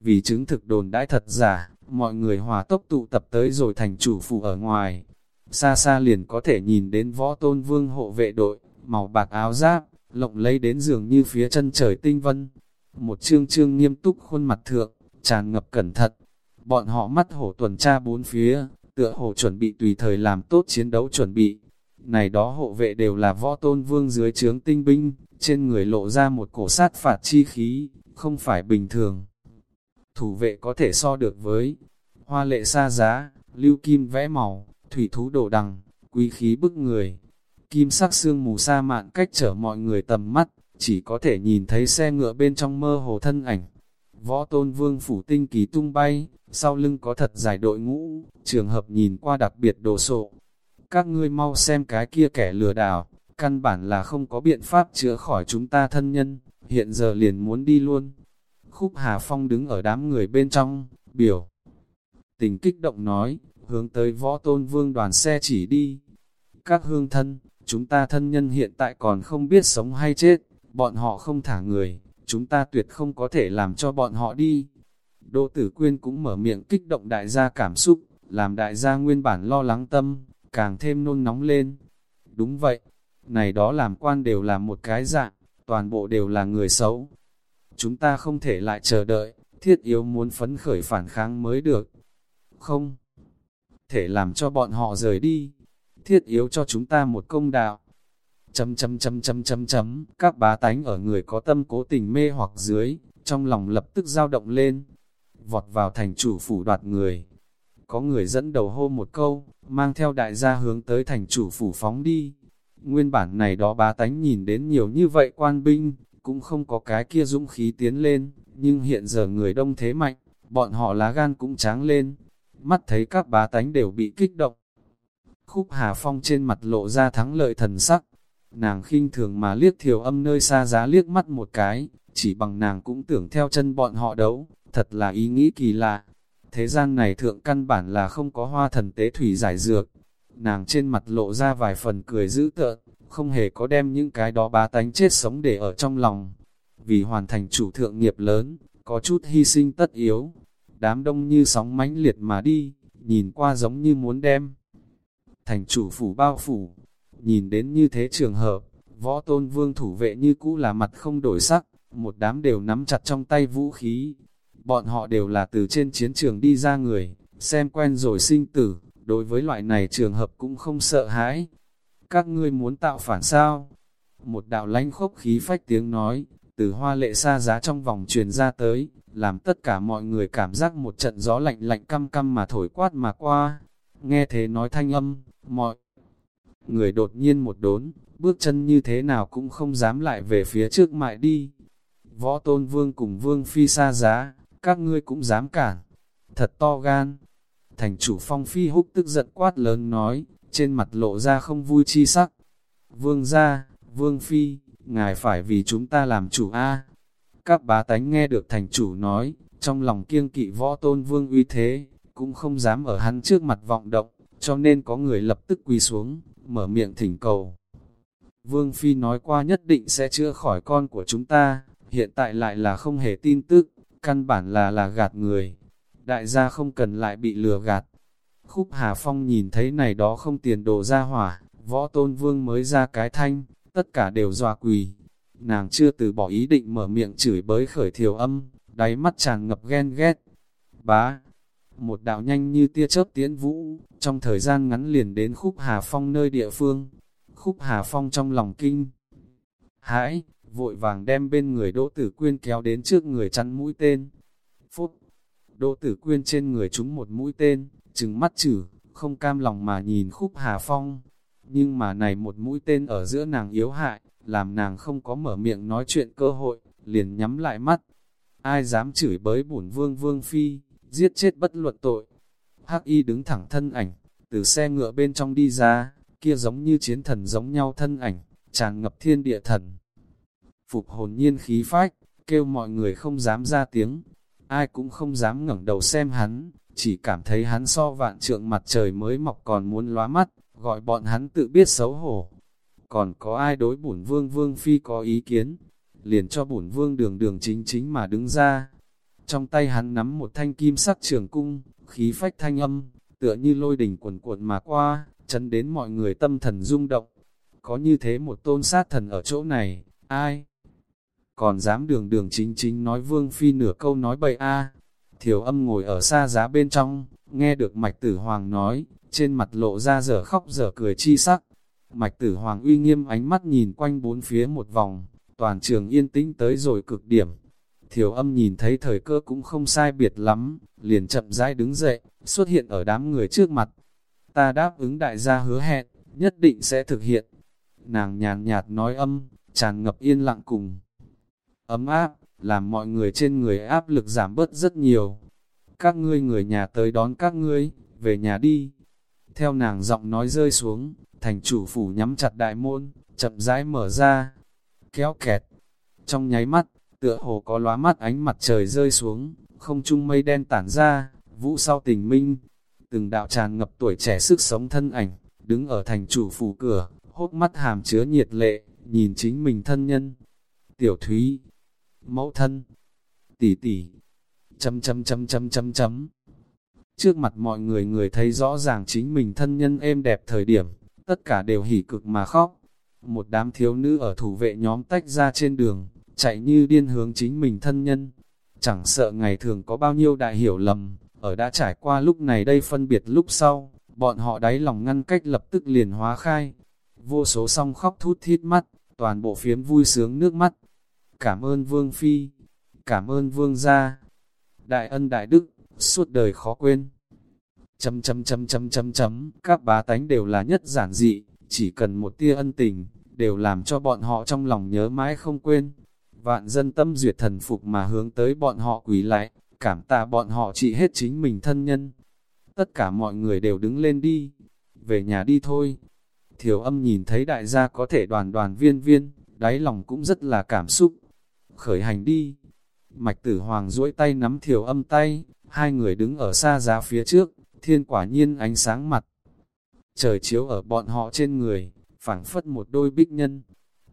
Vì chứng thực đồn đãi thật giả, mọi người hòa tốc tụ tập tới rồi thành chủ phủ ở ngoài. Xa xa liền có thể nhìn đến võ tôn vương hộ vệ đội, màu bạc áo giáp, lộng lấy đến giường như phía chân trời tinh vân. Một trương trương nghiêm túc khuôn mặt thượng, tràn ngập cẩn thận. Bọn họ mắt hổ tuần tra bốn phía, tựa hồ chuẩn bị tùy thời làm tốt chiến đấu chuẩn bị. Này đó hộ vệ đều là võ tôn vương dưới trướng tinh binh, trên người lộ ra một cổ sát phạt chi khí, không phải bình thường. Thủ vệ có thể so được với hoa lệ xa giá, lưu kim vẽ màu, thủy thú đồ đằng, quý khí bức người. Kim sắc xương mù sa mạn cách trở mọi người tầm mắt, chỉ có thể nhìn thấy xe ngựa bên trong mơ hồ thân ảnh. Võ tôn vương phủ tinh kỳ tung bay, sau lưng có thật dài đội ngũ, trường hợp nhìn qua đặc biệt đồ sộ. Các ngươi mau xem cái kia kẻ lừa đảo, căn bản là không có biện pháp chữa khỏi chúng ta thân nhân, hiện giờ liền muốn đi luôn. Khúc Hà Phong đứng ở đám người bên trong, biểu. Tình kích động nói, hướng tới võ tôn vương đoàn xe chỉ đi. Các hương thân, chúng ta thân nhân hiện tại còn không biết sống hay chết, bọn họ không thả người, chúng ta tuyệt không có thể làm cho bọn họ đi. Đỗ Tử Quyên cũng mở miệng kích động đại gia cảm xúc, làm đại gia nguyên bản lo lắng tâm, càng thêm nôn nóng lên. Đúng vậy, này đó làm quan đều là một cái dạng, toàn bộ đều là người xấu. Chúng ta không thể lại chờ đợi, thiết yếu muốn phấn khởi phản kháng mới được. Không, thể làm cho bọn họ rời đi, thiết yếu cho chúng ta một công đạo. Chấm chấm chấm chấm chấm chấm, các bá tánh ở người có tâm cố tình mê hoặc dưới, trong lòng lập tức dao động lên, vọt vào thành chủ phủ đoạt người. Có người dẫn đầu hô một câu, mang theo đại gia hướng tới thành chủ phủ phóng đi. Nguyên bản này đó bá tánh nhìn đến nhiều như vậy quan binh, cũng không có cái kia dũng khí tiến lên, nhưng hiện giờ người đông thế mạnh, bọn họ lá gan cũng tráng lên. Mắt thấy các bá tánh đều bị kích động. Khúc Hà Phong trên mặt lộ ra thắng lợi thần sắc. Nàng khinh thường mà liếc thiểu âm nơi xa giá liếc mắt một cái, chỉ bằng nàng cũng tưởng theo chân bọn họ đấu, thật là ý nghĩ kỳ lạ. Thế gian này thượng căn bản là không có hoa thần tế thủy giải dược. Nàng trên mặt lộ ra vài phần cười dữ tợn, không hề có đem những cái đó bá tánh chết sống để ở trong lòng. Vì hoàn thành chủ thượng nghiệp lớn, có chút hy sinh tất yếu. Đám đông như sóng mãnh liệt mà đi, nhìn qua giống như muốn đem. Thành chủ phủ bao phủ, nhìn đến như thế trường hợp, võ tôn vương thủ vệ như cũ là mặt không đổi sắc, một đám đều nắm chặt trong tay vũ khí, Bọn họ đều là từ trên chiến trường đi ra người, xem quen rồi sinh tử, đối với loại này trường hợp cũng không sợ hãi. Các ngươi muốn tạo phản sao? Một đạo lánh khốc khí phách tiếng nói, từ hoa lệ xa giá trong vòng truyền ra tới, làm tất cả mọi người cảm giác một trận gió lạnh lạnh căm căm mà thổi quát mà qua. Nghe thế nói thanh âm, mọi người đột nhiên một đốn, bước chân như thế nào cũng không dám lại về phía trước mại đi. Võ tôn vương cùng vương phi xa giá, các ngươi cũng dám cản, thật to gan. Thành chủ phong phi húc tức giận quát lớn nói, trên mặt lộ ra không vui chi sắc. Vương gia, vương phi, ngài phải vì chúng ta làm chủ A. Các bá tánh nghe được thành chủ nói, trong lòng kiêng kỵ võ tôn vương uy thế, cũng không dám ở hắn trước mặt vọng động, cho nên có người lập tức quỳ xuống, mở miệng thỉnh cầu. Vương Phi nói qua nhất định sẽ chữa khỏi con của chúng ta, hiện tại lại là không hề tin tức, căn bản là là gạt người. Đại gia không cần lại bị lừa gạt. Khúc Hà Phong nhìn thấy này đó không tiền đồ ra hỏa, võ tôn vương mới ra cái thanh, tất cả đều dọa quỳ. Nàng chưa từ bỏ ý định mở miệng chửi bới khởi thiểu âm, đáy mắt tràn ngập ghen ghét. Bá, một đạo nhanh như tia chớp tiến vũ, trong thời gian ngắn liền đến khúc Hà Phong nơi địa phương. Khúc Hà Phong trong lòng kinh. Hãi, vội vàng đem bên người Đỗ Tử Quyên kéo đến trước người chắn mũi tên. Phút, Đỗ Tử Quyên trên người chúng một mũi tên, trừng mắt chử, không cam lòng mà nhìn khúc Hà Phong. Nhưng mà này một mũi tên ở giữa nàng yếu hại, làm nàng không có mở miệng nói chuyện cơ hội, liền nhắm lại mắt. Ai dám chửi bới bổn vương vương phi, giết chết bất luật tội. Hắc y đứng thẳng thân ảnh, từ xe ngựa bên trong đi ra, kia giống như chiến thần giống nhau thân ảnh, tràn ngập thiên địa thần phục hồn nhiên khí phách, kêu mọi người không dám ra tiếng, ai cũng không dám ngẩng đầu xem hắn, chỉ cảm thấy hắn so vạn trượng mặt trời mới mọc còn muốn lóa mắt, gọi bọn hắn tự biết xấu hổ. Còn có ai đối bổn vương vương phi có ý kiến, liền cho bổn vương đường đường chính chính mà đứng ra. trong tay hắn nắm một thanh kim sắc trường cung, khí phách thanh âm, tựa như lôi đỉnh cuồn cuộn mà qua, chấn đến mọi người tâm thần rung động. Có như thế một tôn sát thần ở chỗ này, ai? Còn dám đường đường chính chính nói vương phi nửa câu nói bậy a Thiểu âm ngồi ở xa giá bên trong, nghe được mạch tử hoàng nói, trên mặt lộ ra dở khóc dở cười chi sắc. Mạch tử hoàng uy nghiêm ánh mắt nhìn quanh bốn phía một vòng, toàn trường yên tĩnh tới rồi cực điểm. Thiểu âm nhìn thấy thời cơ cũng không sai biệt lắm, liền chậm rãi đứng dậy, xuất hiện ở đám người trước mặt. Ta đáp ứng đại gia hứa hẹn, nhất định sẽ thực hiện. Nàng nhàn nhạt nói âm, tràn ngập yên lặng cùng. Ấm áp, làm mọi người trên người áp lực giảm bớt rất nhiều. Các ngươi người nhà tới đón các ngươi, về nhà đi. Theo nàng giọng nói rơi xuống, thành chủ phủ nhắm chặt đại môn, chậm rãi mở ra, kéo kẹt. Trong nháy mắt, tựa hồ có lóa mắt ánh mặt trời rơi xuống, không trung mây đen tản ra, vũ sau tình minh. Từng đạo tràn ngập tuổi trẻ sức sống thân ảnh, đứng ở thành chủ phủ cửa, hốt mắt hàm chứa nhiệt lệ, nhìn chính mình thân nhân. Tiểu Thúy, mẫu thân, tỷ tỷ, chấm chấm chấm chấm chấm chấm. Trước mặt mọi người người thấy rõ ràng chính mình thân nhân êm đẹp thời điểm, tất cả đều hỉ cực mà khóc. Một đám thiếu nữ ở thủ vệ nhóm tách ra trên đường, chạy như điên hướng chính mình thân nhân. Chẳng sợ ngày thường có bao nhiêu đại hiểu lầm, ở đã trải qua lúc này đây phân biệt lúc sau, bọn họ đáy lòng ngăn cách lập tức liền hóa khai. Vô số song khóc thút thít mắt, toàn bộ phiếm vui sướng nước mắt. Cảm ơn Vương Phi, cảm ơn Vương gia, đại ân đại đức, suốt đời khó quên. Chấm chấm chấm chấm chấm chấm, các bá tánh đều là nhất giản dị, chỉ cần một tia ân tình, đều làm cho bọn họ trong lòng nhớ mãi không quên. Vạn dân tâm duyệt thần phục mà hướng tới bọn họ quỳ lại, cảm tạ bọn họ trị hết chính mình thân nhân. Tất cả mọi người đều đứng lên đi, về nhà đi thôi. Thiểu âm nhìn thấy đại gia có thể đoàn đoàn viên viên, đáy lòng cũng rất là cảm xúc. Khởi hành đi. Mạch tử hoàng duỗi tay nắm thiểu âm tay, hai người đứng ở xa giá phía trước, thiên quả nhiên ánh sáng mặt. Trời chiếu ở bọn họ trên người, phảng phất một đôi bích nhân.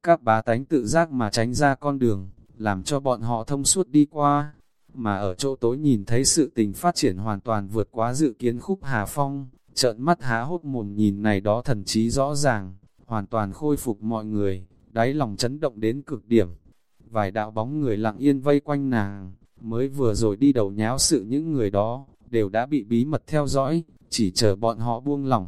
Các bá tánh tự giác mà tránh ra con đường, làm cho bọn họ thông suốt đi qua. Mà ở chỗ tối nhìn thấy sự tình phát triển hoàn toàn vượt quá dự kiến khúc Hà Phong, trợn mắt há hốt mồm nhìn này đó thần trí rõ ràng, hoàn toàn khôi phục mọi người, đáy lòng chấn động đến cực điểm. Vài đạo bóng người lặng yên vây quanh nàng, mới vừa rồi đi đầu nháo sự những người đó, đều đã bị bí mật theo dõi, chỉ chờ bọn họ buông lỏng.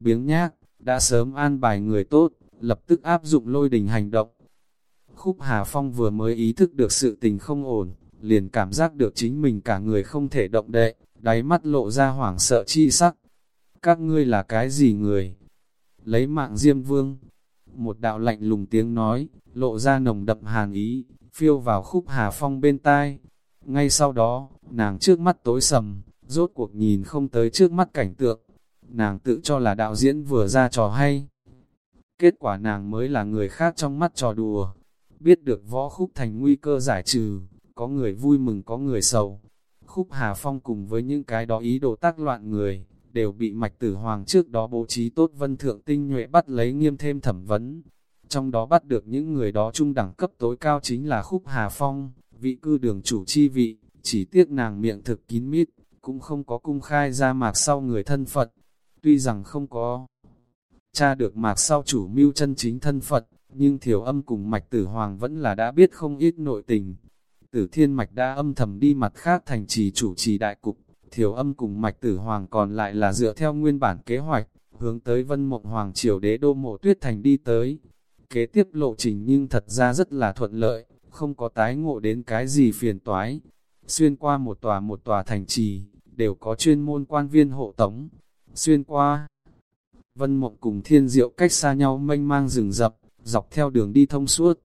Biếng nhác, đã sớm an bài người tốt, lập tức áp dụng lôi đình hành động. Khúc Hà Phong vừa mới ý thức được sự tình không ổn, liền cảm giác được chính mình cả người không thể động đậy, đáy mắt lộ ra hoảng sợ chi sắc. Các ngươi là cái gì người? Lấy mạng Diêm Vương. Một đạo lạnh lùng tiếng nói, lộ ra nồng đậm hàn ý, phiêu vào khúc Hà Phong bên tai. Ngay sau đó, nàng trước mắt tối sầm, rốt cuộc nhìn không tới trước mắt cảnh tượng. Nàng tự cho là đạo diễn vừa ra trò hay. Kết quả nàng mới là người khác trong mắt trò đùa. Biết được võ khúc thành nguy cơ giải trừ, có người vui mừng có người sầu. Khúc Hà Phong cùng với những cái đó ý đồ tác loạn người, đều bị mạch tử hoàng trước đó bố trí tốt vân thượng tinh nhuệ bắt lấy nghiêm thêm thẩm vấn. Trong đó bắt được những người đó trung đẳng cấp tối cao chính là Khúc Hà Phong, vị cư đường chủ chi vị, chỉ tiếc nàng miệng thực kín mít, cũng không có cung khai ra mạc sau người thân Phật. Tuy rằng không có cha được mạc sau chủ mưu chân chính thân Phật, nhưng thiểu âm cùng mạch tử hoàng vẫn là đã biết không ít nội tình. Tử thiên mạch đã âm thầm đi mặt khác thành trì chủ trì đại cục, thiểu âm cùng mạch tử hoàng còn lại là dựa theo nguyên bản kế hoạch, hướng tới vân mộng hoàng triều đế đô mộ tuyết thành đi tới. Kế tiếp lộ trình nhưng thật ra rất là thuận lợi, không có tái ngộ đến cái gì phiền toái. Xuyên qua một tòa một tòa thành trì, đều có chuyên môn quan viên hộ tống. Xuyên qua, vân mộng cùng thiên diệu cách xa nhau mênh mang rừng rập, dọc theo đường đi thông suốt.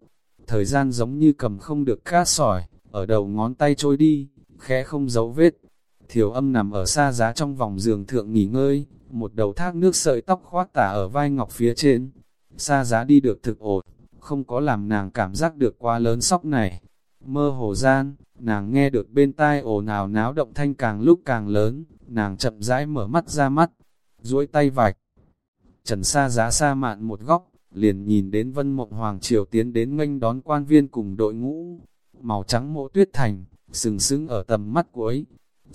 Thời gian giống như cầm không được cát sỏi, ở đầu ngón tay trôi đi, khẽ không dấu vết. Thiểu âm nằm ở xa giá trong vòng giường thượng nghỉ ngơi, một đầu thác nước sợi tóc khoác tả ở vai ngọc phía trên. Xa giá đi được thực ổn, không có làm nàng cảm giác được quá lớn sóc này. Mơ hồ gian, nàng nghe được bên tai ồn ào náo động thanh càng lúc càng lớn, nàng chậm rãi mở mắt ra mắt, duỗi tay vạch. Trần xa giá xa mạn một góc, liền nhìn đến vân mộng hoàng triều tiến đến nghênh đón quan viên cùng đội ngũ. Màu trắng mộ tuyết thành, sừng sững ở tầm mắt cuối.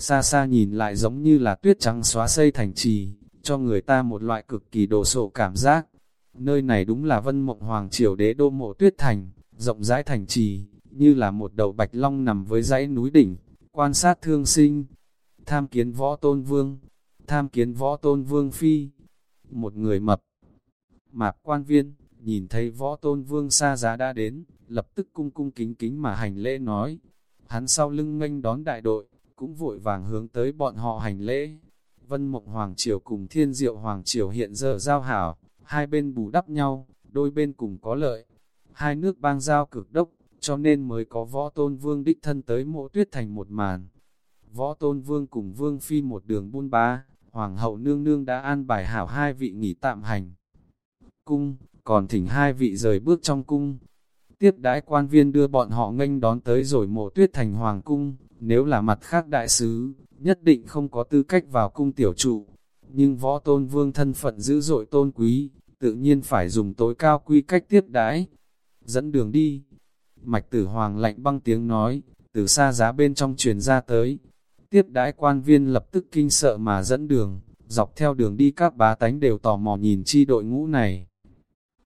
Xa xa nhìn lại giống như là tuyết trắng xóa xây thành trì, cho người ta một loại cực kỳ đồ sộ cảm giác. Nơi này đúng là vân mộng hoàng triều đế đô mộ tuyết thành, rộng rãi thành trì, như là một đầu bạch long nằm với dãy núi đỉnh, quan sát thương sinh. Tham kiến võ tôn vương, tham kiến võ tôn vương phi. Một người mập, mạp quan viên, nhìn thấy võ tôn vương xa giá đã đến, lập tức cung cung kính kính mà hành lễ nói. Hắn sau lưng nghênh đón đại đội, cũng vội vàng hướng tới bọn họ hành lễ. Vân Mộng Hoàng Triều cùng Thiên Diệu Hoàng Triều hiện giờ giao hảo, hai bên bù đắp nhau, đôi bên cùng có lợi. Hai nước bang giao cực đốc, cho nên mới có võ tôn vương đích thân tới mộ tuyết thành một màn. Võ tôn vương cùng vương phi một đường buôn bá, hoàng hậu nương nương đã an bài hảo hai vị nghỉ tạm hành. Cung, còn thỉnh hai vị rời bước trong cung. Tiếp đãi quan viên đưa bọn họ nghênh đón tới rồi mộ tuyết thành hoàng cung, nếu là mặt khác đại sứ, nhất định không có tư cách vào cung tiểu trụ. Nhưng võ tôn vương thân phận dữ dội tôn quý, tự nhiên phải dùng tối cao quy cách tiếp đãi. Dẫn đường đi. Mạch tử hoàng lạnh băng tiếng nói, từ xa giá bên trong truyền ra tới. Tiếp đãi quan viên lập tức kinh sợ mà dẫn đường, dọc theo đường đi các bá tánh đều tò mò nhìn chi đội ngũ này.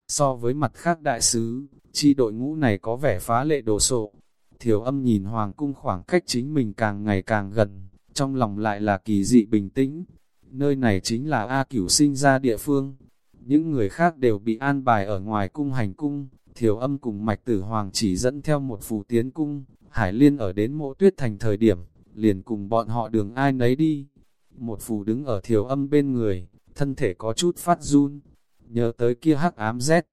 So với mặt khác đại sứ, chi đội ngũ này có vẻ phá lệ đồ sộ. Thiểu âm nhìn hoàng cung khoảng cách chính mình càng ngày càng gần, trong lòng lại là kỳ dị bình tĩnh. Nơi này chính là A cửu sinh ra địa phương. Những người khác đều bị an bài ở ngoài cung hành cung, thiểu âm cùng mạch tử hoàng chỉ dẫn theo một phù tiến cung, hải liên ở đến mộ tuyết thành thời điểm, liền cùng bọn họ đường ai nấy đi. Một phù đứng ở thiểu âm bên người, thân thể có chút phát run, nhớ tới kia hắc ám rét.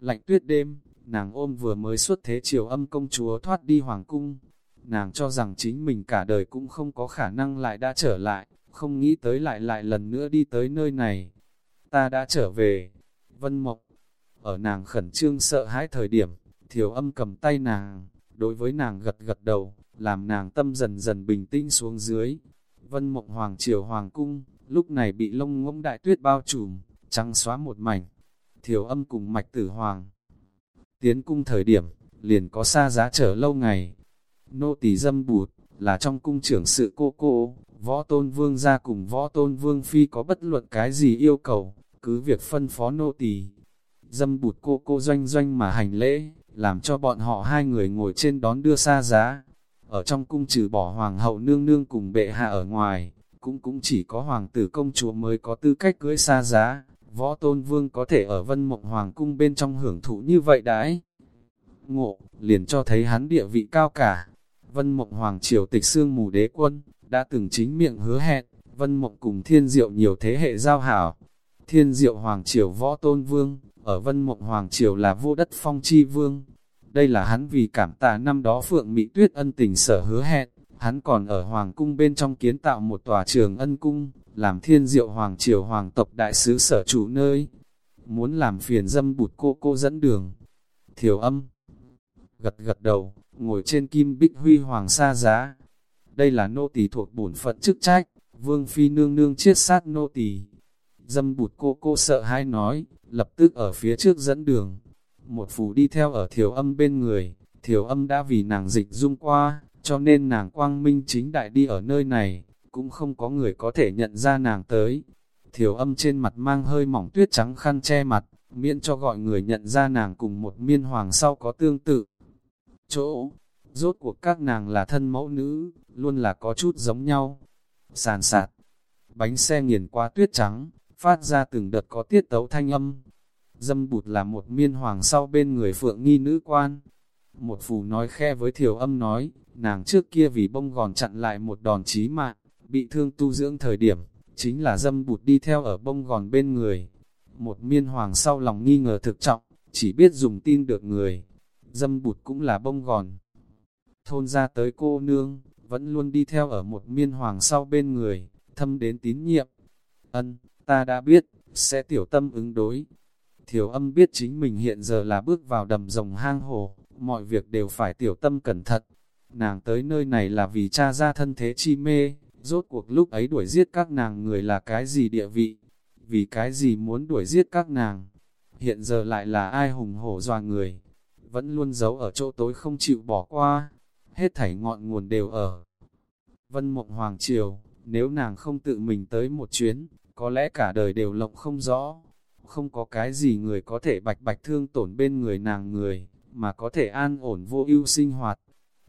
Lạnh tuyết đêm, nàng ôm vừa mới xuất thế triều âm công chúa thoát đi hoàng cung. Nàng cho rằng chính mình cả đời cũng không có khả năng lại đã trở lại, không nghĩ tới lại lại lần nữa đi tới nơi này. Ta đã trở về. Vân Mộc, ở nàng khẩn trương sợ hãi thời điểm, thiểu âm cầm tay nàng, đối với nàng gật gật đầu, làm nàng tâm dần dần bình tĩnh xuống dưới. Vân Mộng Hoàng Triều Hoàng Cung, lúc này bị lông ngỗng đại tuyết bao trùm, trắng xóa một mảnh. Thiểu âm cùng mạch tử hoàng. Tiến cung thời điểm, liền có xa giá trở lâu ngày. Nô tỳ dâm bụt, là trong cung trưởng sự cô cô, võ tôn vương ra cùng võ tôn vương phi có bất luận cái gì yêu cầu, cứ việc phân phó nô tỳ. Dâm bụt cô cô doanh doanh mà hành lễ, làm cho bọn họ hai người ngồi trên đón đưa xa giá. Ở trong cung trừ bỏ hoàng hậu nương nương cùng bệ hạ ở ngoài, cũng cũng chỉ có hoàng tử công chúa mới có tư cách cưới xa giá võ tôn vương có thể ở vân mộng hoàng cung bên trong hưởng thụ như vậy đãi. Ngộ, liền cho thấy hắn địa vị cao cả. Vân mộng hoàng triều tịch xương mù đế quân, đã từng chính miệng hứa hẹn, vân mộng cùng thiên diệu nhiều thế hệ giao hảo. Thiên diệu hoàng triều võ tôn vương, ở vân mộng hoàng triều là vô đất phong chi vương. Đây là hắn vì cảm tạ năm đó phượng mỹ tuyết ân tình sở hứa hẹn, hắn còn ở hoàng cung bên trong kiến tạo một tòa trường ân cung, làm thiên diệu hoàng triều hoàng tộc đại sứ sở chủ nơi. Muốn làm phiền dâm bụt cô cô dẫn đường. Thiểu âm, gật gật đầu, ngồi trên kim bích huy hoàng sa giá. Đây là nô tỳ thuộc bổn phận chức trách, vương phi nương nương chiết sát nô tỳ. Dâm bụt cô cô sợ hai nói, lập tức ở phía trước dẫn đường. Một phù đi theo ở thiểu âm bên người, thiểu âm đã vì nàng dịch dung qua, cho nên nàng quang minh chính đại đi ở nơi này, cũng không có người có thể nhận ra nàng tới. Thiểu âm trên mặt mang hơi mỏng tuyết trắng khăn che mặt, miễn cho gọi người nhận ra nàng cùng một miên hoàng sau có tương tự. Chỗ, rốt cuộc các nàng là thân mẫu nữ, luôn là có chút giống nhau. Sàn sạt, bánh xe nghiền qua tuyết trắng, phát ra từng đợt có tiết tấu thanh âm. Dâm bụt là một miên hoàng sau bên người phượng nghi nữ quan. Một phù nói khe với thiểu âm nói, nàng trước kia vì bông gòn chặn lại một đòn chí mạng, bị thương tu dưỡng thời điểm, chính là dâm bụt đi theo ở bông gòn bên người. Một miên hoàng sau lòng nghi ngờ thực trọng, chỉ biết dùng tin được người. Dâm bụt cũng là bông gòn. Thôn ra tới cô nương, vẫn luôn đi theo ở một miên hoàng sau bên người, thâm đến tín nhiệm. Ân, ta đã biết, sẽ tiểu tâm ứng đối. Thiểu âm biết chính mình hiện giờ là bước vào đầm rồng hang hồ, mọi việc đều phải tiểu tâm cẩn thận. Nàng tới nơi này là vì cha ra thân thế chi mê, Rốt cuộc lúc ấy đuổi giết các nàng người là cái gì địa vị? Vì cái gì muốn đuổi giết các nàng? Hiện giờ lại là ai hùng hổ doa người? Vẫn luôn giấu ở chỗ tối không chịu bỏ qua. hết thảy ngọn nguồn đều ở. Vân Mộng Hoàng Triều, nếu nàng không tự mình tới một chuyến, có lẽ cả đời đều lộng không rõ. Không có cái gì người có thể bạch bạch thương tổn bên người nàng người, mà có thể an ổn vô ưu sinh hoạt.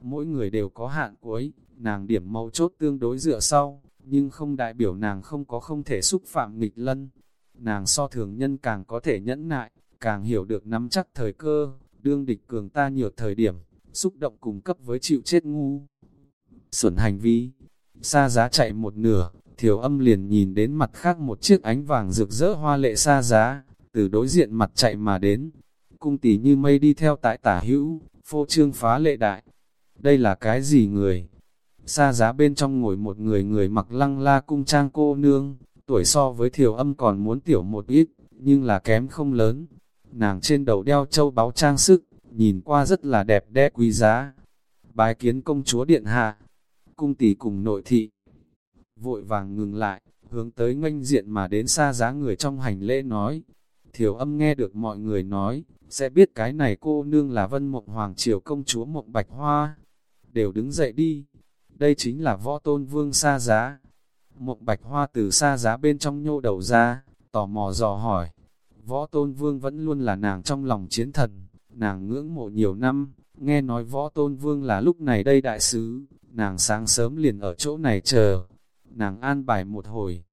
Mỗi người đều có hạn cuối, nàng điểm mấu chốt tương đối dựa sau, nhưng không đại biểu nàng không có không thể xúc phạm nghịch lân. Nàng so thường nhân càng có thể nhẫn nại, càng hiểu được nắm chắc thời cơ, đương địch cường ta nhiều thời điểm, xúc động cùng cấp với chịu chết ngu. Xuẩn hành vi, xa giá chạy một nửa, thiểu âm liền nhìn đến mặt khác một chiếc ánh vàng rực rỡ hoa lệ xa giá, từ đối diện mặt chạy mà đến. Cung tỷ như mây đi theo tại tả hữu, phô trương phá lệ đại. Đây là cái gì người? Xa giá bên trong ngồi một người người mặc lăng la cung trang cô nương, tuổi so với thiểu âm còn muốn tiểu một ít, nhưng là kém không lớn. Nàng trên đầu đeo châu báu trang sức, nhìn qua rất là đẹp đẽ quý giá. Bái kiến công chúa điện hạ, cung tỷ cùng nội thị. Vội vàng ngừng lại, hướng tới nganh diện mà đến xa giá người trong hành lễ nói. Thiểu âm nghe được mọi người nói, sẽ biết cái này cô nương là vân mộng hoàng triều công chúa mộng bạch hoa. Đều đứng dậy đi, đây chính là võ tôn vương xa giá. Mộng bạch hoa từ xa giá bên trong nhô đầu ra, tò mò dò hỏi. Võ tôn vương vẫn luôn là nàng trong lòng chiến thần, nàng ngưỡng mộ nhiều năm, nghe nói võ tôn vương là lúc này đây đại sứ, nàng sáng sớm liền ở chỗ này chờ, nàng an bài một hồi.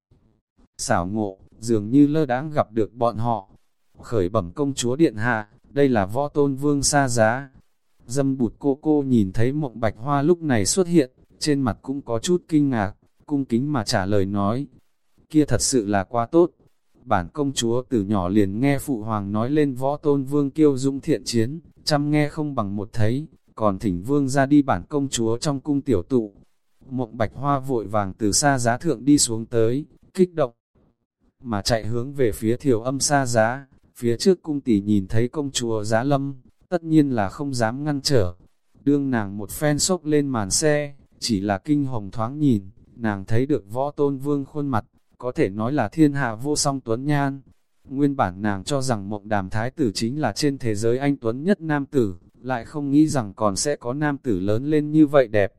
Xảo ngộ, dường như lơ đãng gặp được bọn họ. Khởi bẩm công chúa điện hạ, đây là võ tôn vương xa giá. Dâm bụt cô cô nhìn thấy mộng bạch hoa lúc này xuất hiện, trên mặt cũng có chút kinh ngạc, cung kính mà trả lời nói. Kia thật sự là quá tốt. Bản công chúa từ nhỏ liền nghe phụ hoàng nói lên võ tôn vương kiêu dũng thiện chiến, chăm nghe không bằng một thấy, còn thỉnh vương ra đi bản công chúa trong cung tiểu tụ. Mộng bạch hoa vội vàng từ xa giá thượng đi xuống tới, kích động, mà chạy hướng về phía thiểu âm xa giá, phía trước cung tỷ nhìn thấy công chúa giá lâm, tất nhiên là không dám ngăn trở. Đương nàng một phen sốc lên màn xe, chỉ là kinh hồng thoáng nhìn, nàng thấy được võ tôn vương khuôn mặt, có thể nói là thiên hạ vô song tuấn nhan. Nguyên bản nàng cho rằng mộng đàm thái tử chính là trên thế giới anh tuấn nhất nam tử, lại không nghĩ rằng còn sẽ có nam tử lớn lên như vậy đẹp.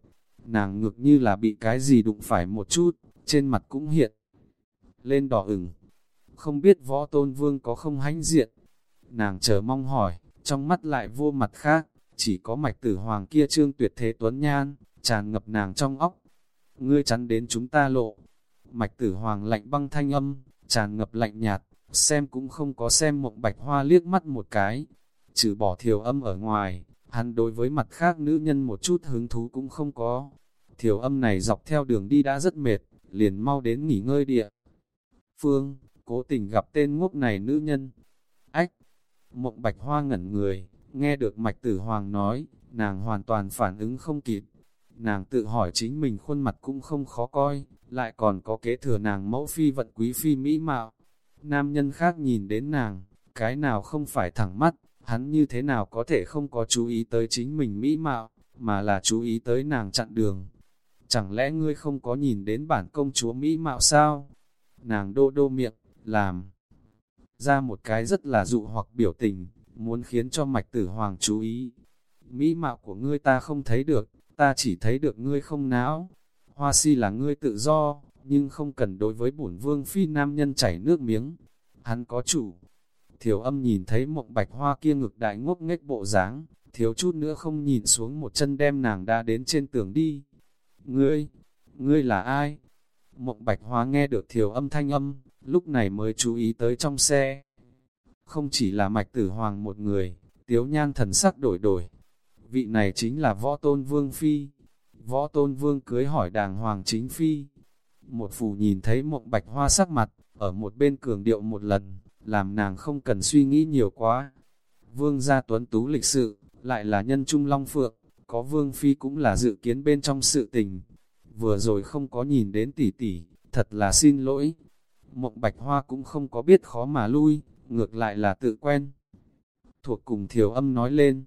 Nàng ngực như là bị cái gì đụng phải một chút, trên mặt cũng hiện. Lên đỏ ửng, không biết võ tôn vương có không hãnh diện. Nàng chờ mong hỏi, trong mắt lại vô mặt khác, chỉ có mạch tử hoàng kia trương tuyệt thế tuấn nhan, tràn ngập nàng trong óc. Ngươi chắn đến chúng ta lộ. Mạch tử hoàng lạnh băng thanh âm, tràn ngập lạnh nhạt, xem cũng không có xem mộng bạch hoa liếc mắt một cái. Trừ bỏ thiểu âm ở ngoài, hắn đối với mặt khác nữ nhân một chút hứng thú cũng không có. Thiểu âm này dọc theo đường đi đã rất mệt, liền mau đến nghỉ ngơi địa. Phương, cố tình gặp tên ngốc này nữ nhân. Ách! Mộng bạch hoa ngẩn người, nghe được mạch tử hoàng nói, nàng hoàn toàn phản ứng không kịp. Nàng tự hỏi chính mình khuôn mặt cũng không khó coi, lại còn có kế thừa nàng mẫu phi vận quý phi mỹ mạo. Nam nhân khác nhìn đến nàng, cái nào không phải thẳng mắt, hắn như thế nào có thể không có chú ý tới chính mình mỹ mạo, mà là chú ý tới nàng chặn đường. Chẳng lẽ ngươi không có nhìn đến bản công chúa mỹ mạo sao? Nàng đô đô miệng, làm ra một cái rất là dụ hoặc biểu tình, muốn khiến cho mạch tử hoàng chú ý. Mỹ mạo của ngươi ta không thấy được, ta chỉ thấy được ngươi không não. Hoa si là ngươi tự do, nhưng không cần đối với bổn vương phi nam nhân chảy nước miếng. Hắn có chủ. Thiểu âm nhìn thấy mộng bạch hoa kia ngực đại ngốc nghếch bộ dáng, thiếu chút nữa không nhìn xuống một chân đem nàng đã đến trên tường đi. Ngươi, ngươi là ai? Mộng bạch hoa nghe được thiểu âm thanh âm, lúc này mới chú ý tới trong xe. Không chỉ là mạch tử hoàng một người, tiếu nhan thần sắc đổi đổi, vị này chính là võ tôn vương phi. Võ tôn vương cưới hỏi đàng hoàng chính phi. Một phù nhìn thấy mộng bạch hoa sắc mặt, ở một bên cường điệu một lần, làm nàng không cần suy nghĩ nhiều quá. Vương gia tuấn tú lịch sự, lại là nhân trung long phượng, có vương phi cũng là dự kiến bên trong sự tình. Vừa rồi không có nhìn đến tỷ tỷ, thật là xin lỗi. Mộng bạch hoa cũng không có biết khó mà lui, ngược lại là tự quen. Thuộc cùng thiểu âm nói lên,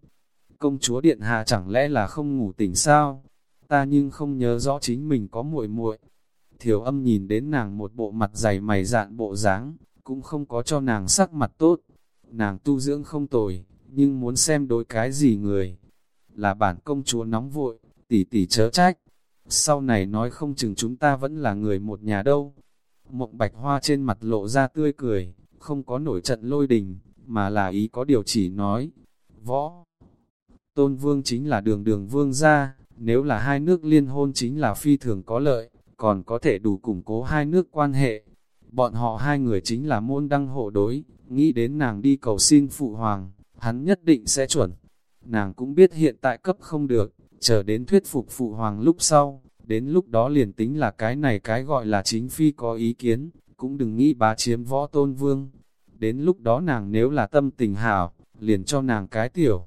công chúa điện hạ chẳng lẽ là không ngủ tỉnh sao? Ta nhưng không nhớ rõ chính mình có muội muội. Thiểu âm nhìn đến nàng một bộ mặt dày mày dạn bộ dáng, cũng không có cho nàng sắc mặt tốt. Nàng tu dưỡng không tồi, nhưng muốn xem đối cái gì người. Là bản công chúa nóng vội, tỷ tỷ chớ trách, sau này nói không chừng chúng ta vẫn là người một nhà đâu. Mộng bạch hoa trên mặt lộ ra tươi cười, không có nổi trận lôi đình, mà là ý có điều chỉ nói. Võ, tôn vương chính là đường đường vương gia, nếu là hai nước liên hôn chính là phi thường có lợi, còn có thể đủ củng cố hai nước quan hệ. Bọn họ hai người chính là môn đăng hộ đối, nghĩ đến nàng đi cầu xin phụ hoàng, hắn nhất định sẽ chuẩn. Nàng cũng biết hiện tại cấp không được, chờ đến thuyết phục phụ hoàng lúc sau, đến lúc đó liền tính là cái này cái gọi là chính phi có ý kiến, cũng đừng nghĩ bá chiếm võ tôn vương. Đến lúc đó nàng nếu là tâm tình hảo, liền cho nàng cái tiểu.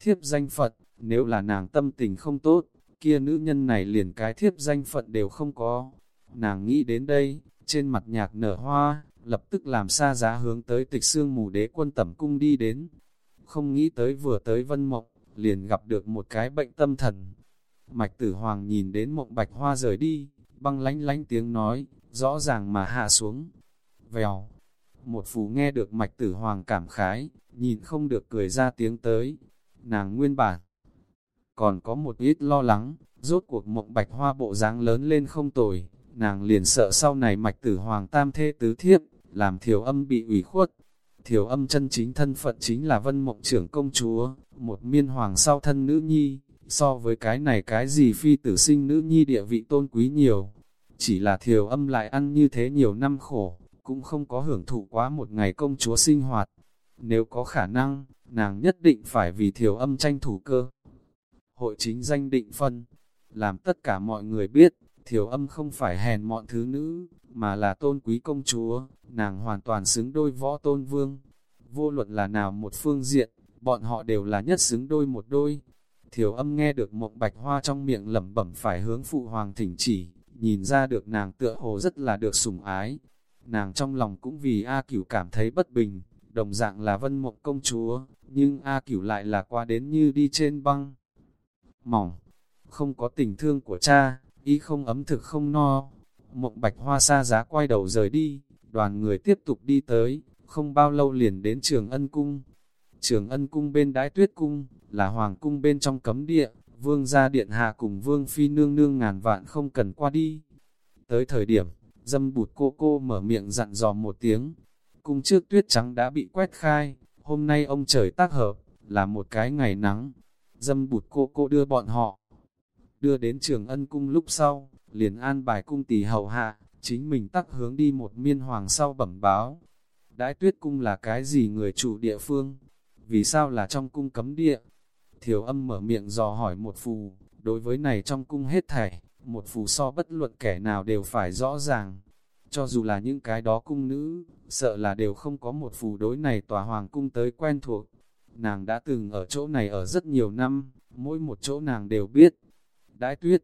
Thiếp danh phận nếu là nàng tâm tình không tốt, kia nữ nhân này liền cái thiếp danh phận đều không có. Nàng nghĩ đến đây, trên mặt nhạc nở hoa, lập tức làm xa giá hướng tới tịch xương mù đế quân tẩm cung đi đến. Không nghĩ tới vừa tới vân mộng, liền gặp được một cái bệnh tâm thần. Mạch tử hoàng nhìn đến mộng bạch hoa rời đi, băng lánh lánh tiếng nói, rõ ràng mà hạ xuống. Vèo, một phù nghe được mạch tử hoàng cảm khái, nhìn không được cười ra tiếng tới. Nàng nguyên bản, còn có một ít lo lắng, rốt cuộc mộng bạch hoa bộ dáng lớn lên không tồi, nàng liền sợ sau này mạch tử hoàng tam thê tứ thiếp, làm thiểu âm bị ủy khuất. Thiểu âm chân chính thân phận chính là vân mộng trưởng công chúa, một miên hoàng sau thân nữ nhi, so với cái này cái gì phi tử sinh nữ nhi địa vị tôn quý nhiều. Chỉ là thiểu âm lại ăn như thế nhiều năm khổ, cũng không có hưởng thụ quá một ngày công chúa sinh hoạt. Nếu có khả năng, nàng nhất định phải vì thiểu âm tranh thủ cơ. Hội chính danh định phân, làm tất cả mọi người biết, thiểu âm không phải hèn mọn thứ nữ, mà là tôn quý công chúa, nàng hoàn toàn xứng đôi võ tôn vương. Vô luận là nào một phương diện, bọn họ đều là nhất xứng đôi một đôi. Thiểu âm nghe được mộng bạch hoa trong miệng lẩm bẩm phải hướng phụ hoàng thỉnh chỉ, nhìn ra được nàng tựa hồ rất là được sủng ái. Nàng trong lòng cũng vì A cửu cảm thấy bất bình, đồng dạng là vân mộng công chúa, nhưng A cửu lại là qua đến như đi trên băng. Mỏng, không có tình thương của cha, ý không ấm thực không no. Mộng bạch hoa xa giá quay đầu rời đi, đoàn người tiếp tục đi tới, không bao lâu liền đến trường ân cung. Trường ân cung bên đái tuyết cung, là hoàng cung bên trong cấm địa, vương gia điện hạ cùng vương phi nương nương ngàn vạn không cần qua đi. Tới thời điểm, dâm bụt cô cô mở miệng dặn dò một tiếng, cung trước tuyết trắng đã bị quét khai, hôm nay ông trời tác hợp, là một cái ngày nắng. Dâm bụt cô cô đưa bọn họ, đưa đến trường ân cung lúc sau, liền an bài cung tỷ hậu hạ, chính mình tắc hướng đi một miên hoàng sau bẩm báo. Đãi tuyết cung là cái gì người chủ địa phương? Vì sao là trong cung cấm địa? Thiểu âm mở miệng dò hỏi một phù, đối với này trong cung hết thảy, một phù so bất luận kẻ nào đều phải rõ ràng. Cho dù là những cái đó cung nữ, sợ là đều không có một phù đối này tòa hoàng cung tới quen thuộc. Nàng đã từng ở chỗ này ở rất nhiều năm, mỗi một chỗ nàng đều biết. Đãi tuyết,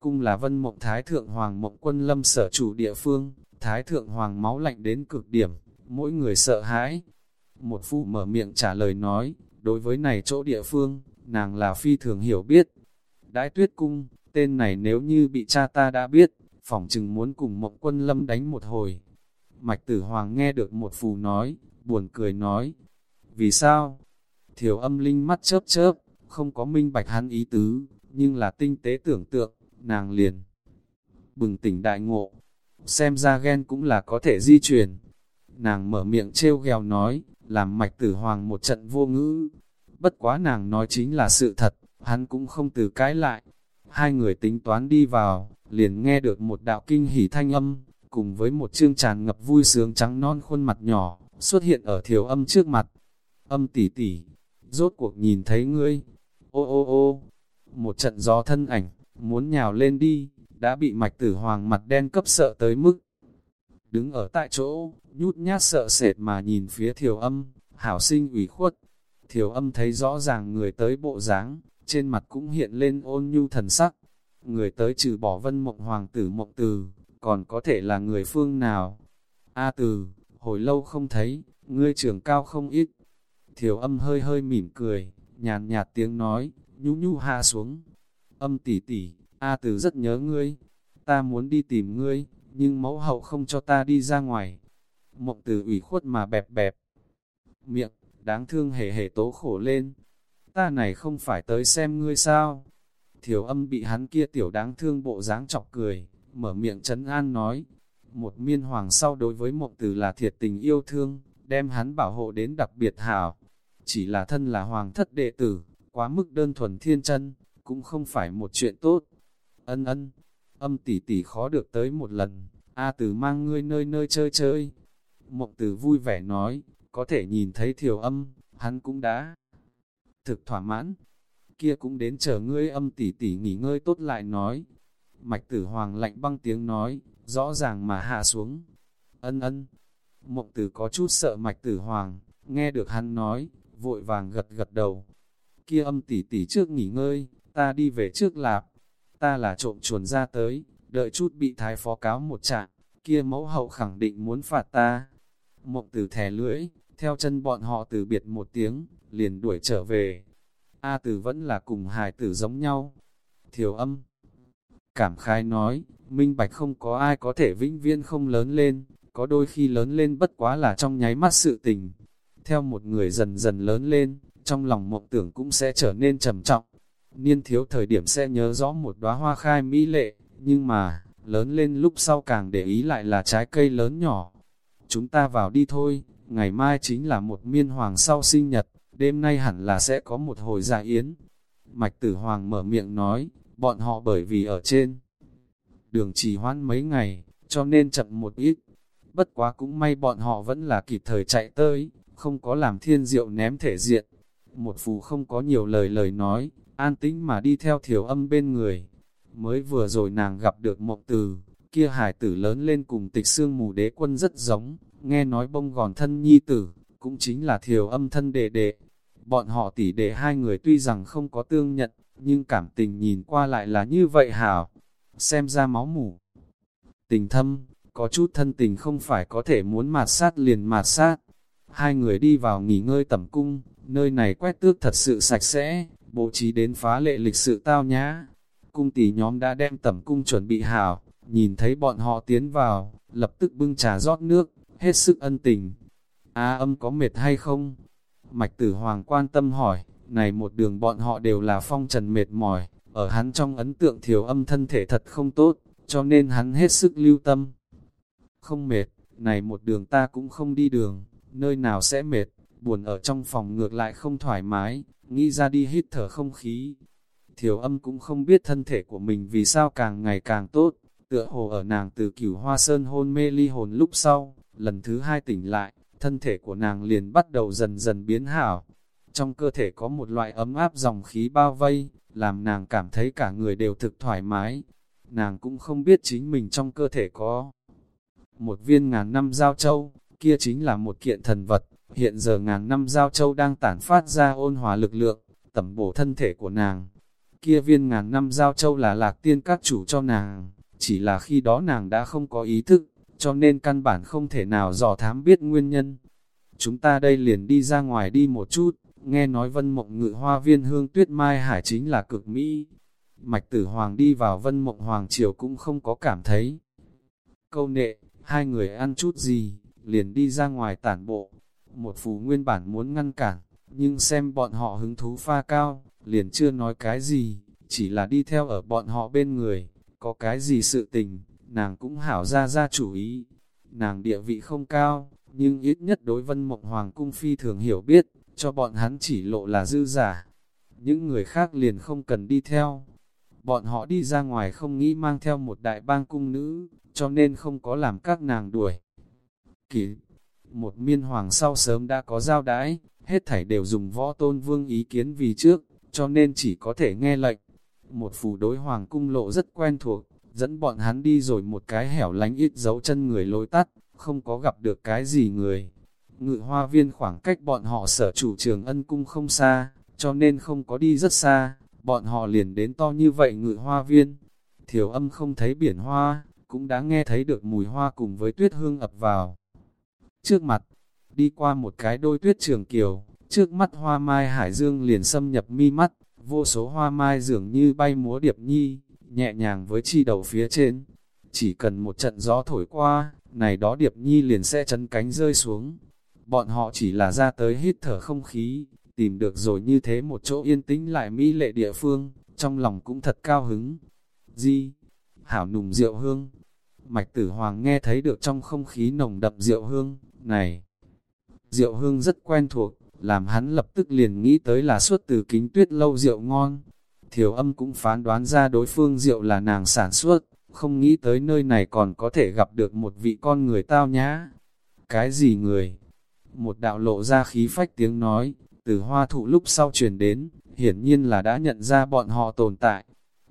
cung là vân mộng thái thượng hoàng mộng quân lâm sở chủ địa phương, thái thượng hoàng máu lạnh đến cực điểm, mỗi người sợ hãi. Một phụ mở miệng trả lời nói, đối với này chỗ địa phương, nàng là phi thường hiểu biết. Đãi tuyết cung, tên này nếu như bị cha ta đã biết, phỏng chừng muốn cùng mộng quân lâm đánh một hồi. Mạch tử hoàng nghe được một phù nói, buồn cười nói, vì sao? Thiểu âm linh mắt chớp chớp, không có minh bạch hắn ý tứ, nhưng là tinh tế tưởng tượng, nàng liền. Bừng tỉnh đại ngộ, xem ra ghen cũng là có thể di chuyển. Nàng mở miệng trêu gheo nói, làm mạch tử hoàng một trận vô ngữ. Bất quá nàng nói chính là sự thật, hắn cũng không từ cái lại. Hai người tính toán đi vào, liền nghe được một đạo kinh hỉ thanh âm, cùng với một chương tràn ngập vui sướng trắng non khuôn mặt nhỏ, xuất hiện ở thiểu âm trước mặt. Âm tỉ tỉ, rốt cuộc nhìn thấy ngươi. Ô ô ô, một trận gió thân ảnh, muốn nhào lên đi, đã bị mạch tử hoàng mặt đen cấp sợ tới mức. Đứng ở tại chỗ, nhút nhát sợ sệt mà nhìn phía thiểu âm, hảo sinh ủy khuất. Thiểu âm thấy rõ ràng người tới bộ dáng, trên mặt cũng hiện lên ôn nhu thần sắc. Người tới trừ bỏ vân mộng hoàng tử mộng từ, còn có thể là người phương nào? A từ, hồi lâu không thấy, ngươi trưởng cao không ít. Thiểu âm hơi hơi mỉm cười, nhàn nhạt tiếng nói, nhu nhu hạ xuống. Âm tỷ tỷ, A từ rất nhớ ngươi, ta muốn đi tìm ngươi, nhưng mẫu hậu không cho ta đi ra ngoài. Mộng từ ủy khuất mà bẹp bẹp. Miệng, đáng thương hề hề tố khổ lên. Ta này không phải tới xem ngươi sao? Thiểu âm bị hắn kia tiểu đáng thương bộ dáng chọc cười, mở miệng trấn an nói. Một miên hoàng sau đối với mộng từ là thiệt tình yêu thương, đem hắn bảo hộ đến đặc biệt hảo. Chỉ là thân là hoàng thất đệ tử, quá mức đơn thuần thiên chân, cũng không phải một chuyện tốt. Ân ân, âm tỷ tỷ khó được tới một lần, A từ mang ngươi nơi nơi chơi chơi. Mộng từ vui vẻ nói, có thể nhìn thấy thiểu âm, hắn cũng đã thực thỏa mãn. Kia cũng đến chờ ngươi âm tỷ tỷ nghỉ ngơi tốt lại nói. Mạch tử hoàng lạnh băng tiếng nói, rõ ràng mà hạ xuống. Ân ân, mộng tử có chút sợ mạch tử hoàng, nghe được hắn nói, vội vàng gật gật đầu. Kia âm tỷ tỷ trước nghỉ ngơi, ta đi về trước lạp. Ta là trộm chuồn ra tới, đợi chút bị thái phó cáo một trạng, kia mẫu hậu khẳng định muốn phạt ta. Mộng tử thẻ lưỡi, theo chân bọn họ từ biệt một tiếng, liền đuổi trở về. A tử vẫn là cùng hài tử giống nhau. Thiểu âm, cảm khai nói, minh bạch không có ai có thể vĩnh viễn không lớn lên, có đôi khi lớn lên bất quá là trong nháy mắt sự tình. Theo một người dần dần lớn lên, trong lòng mộng tưởng cũng sẽ trở nên trầm trọng. Niên thiếu thời điểm sẽ nhớ rõ một đóa hoa khai mỹ lệ, nhưng mà, lớn lên lúc sau càng để ý lại là trái cây lớn nhỏ. Chúng ta vào đi thôi, ngày mai chính là một miên hoàng sau sinh nhật, đêm nay hẳn là sẽ có một hồi dạ yến. Mạch tử hoàng mở miệng nói, bọn họ bởi vì ở trên đường trì hoãn mấy ngày, cho nên chậm một ít. Bất quá cũng may bọn họ vẫn là kịp thời chạy tới, không có làm thiên diệu ném thể diện. Một phù không có nhiều lời lời nói, an tĩnh mà đi theo thiểu âm bên người. Mới vừa rồi nàng gặp được mộng từ, kia hải tử lớn lên cùng tịch xương mù đế quân rất giống, nghe nói bông gòn thân nhi tử, cũng chính là thiểu âm thân đệ đệ. Bọn họ tỷ để hai người tuy rằng không có tương nhận, nhưng cảm tình nhìn qua lại là như vậy hảo. Xem ra máu mủ. Tình thâm, có chút thân tình không phải có thể muốn mạt sát liền mạt sát. Hai người đi vào nghỉ ngơi tẩm cung, nơi này quét tước thật sự sạch sẽ, bố trí đến phá lệ lịch sự tao nhã. Cung tỷ nhóm đã đem tẩm cung chuẩn bị hảo, nhìn thấy bọn họ tiến vào, lập tức bưng trà rót nước, hết sức ân tình. A âm có mệt hay không? Mạch tử hoàng quan tâm hỏi, này một đường bọn họ đều là phong trần mệt mỏi, ở hắn trong ấn tượng thiểu âm thân thể thật không tốt, cho nên hắn hết sức lưu tâm. Không mệt, này một đường ta cũng không đi đường, nơi nào sẽ mệt, buồn ở trong phòng ngược lại không thoải mái, nghĩ ra đi hít thở không khí. Thiểu âm cũng không biết thân thể của mình vì sao càng ngày càng tốt, tựa hồ ở nàng từ cửu hoa sơn hôn mê ly hồn lúc sau, lần thứ hai tỉnh lại, thân thể của nàng liền bắt đầu dần dần biến hảo. Trong cơ thể có một loại ấm áp dòng khí bao vây, làm nàng cảm thấy cả người đều thực thoải mái. Nàng cũng không biết chính mình trong cơ thể có một viên ngàn năm giao châu, kia chính là một kiện thần vật. Hiện giờ ngàn năm giao châu đang tản phát ra ôn hòa lực lượng, tẩm bổ thân thể của nàng. Kia viên ngàn năm giao châu là lạc tiên các chủ cho nàng, chỉ là khi đó nàng đã không có ý thức, cho nên căn bản không thể nào dò thám biết nguyên nhân. Chúng ta đây liền đi ra ngoài đi một chút, nghe nói vân mộng ngự hoa viên hương tuyết mai hải chính là cực mỹ. Mạch tử hoàng đi vào vân mộng hoàng triều cũng không có cảm thấy. Câu nệ, hai người ăn chút gì, liền đi ra ngoài tản bộ. Một phù nguyên bản muốn ngăn cản, nhưng xem bọn họ hứng thú pha cao, liền chưa nói cái gì, chỉ là đi theo ở bọn họ bên người, có cái gì sự tình, nàng cũng hảo ra ra chủ ý. Nàng địa vị không cao, nhưng ít nhất đối vân mộng hoàng cung phi thường hiểu biết, cho bọn hắn chỉ lộ là dư giả. Những người khác liền không cần đi theo. Bọn họ đi ra ngoài không nghĩ mang theo một đại bang cung nữ, cho nên không có làm các nàng đuổi. Kỷ, một miên hoàng sau sớm đã có giao đái hết thảy đều dùng võ tôn vương ý kiến vì trước, cho nên chỉ có thể nghe lệnh. Một phù đối hoàng cung lộ rất quen thuộc, dẫn bọn hắn đi rồi một cái hẻo lánh ít dấu chân người lối tắt, không có gặp được cái gì người. Ngự hoa viên khoảng cách bọn họ sở chủ trường ân cung không xa, cho nên không có đi rất xa, bọn họ liền đến to như vậy ngự hoa viên. Thiểu âm không thấy biển hoa, cũng đã nghe thấy được mùi hoa cùng với tuyết hương ập vào. Trước mặt, đi qua một cái đôi tuyết trường kiều, trước mắt hoa mai hải dương liền xâm nhập mi mắt, vô số hoa mai dường như bay múa điệp nhi, nhẹ nhàng với chi đầu phía trên. Chỉ cần một trận gió thổi qua, này đó điệp nhi liền sẽ chấn cánh rơi xuống. Bọn họ chỉ là ra tới hít thở không khí, tìm được rồi như thế một chỗ yên tĩnh lại mỹ lệ địa phương, trong lòng cũng thật cao hứng. Di, hảo nùng rượu hương. Mạch tử hoàng nghe thấy được trong không khí nồng đậm rượu hương, này. Rượu hương rất quen thuộc, làm hắn lập tức liền nghĩ tới là suốt từ kính tuyết lâu rượu ngon. Thiểu âm cũng phán đoán ra đối phương rượu là nàng sản xuất, không nghĩ tới nơi này còn có thể gặp được một vị con người tao nhã. Cái gì người? Một đạo lộ ra khí phách tiếng nói, từ hoa thụ lúc sau truyền đến, hiển nhiên là đã nhận ra bọn họ tồn tại.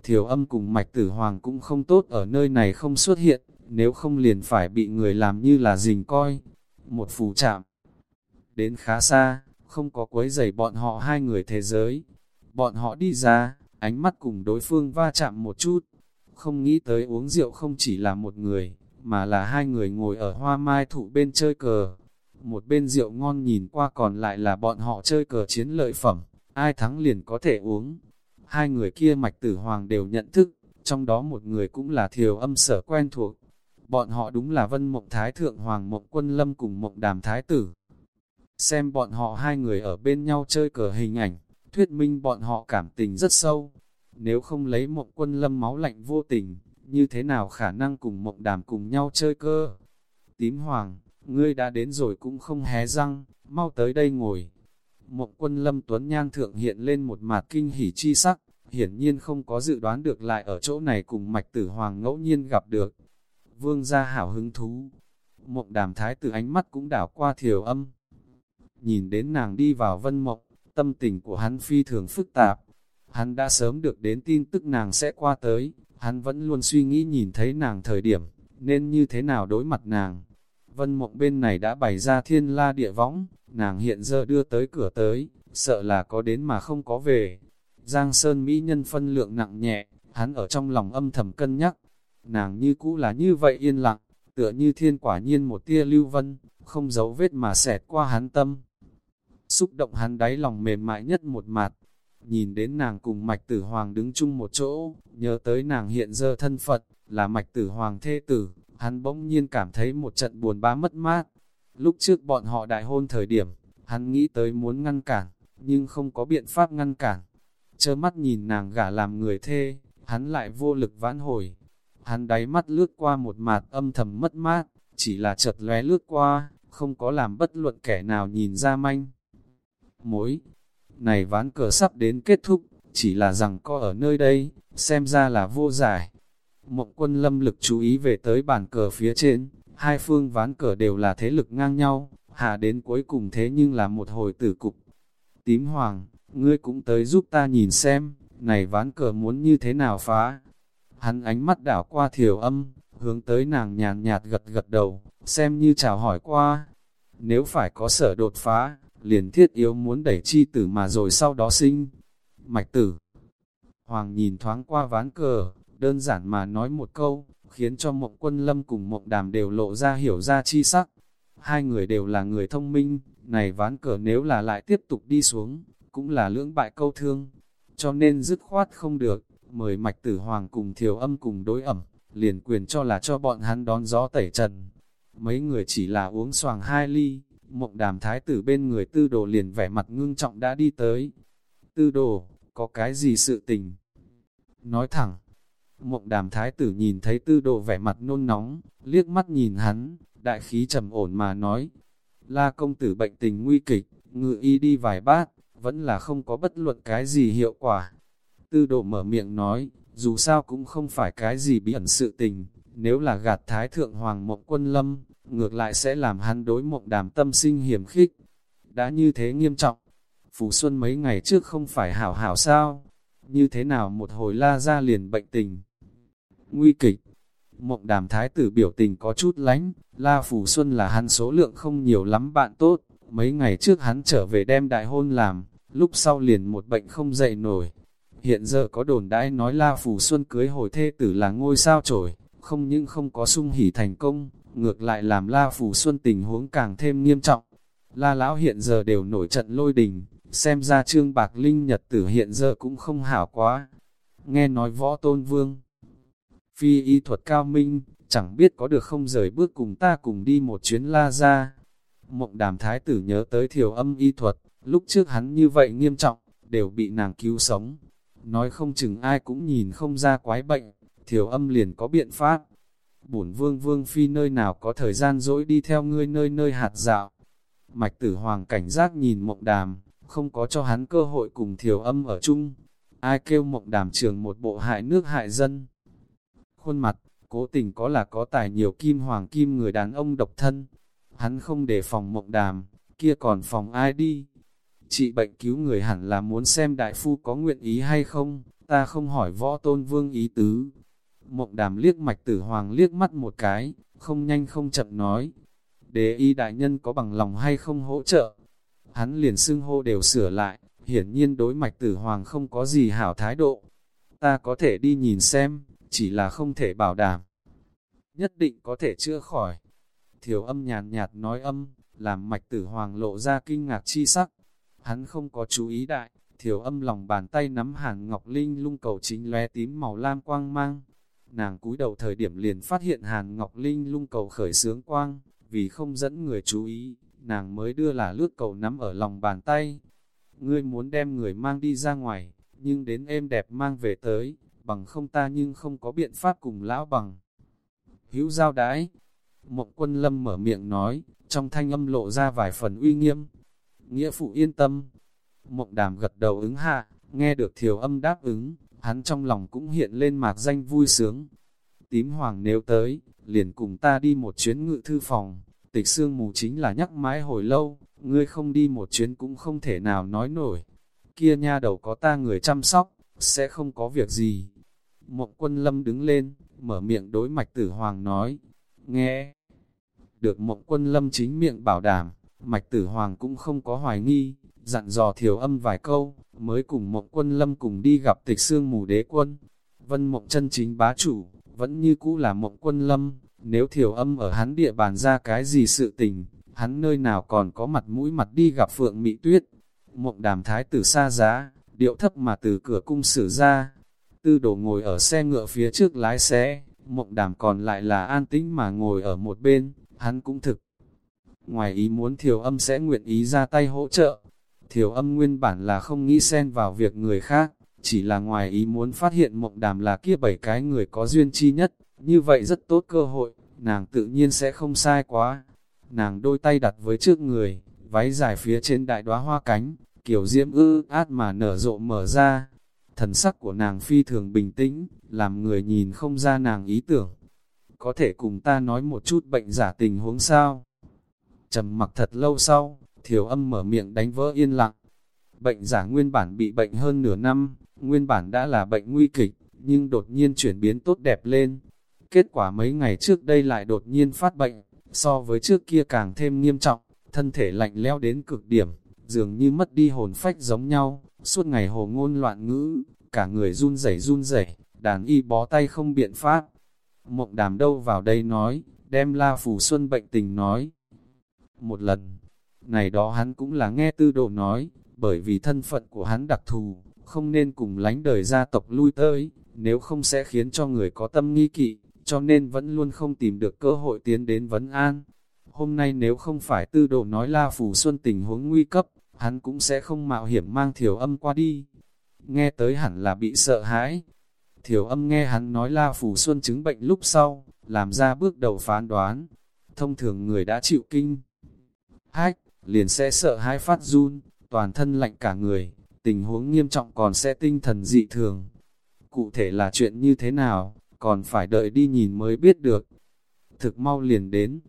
Thiểu âm cùng mạch tử hoàng cũng không tốt ở nơi này không xuất hiện, nếu không liền phải bị người làm như là rình coi. Một phù chạm đến khá xa, không có quấy giày bọn họ hai người thế giới. Bọn họ đi ra, ánh mắt cùng đối phương va chạm một chút. Không nghĩ tới uống rượu không chỉ là một người, mà là hai người ngồi ở hoa mai thụ bên chơi cờ. Một bên rượu ngon nhìn qua còn lại là bọn họ chơi cờ chiến lợi phẩm, ai thắng liền có thể uống. Hai người kia mạch tử hoàng đều nhận thức, trong đó một người cũng là thiều âm sở quen thuộc. Bọn họ đúng là vân mộng thái thượng hoàng mộng quân lâm cùng mộng đàm thái tử. Xem bọn họ hai người ở bên nhau chơi cờ hình ảnh, thuyết minh bọn họ cảm tình rất sâu. Nếu không lấy mộng quân lâm máu lạnh vô tình, như thế nào khả năng cùng mộng đàm cùng nhau chơi cơ? Tím hoàng, ngươi đã đến rồi cũng không hé răng, mau tới đây ngồi. Mộng quân lâm tuấn nhang thượng hiện lên một mặt kinh hỉ chi sắc, hiển nhiên không có dự đoán được lại ở chỗ này cùng mạch tử hoàng ngẫu nhiên gặp được. Vương gia hảo hứng thú, mộng đàm thái tử ánh mắt cũng đảo qua thiểu âm. Nhìn đến nàng đi vào vân mộng, tâm tình của hắn phi thường phức tạp. Hắn đã sớm được đến tin tức nàng sẽ qua tới, hắn vẫn luôn suy nghĩ nhìn thấy nàng thời điểm, nên như thế nào đối mặt nàng. Vân mộng bên này đã bày ra thiên la địa võng, nàng hiện giờ đưa tới cửa tới, sợ là có đến mà không có về. Giang Sơn Mỹ nhân phân lượng nặng nhẹ, hắn ở trong lòng âm thầm cân nhắc. Nàng như cũ là như vậy yên lặng, tựa như thiên quả nhiên một tia lưu vân, không giấu vết mà xẹt qua hắn tâm. Xúc động hắn đáy lòng mềm mại nhất một mặt, nhìn đến nàng cùng mạch tử hoàng đứng chung một chỗ, nhớ tới nàng hiện giờ thân Phật, là mạch tử hoàng thê tử, hắn bỗng nhiên cảm thấy một trận buồn bã mất mát. Lúc trước bọn họ đại hôn thời điểm, hắn nghĩ tới muốn ngăn cản, nhưng không có biện pháp ngăn cản. Chơ mắt nhìn nàng gả làm người thê, hắn lại vô lực vãn hồi. Hắn đáy mắt lướt qua một mạt âm thầm mất mát, chỉ là chợt lóe lướt qua, không có làm bất luận kẻ nào nhìn ra manh. Mối, này ván cờ sắp đến kết thúc, chỉ là rằng có ở nơi đây, xem ra là vô giải. Mộng quân lâm lực chú ý về tới bàn cờ phía trên, hai phương ván cờ đều là thế lực ngang nhau, hạ đến cuối cùng thế nhưng là một hồi tử cục. Tím hoàng, ngươi cũng tới giúp ta nhìn xem, này ván cờ muốn như thế nào phá. Hắn ánh mắt đảo qua thiểu âm, hướng tới nàng nhàn nhạt gật gật đầu, xem như chào hỏi qua. Nếu phải có sở đột phá, liền thiết yếu muốn đẩy chi tử mà rồi sau đó sinh. Mạch tử Hoàng nhìn thoáng qua ván cờ, đơn giản mà nói một câu, khiến cho mộng quân lâm cùng mộng đàm đều lộ ra hiểu ra chi sắc. Hai người đều là người thông minh, này ván cờ nếu là lại tiếp tục đi xuống, cũng là lưỡng bại câu thương, cho nên dứt khoát không được, mời mạch tử hoàng cùng thiểu âm cùng đối ẩm, liền quyền cho là cho bọn hắn đón gió tẩy trần. Mấy người chỉ là uống xoàng hai ly, mộng đàm thái tử bên người tư đồ liền vẻ mặt ngưng trọng đã đi tới. Tư đồ, có cái gì sự tình? Nói thẳng, mộng đàm thái tử nhìn thấy tư đồ vẻ mặt nôn nóng, liếc mắt nhìn hắn, đại khí trầm ổn mà nói. La công tử bệnh tình nguy kịch, ngự y đi vài bát, vẫn là không có bất luận cái gì hiệu quả. Tư đồ mở miệng nói, dù sao cũng không phải cái gì bí ẩn sự tình, nếu là gạt thái thượng hoàng mộng quân lâm, ngược lại sẽ làm hắn đối mộng đàm tâm sinh hiểm khích. Đã như thế nghiêm trọng, Phú Xuân mấy ngày trước không phải hảo hảo sao, như thế nào một hồi la ra liền bệnh tình. Nguy kịch, mộng đàm thái tử biểu tình có chút lánh, la Phú Xuân là hắn số lượng không nhiều lắm bạn tốt, mấy ngày trước hắn trở về đem đại hôn làm, lúc sau liền một bệnh không dậy nổi. Hiện giờ có đồn đãi nói La Phù Xuân cưới hồi thê tử là ngôi sao trổi, không những không có sung hỉ thành công, ngược lại làm La Phủ Xuân tình huống càng thêm nghiêm trọng. La Lão hiện giờ đều nổi trận lôi đình, xem ra trương bạc linh nhật tử hiện giờ cũng không hảo quá. Nghe nói võ tôn vương, phi y thuật cao minh, chẳng biết có được không rời bước cùng ta cùng đi một chuyến la ra. Mộng đàm thái tử nhớ tới thiểu âm y thuật, lúc trước hắn như vậy nghiêm trọng, đều bị nàng cứu sống. nói không chừng ai cũng nhìn không ra quái bệnh, thiểu âm liền có biện pháp. Bổn vương vương phi nơi nào có thời gian dỗi đi theo ngươi nơi nơi hạt dạo. Mạch tử hoàng cảnh giác nhìn mộng đàm, không có cho hắn cơ hội cùng thiểu âm ở chung. Ai kêu mộng đàm trường một bộ hại nước hại dân. Khuôn mặt, cố tình có là có tài nhiều kim hoàng kim người đàn ông độc thân. Hắn không để phòng mộng đàm, kia còn phòng ai đi. Trị bệnh cứu người hẳn là muốn xem đại phu có nguyện ý hay không, ta không hỏi võ tôn vương ý tứ. Mộng đàm liếc mạch tử hoàng liếc mắt một cái, không nhanh không chậm nói. Đế y đại nhân có bằng lòng hay không hỗ trợ? Hắn liền xưng hô đều sửa lại, hiển nhiên đối mạch tử hoàng không có gì hảo thái độ. Ta có thể đi nhìn xem, chỉ là không thể bảo đảm. Nhất định có thể chữa khỏi. Thiểu âm nhàn nhạt nói âm, làm mạch tử hoàng lộ ra kinh ngạc chi sắc. Hắn không có chú ý đại, thiểu âm lòng bàn tay nắm hàn ngọc linh lung cầu chính lóe tím màu lam quang mang. Nàng cúi đầu thời điểm liền phát hiện hàn ngọc linh lung cầu khởi sướng quang, vì không dẫn người chú ý, nàng mới đưa là lướt cầu nắm ở lòng bàn tay. Ngươi muốn đem người mang đi ra ngoài, nhưng đến êm đẹp mang về tới, bằng không ta nhưng không có biện pháp cùng lão bằng. Hữu giao đái, mộng quân lâm mở miệng nói, trong thanh âm lộ ra vài phần uy nghiêm. Nghĩa phụ yên tâm. Mộng đàm gật đầu ứng hạ, nghe được thiểu âm đáp ứng, hắn trong lòng cũng hiện lên mạc danh vui sướng. Tím hoàng nếu tới, liền cùng ta đi một chuyến ngự thư phòng, tịch xương mù chính là nhắc mãi hồi lâu, ngươi không đi một chuyến cũng không thể nào nói nổi. Kia nha đầu có ta người chăm sóc, sẽ không có việc gì. Mộng quân lâm đứng lên, mở miệng đối mạch tử hoàng nói, nghe. Được mộng quân lâm chính miệng bảo đảm, mạch tử hoàng cũng không có hoài nghi, dặn dò thiểu âm vài câu, mới cùng mộng quân lâm cùng đi gặp tịch xương mù đế quân. Vân mộng chân chính bá chủ, vẫn như cũ là mộng quân lâm, nếu thiểu âm ở hắn địa bàn ra cái gì sự tình, hắn nơi nào còn có mặt mũi mặt đi gặp phượng mỹ tuyết. Mộng đàm thái tử xa giá, điệu thấp mà từ cửa cung xử ra. Tư đồ ngồi ở xe ngựa phía trước lái xe, mộng đàm còn lại là an tĩnh mà ngồi ở một bên, hắn cũng thực. Ngoài ý muốn thiểu âm sẽ nguyện ý ra tay hỗ trợ, thiểu âm nguyên bản là không nghĩ xen vào việc người khác, chỉ là ngoài ý muốn phát hiện mộng đàm là kia bảy cái người có duyên chi nhất, như vậy rất tốt cơ hội, nàng tự nhiên sẽ không sai quá. Nàng đôi tay đặt với trước người, váy dài phía trên đại đóa hoa cánh, kiểu diễm ư át mà nở rộ mở ra. Thần sắc của nàng phi thường bình tĩnh, làm người nhìn không ra nàng ý tưởng. Có thể cùng ta nói một chút bệnh giả tình huống sao? trầm mặc thật lâu sau, thiểu âm mở miệng đánh vỡ yên lặng. Bệnh giả nguyên bản bị bệnh hơn nửa năm, nguyên bản đã là bệnh nguy kịch, nhưng đột nhiên chuyển biến tốt đẹp lên. Kết quả mấy ngày trước đây lại đột nhiên phát bệnh, so với trước kia càng thêm nghiêm trọng, thân thể lạnh leo đến cực điểm, dường như mất đi hồn phách giống nhau, suốt ngày hồ ngôn loạn ngữ, cả người run rẩy run rẩy, đàn y bó tay không biện pháp. Mộng đàm đâu vào đây nói, đem la phù xuân bệnh tình nói. Một lần, này đó hắn cũng là nghe tư đồ nói, bởi vì thân phận của hắn đặc thù, không nên cùng lánh đời gia tộc lui tới, nếu không sẽ khiến cho người có tâm nghi kỵ, cho nên vẫn luôn không tìm được cơ hội tiến đến vấn an. Hôm nay nếu không phải tư đồ nói La Phủ Xuân tình huống nguy cấp, hắn cũng sẽ không mạo hiểm mang thiểu âm qua đi. Nghe tới hẳn là bị sợ hãi. Thiểu âm nghe hắn nói La Phủ Xuân chứng bệnh lúc sau, làm ra bước đầu phán đoán. Thông thường người đã chịu kinh. Hách, liền sẽ sợ hãi phát run, toàn thân lạnh cả người, tình huống nghiêm trọng còn sẽ tinh thần dị thường. Cụ thể là chuyện như thế nào, còn phải đợi đi nhìn mới biết được. Thực mau liền đến,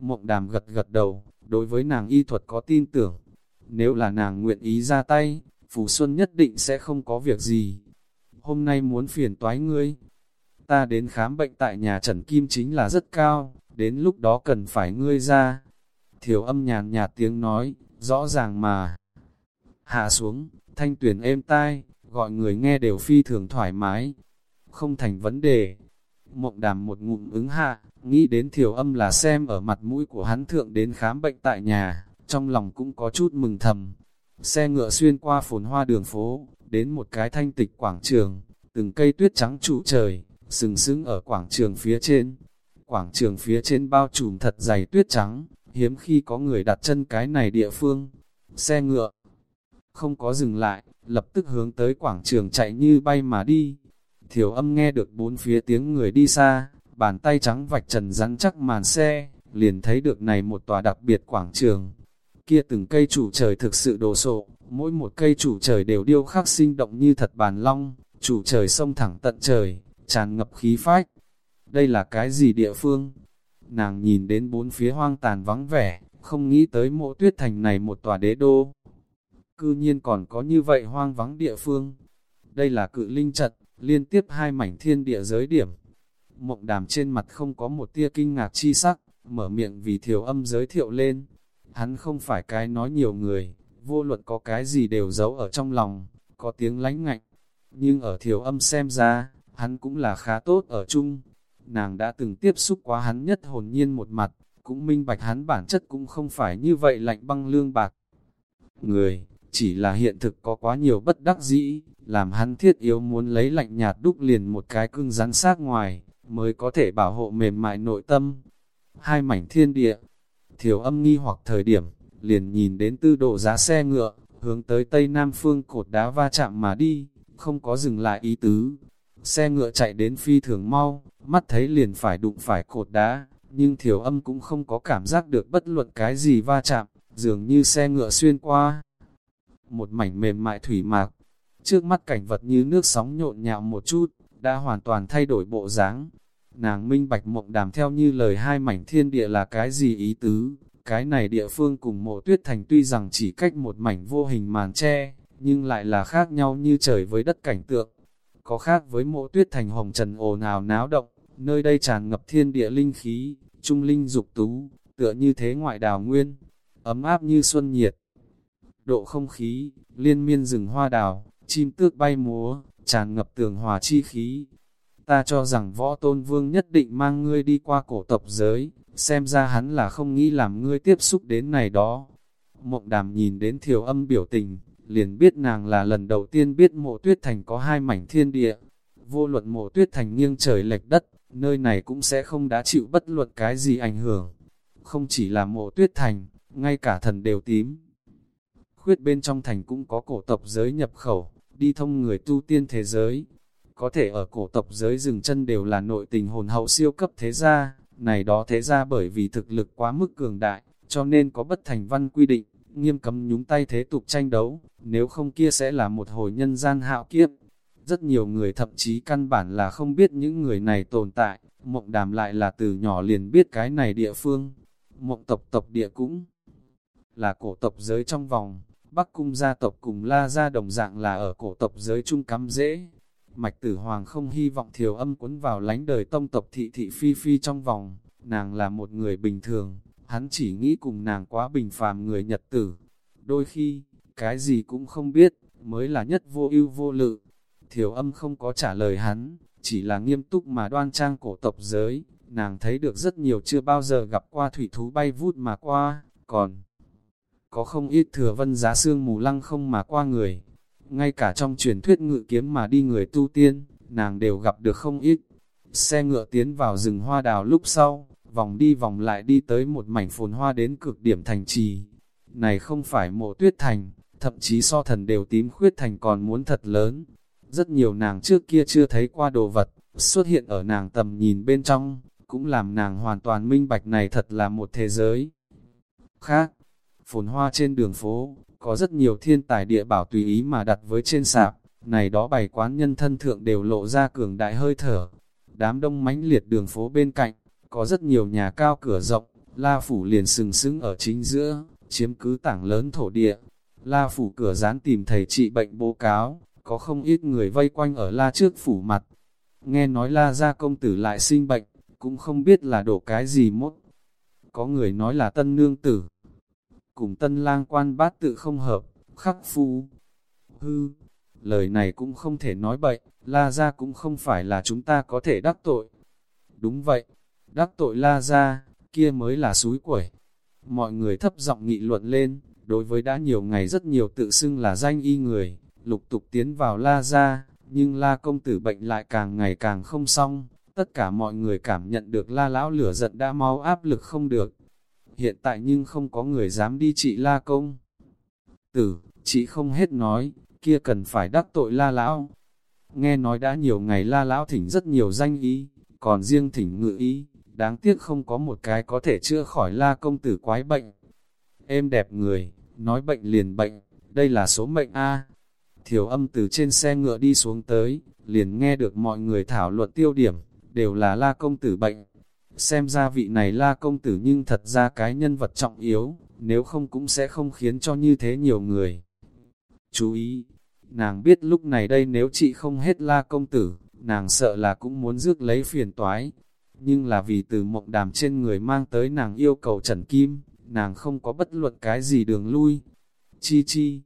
mộng đàm gật gật đầu, đối với nàng y thuật có tin tưởng. Nếu là nàng nguyện ý ra tay, Phù Xuân nhất định sẽ không có việc gì. Hôm nay muốn phiền toái ngươi. Ta đến khám bệnh tại nhà Trần Kim chính là rất cao, đến lúc đó cần phải ngươi ra. Thiểu âm nhàn nhạt tiếng nói, rõ ràng mà. Hạ xuống, thanh tuyển êm tai, gọi người nghe đều phi thường thoải mái. Không thành vấn đề. Mộng đàm một ngụm ứng hạ, nghĩ đến thiểu âm là xem ở mặt mũi của hắn thượng đến khám bệnh tại nhà, trong lòng cũng có chút mừng thầm. Xe ngựa xuyên qua phồn hoa đường phố, đến một cái thanh tịch quảng trường, từng cây tuyết trắng trụ trời, sừng sững ở quảng trường phía trên. Quảng trường phía trên bao trùm thật dày tuyết trắng, hiếm khi có người đặt chân cái này địa phương. Xe ngựa không có dừng lại, lập tức hướng tới quảng trường chạy như bay mà đi. Thiểu âm nghe được bốn phía tiếng người đi xa, bàn tay trắng vạch trần rắn chắc màn xe, liền thấy được này một tòa đặc biệt quảng trường. Kia từng cây chủ trời thực sự đồ sộ, mỗi một cây chủ trời đều điêu khắc sinh động như thật bàn long, chủ trời sông thẳng tận trời, tràn ngập khí phách. Đây là cái gì địa phương? Nàng nhìn đến bốn phía hoang tàn vắng vẻ, không nghĩ tới mộ tuyết thành này một tòa đế đô. Cư nhiên còn có như vậy hoang vắng địa phương. Đây là cự linh trận, liên tiếp hai mảnh thiên địa giới điểm. Mộng đàm trên mặt không có một tia kinh ngạc chi sắc, mở miệng vì thiểu âm giới thiệu lên. Hắn không phải cái nói nhiều người, vô luận có cái gì đều giấu ở trong lòng, có tiếng lánh ngạnh. Nhưng ở thiểu âm xem ra, hắn cũng là khá tốt ở chung. Nàng đã từng tiếp xúc quá hắn nhất hồn nhiên một mặt, cũng minh bạch hắn bản chất cũng không phải như vậy lạnh băng lương bạc. Người, chỉ là hiện thực có quá nhiều bất đắc dĩ, làm hắn thiết yếu muốn lấy lạnh nhạt đúc liền một cái cưng rắn sát ngoài, mới có thể bảo hộ mềm mại nội tâm. Hai mảnh thiên địa, thiểu âm nghi hoặc thời điểm, liền nhìn đến tư độ giá xe ngựa, hướng tới tây nam phương cột đá va chạm mà đi, không có dừng lại ý tứ. Xe ngựa chạy đến phi thường mau, mắt thấy liền phải đụng phải cột đá, nhưng thiểu âm cũng không có cảm giác được bất luận cái gì va chạm, dường như xe ngựa xuyên qua. Một mảnh mềm mại thủy mạc, trước mắt cảnh vật như nước sóng nhộn nhạo một chút, đã hoàn toàn thay đổi bộ dáng. Nàng minh bạch mộng đàm theo như lời hai mảnh thiên địa là cái gì ý tứ, cái này địa phương cùng mộ tuyết thành tuy rằng chỉ cách một mảnh vô hình màn che, nhưng lại là khác nhau như trời với đất cảnh tượng. Có khác với mộ tuyết thành hồng trần ồn ào náo động, nơi đây tràn ngập thiên địa linh khí, trung linh dục tú, tựa như thế ngoại đào nguyên, ấm áp như xuân nhiệt. Độ không khí, liên miên rừng hoa đào, chim tước bay múa, tràn ngập tường hòa chi khí. Ta cho rằng võ tôn vương nhất định mang ngươi đi qua cổ tộc giới, xem ra hắn là không nghĩ làm ngươi tiếp xúc đến này đó. Mộng đàm nhìn đến thiểu âm biểu tình, liền biết nàng là lần đầu tiên biết mộ tuyết thành có hai mảnh thiên địa. Vô luận mộ tuyết thành nghiêng trời lệch đất, nơi này cũng sẽ không đã chịu bất luận cái gì ảnh hưởng. Không chỉ là mộ tuyết thành, ngay cả thần đều tím. Khuyết bên trong thành cũng có cổ tộc giới nhập khẩu, đi thông người tu tiên thế giới. Có thể ở cổ tộc giới dừng chân đều là nội tình hồn hậu siêu cấp thế gia, này đó thế gia bởi vì thực lực quá mức cường đại, cho nên có bất thành văn quy định, nghiêm cấm nhúng tay thế tục tranh đấu, nếu không kia sẽ là một hồi nhân gian hạo kiếp. Rất nhiều người thậm chí căn bản là không biết những người này tồn tại, mộng đàm lại là từ nhỏ liền biết cái này địa phương. Mộng tộc tộc địa cũng là cổ tộc giới trong vòng, Bắc cung gia tộc cùng la gia đồng dạng là ở cổ tộc giới trung cắm dễ. Mạch tử hoàng không hy vọng thiểu âm cuốn vào lánh đời tông tộc thị thị phi phi trong vòng, nàng là một người bình thường, hắn chỉ nghĩ cùng nàng quá bình phàm người nhật tử. Đôi khi, cái gì cũng không biết, mới là nhất vô ưu vô lự. Thiểu âm không có trả lời hắn, chỉ là nghiêm túc mà đoan trang cổ tộc giới, nàng thấy được rất nhiều chưa bao giờ gặp qua thủy thú bay vút mà qua, còn có không ít thừa vân giá xương mù lăng không mà qua người. Ngay cả trong truyền thuyết ngự kiếm mà đi người tu tiên, nàng đều gặp được không ít. Xe ngựa tiến vào rừng hoa đào lúc sau, vòng đi vòng lại đi tới một mảnh phồn hoa đến cực điểm thành trì. Này không phải mộ tuyết thành, thậm chí so thần đều tím khuyết thành còn muốn thật lớn. Rất nhiều nàng trước kia chưa thấy qua đồ vật, xuất hiện ở nàng tầm nhìn bên trong, cũng làm nàng hoàn toàn minh bạch này thật là một thế giới. Khác, phồn hoa trên đường phố, có rất nhiều thiên tài địa bảo tùy ý mà đặt với trên sạp, này đó bày quán nhân thân thượng đều lộ ra cường đại hơi thở. Đám đông mãnh liệt đường phố bên cạnh, có rất nhiều nhà cao cửa rộng, La Phủ liền sừng sững ở chính giữa, chiếm cứ tảng lớn thổ địa. La Phủ cửa dán tìm thầy trị bệnh bố cáo, có không ít người vây quanh ở La trước phủ mặt. Nghe nói La gia công tử lại sinh bệnh, cũng không biết là đổ cái gì mốt. Có người nói là tân nương tử, cùng tân lang quan bát tự không hợp, khắc phu. Hư, lời này cũng không thể nói bậy, la ra cũng không phải là chúng ta có thể đắc tội. Đúng vậy, đắc tội la ra, kia mới là suối quẩy. Mọi người thấp giọng nghị luận lên, đối với đã nhiều ngày rất nhiều tự xưng là danh y người, lục tục tiến vào la ra, nhưng la công tử bệnh lại càng ngày càng không xong, tất cả mọi người cảm nhận được la lão lửa giận đã mau áp lực không được, hiện tại nhưng không có người dám đi trị la công. Tử, chị không hết nói, kia cần phải đắc tội la lão. Nghe nói đã nhiều ngày la lão thỉnh rất nhiều danh ý, còn riêng thỉnh ngự ý, đáng tiếc không có một cái có thể chữa khỏi la công tử quái bệnh. Êm đẹp người, nói bệnh liền bệnh, đây là số mệnh A. Thiểu âm từ trên xe ngựa đi xuống tới, liền nghe được mọi người thảo luận tiêu điểm, đều là la công tử bệnh. Xem ra vị này la công tử nhưng thật ra cái nhân vật trọng yếu, nếu không cũng sẽ không khiến cho như thế nhiều người. Chú ý, nàng biết lúc này đây nếu chị không hết la công tử, nàng sợ là cũng muốn rước lấy phiền toái. Nhưng là vì từ mộng đàm trên người mang tới nàng yêu cầu trần kim, nàng không có bất luận cái gì đường lui. Chi chi,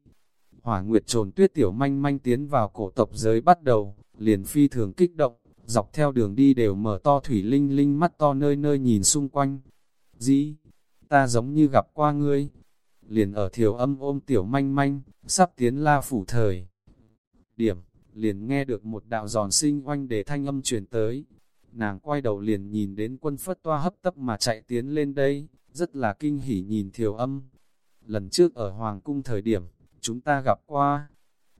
hỏa nguyệt trồn tuyết tiểu manh manh tiến vào cổ tộc giới bắt đầu, liền phi thường kích động, dọc theo đường đi đều mở to thủy linh linh mắt to nơi nơi nhìn xung quanh. Dĩ, ta giống như gặp qua ngươi. Liền ở thiểu âm ôm tiểu manh manh, sắp tiến la phủ thời. Điểm, liền nghe được một đạo giòn sinh oanh để thanh âm truyền tới. Nàng quay đầu liền nhìn đến quân phất toa hấp tấp mà chạy tiến lên đây, rất là kinh hỉ nhìn thiểu âm. Lần trước ở Hoàng cung thời điểm, chúng ta gặp qua.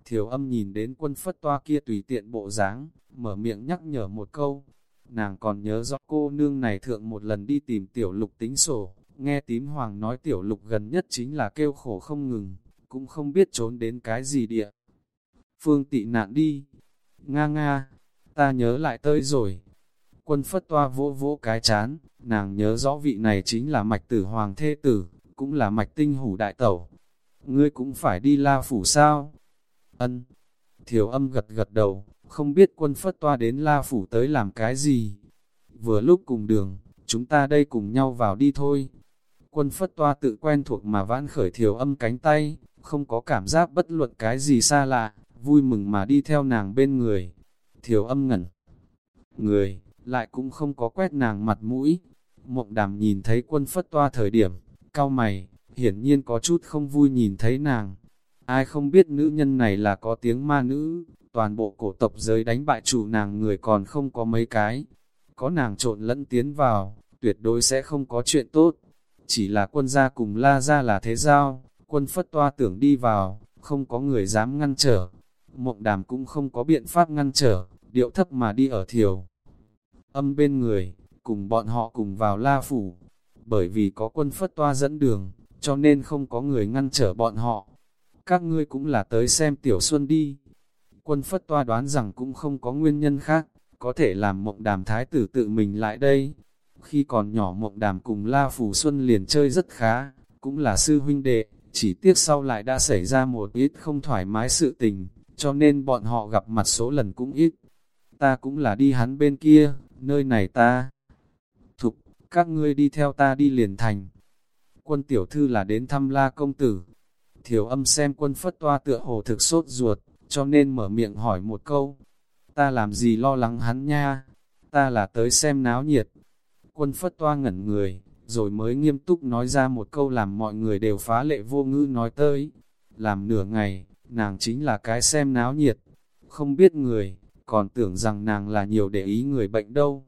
Thiểu âm nhìn đến quân phất toa kia tùy tiện bộ dáng, mở miệng nhắc nhở một câu. Nàng còn nhớ rõ cô nương này thượng một lần đi tìm tiểu lục tính sổ, nghe tím hoàng nói tiểu lục gần nhất chính là kêu khổ không ngừng, cũng không biết trốn đến cái gì địa. Phương tị nạn đi. Nga nga, ta nhớ lại tới rồi. Quân phất toa vỗ vỗ cái chán, nàng nhớ rõ vị này chính là mạch tử hoàng thê tử, cũng là mạch tinh hủ đại tẩu. Ngươi cũng phải đi la phủ sao? Ân. Thiểu âm gật gật đầu, không biết quân phất toa đến la phủ tới làm cái gì. Vừa lúc cùng đường, chúng ta đây cùng nhau vào đi thôi. Quân phất toa tự quen thuộc mà vãn khởi thiểu âm cánh tay, không có cảm giác bất luận cái gì xa lạ, vui mừng mà đi theo nàng bên người. Thiểu âm ngẩn. Người, lại cũng không có quét nàng mặt mũi. Mộng đàm nhìn thấy quân phất toa thời điểm, cao mày, hiển nhiên có chút không vui nhìn thấy nàng. Ai không biết nữ nhân này là có tiếng ma nữ, toàn bộ cổ tộc giới đánh bại chủ nàng người còn không có mấy cái. Có nàng trộn lẫn tiến vào, tuyệt đối sẽ không có chuyện tốt. Chỉ là quân gia cùng la ra là thế giao, quân phất toa tưởng đi vào, không có người dám ngăn trở. Mộng đàm cũng không có biện pháp ngăn trở, điệu thấp mà đi ở thiểu. Âm bên người, cùng bọn họ cùng vào la phủ. Bởi vì có quân phất toa dẫn đường, cho nên không có người ngăn trở bọn họ. Các ngươi cũng là tới xem tiểu xuân đi. Quân phất toa đoán rằng cũng không có nguyên nhân khác, có thể làm mộng đàm thái tử tự mình lại đây. Khi còn nhỏ mộng đàm cùng La Phủ Xuân liền chơi rất khá, cũng là sư huynh đệ, chỉ tiếc sau lại đã xảy ra một ít không thoải mái sự tình, cho nên bọn họ gặp mặt số lần cũng ít. Ta cũng là đi hắn bên kia, nơi này ta. Thục, các ngươi đi theo ta đi liền thành. Quân tiểu thư là đến thăm la công tử. Thiểu âm xem quân phất toa tựa hồ thực sốt ruột, cho nên mở miệng hỏi một câu. Ta làm gì lo lắng hắn nha? Ta là tới xem náo nhiệt. Quân phất toa ngẩn người, rồi mới nghiêm túc nói ra một câu làm mọi người đều phá lệ vô ngữ nói tới. Làm nửa ngày, nàng chính là cái xem náo nhiệt. Không biết người, còn tưởng rằng nàng là nhiều để ý người bệnh đâu.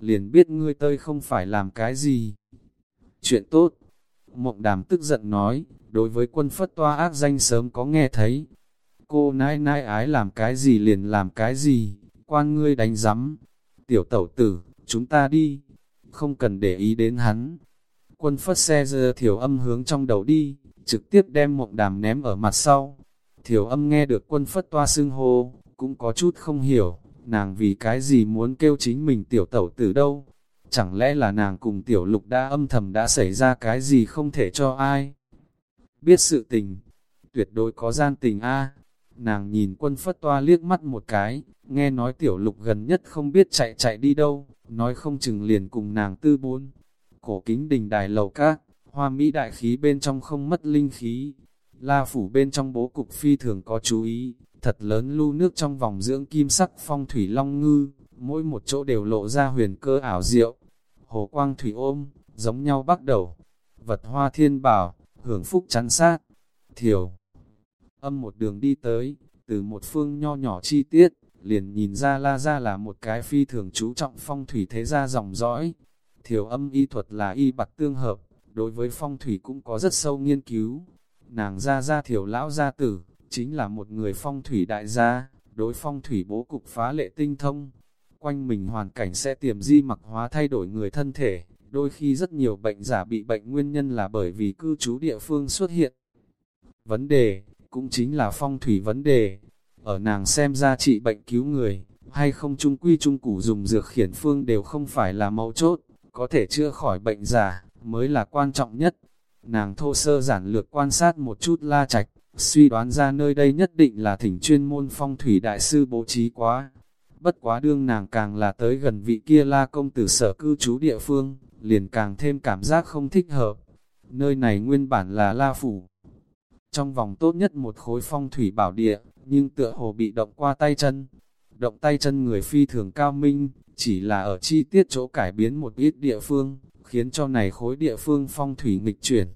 Liền biết ngươi tơi không phải làm cái gì. Chuyện tốt. Mộng đàm tức giận nói, đối với quân phất toa ác danh sớm có nghe thấy, cô nãi nãi ái làm cái gì liền làm cái gì, quan ngươi đánh rắm. Tiểu tẩu tử, chúng ta đi, không cần để ý đến hắn. Quân phất xe dơ thiểu âm hướng trong đầu đi, trực tiếp đem mộng đàm ném ở mặt sau. Thiểu âm nghe được quân phất toa xưng hô, cũng có chút không hiểu, nàng vì cái gì muốn kêu chính mình tiểu tẩu từ đâu. Chẳng lẽ là nàng cùng tiểu lục đã âm thầm đã xảy ra cái gì không thể cho ai? Biết sự tình, tuyệt đối có gian tình a Nàng nhìn quân phất toa liếc mắt một cái, nghe nói tiểu lục gần nhất không biết chạy chạy đi đâu, nói không chừng liền cùng nàng tư bốn. Cổ kính đình đài lầu các, hoa mỹ đại khí bên trong không mất linh khí. La phủ bên trong bố cục phi thường có chú ý, thật lớn lưu nước trong vòng dưỡng kim sắc phong thủy long ngư, mỗi một chỗ đều lộ ra huyền cơ ảo diệu. Hồ quang thủy ôm, giống nhau bắt đầu. Vật hoa thiên bảo, hưởng phúc chắn sát. Thiểu âm một đường đi tới, từ một phương nho nhỏ chi tiết, liền nhìn ra la ra là một cái phi thường chú trọng phong thủy thế gia dòng dõi. Thiểu âm y thuật là y bạc tương hợp, đối với phong thủy cũng có rất sâu nghiên cứu. nàng ra ra thiểu lão gia tử, chính là một người phong thủy đại gia, đối phong thủy bố cục phá lệ tinh thông. Quanh mình hoàn cảnh sẽ tiềm di mặc hóa thay đổi người thân thể, đôi khi rất nhiều bệnh giả bị bệnh nguyên nhân là bởi vì cư trú địa phương xuất hiện. Vấn đề, cũng chính là phong thủy vấn đề. Ở nàng xem ra trị bệnh cứu người, hay không trung quy trung củ dùng dược khiển phương đều không phải là mấu chốt, có thể chữa khỏi bệnh giả, mới là quan trọng nhất. Nàng thô sơ giản lược quan sát một chút la trạch, suy đoán ra nơi đây nhất định là thỉnh chuyên môn phong thủy đại sư bố trí quá. Bất quá đương nàng càng là tới gần vị kia la công tử sở cư trú địa phương, liền càng thêm cảm giác không thích hợp. Nơi này nguyên bản là la phủ. Trong vòng tốt nhất một khối phong thủy bảo địa, nhưng tựa hồ bị động qua tay chân. Động tay chân người phi thường cao minh, chỉ là ở chi tiết chỗ cải biến một ít địa phương, khiến cho này khối địa phương phong thủy nghịch chuyển.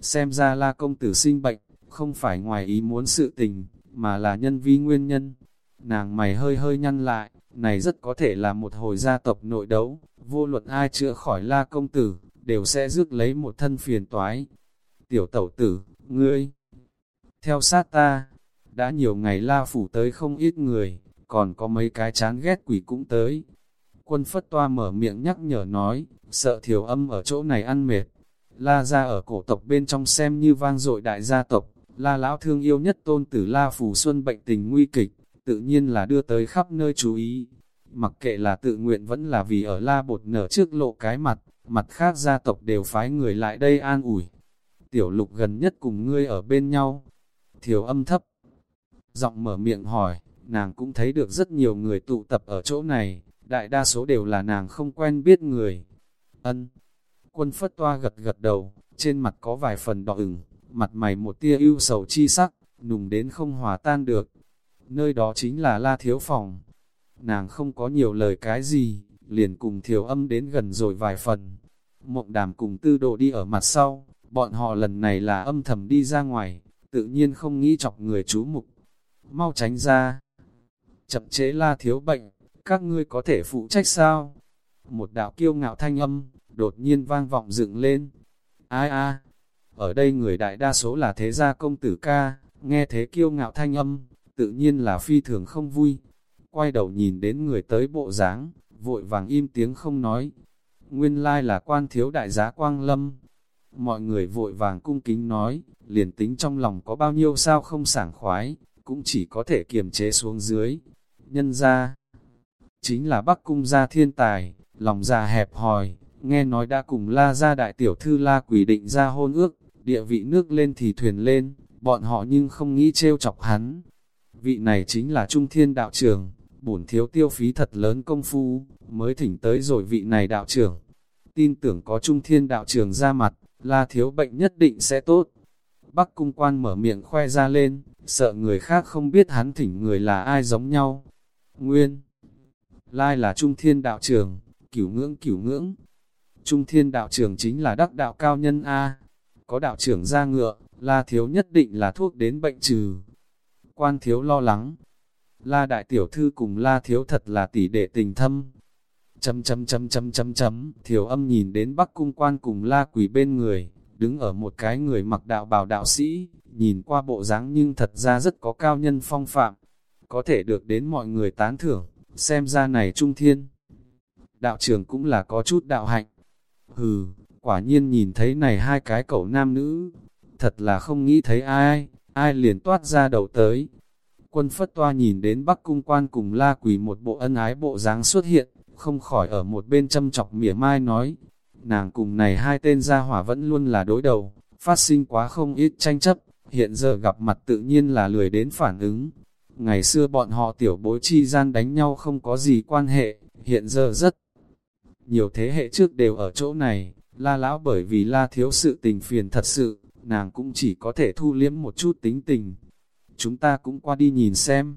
Xem ra la công tử sinh bệnh, không phải ngoài ý muốn sự tình, mà là nhân vi nguyên nhân. Nàng mày hơi hơi nhăn lại, này rất có thể là một hồi gia tộc nội đấu, vô luận ai chữa khỏi la công tử, đều sẽ rước lấy một thân phiền toái. Tiểu tẩu tử, ngươi, theo sát ta, đã nhiều ngày la phủ tới không ít người, còn có mấy cái chán ghét quỷ cũng tới. Quân phất toa mở miệng nhắc nhở nói, sợ thiểu âm ở chỗ này ăn mệt. La ra ở cổ tộc bên trong xem như vang dội đại gia tộc, la lão thương yêu nhất tôn tử la phủ xuân bệnh tình nguy kịch, tự nhiên là đưa tới khắp nơi chú ý. Mặc kệ là tự nguyện vẫn là vì ở la bột nở trước lộ cái mặt, mặt khác gia tộc đều phái người lại đây an ủi. Tiểu lục gần nhất cùng ngươi ở bên nhau. Thiểu âm thấp. Giọng mở miệng hỏi, nàng cũng thấy được rất nhiều người tụ tập ở chỗ này, đại đa số đều là nàng không quen biết người. Ân. Quân phất toa gật gật đầu, trên mặt có vài phần đỏ ửng, mặt mày một tia ưu sầu chi sắc, nùng đến không hòa tan được. Nơi đó chính là la thiếu phòng. Nàng không có nhiều lời cái gì, liền cùng Thiều âm đến gần rồi vài phần. Mộng đàm cùng tư độ đi ở mặt sau, bọn họ lần này là âm thầm đi ra ngoài, tự nhiên không nghĩ chọc người chú mục. Mau tránh ra. Chậm chế la thiếu bệnh, các ngươi có thể phụ trách sao? Một đạo kiêu ngạo thanh âm, đột nhiên vang vọng dựng lên. Ai a, ở đây người đại đa số là thế gia công tử ca, nghe thế kiêu ngạo thanh âm, tự nhiên là phi thường không vui. Quay đầu nhìn đến người tới bộ dáng, vội vàng im tiếng không nói. Nguyên lai là quan thiếu đại giá quang lâm. Mọi người vội vàng cung kính nói, liền tính trong lòng có bao nhiêu sao không sảng khoái, cũng chỉ có thể kiềm chế xuống dưới. Nhân ra, chính là Bắc Cung gia thiên tài, lòng già hẹp hòi, nghe nói đã cùng la gia đại tiểu thư la quỷ định ra hôn ước, địa vị nước lên thì thuyền lên, bọn họ nhưng không nghĩ trêu chọc hắn. Vị này chính là Trung Thiên Đạo Trường, bổn thiếu tiêu phí thật lớn công phu, mới thỉnh tới rồi vị này đạo trưởng. Tin tưởng có Trung Thiên Đạo Trường ra mặt, là thiếu bệnh nhất định sẽ tốt. Bắc Cung Quan mở miệng khoe ra lên, sợ người khác không biết hắn thỉnh người là ai giống nhau. Nguyên Lai là Trung Thiên Đạo Trường, cửu ngưỡng cửu ngưỡng. Trung Thiên Đạo Trường chính là đắc đạo cao nhân A. Có đạo trưởng ra ngựa, la thiếu nhất định là thuốc đến bệnh trừ. Quan thiếu lo lắng. La đại tiểu thư cùng la thiếu thật là tỷ đệ tình thâm. Chấm chấm chấm chấm chấm chấm, thiếu âm nhìn đến bắc cung quan cùng la quỷ bên người, đứng ở một cái người mặc đạo bào đạo sĩ, nhìn qua bộ dáng nhưng thật ra rất có cao nhân phong phạm, có thể được đến mọi người tán thưởng, xem ra này trung thiên. Đạo trưởng cũng là có chút đạo hạnh. Hừ, quả nhiên nhìn thấy này hai cái cậu nam nữ, thật là không nghĩ thấy ai, ai liền toát ra đầu tới. Quân phất toa nhìn đến Bắc Cung Quan cùng la quỷ một bộ ân ái bộ dáng xuất hiện, không khỏi ở một bên châm chọc mỉa mai nói, nàng cùng này hai tên gia hỏa vẫn luôn là đối đầu, phát sinh quá không ít tranh chấp, hiện giờ gặp mặt tự nhiên là lười đến phản ứng. Ngày xưa bọn họ tiểu bối chi gian đánh nhau không có gì quan hệ, hiện giờ rất nhiều thế hệ trước đều ở chỗ này, la lão bởi vì la thiếu sự tình phiền thật sự, nàng cũng chỉ có thể thu liếm một chút tính tình. Chúng ta cũng qua đi nhìn xem.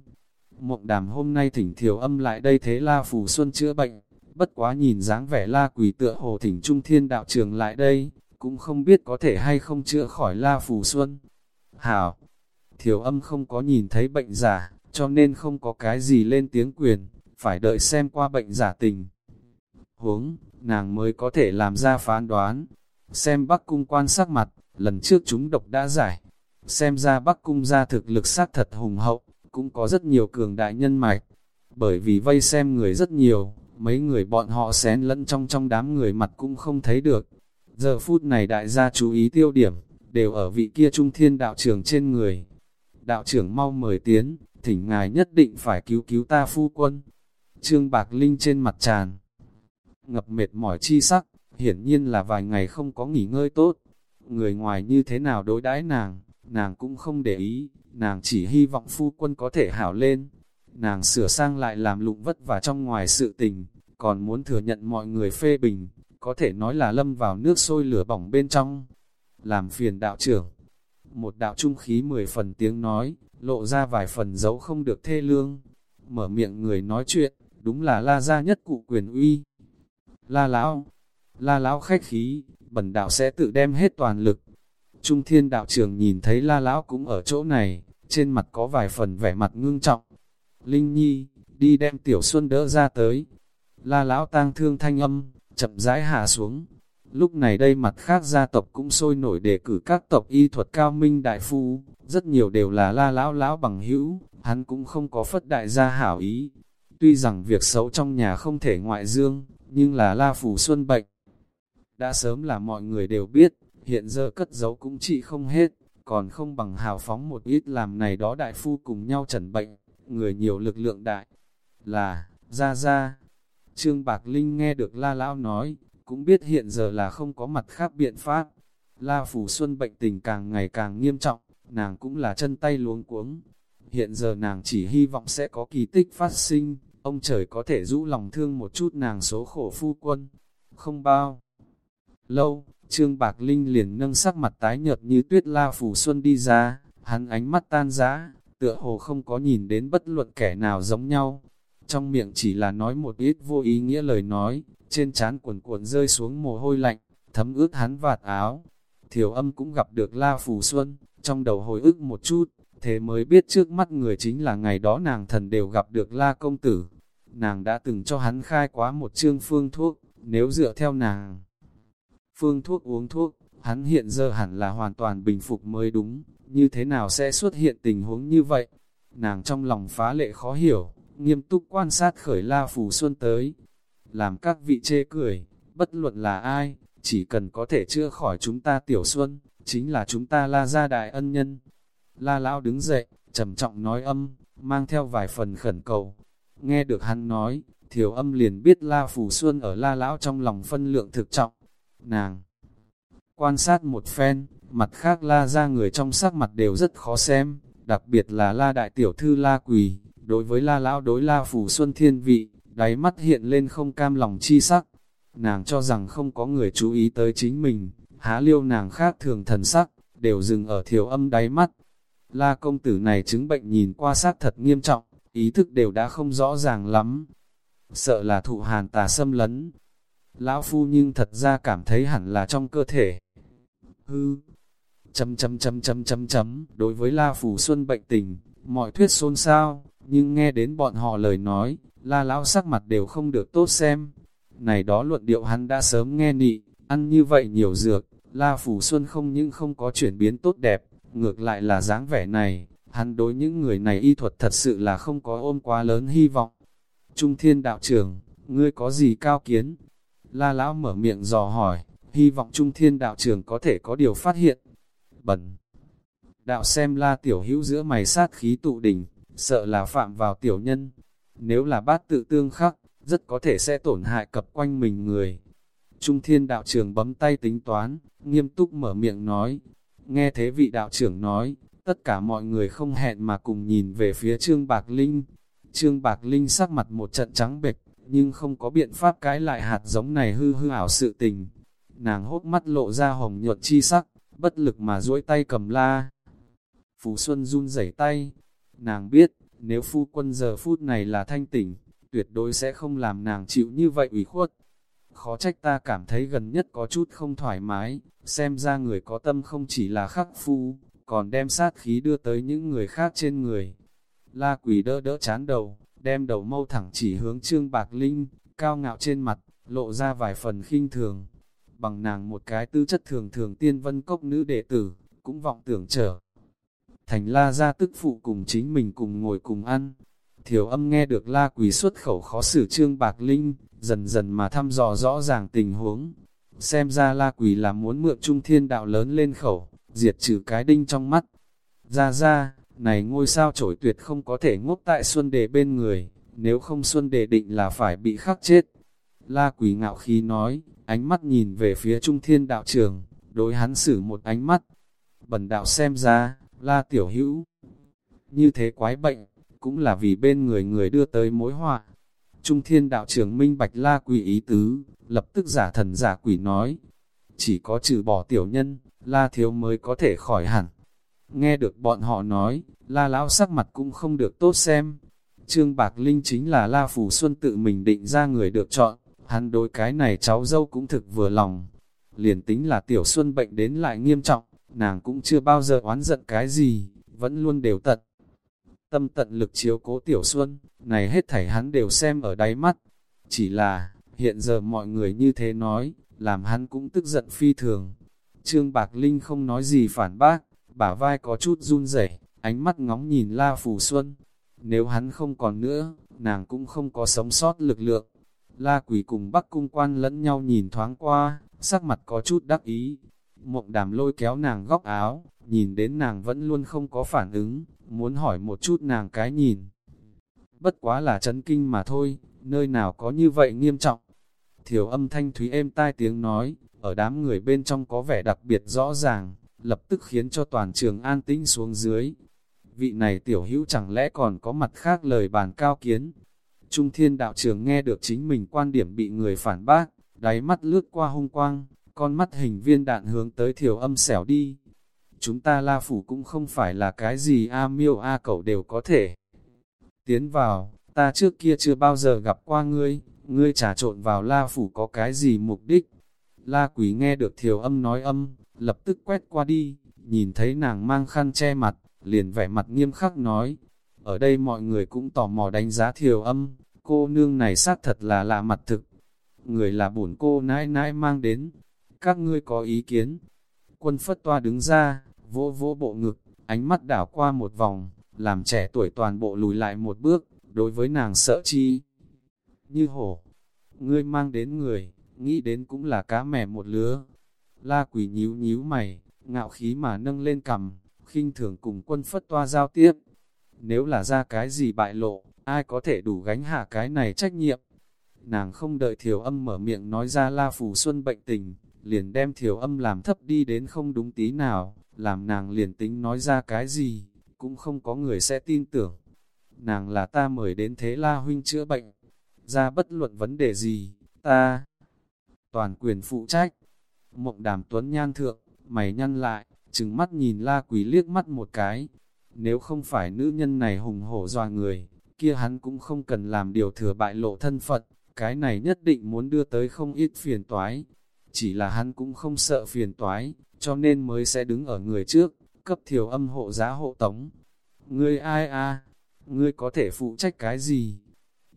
Mộng đàm hôm nay thỉnh thiểu âm lại đây thế la phù xuân chữa bệnh, bất quá nhìn dáng vẻ la quỷ tựa hồ thỉnh trung thiên đạo trường lại đây, cũng không biết có thể hay không chữa khỏi la phù xuân. Hảo, thiểu âm không có nhìn thấy bệnh giả, cho nên không có cái gì lên tiếng quyền, phải đợi xem qua bệnh giả tình. Huống, nàng mới có thể làm ra phán đoán. Xem bắc cung quan sắc mặt, lần trước chúng độc đã giải. Xem ra Bắc Cung gia thực lực xác thật hùng hậu, cũng có rất nhiều cường đại nhân mạch. Bởi vì vây xem người rất nhiều, mấy người bọn họ xén lẫn trong trong đám người mặt cũng không thấy được. Giờ phút này đại gia chú ý tiêu điểm, đều ở vị kia trung thiên đạo trưởng trên người. Đạo trưởng mau mời tiến, thỉnh ngài nhất định phải cứu cứu ta phu quân. Trương Bạc Linh trên mặt tràn, ngập mệt mỏi chi sắc, hiển nhiên là vài ngày không có nghỉ ngơi tốt. Người ngoài như thế nào đối đãi nàng, nàng cũng không để ý, nàng chỉ hy vọng phu quân có thể hảo lên. Nàng sửa sang lại làm lụng vất vả trong ngoài sự tình, còn muốn thừa nhận mọi người phê bình, có thể nói là lâm vào nước sôi lửa bỏng bên trong. Làm phiền đạo trưởng, một đạo trung khí mười phần tiếng nói, lộ ra vài phần dấu không được thê lương. Mở miệng người nói chuyện, đúng là la gia nhất cụ quyền uy. La lão, la lão khách khí, bần đạo sẽ tự đem hết toàn lực. Trung thiên đạo trưởng nhìn thấy la lão cũng ở chỗ này, trên mặt có vài phần vẻ mặt ngưng trọng. Linh Nhi, đi đem Tiểu Xuân đỡ ra tới. La lão tang thương thanh âm, chậm rãi hạ xuống. Lúc này đây mặt khác gia tộc cũng sôi nổi đề cử các tộc y thuật cao minh đại phu, rất nhiều đều là la lão lão bằng hữu, hắn cũng không có phất đại gia hảo ý. Tuy rằng việc xấu trong nhà không thể ngoại dương, nhưng là la phủ xuân bệnh. Đã sớm là mọi người đều biết, hiện giờ cất giấu cũng trị không hết, còn không bằng hào phóng một ít làm này đó đại phu cùng nhau trần bệnh, người nhiều lực lượng đại. Là, ra ra, Trương Bạc Linh nghe được La Lão nói, cũng biết hiện giờ là không có mặt khác biện pháp. La Phủ Xuân bệnh tình càng ngày càng nghiêm trọng, nàng cũng là chân tay luống cuống. Hiện giờ nàng chỉ hy vọng sẽ có kỳ tích phát sinh, ông trời có thể rũ lòng thương một chút nàng số khổ phu quân. Không bao lâu, Trương Bạc Linh liền nâng sắc mặt tái nhợt như tuyết La Phủ Xuân đi ra, hắn ánh mắt tan rã, tựa hồ không có nhìn đến bất luận kẻ nào giống nhau, trong miệng chỉ là nói một ít vô ý nghĩa lời nói, trên trán cuồn cuộn rơi xuống mồ hôi lạnh, thấm ướt hắn vạt áo. Thiểu âm cũng gặp được La Phù Xuân, trong đầu hồi ức một chút, thế mới biết trước mắt người chính là ngày đó nàng thần đều gặp được La Công Tử. Nàng đã từng cho hắn khai quá một chương phương thuốc, nếu dựa theo nàng. Phương thuốc uống thuốc, hắn hiện giờ hẳn là hoàn toàn bình phục mới đúng, như thế nào sẽ xuất hiện tình huống như vậy? Nàng trong lòng phá lệ khó hiểu, nghiêm túc quan sát khởi La Phù Xuân tới. Làm các vị chê cười, bất luận là ai, chỉ cần có thể chữa khỏi chúng ta Tiểu Xuân, chính là chúng ta La gia đại ân nhân. La Lão đứng dậy, trầm trọng nói âm, mang theo vài phần khẩn cầu. Nghe được hắn nói, thiểu âm liền biết La Phù Xuân ở La Lão trong lòng phân lượng thực trọng. Nàng quan sát một phen, mặt khác La ra người trong sắc mặt đều rất khó xem, đặc biệt là La Đại Tiểu Thư La Quỳ, Đối với la lão đối la phủ xuân thiên vị, đáy mắt hiện lên không cam lòng chi sắc. Nàng cho rằng không có người chú ý tới chính mình, há liêu nàng khác thường thần sắc, đều dừng ở thiểu âm đáy mắt. La công tử này chứng bệnh nhìn qua sát thật nghiêm trọng, ý thức đều đã không rõ ràng lắm. Sợ là thụ hàn tà xâm lấn. Lão phu nhưng thật ra cảm thấy hẳn là trong cơ thể. Hư. Chấm chấm chấm chấm chấm chấm, đối với La Phủ Xuân bệnh tình, mọi thuyết xôn xao, nhưng nghe đến bọn họ lời nói, la lão sắc mặt đều không được tốt xem. Này đó luận điệu hắn đã sớm nghe nị, ăn như vậy nhiều dược, la phủ xuân không những không có chuyển biến tốt đẹp, ngược lại là dáng vẻ này, hắn đối những người này y thuật thật sự là không có ôm quá lớn hy vọng. Trung thiên đạo trưởng, ngươi có gì cao kiến? La lão mở miệng dò hỏi, hy vọng trung thiên đạo trưởng có thể có điều phát hiện. Bẩn! Đạo xem la tiểu hữu giữa mày sát khí tụ đỉnh, sợ là phạm vào tiểu nhân. Nếu là bát tự tương khắc, rất có thể sẽ tổn hại cập quanh mình người. Trung thiên đạo trưởng bấm tay tính toán, nghiêm túc mở miệng nói. Nghe thế vị đạo trưởng nói, tất cả mọi người không hẹn mà cùng nhìn về phía Trương Bạc Linh. Trương Bạc Linh sắc mặt một trận trắng bệch, nhưng không có biện pháp cái lại hạt giống này hư hư ảo sự tình. Nàng hốt mắt lộ ra hồng nhuận chi sắc, bất lực mà duỗi tay cầm la. Phú Xuân run rẩy tay, Nàng biết, nếu phu quân giờ phút này là thanh tỉnh, tuyệt đối sẽ không làm nàng chịu như vậy ủy khuất. Khó trách ta cảm thấy gần nhất có chút không thoải mái, xem ra người có tâm không chỉ là khắc phu, còn đem sát khí đưa tới những người khác trên người. La quỷ đỡ đỡ chán đầu, đem đầu mâu thẳng chỉ hướng trương bạc linh, cao ngạo trên mặt, lộ ra vài phần khinh thường. Bằng nàng một cái tư chất thường thường tiên vân cốc nữ đệ tử, cũng vọng tưởng trở thành la ra tức phụ cùng chính mình cùng ngồi cùng ăn. Thiểu âm nghe được la quỷ xuất khẩu khó xử trương bạc linh, dần dần mà thăm dò rõ ràng tình huống. Xem ra la quỷ là muốn mượn trung thiên đạo lớn lên khẩu, diệt trừ cái đinh trong mắt. Ra ra, này ngôi sao trổi tuyệt không có thể ngốc tại xuân đề bên người, nếu không xuân đề định là phải bị khắc chết. La quỷ ngạo khí nói, ánh mắt nhìn về phía trung thiên đạo trường, đối hắn xử một ánh mắt. Bần đạo xem ra, la tiểu hữu. Như thế quái bệnh, cũng là vì bên người người đưa tới mối họa. Trung thiên đạo trưởng minh bạch la quỷ ý tứ, lập tức giả thần giả quỷ nói. Chỉ có trừ bỏ tiểu nhân, la thiếu mới có thể khỏi hẳn. Nghe được bọn họ nói, la lão sắc mặt cũng không được tốt xem. Trương Bạc Linh chính là la phủ xuân tự mình định ra người được chọn, hắn đối cái này cháu dâu cũng thực vừa lòng. Liền tính là tiểu xuân bệnh đến lại nghiêm trọng, nàng cũng chưa bao giờ oán giận cái gì, vẫn luôn đều tận. Tâm tận lực chiếu cố tiểu xuân, này hết thảy hắn đều xem ở đáy mắt. Chỉ là, hiện giờ mọi người như thế nói, làm hắn cũng tức giận phi thường. Trương Bạc Linh không nói gì phản bác, bả vai có chút run rẩy, ánh mắt ngóng nhìn La Phù Xuân. Nếu hắn không còn nữa, nàng cũng không có sống sót lực lượng. La Quỷ cùng Bắc Cung Quan lẫn nhau nhìn thoáng qua, sắc mặt có chút đắc ý. Mộng đàm lôi kéo nàng góc áo, nhìn đến nàng vẫn luôn không có phản ứng, muốn hỏi một chút nàng cái nhìn. Bất quá là chấn kinh mà thôi, nơi nào có như vậy nghiêm trọng. Thiểu âm thanh thúy êm tai tiếng nói, ở đám người bên trong có vẻ đặc biệt rõ ràng, lập tức khiến cho toàn trường an tĩnh xuống dưới. Vị này tiểu hữu chẳng lẽ còn có mặt khác lời bàn cao kiến. Trung thiên đạo trường nghe được chính mình quan điểm bị người phản bác, đáy mắt lướt qua hung quang, con mắt hình viên đạn hướng tới thiểu âm xẻo đi. Chúng ta la phủ cũng không phải là cái gì a miêu a cẩu đều có thể. Tiến vào, ta trước kia chưa bao giờ gặp qua ngươi, ngươi trà trộn vào la phủ có cái gì mục đích. La quỷ nghe được Thiều âm nói âm, lập tức quét qua đi, nhìn thấy nàng mang khăn che mặt, liền vẻ mặt nghiêm khắc nói. Ở đây mọi người cũng tò mò đánh giá Thiều âm, cô nương này xác thật là lạ mặt thực. Người là bổn cô nãi nãi mang đến, các ngươi có ý kiến. Quân phất toa đứng ra, vỗ vỗ bộ ngực, ánh mắt đảo qua một vòng, làm trẻ tuổi toàn bộ lùi lại một bước, đối với nàng sợ chi. Như hổ, ngươi mang đến người, nghĩ đến cũng là cá mẻ một lứa. La quỷ nhíu nhíu mày, ngạo khí mà nâng lên cầm, khinh thường cùng quân phất toa giao tiếp. Nếu là ra cái gì bại lộ, ai có thể đủ gánh hạ cái này trách nhiệm? Nàng không đợi thiểu âm mở miệng nói ra la phù xuân bệnh tình, liền đem thiểu âm làm thấp đi đến không đúng tí nào, làm nàng liền tính nói ra cái gì, cũng không có người sẽ tin tưởng. Nàng là ta mời đến thế la huynh chữa bệnh, ra bất luận vấn đề gì, ta toàn quyền phụ trách. Mộng đàm tuấn nhan thượng, mày nhăn lại, trừng mắt nhìn la quỷ liếc mắt một cái. Nếu không phải nữ nhân này hùng hổ doa người, kia hắn cũng không cần làm điều thừa bại lộ thân phận, cái này nhất định muốn đưa tới không ít phiền toái. Chỉ là hắn cũng không sợ phiền toái, cho nên mới sẽ đứng ở người trước, cấp thiểu âm hộ giá hộ tống. Ngươi ai a? Ngươi có thể phụ trách cái gì?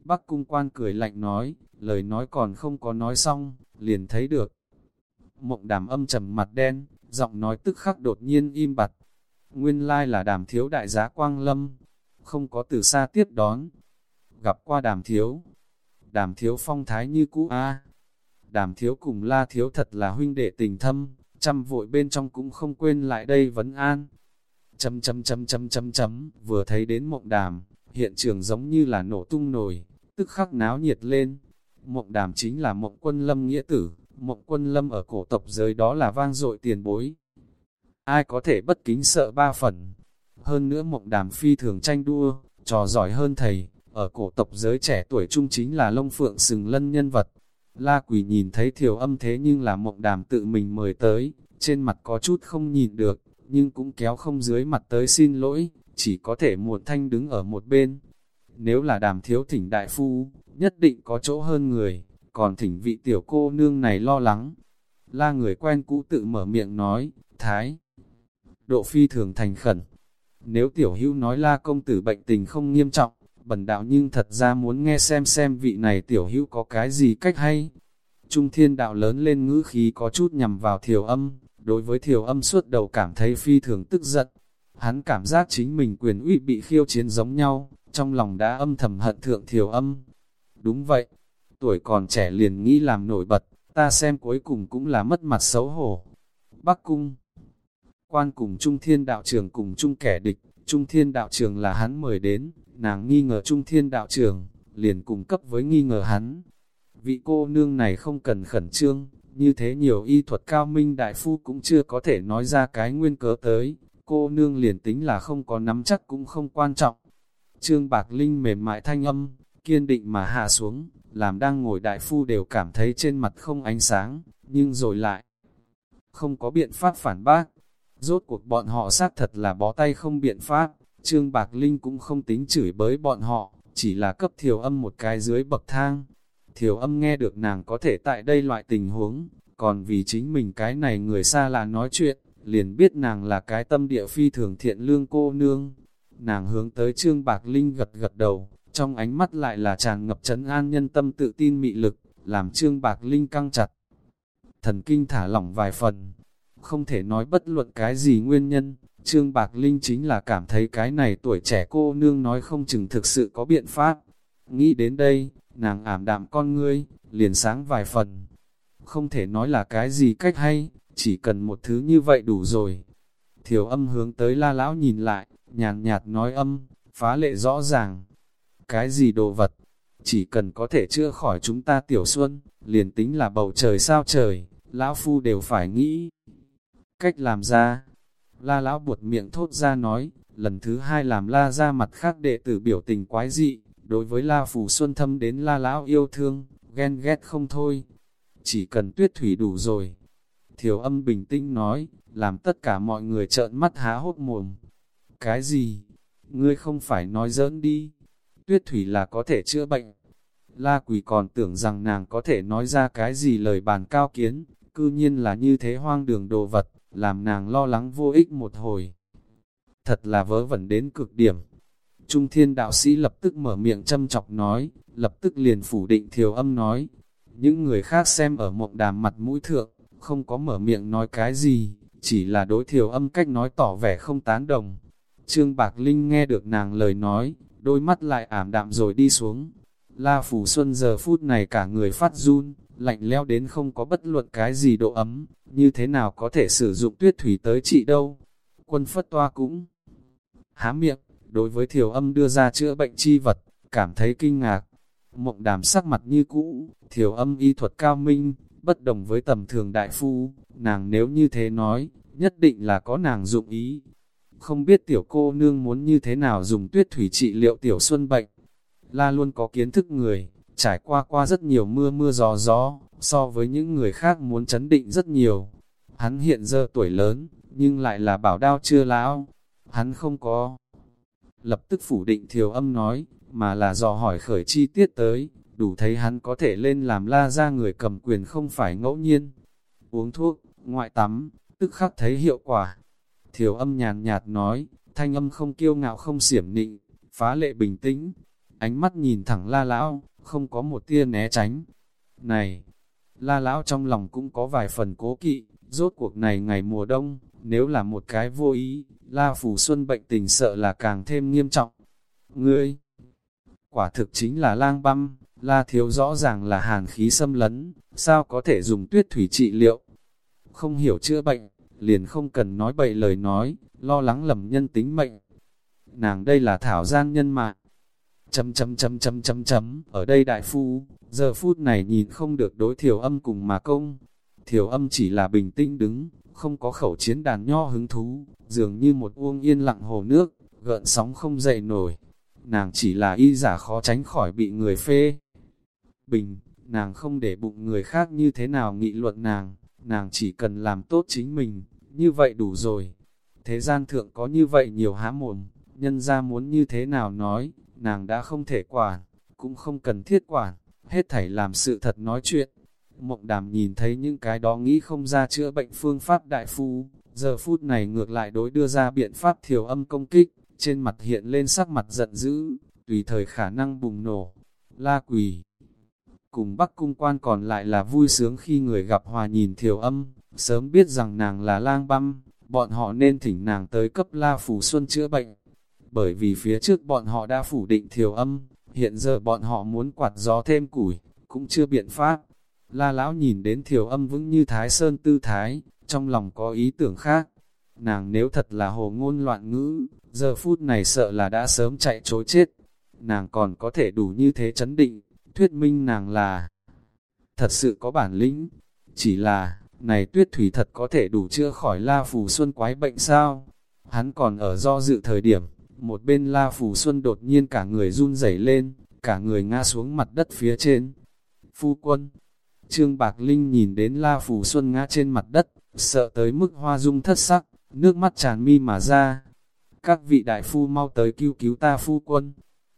Bắc cung quan cười lạnh nói, lời nói còn không có nói xong, liền thấy được. Mộng đàm âm trầm mặt đen, giọng nói tức khắc đột nhiên im bặt. Nguyên lai là đàm thiếu đại giá quang lâm, không có từ xa tiếp đón. Gặp qua đàm thiếu, đàm thiếu phong thái như cũ a Đàm thiếu cùng la thiếu thật là huynh đệ tình thâm, chăm vội bên trong cũng không quên lại đây vấn an. Chấm chấm chấm chấm chấm chấm, vừa thấy đến mộng đàm, hiện trường giống như là nổ tung nổi, tức khắc náo nhiệt lên. Mộng đàm chính là mộng quân lâm nghĩa tử, mộng quân lâm ở cổ tộc giới đó là vang dội tiền bối. Ai có thể bất kính sợ ba phần. Hơn nữa mộng đàm phi thường tranh đua, trò giỏi hơn thầy, ở cổ tộc giới trẻ tuổi trung chính là lông phượng sừng lân nhân vật. La quỷ nhìn thấy thiểu âm thế nhưng là mộng đàm tự mình mời tới, trên mặt có chút không nhìn được, nhưng cũng kéo không dưới mặt tới xin lỗi, chỉ có thể muộn thanh đứng ở một bên. Nếu là đàm thiếu thỉnh đại phu, nhất định có chỗ hơn người, còn thỉnh vị tiểu cô nương này lo lắng. La người quen cũ tự mở miệng nói, thái. Độ phi thường thành khẩn. Nếu tiểu hữu nói la công tử bệnh tình không nghiêm trọng, bần đạo nhưng thật ra muốn nghe xem xem vị này tiểu hữu có cái gì cách hay. Trung thiên đạo lớn lên ngữ khí có chút nhằm vào thiểu âm, đối với thiểu âm suốt đầu cảm thấy phi thường tức giận. Hắn cảm giác chính mình quyền uy bị khiêu chiến giống nhau, trong lòng đã âm thầm hận thượng thiểu âm. Đúng vậy, tuổi còn trẻ liền nghĩ làm nổi bật, ta xem cuối cùng cũng là mất mặt xấu hổ. Bắc Cung Quan cùng Trung Thiên Đạo Trường cùng Trung kẻ địch, Trung Thiên Đạo Trường là hắn mời đến, nàng nghi ngờ Trung Thiên Đạo Trường, liền cùng cấp với nghi ngờ hắn. Vị cô nương này không cần khẩn trương, như thế nhiều y thuật cao minh đại phu cũng chưa có thể nói ra cái nguyên cớ tới, cô nương liền tính là không có nắm chắc cũng không quan trọng. Trương Bạc Linh mềm mại thanh âm, kiên định mà hạ xuống, làm đang ngồi đại phu đều cảm thấy trên mặt không ánh sáng, nhưng rồi lại không có biện pháp phản bác. Rốt cuộc bọn họ xác thật là bó tay không biện pháp, Trương Bạc Linh cũng không tính chửi bới bọn họ, chỉ là cấp thiểu âm một cái dưới bậc thang. Thiểu âm nghe được nàng có thể tại đây loại tình huống, còn vì chính mình cái này người xa là nói chuyện, liền biết nàng là cái tâm địa phi thường thiện lương cô nương. Nàng hướng tới Trương Bạc Linh gật gật đầu, trong ánh mắt lại là tràn ngập trấn an nhân tâm tự tin mị lực, làm Trương Bạc Linh căng chặt. Thần kinh thả lỏng vài phần, không thể nói bất luận cái gì nguyên nhân, Trương Bạc Linh chính là cảm thấy cái này tuổi trẻ cô nương nói không chừng thực sự có biện pháp. Nghĩ đến đây, nàng ảm đạm con ngươi, liền sáng vài phần. Không thể nói là cái gì cách hay, chỉ cần một thứ như vậy đủ rồi. Thiểu âm hướng tới la lão nhìn lại, nhàn nhạt nói âm, phá lệ rõ ràng. Cái gì đồ vật, chỉ cần có thể chữa khỏi chúng ta tiểu xuân, liền tính là bầu trời sao trời, lão phu đều phải nghĩ. Cách làm ra, la lão buột miệng thốt ra nói, lần thứ hai làm la ra mặt khác đệ tử biểu tình quái dị, đối với la phù xuân thâm đến la lão yêu thương, ghen ghét không thôi. Chỉ cần tuyết thủy đủ rồi, Thiểu âm bình tĩnh nói, làm tất cả mọi người trợn mắt há hốt mồm. Cái gì? Ngươi không phải nói giỡn đi. Tuyết thủy là có thể chữa bệnh. La quỷ còn tưởng rằng nàng có thể nói ra cái gì lời bàn cao kiến, cư nhiên là như thế hoang đường đồ vật, làm nàng lo lắng vô ích một hồi. Thật là vớ vẩn đến cực điểm. Trung thiên đạo sĩ lập tức mở miệng châm chọc nói, lập tức liền phủ định thiều âm nói. Những người khác xem ở mộng đàm mặt mũi thượng, không có mở miệng nói cái gì, chỉ là đối thiểu âm cách nói tỏ vẻ không tán đồng. Trương Bạc Linh nghe được nàng lời nói, đôi mắt lại ảm đạm rồi đi xuống. La Phủ Xuân giờ phút này cả người phát run, lạnh leo đến không có bất luận cái gì độ ấm, như thế nào có thể sử dụng tuyết thủy tới trị đâu. Quân phất toa cũng há miệng, đối với thiểu âm đưa ra chữa bệnh chi vật, cảm thấy kinh ngạc. Mộng đàm sắc mặt như cũ, thiểu âm y thuật cao minh, bất đồng với tầm thường đại phu, nàng nếu như thế nói, nhất định là có nàng dụng ý. Không biết tiểu cô nương muốn như thế nào dùng tuyết thủy trị liệu tiểu xuân bệnh. La luôn có kiến thức người, trải qua qua rất nhiều mưa mưa gió gió, so với những người khác muốn chấn định rất nhiều. Hắn hiện giờ tuổi lớn, nhưng lại là bảo đao chưa lão. Hắn không có. Lập tức phủ định thiều âm nói, mà là dò hỏi khởi chi tiết tới, đủ thấy hắn có thể lên làm la ra người cầm quyền không phải ngẫu nhiên. Uống thuốc, ngoại tắm, tức khắc thấy hiệu quả. Thiểu âm nhàn nhạt nói, thanh âm không kiêu ngạo không xiểm nịnh, phá lệ bình tĩnh. Ánh mắt nhìn thẳng la lão, không có một tia né tránh. Này, la lão trong lòng cũng có vài phần cố kỵ, rốt cuộc này ngày mùa đông, nếu là một cái vô ý, la phủ xuân bệnh tình sợ là càng thêm nghiêm trọng. Ngươi, quả thực chính là lang băm, La thiếu rõ ràng là hàn khí xâm lấn, sao có thể dùng tuyết thủy trị liệu? Không hiểu chữa bệnh, liền không cần nói bậy lời nói, lo lắng lầm nhân tính mệnh. Nàng đây là thảo gian nhân mạng. Chấm chấm chấm chấm chấm chấm, ở đây đại phu, giờ phút này nhìn không được đối thiểu âm cùng mà công. Thiểu âm chỉ là bình tĩnh đứng, không có khẩu chiến đàn nho hứng thú, dường như một uông yên lặng hồ nước, gợn sóng không dậy nổi. Nàng chỉ là y giả khó tránh khỏi bị người phê bình, nàng không để bụng người khác như thế nào nghị luận nàng, nàng chỉ cần làm tốt chính mình, như vậy đủ rồi. Thế gian thượng có như vậy nhiều há mồm, nhân ra muốn như thế nào nói, nàng đã không thể quản, cũng không cần thiết quản, hết thảy làm sự thật nói chuyện. Mộng đàm nhìn thấy những cái đó nghĩ không ra chữa bệnh phương pháp đại phu, giờ phút này ngược lại đối đưa ra biện pháp thiểu âm công kích, trên mặt hiện lên sắc mặt giận dữ, tùy thời khả năng bùng nổ. La quỷ cùng Bắc Cung quan còn lại là vui sướng khi người gặp hòa nhìn thiểu âm, sớm biết rằng nàng là lang băm, bọn họ nên thỉnh nàng tới cấp La Phủ Xuân chữa bệnh. Bởi vì phía trước bọn họ đã phủ định thiều âm, hiện giờ bọn họ muốn quạt gió thêm củi, cũng chưa biện pháp. La lão nhìn đến thiều âm vững như thái sơn tư thái, trong lòng có ý tưởng khác. Nàng nếu thật là hồ ngôn loạn ngữ, giờ phút này sợ là đã sớm chạy trối chết. Nàng còn có thể đủ như thế chấn định, thuyết minh nàng là thật sự có bản lĩnh. Chỉ là, này tuyết thủy thật có thể đủ chữa khỏi La Phù Xuân quái bệnh sao? Hắn còn ở do dự thời điểm, một bên La Phù Xuân đột nhiên cả người run rẩy lên, cả người ngã xuống mặt đất phía trên. Phu quân, Trương Bạc Linh nhìn đến La Phù Xuân ngã trên mặt đất, sợ tới mức hoa dung thất sắc, nước mắt tràn mi mà ra. Các vị đại phu mau tới cứu cứu ta phu quân.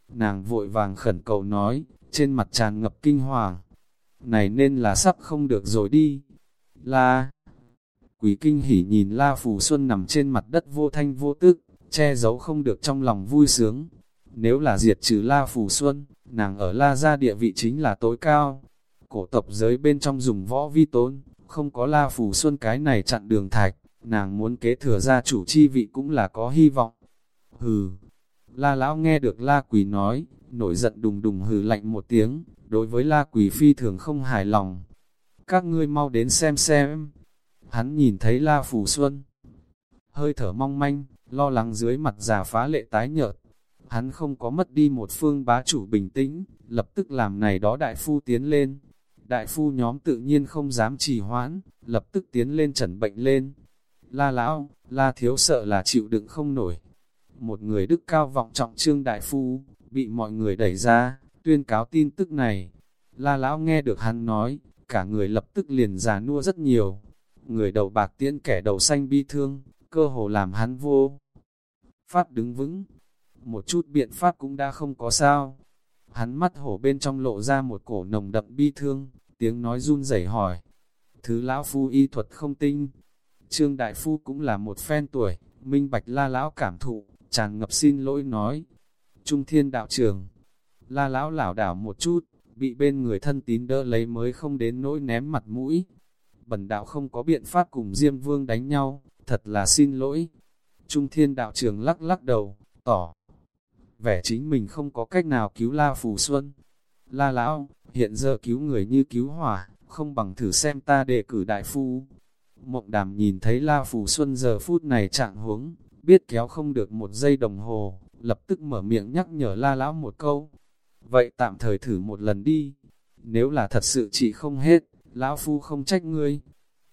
Nàng vội vàng khẩn cầu nói, trên mặt tràn ngập kinh hoàng. Này nên là sắp không được rồi đi. La Quý kinh hỉ nhìn La Phù Xuân nằm trên mặt đất vô thanh vô tức, che giấu không được trong lòng vui sướng. Nếu là diệt trừ La Phù Xuân, nàng ở La gia địa vị chính là tối cao. Cổ tộc giới bên trong dùng võ vi tôn, không có La Phù Xuân cái này chặn đường thạch, nàng muốn kế thừa gia chủ chi vị cũng là có hy vọng. Hừ, La Lão nghe được La Quỳ nói, nổi giận đùng đùng hừ lạnh một tiếng, đối với La Quỳ phi thường không hài lòng. Các ngươi mau đến xem xem. Hắn nhìn thấy La Phù Xuân, hơi thở mong manh, lo lắng dưới mặt già phá lệ tái nhợt. Hắn không có mất đi một phương bá chủ bình tĩnh, lập tức làm này đó đại phu tiến lên. Đại phu nhóm tự nhiên không dám trì hoãn, lập tức tiến lên chẩn bệnh lên. La lão, la thiếu sợ là chịu đựng không nổi. Một người đức cao vọng trọng trương đại phu, bị mọi người đẩy ra, tuyên cáo tin tức này. La lão nghe được hắn nói, cả người lập tức liền già nua rất nhiều. Người đầu bạc tiễn kẻ đầu xanh bi thương, cơ hồ làm hắn vô. Pháp đứng vững, một chút biện pháp cũng đã không có sao. Hắn mắt hổ bên trong lộ ra một cổ nồng đậm bi thương, tiếng nói run rẩy hỏi. Thứ lão phu y thuật không tinh. Trương Đại Phu cũng là một phen tuổi, minh bạch la lão cảm thụ, chàng ngập xin lỗi nói. Trung thiên đạo trường, la lão lảo đảo một chút, bị bên người thân tín đỡ lấy mới không đến nỗi ném mặt mũi. Bần đạo không có biện pháp cùng Diêm Vương đánh nhau, thật là xin lỗi. Trung thiên đạo trường lắc lắc đầu, tỏ. Vẻ chính mình không có cách nào cứu La Phù Xuân. La Lão, hiện giờ cứu người như cứu hỏa, không bằng thử xem ta đề cử đại phu. Mộng đàm nhìn thấy La Phù Xuân giờ phút này trạng huống, biết kéo không được một giây đồng hồ, lập tức mở miệng nhắc nhở La Lão một câu. Vậy tạm thời thử một lần đi. Nếu là thật sự chị không hết, Lão Phu không trách ngươi.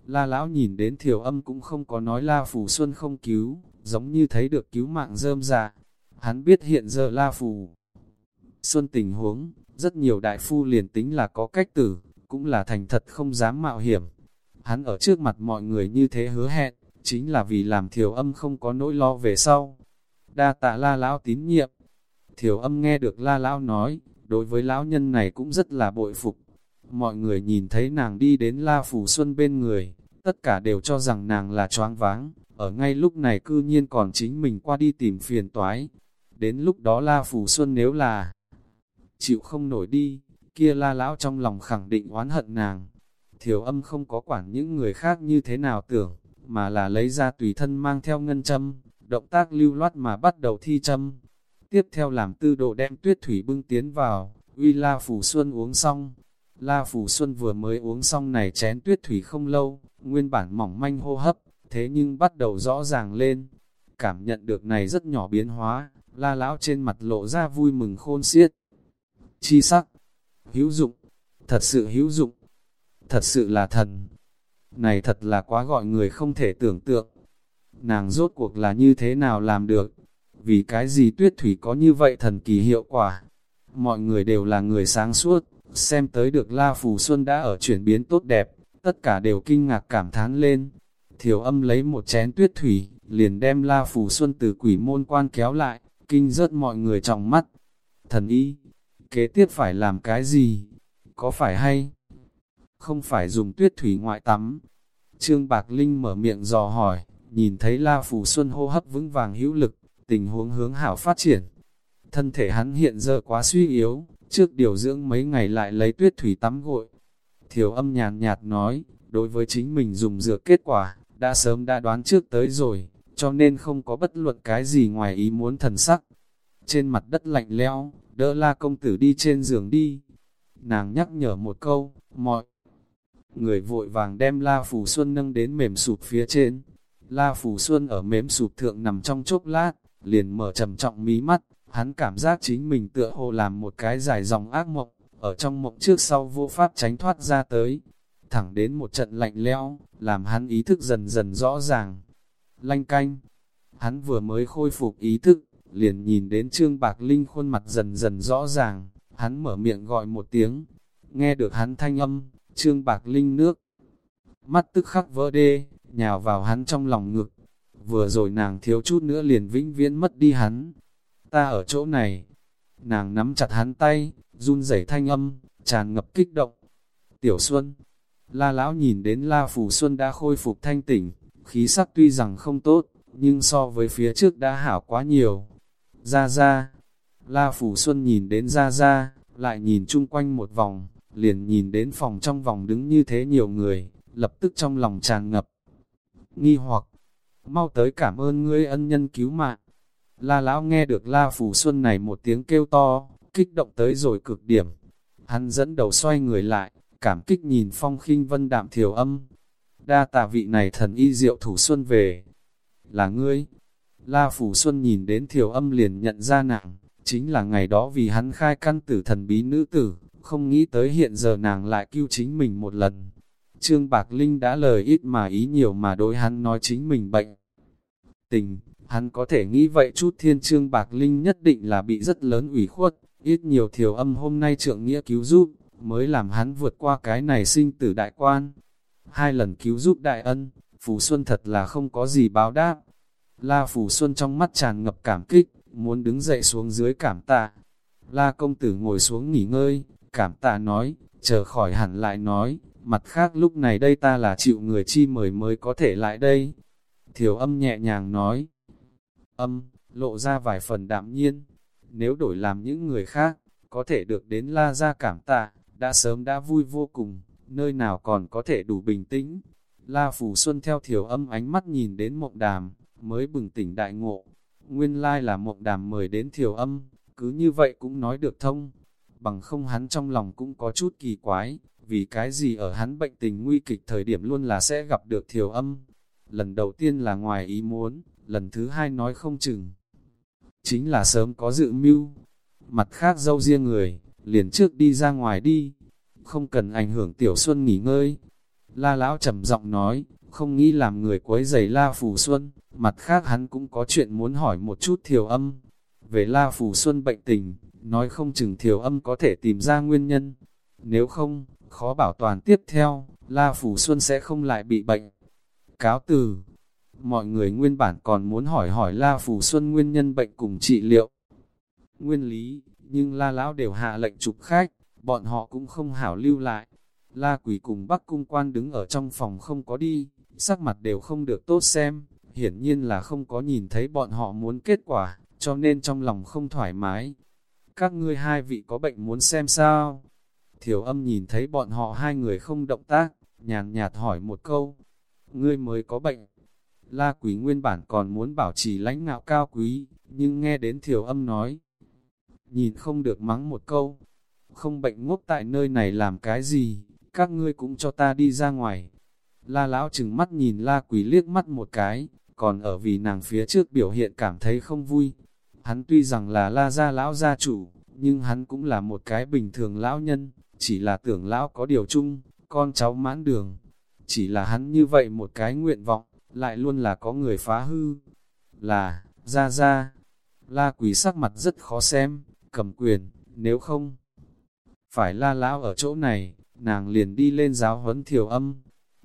La Lão nhìn đến thiểu âm cũng không có nói La Phù Xuân không cứu, giống như thấy được cứu mạng rơm dạ. Hắn biết hiện giờ La Phù Xuân tình huống, rất nhiều đại phu liền tính là có cách tử, cũng là thành thật không dám mạo hiểm. Hắn ở trước mặt mọi người như thế hứa hẹn, chính là vì làm thiểu âm không có nỗi lo về sau. Đa tạ la lão tín nhiệm. Thiểu âm nghe được la lão nói, đối với lão nhân này cũng rất là bội phục. Mọi người nhìn thấy nàng đi đến la phủ xuân bên người, tất cả đều cho rằng nàng là choáng váng, ở ngay lúc này cư nhiên còn chính mình qua đi tìm phiền toái. Đến lúc đó la phủ xuân nếu là chịu không nổi đi, kia la lão trong lòng khẳng định oán hận nàng. Thiểu âm không có quản những người khác như thế nào tưởng, mà là lấy ra tùy thân mang theo ngân châm, động tác lưu loát mà bắt đầu thi châm. Tiếp theo làm tư độ đem tuyết thủy bưng tiến vào, uy La Phủ Xuân uống xong. La Phủ Xuân vừa mới uống xong này chén tuyết thủy không lâu, nguyên bản mỏng manh hô hấp, thế nhưng bắt đầu rõ ràng lên. Cảm nhận được này rất nhỏ biến hóa, La Lão trên mặt lộ ra vui mừng khôn xiết. Chi sắc, hữu dụng, thật sự hữu dụng, thật sự là thần. Này thật là quá gọi người không thể tưởng tượng. Nàng rốt cuộc là như thế nào làm được? Vì cái gì tuyết thủy có như vậy thần kỳ hiệu quả? Mọi người đều là người sáng suốt, xem tới được La Phù Xuân đã ở chuyển biến tốt đẹp, tất cả đều kinh ngạc cảm thán lên. Thiểu âm lấy một chén tuyết thủy, liền đem La Phù Xuân từ quỷ môn quan kéo lại, kinh rớt mọi người trong mắt. Thần y, kế tiếp phải làm cái gì? Có phải hay? Không phải dùng tuyết thủy ngoại tắm. Trương Bạc Linh mở miệng dò hỏi, nhìn thấy La Phù Xuân hô hấp vững vàng hữu lực, tình huống hướng hảo phát triển. Thân thể hắn hiện giờ quá suy yếu, trước điều dưỡng mấy ngày lại lấy tuyết thủy tắm gội. Thiểu âm nhàn nhạt nói, đối với chính mình dùng dược kết quả, đã sớm đã đoán trước tới rồi, cho nên không có bất luận cái gì ngoài ý muốn thần sắc. Trên mặt đất lạnh lẽo, đỡ la công tử đi trên giường đi. Nàng nhắc nhở một câu, mọi người vội vàng đem la phù xuân nâng đến mềm sụp phía trên. La phù xuân ở mếm sụp thượng nằm trong chốc lát, liền mở trầm trọng mí mắt, hắn cảm giác chính mình tựa hồ làm một cái dài dòng ác mộng, ở trong mộng trước sau vô pháp tránh thoát ra tới. Thẳng đến một trận lạnh lẽo, làm hắn ý thức dần dần rõ ràng. Lanh canh, hắn vừa mới khôi phục ý thức, liền nhìn đến Trương Bạc Linh khuôn mặt dần dần rõ ràng, hắn mở miệng gọi một tiếng, nghe được hắn thanh âm, Trương Bạc Linh nước. Mắt tức khắc vỡ đê, nhào vào hắn trong lòng ngực, vừa rồi nàng thiếu chút nữa liền vĩnh viễn mất đi hắn. Ta ở chỗ này, nàng nắm chặt hắn tay, run rẩy thanh âm, tràn ngập kích động. Tiểu Xuân, La Lão nhìn đến La Phủ Xuân đã khôi phục thanh tỉnh, khí sắc tuy rằng không tốt, nhưng so với phía trước đã hảo quá nhiều. Ra ra, La Phủ Xuân nhìn đến ra ra, lại nhìn chung quanh một vòng, liền nhìn đến phòng trong vòng đứng như thế nhiều người, lập tức trong lòng tràn ngập. Nghi hoặc, mau tới cảm ơn ngươi ân nhân cứu mạng. La Lão nghe được La Phủ Xuân này một tiếng kêu to, kích động tới rồi cực điểm. Hắn dẫn đầu xoay người lại, cảm kích nhìn phong khinh vân đạm thiểu âm. Đa tà vị này thần y diệu thủ xuân về. Là ngươi. La Phủ Xuân nhìn đến thiểu âm liền nhận ra nàng, chính là ngày đó vì hắn khai căn tử thần bí nữ tử, không nghĩ tới hiện giờ nàng lại cứu chính mình một lần. Trương Bạc Linh đã lời ít mà ý nhiều mà đối hắn nói chính mình bệnh. Tình, hắn có thể nghĩ vậy chút thiên Trương Bạc Linh nhất định là bị rất lớn ủy khuất, ít nhiều thiểu âm hôm nay trượng nghĩa cứu giúp, mới làm hắn vượt qua cái này sinh tử đại quan. Hai lần cứu giúp đại ân, Phù Xuân thật là không có gì báo đáp. La Phù Xuân trong mắt tràn ngập cảm kích, muốn đứng dậy xuống dưới cảm tạ. La công tử ngồi xuống nghỉ ngơi, cảm tạ nói, chờ khỏi hẳn lại nói, mặt khác lúc này đây ta là chịu người chi mời mới có thể lại đây. Thiểu âm nhẹ nhàng nói, âm, lộ ra vài phần đạm nhiên, nếu đổi làm những người khác, có thể được đến la ra cảm tạ, đã sớm đã vui vô cùng, nơi nào còn có thể đủ bình tĩnh. La Phủ Xuân theo thiểu âm ánh mắt nhìn đến mộng đàm, mới bừng tỉnh đại ngộ. Nguyên lai là mộng đàm mời đến thiểu âm, cứ như vậy cũng nói được thông. Bằng không hắn trong lòng cũng có chút kỳ quái, vì cái gì ở hắn bệnh tình nguy kịch thời điểm luôn là sẽ gặp được thiểu âm. Lần đầu tiên là ngoài ý muốn, lần thứ hai nói không chừng. Chính là sớm có dự mưu, mặt khác dâu riêng người, liền trước đi ra ngoài đi, không cần ảnh hưởng tiểu xuân nghỉ ngơi. La lão trầm giọng nói, không nghĩ làm người quấy giày La Phù Xuân, mặt khác hắn cũng có chuyện muốn hỏi một chút thiểu âm. Về La Phù Xuân bệnh tình, nói không chừng thiểu âm có thể tìm ra nguyên nhân. Nếu không, khó bảo toàn tiếp theo, La Phù Xuân sẽ không lại bị bệnh. Cáo từ, mọi người nguyên bản còn muốn hỏi hỏi La Phù Xuân nguyên nhân bệnh cùng trị liệu. Nguyên lý, nhưng La Lão đều hạ lệnh trục khách, bọn họ cũng không hảo lưu lại. La Quỷ cùng Bắc Cung Quan đứng ở trong phòng không có đi, sắc mặt đều không được tốt xem, hiển nhiên là không có nhìn thấy bọn họ muốn kết quả, cho nên trong lòng không thoải mái. Các ngươi hai vị có bệnh muốn xem sao? Thiểu âm nhìn thấy bọn họ hai người không động tác, nhàn nhạt hỏi một câu. Ngươi mới có bệnh. La Quý nguyên bản còn muốn bảo trì lãnh ngạo cao quý, nhưng nghe đến thiểu âm nói. Nhìn không được mắng một câu. Không bệnh ngốc tại nơi này làm cái gì, các ngươi cũng cho ta đi ra ngoài. La lão chừng mắt nhìn la quý liếc mắt một cái, còn ở vì nàng phía trước biểu hiện cảm thấy không vui. Hắn tuy rằng là la gia lão gia chủ, nhưng hắn cũng là một cái bình thường lão nhân, chỉ là tưởng lão có điều chung, con cháu mãn đường. Chỉ là hắn như vậy một cái nguyện vọng, lại luôn là có người phá hư. Là, ra ra, la quý sắc mặt rất khó xem, cầm quyền, nếu không, phải la lão ở chỗ này, nàng liền đi lên giáo huấn thiểu âm,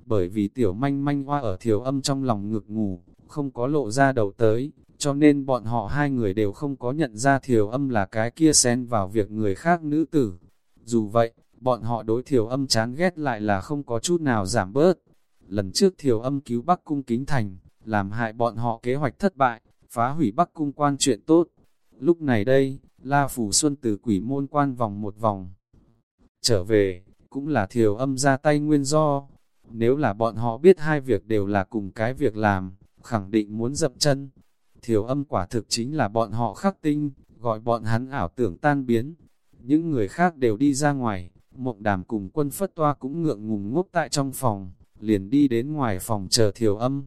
bởi vì tiểu manh manh hoa ở thiểu âm trong lòng ngực ngủ, không có lộ ra đầu tới, cho nên bọn họ hai người đều không có nhận ra thiểu âm là cái kia xen vào việc người khác nữ tử. Dù vậy, bọn họ đối thiểu âm chán ghét lại là không có chút nào giảm bớt. Lần trước thiểu âm cứu Bắc Cung Kính Thành, làm hại bọn họ kế hoạch thất bại, phá hủy Bắc Cung quan chuyện tốt. Lúc này đây, La Phủ Xuân từ quỷ môn quan vòng một vòng. Trở về, cũng là thiểu âm ra tay nguyên do. Nếu là bọn họ biết hai việc đều là cùng cái việc làm, khẳng định muốn dậm chân. Thiểu âm quả thực chính là bọn họ khắc tinh, gọi bọn hắn ảo tưởng tan biến. Những người khác đều đi ra ngoài, mộng đàm cùng quân phất toa cũng ngượng ngùng ngốc tại trong phòng, liền đi đến ngoài phòng chờ thiểu âm.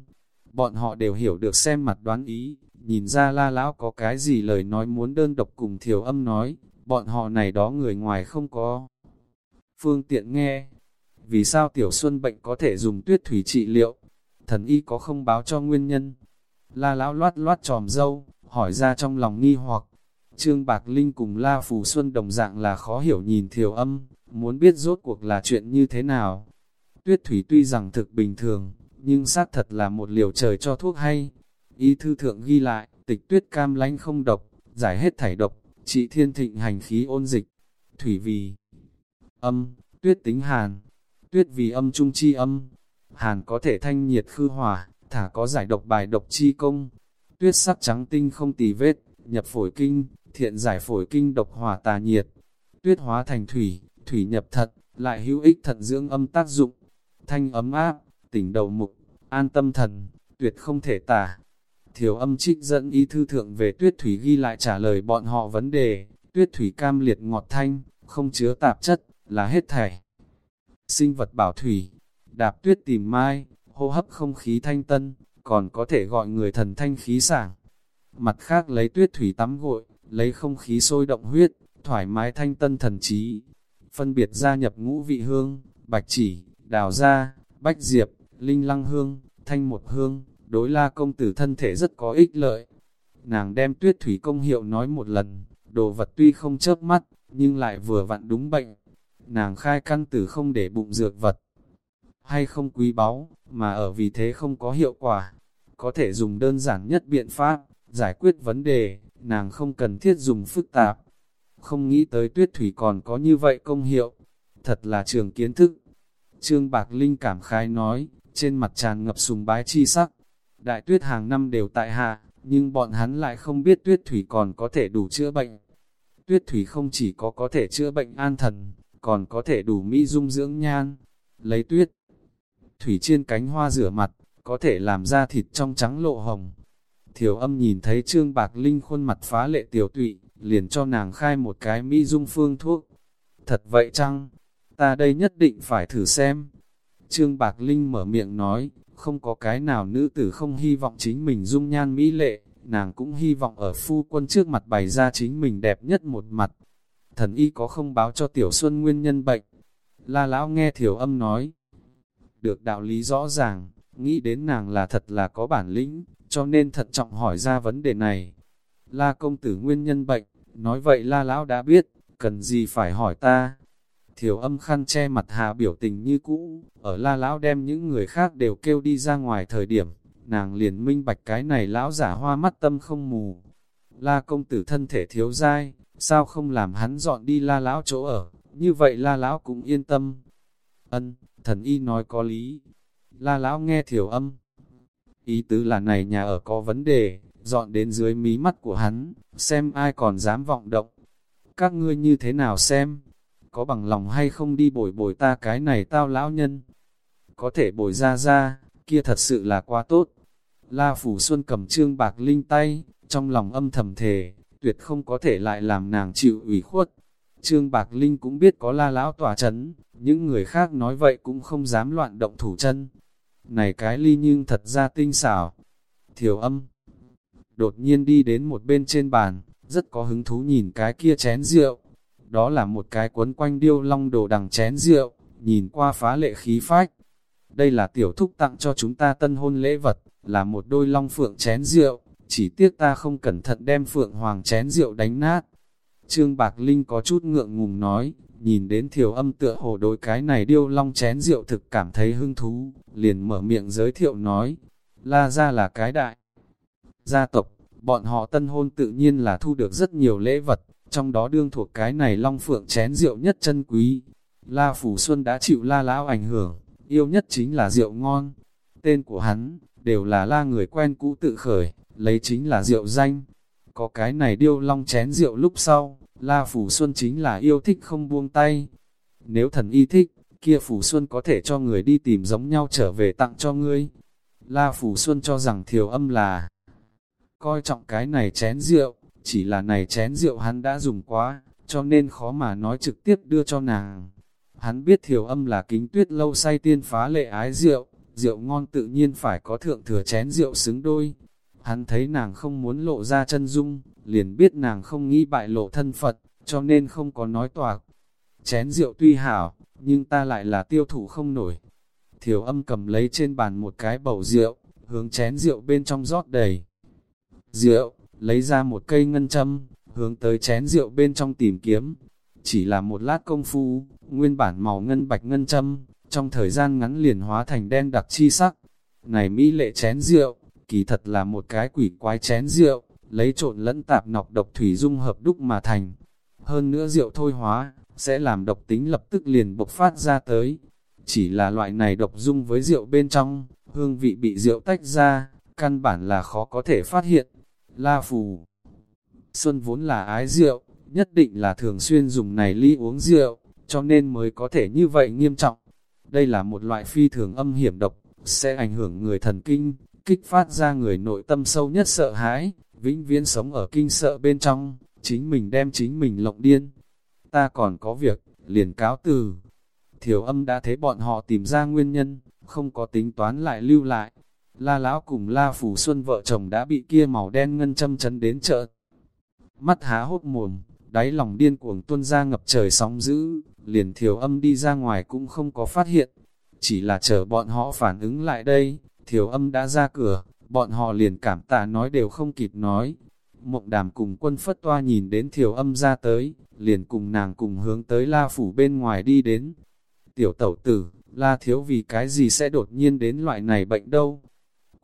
Bọn họ đều hiểu được xem mặt đoán ý, nhìn ra la lão có cái gì lời nói muốn đơn độc cùng thiểu âm nói, bọn họ này đó người ngoài không có. Phương tiện nghe, vì sao tiểu xuân bệnh có thể dùng tuyết thủy trị liệu, thần y có không báo cho nguyên nhân. La lão loát loát tròm dâu, hỏi ra trong lòng nghi hoặc. Trương Bạc Linh cùng La Phù Xuân đồng dạng là khó hiểu nhìn thiểu âm, muốn biết rốt cuộc là chuyện như thế nào. Tuyết thủy tuy rằng thực bình thường, nhưng xác thật là một liều trời cho thuốc hay. Y thư thượng ghi lại, tịch tuyết cam lánh không độc, giải hết thảy độc, trị thiên thịnh hành khí ôn dịch. Thủy vì âm, tuyết tính hàn, tuyết vì âm trung chi âm, hàn có thể thanh nhiệt khư hỏa, thả có giải độc bài độc chi công. Tuyết sắc trắng tinh không tì vết, nhập phổi kinh, thiện giải phổi kinh độc hỏa tà nhiệt. Tuyết hóa thành thủy, thủy nhập thật, lại hữu ích thật dưỡng âm tác dụng. Thanh ấm áp, tỉnh đầu mục, an tâm thần, tuyệt không thể tả. Thiếu âm trích dẫn ý thư thượng về tuyết thủy ghi lại trả lời bọn họ vấn đề, tuyết thủy cam liệt ngọt thanh, không chứa tạp chất, là hết thảy. Sinh vật bảo thủy, đạp tuyết tìm mai, hô hấp không khí thanh tân, còn có thể gọi người thần thanh khí sảng. Mặt khác lấy tuyết thủy tắm gội, lấy không khí sôi động huyết, thoải mái thanh tân thần trí. Phân biệt gia nhập ngũ vị hương, bạch chỉ, đào gia, bách diệp, linh lăng hương, thanh một hương, đối la công tử thân thể rất có ích lợi. Nàng đem tuyết thủy công hiệu nói một lần, đồ vật tuy không chớp mắt, nhưng lại vừa vặn đúng bệnh. Nàng khai căn tử không để bụng dược vật, hay không quý báu, mà ở vì thế không có hiệu quả. Có thể dùng đơn giản nhất biện pháp, giải quyết vấn đề, nàng không cần thiết dùng phức tạp. Không nghĩ tới tuyết thủy còn có như vậy công hiệu, thật là trường kiến thức. Trương Bạc Linh cảm khái nói, trên mặt tràn ngập sùng bái chi sắc. Đại tuyết hàng năm đều tại hạ, nhưng bọn hắn lại không biết tuyết thủy còn có thể đủ chữa bệnh. Tuyết thủy không chỉ có có thể chữa bệnh an thần, còn có thể đủ mỹ dung dưỡng nhan. Lấy tuyết thủy chiên cánh hoa rửa mặt, có thể làm ra thịt trong trắng lộ hồng. Thiểu âm nhìn thấy Trương Bạc Linh khuôn mặt phá lệ tiểu tụy, liền cho nàng khai một cái mỹ dung phương thuốc. Thật vậy chăng? Ta đây nhất định phải thử xem. Trương Bạc Linh mở miệng nói, không có cái nào nữ tử không hy vọng chính mình dung nhan mỹ lệ, nàng cũng hy vọng ở phu quân trước mặt bày ra chính mình đẹp nhất một mặt. Thần y có không báo cho Tiểu Xuân nguyên nhân bệnh? La Lão nghe Thiểu âm nói, được đạo lý rõ ràng, nghĩ đến nàng là thật là có bản lĩnh, cho nên thận trọng hỏi ra vấn đề này. La công tử nguyên nhân bệnh, nói vậy la lão đã biết, cần gì phải hỏi ta. Thiểu âm khăn che mặt hạ biểu tình như cũ, ở la lão đem những người khác đều kêu đi ra ngoài thời điểm, nàng liền minh bạch cái này lão giả hoa mắt tâm không mù. La công tử thân thể thiếu dai, sao không làm hắn dọn đi la lão chỗ ở, như vậy la lão cũng yên tâm. Ân, thần y nói có lý. La lão nghe thiểu âm. Ý tứ là này nhà ở có vấn đề, dọn đến dưới mí mắt của hắn, xem ai còn dám vọng động. Các ngươi như thế nào xem? Có bằng lòng hay không đi bồi bồi ta cái này tao lão nhân? Có thể bồi ra ra, kia thật sự là quá tốt. La Phủ Xuân cầm trương bạc linh tay, trong lòng âm thầm thề, tuyệt không có thể lại làm nàng chịu ủy khuất. Trương Bạc Linh cũng biết có la lão tỏa chấn, những người khác nói vậy cũng không dám loạn động thủ chân. Này cái ly nhưng thật ra tinh xảo. Thiểu âm đột nhiên đi đến một bên trên bàn, rất có hứng thú nhìn cái kia chén rượu. Đó là một cái cuốn quanh điêu long đồ đằng chén rượu, nhìn qua phá lệ khí phách. Đây là tiểu thúc tặng cho chúng ta tân hôn lễ vật, là một đôi long phượng chén rượu, chỉ tiếc ta không cẩn thận đem phượng hoàng chén rượu đánh nát. Trương Bạc Linh có chút ngượng ngùng nói, nhìn đến thiểu âm tựa hồ đối cái này điêu long chén rượu thực cảm thấy hứng thú, liền mở miệng giới thiệu nói, la ra là cái đại. Gia tộc, bọn họ tân hôn tự nhiên là thu được rất nhiều lễ vật, trong đó đương thuộc cái này long phượng chén rượu nhất chân quý. La Phủ Xuân đã chịu la lão ảnh hưởng, yêu nhất chính là rượu ngon. Tên của hắn, đều là la người quen cũ tự khởi, lấy chính là rượu danh. Có cái này điêu long chén rượu lúc sau, La Phủ Xuân chính là yêu thích không buông tay. Nếu thần y thích, kia Phủ Xuân có thể cho người đi tìm giống nhau trở về tặng cho ngươi. La Phủ Xuân cho rằng thiều âm là coi trọng cái này chén rượu, chỉ là này chén rượu hắn đã dùng quá, cho nên khó mà nói trực tiếp đưa cho nàng. Hắn biết thiểu âm là kính tuyết lâu say tiên phá lệ ái rượu, rượu ngon tự nhiên phải có thượng thừa chén rượu xứng đôi. Hắn thấy nàng không muốn lộ ra chân dung, liền biết nàng không nghĩ bại lộ thân Phật, cho nên không có nói toạc. Chén rượu tuy hảo, nhưng ta lại là tiêu thụ không nổi. Thiểu âm cầm lấy trên bàn một cái bầu rượu, hướng chén rượu bên trong rót đầy. Rượu, lấy ra một cây ngân châm, hướng tới chén rượu bên trong tìm kiếm. Chỉ là một lát công phu, nguyên bản màu ngân bạch ngân châm, trong thời gian ngắn liền hóa thành đen đặc chi sắc. Này mỹ lệ chén rượu, kỳ thật là một cái quỷ quái chén rượu, lấy trộn lẫn tạp nọc độc thủy dung hợp đúc mà thành. Hơn nữa rượu thôi hóa, sẽ làm độc tính lập tức liền bộc phát ra tới. Chỉ là loại này độc dung với rượu bên trong, hương vị bị rượu tách ra, căn bản là khó có thể phát hiện. La Phù Xuân vốn là ái rượu, nhất định là thường xuyên dùng này ly uống rượu, cho nên mới có thể như vậy nghiêm trọng. Đây là một loại phi thường âm hiểm độc, sẽ ảnh hưởng người thần kinh, kích phát ra người nội tâm sâu nhất sợ hãi, vĩnh viễn sống ở kinh sợ bên trong, chính mình đem chính mình lộng điên. Ta còn có việc, liền cáo từ. Thiểu âm đã thấy bọn họ tìm ra nguyên nhân, không có tính toán lại lưu lại. La lão cùng La Phủ Xuân vợ chồng đã bị kia màu đen ngân châm chấn đến chợ. Mắt há hốt mồm, đáy lòng điên cuồng tuôn ra ngập trời sóng dữ, liền thiểu âm đi ra ngoài cũng không có phát hiện. Chỉ là chờ bọn họ phản ứng lại đây, thiểu âm đã ra cửa, bọn họ liền cảm tạ nói đều không kịp nói. Mộng đàm cùng quân phất toa nhìn đến thiểu âm ra tới, liền cùng nàng cùng hướng tới la phủ bên ngoài đi đến. Tiểu tẩu tử, la thiếu vì cái gì sẽ đột nhiên đến loại này bệnh đâu?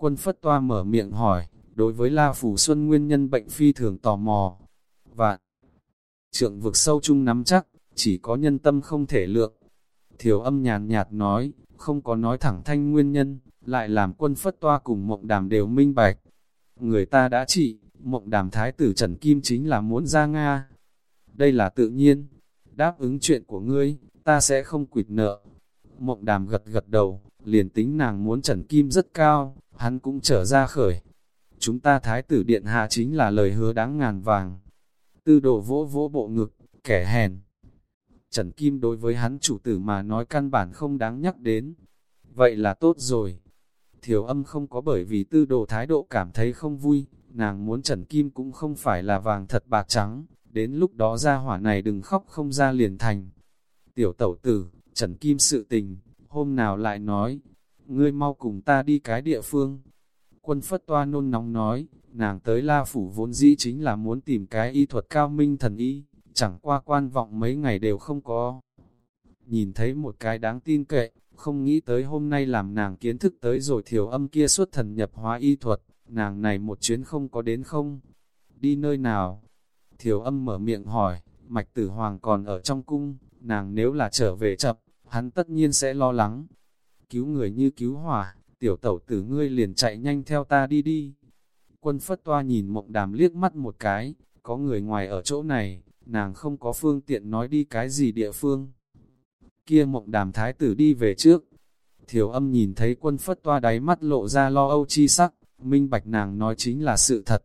Quân phất toa mở miệng hỏi, đối với la phủ xuân nguyên nhân bệnh phi thường tò mò. Và trượng vực sâu chung nắm chắc, chỉ có nhân tâm không thể lượng. Thiểu âm nhàn nhạt nói, không có nói thẳng thanh nguyên nhân, lại làm quân phất toa cùng mộng đàm đều minh bạch. Người ta đã trị, mộng đàm thái tử Trần Kim chính là muốn ra Nga. Đây là tự nhiên, đáp ứng chuyện của ngươi, ta sẽ không quỵt nợ. Mộng đàm gật gật đầu, liền tính nàng muốn Trần Kim rất cao, hắn cũng trở ra khởi. Chúng ta thái tử điện hạ chính là lời hứa đáng ngàn vàng. Tư đồ vỗ vỗ bộ ngực, kẻ hèn. Trần Kim đối với hắn chủ tử mà nói căn bản không đáng nhắc đến. Vậy là tốt rồi. Thiểu âm không có bởi vì tư đồ thái độ cảm thấy không vui, nàng muốn Trần Kim cũng không phải là vàng thật bạc trắng, đến lúc đó ra hỏa này đừng khóc không ra liền thành. Tiểu tẩu tử, Trần Kim sự tình, hôm nào lại nói, ngươi mau cùng ta đi cái địa phương. Quân phất toa nôn nóng nói, nàng tới La Phủ vốn dĩ chính là muốn tìm cái y thuật cao minh thần y, chẳng qua quan vọng mấy ngày đều không có. Nhìn thấy một cái đáng tin cậy, không nghĩ tới hôm nay làm nàng kiến thức tới rồi thiểu âm kia suốt thần nhập hóa y thuật, nàng này một chuyến không có đến không? Đi nơi nào? Thiểu âm mở miệng hỏi, mạch tử hoàng còn ở trong cung, nàng nếu là trở về chậm, hắn tất nhiên sẽ lo lắng. Cứu người như cứu hỏa, tiểu tẩu tử ngươi liền chạy nhanh theo ta đi đi. Quân phất toa nhìn mộng đàm liếc mắt một cái, có người ngoài ở chỗ này, nàng không có phương tiện nói đi cái gì địa phương kia mộng đàm thái tử đi về trước. Thiểu âm nhìn thấy quân phất toa đáy mắt lộ ra lo âu chi sắc, minh bạch nàng nói chính là sự thật.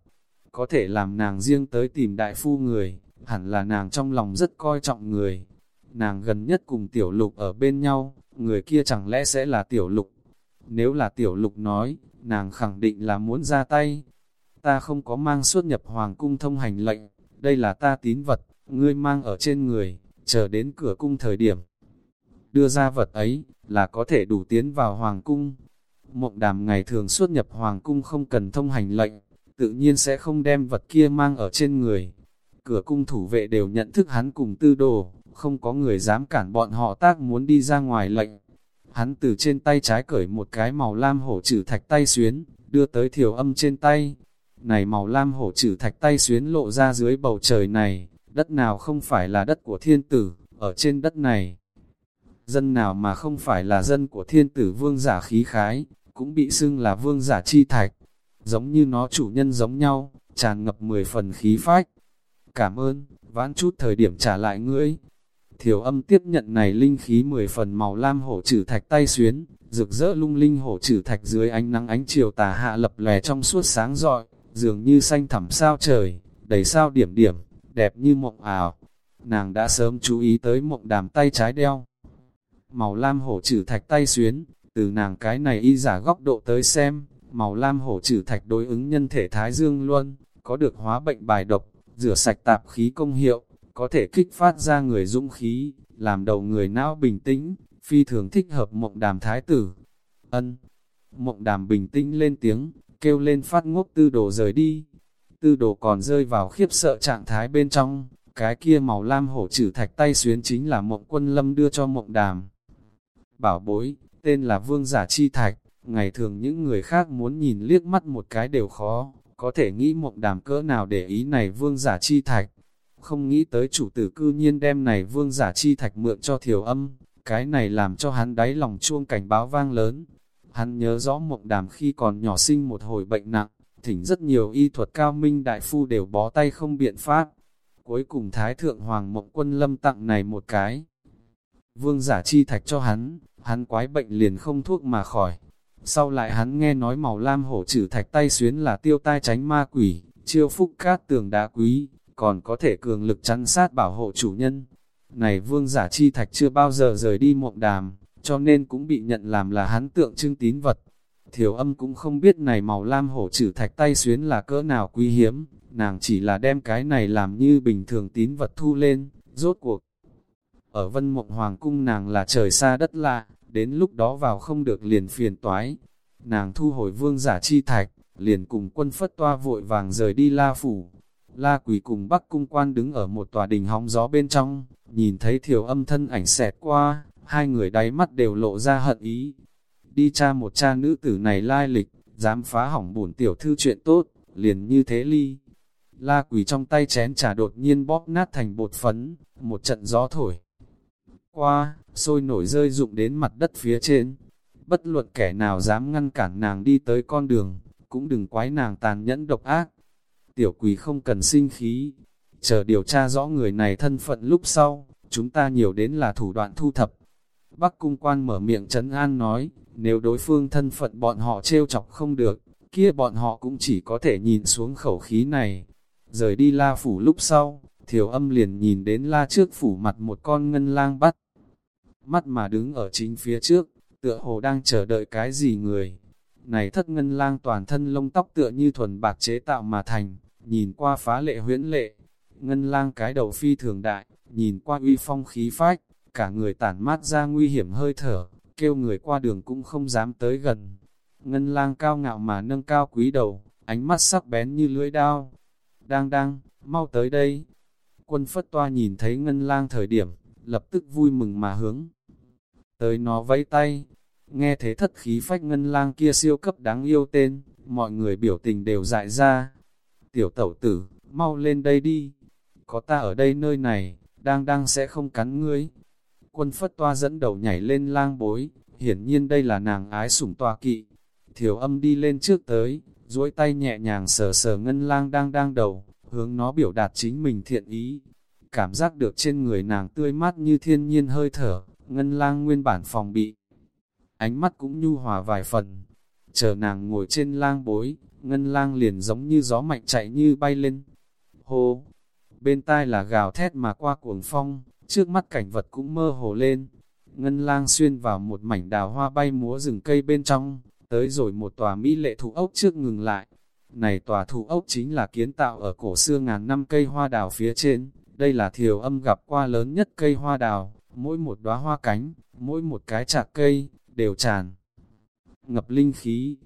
Có thể làm nàng riêng tới tìm đại phu người, hẳn là nàng trong lòng rất coi trọng người. Nàng gần nhất cùng tiểu lục ở bên nhau, người kia chẳng lẽ sẽ là tiểu lục. Nếu là tiểu lục nói, nàng khẳng định là muốn ra tay. Ta không có mang xuất nhập hoàng cung thông hành lệnh, đây là ta tín vật, ngươi mang ở trên người, chờ đến cửa cung thời điểm đưa ra vật ấy, là có thể đủ tiến vào hoàng cung. Mộng đàm ngày thường xuất nhập hoàng cung không cần thông hành lệnh, tự nhiên sẽ không đem vật kia mang ở trên người. Cửa cung thủ vệ đều nhận thức hắn cùng tư đồ, không có người dám cản bọn họ tác muốn đi ra ngoài lệnh. Hắn từ trên tay trái cởi một cái màu lam hổ trừ thạch tay xuyến, đưa tới thiểu âm trên tay. Này màu lam hổ trừ thạch tay xuyến lộ ra dưới bầu trời này, đất nào không phải là đất của thiên tử, ở trên đất này dân nào mà không phải là dân của thiên tử vương giả khí khái, cũng bị xưng là vương giả chi thạch, giống như nó chủ nhân giống nhau, tràn ngập 10 phần khí phách. Cảm ơn, vãn chút thời điểm trả lại ngươi. Thiểu âm tiếp nhận này linh khí 10 phần màu lam hổ trừ thạch tay xuyến, rực rỡ lung linh hổ trừ thạch dưới ánh nắng ánh chiều tà hạ lập lè trong suốt sáng rọi, dường như xanh thẳm sao trời, đầy sao điểm điểm, đẹp như mộng ảo. Nàng đã sớm chú ý tới mộng đàm tay trái đeo. Màu lam hổ trừ thạch tay xuyến, từ nàng cái này y giả góc độ tới xem, màu lam hổ trừ thạch đối ứng nhân thể thái dương luôn, có được hóa bệnh bài độc, rửa sạch tạp khí công hiệu, có thể kích phát ra người dũng khí, làm đầu người não bình tĩnh, phi thường thích hợp mộng đàm thái tử. Ân, mộng đàm bình tĩnh lên tiếng, kêu lên phát ngốc tư đồ rời đi. Tư đồ còn rơi vào khiếp sợ trạng thái bên trong, cái kia màu lam hổ trừ thạch tay xuyến chính là mộng quân lâm đưa cho mộng đàm. Bảo bối, tên là vương giả chi thạch, ngày thường những người khác muốn nhìn liếc mắt một cái đều khó, có thể nghĩ mộng đàm cỡ nào để ý này vương giả chi thạch. Không nghĩ tới chủ tử cư nhiên đem này vương giả chi thạch mượn cho thiểu âm, cái này làm cho hắn đáy lòng chuông cảnh báo vang lớn. Hắn nhớ rõ mộng đàm khi còn nhỏ sinh một hồi bệnh nặng, thỉnh rất nhiều y thuật cao minh đại phu đều bó tay không biện pháp. Cuối cùng Thái Thượng Hoàng Mộng Quân Lâm tặng này một cái. Vương giả chi thạch cho hắn, hắn quái bệnh liền không thuốc mà khỏi. Sau lại hắn nghe nói màu lam hổ trừ thạch tay xuyến là tiêu tai tránh ma quỷ, chiêu phúc cát tường đá quý, còn có thể cường lực chắn sát bảo hộ chủ nhân. Này vương giả chi thạch chưa bao giờ rời đi mộng đàm, cho nên cũng bị nhận làm là hắn tượng trưng tín vật. Thiểu âm cũng không biết này màu lam hổ trừ thạch tay xuyến là cỡ nào quý hiếm, nàng chỉ là đem cái này làm như bình thường tín vật thu lên, rốt cuộc. Ở vân mộng hoàng cung nàng là trời xa đất lạ, đến lúc đó vào không được liền phiền toái. Nàng thu hồi vương giả chi thạch, liền cùng quân phất toa vội vàng rời đi la phủ. La Quỳ cùng bắc cung quan đứng ở một tòa đình hóng gió bên trong, nhìn thấy thiểu âm thân ảnh xẹt qua, hai người đáy mắt đều lộ ra hận ý. Đi cha một cha nữ tử này lai lịch, dám phá hỏng bổn tiểu thư chuyện tốt, liền như thế ly. La Quỳ trong tay chén trà đột nhiên bóp nát thành bột phấn, một trận gió thổi. Qua, sôi nổi rơi rụng đến mặt đất phía trên. Bất luận kẻ nào dám ngăn cản nàng đi tới con đường, cũng đừng quái nàng tàn nhẫn độc ác. Tiểu quỷ không cần sinh khí, chờ điều tra rõ người này thân phận lúc sau, chúng ta nhiều đến là thủ đoạn thu thập. Bắc cung quan mở miệng trấn an nói, nếu đối phương thân phận bọn họ trêu chọc không được, kia bọn họ cũng chỉ có thể nhìn xuống khẩu khí này. Rời đi la phủ lúc sau, thiểu âm liền nhìn đến la trước phủ mặt một con ngân lang bắt mắt mà đứng ở chính phía trước, tựa hồ đang chờ đợi cái gì người. Này thất ngân lang toàn thân lông tóc tựa như thuần bạc chế tạo mà thành, nhìn qua phá lệ huyễn lệ. Ngân lang cái đầu phi thường đại, nhìn qua uy phong khí phách, cả người tản mát ra nguy hiểm hơi thở, kêu người qua đường cũng không dám tới gần. Ngân lang cao ngạo mà nâng cao quý đầu, ánh mắt sắc bén như lưỡi đao. Đang đang, mau tới đây. Quân phất toa nhìn thấy ngân lang thời điểm, lập tức vui mừng mà hướng tới nó vẫy tay. Nghe thế thất khí phách ngân lang kia siêu cấp đáng yêu tên, mọi người biểu tình đều dại ra. Tiểu tẩu tử, mau lên đây đi. Có ta ở đây nơi này, đang đang sẽ không cắn ngươi. Quân phất toa dẫn đầu nhảy lên lang bối, hiển nhiên đây là nàng ái sủng toa kỵ. Thiểu âm đi lên trước tới, duỗi tay nhẹ nhàng sờ sờ ngân lang đang đang đầu, hướng nó biểu đạt chính mình thiện ý. Cảm giác được trên người nàng tươi mát như thiên nhiên hơi thở, Ngân lang nguyên bản phòng bị. Ánh mắt cũng nhu hòa vài phần. Chờ nàng ngồi trên lang bối, ngân lang liền giống như gió mạnh chạy như bay lên. Hô! Bên tai là gào thét mà qua cuồng phong, trước mắt cảnh vật cũng mơ hồ lên. Ngân lang xuyên vào một mảnh đào hoa bay múa rừng cây bên trong, tới rồi một tòa mỹ lệ thụ ốc trước ngừng lại. Này tòa thụ ốc chính là kiến tạo ở cổ xưa ngàn năm cây hoa đào phía trên, đây là thiều âm gặp qua lớn nhất cây hoa đào, mỗi một đóa hoa cánh, mỗi một cái chạc cây, đều tràn. Ngập linh khí,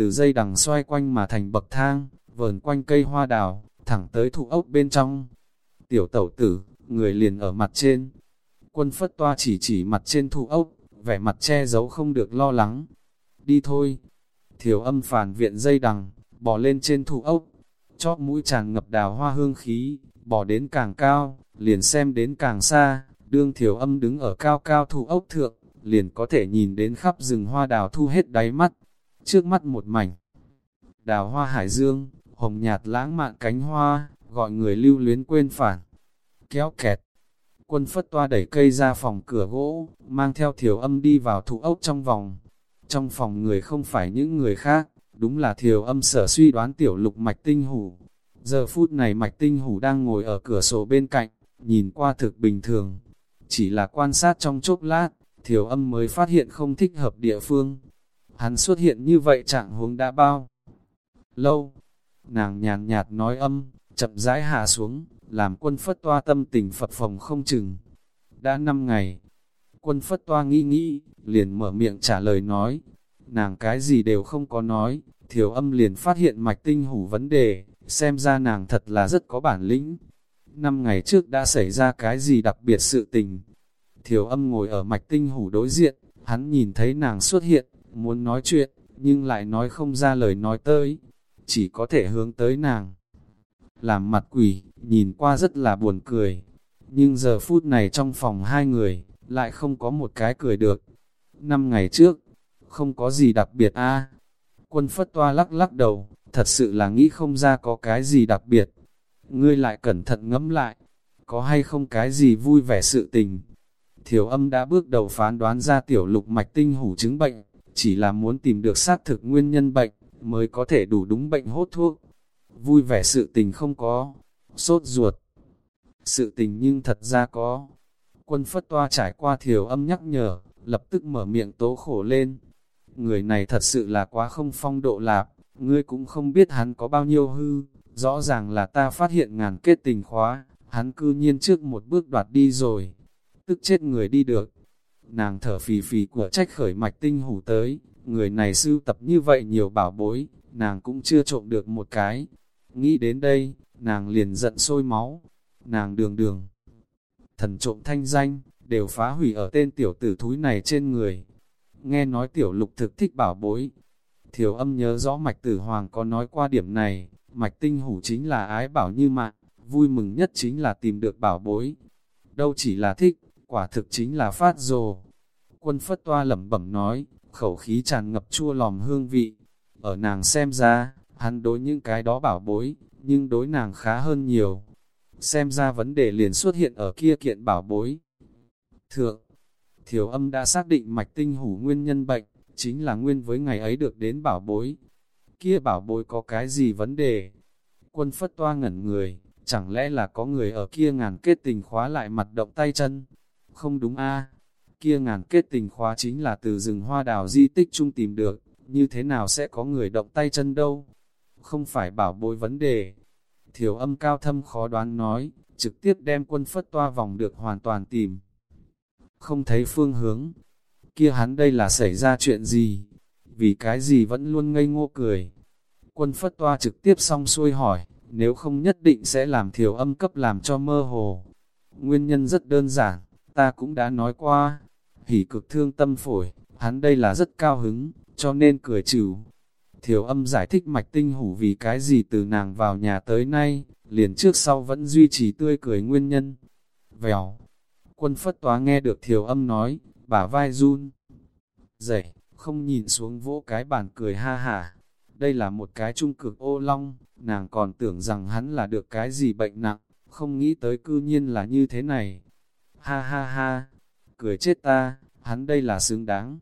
từ dây đằng xoay quanh mà thành bậc thang, vờn quanh cây hoa đào, thẳng tới thụ ốc bên trong. Tiểu tẩu tử, người liền ở mặt trên. Quân phất toa chỉ chỉ mặt trên thụ ốc, vẻ mặt che giấu không được lo lắng. Đi thôi. Thiểu âm phản viện dây đằng, bò lên trên thụ ốc. Chóp mũi tràn ngập đào hoa hương khí, bò đến càng cao, liền xem đến càng xa. Đương thiểu âm đứng ở cao cao thụ ốc thượng, liền có thể nhìn đến khắp rừng hoa đào thu hết đáy mắt. Trước mắt một mảnh. Đào hoa hải dương, hồng nhạt lãng mạn cánh hoa, gọi người lưu luyến quên phản. Kéo kẹt. Quân phất toa đẩy cây ra phòng cửa gỗ, mang theo thiểu âm đi vào thụ ốc trong vòng. Trong phòng người không phải những người khác, đúng là thiểu âm sở suy đoán tiểu lục mạch tinh hủ. Giờ phút này mạch tinh hủ đang ngồi ở cửa sổ bên cạnh, nhìn qua thực bình thường. Chỉ là quan sát trong chốc lát, thiểu âm mới phát hiện không thích hợp địa phương. Hắn xuất hiện như vậy trạng huống đã bao. Lâu, nàng nhàn nhạt nói âm, chậm rãi hạ xuống, làm quân phất toa tâm tình phật phòng không chừng. Đã năm ngày, quân phất toa nghĩ nghĩ, liền mở miệng trả lời nói, nàng cái gì đều không có nói, thiểu âm liền phát hiện mạch tinh hủ vấn đề, xem ra nàng thật là rất có bản lĩnh. Năm ngày trước đã xảy ra cái gì đặc biệt sự tình. Thiểu âm ngồi ở mạch tinh hủ đối diện, hắn nhìn thấy nàng xuất hiện, muốn nói chuyện, nhưng lại nói không ra lời nói tới, chỉ có thể hướng tới nàng. Làm mặt quỷ, nhìn qua rất là buồn cười, nhưng giờ phút này trong phòng hai người, lại không có một cái cười được. Năm ngày trước, không có gì đặc biệt a Quân phất toa lắc lắc đầu, thật sự là nghĩ không ra có cái gì đặc biệt. Ngươi lại cẩn thận ngẫm lại, có hay không cái gì vui vẻ sự tình. Thiểu âm đã bước đầu phán đoán ra tiểu lục mạch tinh hủ chứng bệnh, chỉ là muốn tìm được xác thực nguyên nhân bệnh, mới có thể đủ đúng bệnh hốt thuốc. Vui vẻ sự tình không có, sốt ruột. Sự tình nhưng thật ra có. Quân phất toa trải qua thiểu âm nhắc nhở, lập tức mở miệng tố khổ lên. Người này thật sự là quá không phong độ lạp, ngươi cũng không biết hắn có bao nhiêu hư, rõ ràng là ta phát hiện ngàn kết tình khóa, hắn cư nhiên trước một bước đoạt đi rồi, tức chết người đi được. Nàng thở phì phì của trách khởi mạch tinh hủ tới, người này sưu tập như vậy nhiều bảo bối, nàng cũng chưa trộm được một cái. Nghĩ đến đây, nàng liền giận sôi máu, nàng đường đường. Thần trộm thanh danh, đều phá hủy ở tên tiểu tử thúi này trên người. Nghe nói tiểu lục thực thích bảo bối. Thiểu âm nhớ rõ mạch tử hoàng có nói qua điểm này, mạch tinh hủ chính là ái bảo như mạng, vui mừng nhất chính là tìm được bảo bối. Đâu chỉ là thích, quả thực chính là phát rồ. Quân phất toa lẩm bẩm nói, khẩu khí tràn ngập chua lòm hương vị. Ở nàng xem ra, hắn đối những cái đó bảo bối, nhưng đối nàng khá hơn nhiều. Xem ra vấn đề liền xuất hiện ở kia kiện bảo bối. Thượng, thiểu âm đã xác định mạch tinh hủ nguyên nhân bệnh, chính là nguyên với ngày ấy được đến bảo bối. Kia bảo bối có cái gì vấn đề? Quân phất toa ngẩn người, chẳng lẽ là có người ở kia ngàn kết tình khóa lại mặt động tay chân? Không đúng a kia ngàn kết tình khóa chính là từ rừng hoa đào di tích chung tìm được, như thế nào sẽ có người động tay chân đâu? Không phải bảo bối vấn đề. Thiểu âm cao thâm khó đoán nói, trực tiếp đem quân phất toa vòng được hoàn toàn tìm. Không thấy phương hướng. Kia hắn đây là xảy ra chuyện gì? Vì cái gì vẫn luôn ngây ngô cười? Quân phất toa trực tiếp xong xuôi hỏi, nếu không nhất định sẽ làm thiểu âm cấp làm cho mơ hồ. Nguyên nhân rất đơn giản, ta cũng đã nói qua, hỉ cực thương tâm phổi, hắn đây là rất cao hứng, cho nên cười trừ. Thiểu âm giải thích mạch tinh hủ vì cái gì từ nàng vào nhà tới nay, liền trước sau vẫn duy trì tươi cười nguyên nhân. Vèo, quân phất tóa nghe được thiểu âm nói, bả vai run. Dậy, không nhìn xuống vỗ cái bàn cười ha hả. Đây là một cái trung cực ô long, nàng còn tưởng rằng hắn là được cái gì bệnh nặng, không nghĩ tới cư nhiên là như thế này. Ha ha ha, cười chết ta, hắn đây là xứng đáng.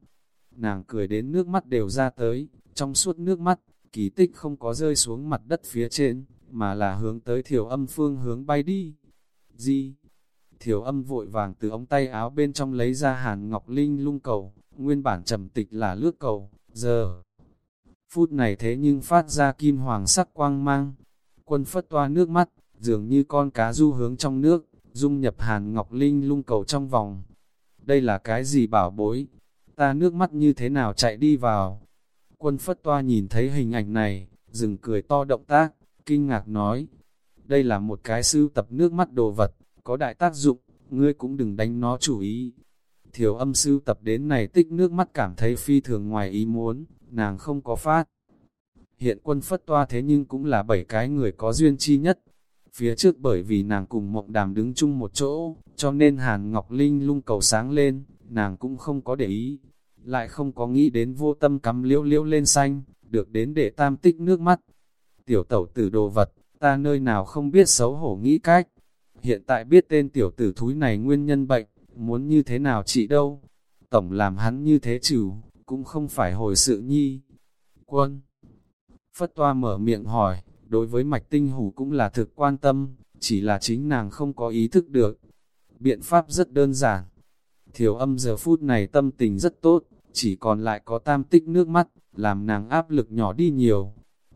Nàng cười đến nước mắt đều ra tới, trong suốt nước mắt, kỳ tích không có rơi xuống mặt đất phía trên, mà là hướng tới thiểu âm phương hướng bay đi. Gì? Thiểu âm vội vàng từ ống tay áo bên trong lấy ra hàn ngọc linh lung cầu, nguyên bản trầm tịch là lướt cầu, giờ. Phút này thế nhưng phát ra kim hoàng sắc quang mang. Quân phất toa nước mắt, dường như con cá du hướng trong nước, dung nhập hàn ngọc linh lung cầu trong vòng. Đây là cái gì bảo bối? Ta nước mắt như thế nào chạy đi vào? Quân phất toa nhìn thấy hình ảnh này, dừng cười to động tác, kinh ngạc nói. Đây là một cái sưu tập nước mắt đồ vật, có đại tác dụng, ngươi cũng đừng đánh nó chủ ý. Thiểu âm sưu tập đến này tích nước mắt cảm thấy phi thường ngoài ý muốn, nàng không có phát. Hiện quân phất toa thế nhưng cũng là bảy cái người có duyên chi nhất, Phía trước bởi vì nàng cùng mộng đàm đứng chung một chỗ, cho nên Hàn Ngọc Linh lung cầu sáng lên, nàng cũng không có để ý. Lại không có nghĩ đến vô tâm cắm liễu liễu lên xanh, được đến để tam tích nước mắt. Tiểu tẩu tử đồ vật, ta nơi nào không biết xấu hổ nghĩ cách. Hiện tại biết tên tiểu tử thúi này nguyên nhân bệnh, muốn như thế nào trị đâu. Tổng làm hắn như thế trừ, cũng không phải hồi sự nhi. Quân Phất toa mở miệng hỏi, đối với mạch tinh hủ cũng là thực quan tâm, chỉ là chính nàng không có ý thức được. Biện pháp rất đơn giản. Thiểu âm giờ phút này tâm tình rất tốt, chỉ còn lại có tam tích nước mắt, làm nàng áp lực nhỏ đi nhiều.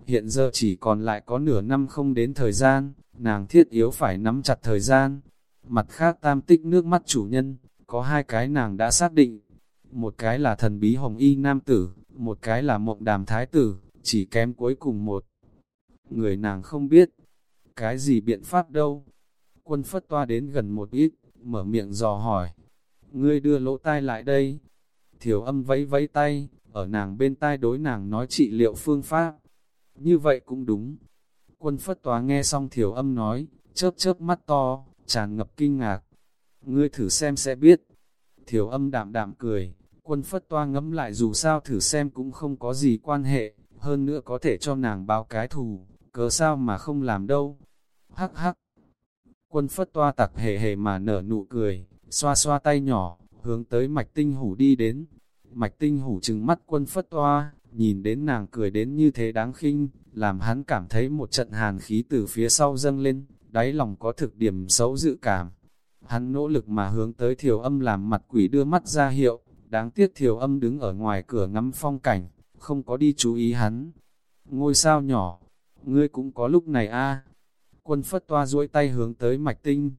Hiện giờ chỉ còn lại có nửa năm không đến thời gian, nàng thiết yếu phải nắm chặt thời gian. Mặt khác tam tích nước mắt chủ nhân, có hai cái nàng đã xác định. Một cái là thần bí hồng y nam tử, một cái là mộng đàm thái tử, chỉ kém cuối cùng một. Người nàng không biết, cái gì biện pháp đâu. Quân phất toa đến gần một ít, mở miệng dò hỏi. Ngươi đưa lỗ tai lại đây. Thiểu âm vẫy vẫy tay, ở nàng bên tai đối nàng nói trị liệu phương pháp. Như vậy cũng đúng. Quân phất toa nghe xong thiểu âm nói, chớp chớp mắt to, tràn ngập kinh ngạc. Ngươi thử xem sẽ biết. Thiểu âm đạm đạm cười, quân phất toa ngẫm lại dù sao thử xem cũng không có gì quan hệ, hơn nữa có thể cho nàng báo cái thù, cớ sao mà không làm đâu. Hắc hắc. Quân phất toa tặc hề hề mà nở nụ cười, xoa xoa tay nhỏ, hướng tới mạch tinh hủ đi đến. Mạch tinh hủ trừng mắt quân phất toa, nhìn đến nàng cười đến như thế đáng khinh, làm hắn cảm thấy một trận hàn khí từ phía sau dâng lên, đáy lòng có thực điểm xấu dự cảm. Hắn nỗ lực mà hướng tới thiểu âm làm mặt quỷ đưa mắt ra hiệu, đáng tiếc thiểu âm đứng ở ngoài cửa ngắm phong cảnh, không có đi chú ý hắn. Ngôi sao nhỏ, ngươi cũng có lúc này a Quân phất toa duỗi tay hướng tới mạch tinh.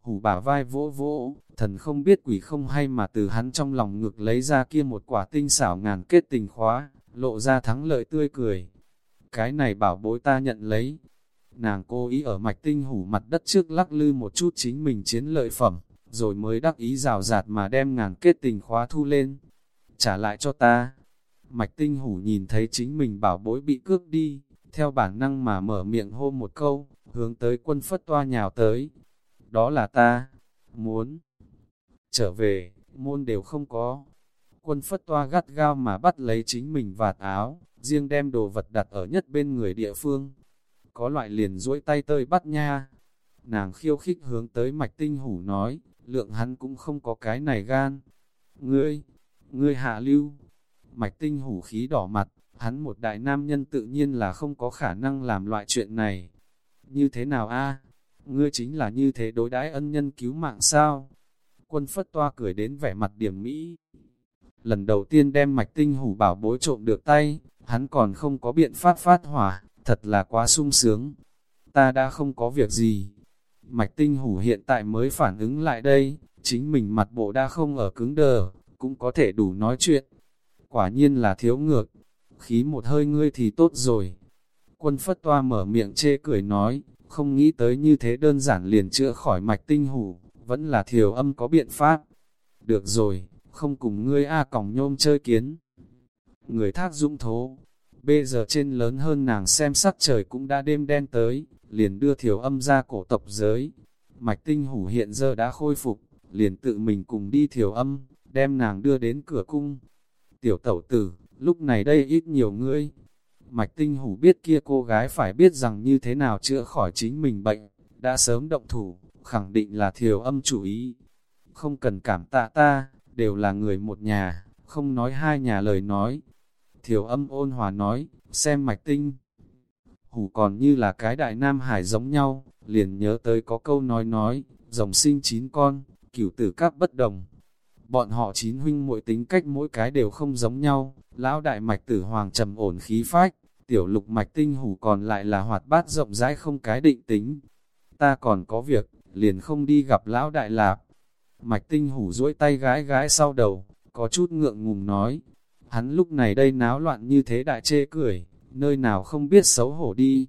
Hủ bả vai vỗ vỗ, thần không biết quỷ không hay mà từ hắn trong lòng ngực lấy ra kia một quả tinh xảo ngàn kết tình khóa, lộ ra thắng lợi tươi cười. Cái này bảo bối ta nhận lấy. Nàng cố ý ở mạch tinh hủ mặt đất trước lắc lư một chút chính mình chiến lợi phẩm, rồi mới đắc ý rào rạt mà đem ngàn kết tình khóa thu lên. Trả lại cho ta. Mạch tinh hủ nhìn thấy chính mình bảo bối bị cướp đi, theo bản năng mà mở miệng hô một câu, hướng tới quân phất toa nhào tới. Đó là ta, muốn trở về, môn đều không có. Quân phất toa gắt gao mà bắt lấy chính mình vạt áo, riêng đem đồ vật đặt ở nhất bên người địa phương. Có loại liền duỗi tay tơi bắt nha. Nàng khiêu khích hướng tới mạch tinh hủ nói, lượng hắn cũng không có cái này gan. Ngươi, ngươi hạ lưu. Mạch tinh hủ khí đỏ mặt, hắn một đại nam nhân tự nhiên là không có khả năng làm loại chuyện này. Như thế nào a? Ngươi chính là như thế đối đãi ân nhân cứu mạng sao? Quân phất toa cười đến vẻ mặt điểm mỹ. Lần đầu tiên đem mạch tinh hủ bảo bối trộm được tay, hắn còn không có biện pháp phát hỏa, thật là quá sung sướng. Ta đã không có việc gì. Mạch tinh hủ hiện tại mới phản ứng lại đây, chính mình mặt bộ đã không ở cứng đờ, cũng có thể đủ nói chuyện. Quả nhiên là thiếu ngược, khí một hơi ngươi thì tốt rồi. Quân phất toa mở miệng chê cười nói, không nghĩ tới như thế đơn giản liền chữa khỏi mạch tinh hủ, vẫn là thiểu âm có biện pháp. Được rồi, không cùng ngươi A còng nhôm chơi kiến. Người thác dũng thố, bây giờ trên lớn hơn nàng xem sắc trời cũng đã đêm đen tới, liền đưa thiểu âm ra cổ tộc giới. Mạch tinh hủ hiện giờ đã khôi phục, liền tự mình cùng đi thiểu âm, đem nàng đưa đến cửa cung. Tiểu tẩu tử, lúc này đây ít nhiều ngươi. Mạch tinh hủ biết kia cô gái phải biết rằng như thế nào chữa khỏi chính mình bệnh, đã sớm động thủ, khẳng định là thiều âm chủ ý. Không cần cảm tạ ta, đều là người một nhà, không nói hai nhà lời nói. thiều âm ôn hòa nói, xem mạch tinh. Hủ còn như là cái đại nam hải giống nhau, liền nhớ tới có câu nói nói, rồng sinh chín con, cửu tử các bất đồng. Bọn họ chín huynh mỗi tính cách mỗi cái đều không giống nhau, lão đại mạch tử hoàng trầm ổn khí phách, tiểu lục mạch tinh hủ còn lại là hoạt bát rộng rãi không cái định tính. Ta còn có việc, liền không đi gặp lão đại lạp. Mạch tinh hủ duỗi tay gái gái sau đầu, có chút ngượng ngùng nói. Hắn lúc này đây náo loạn như thế đại chê cười, nơi nào không biết xấu hổ đi.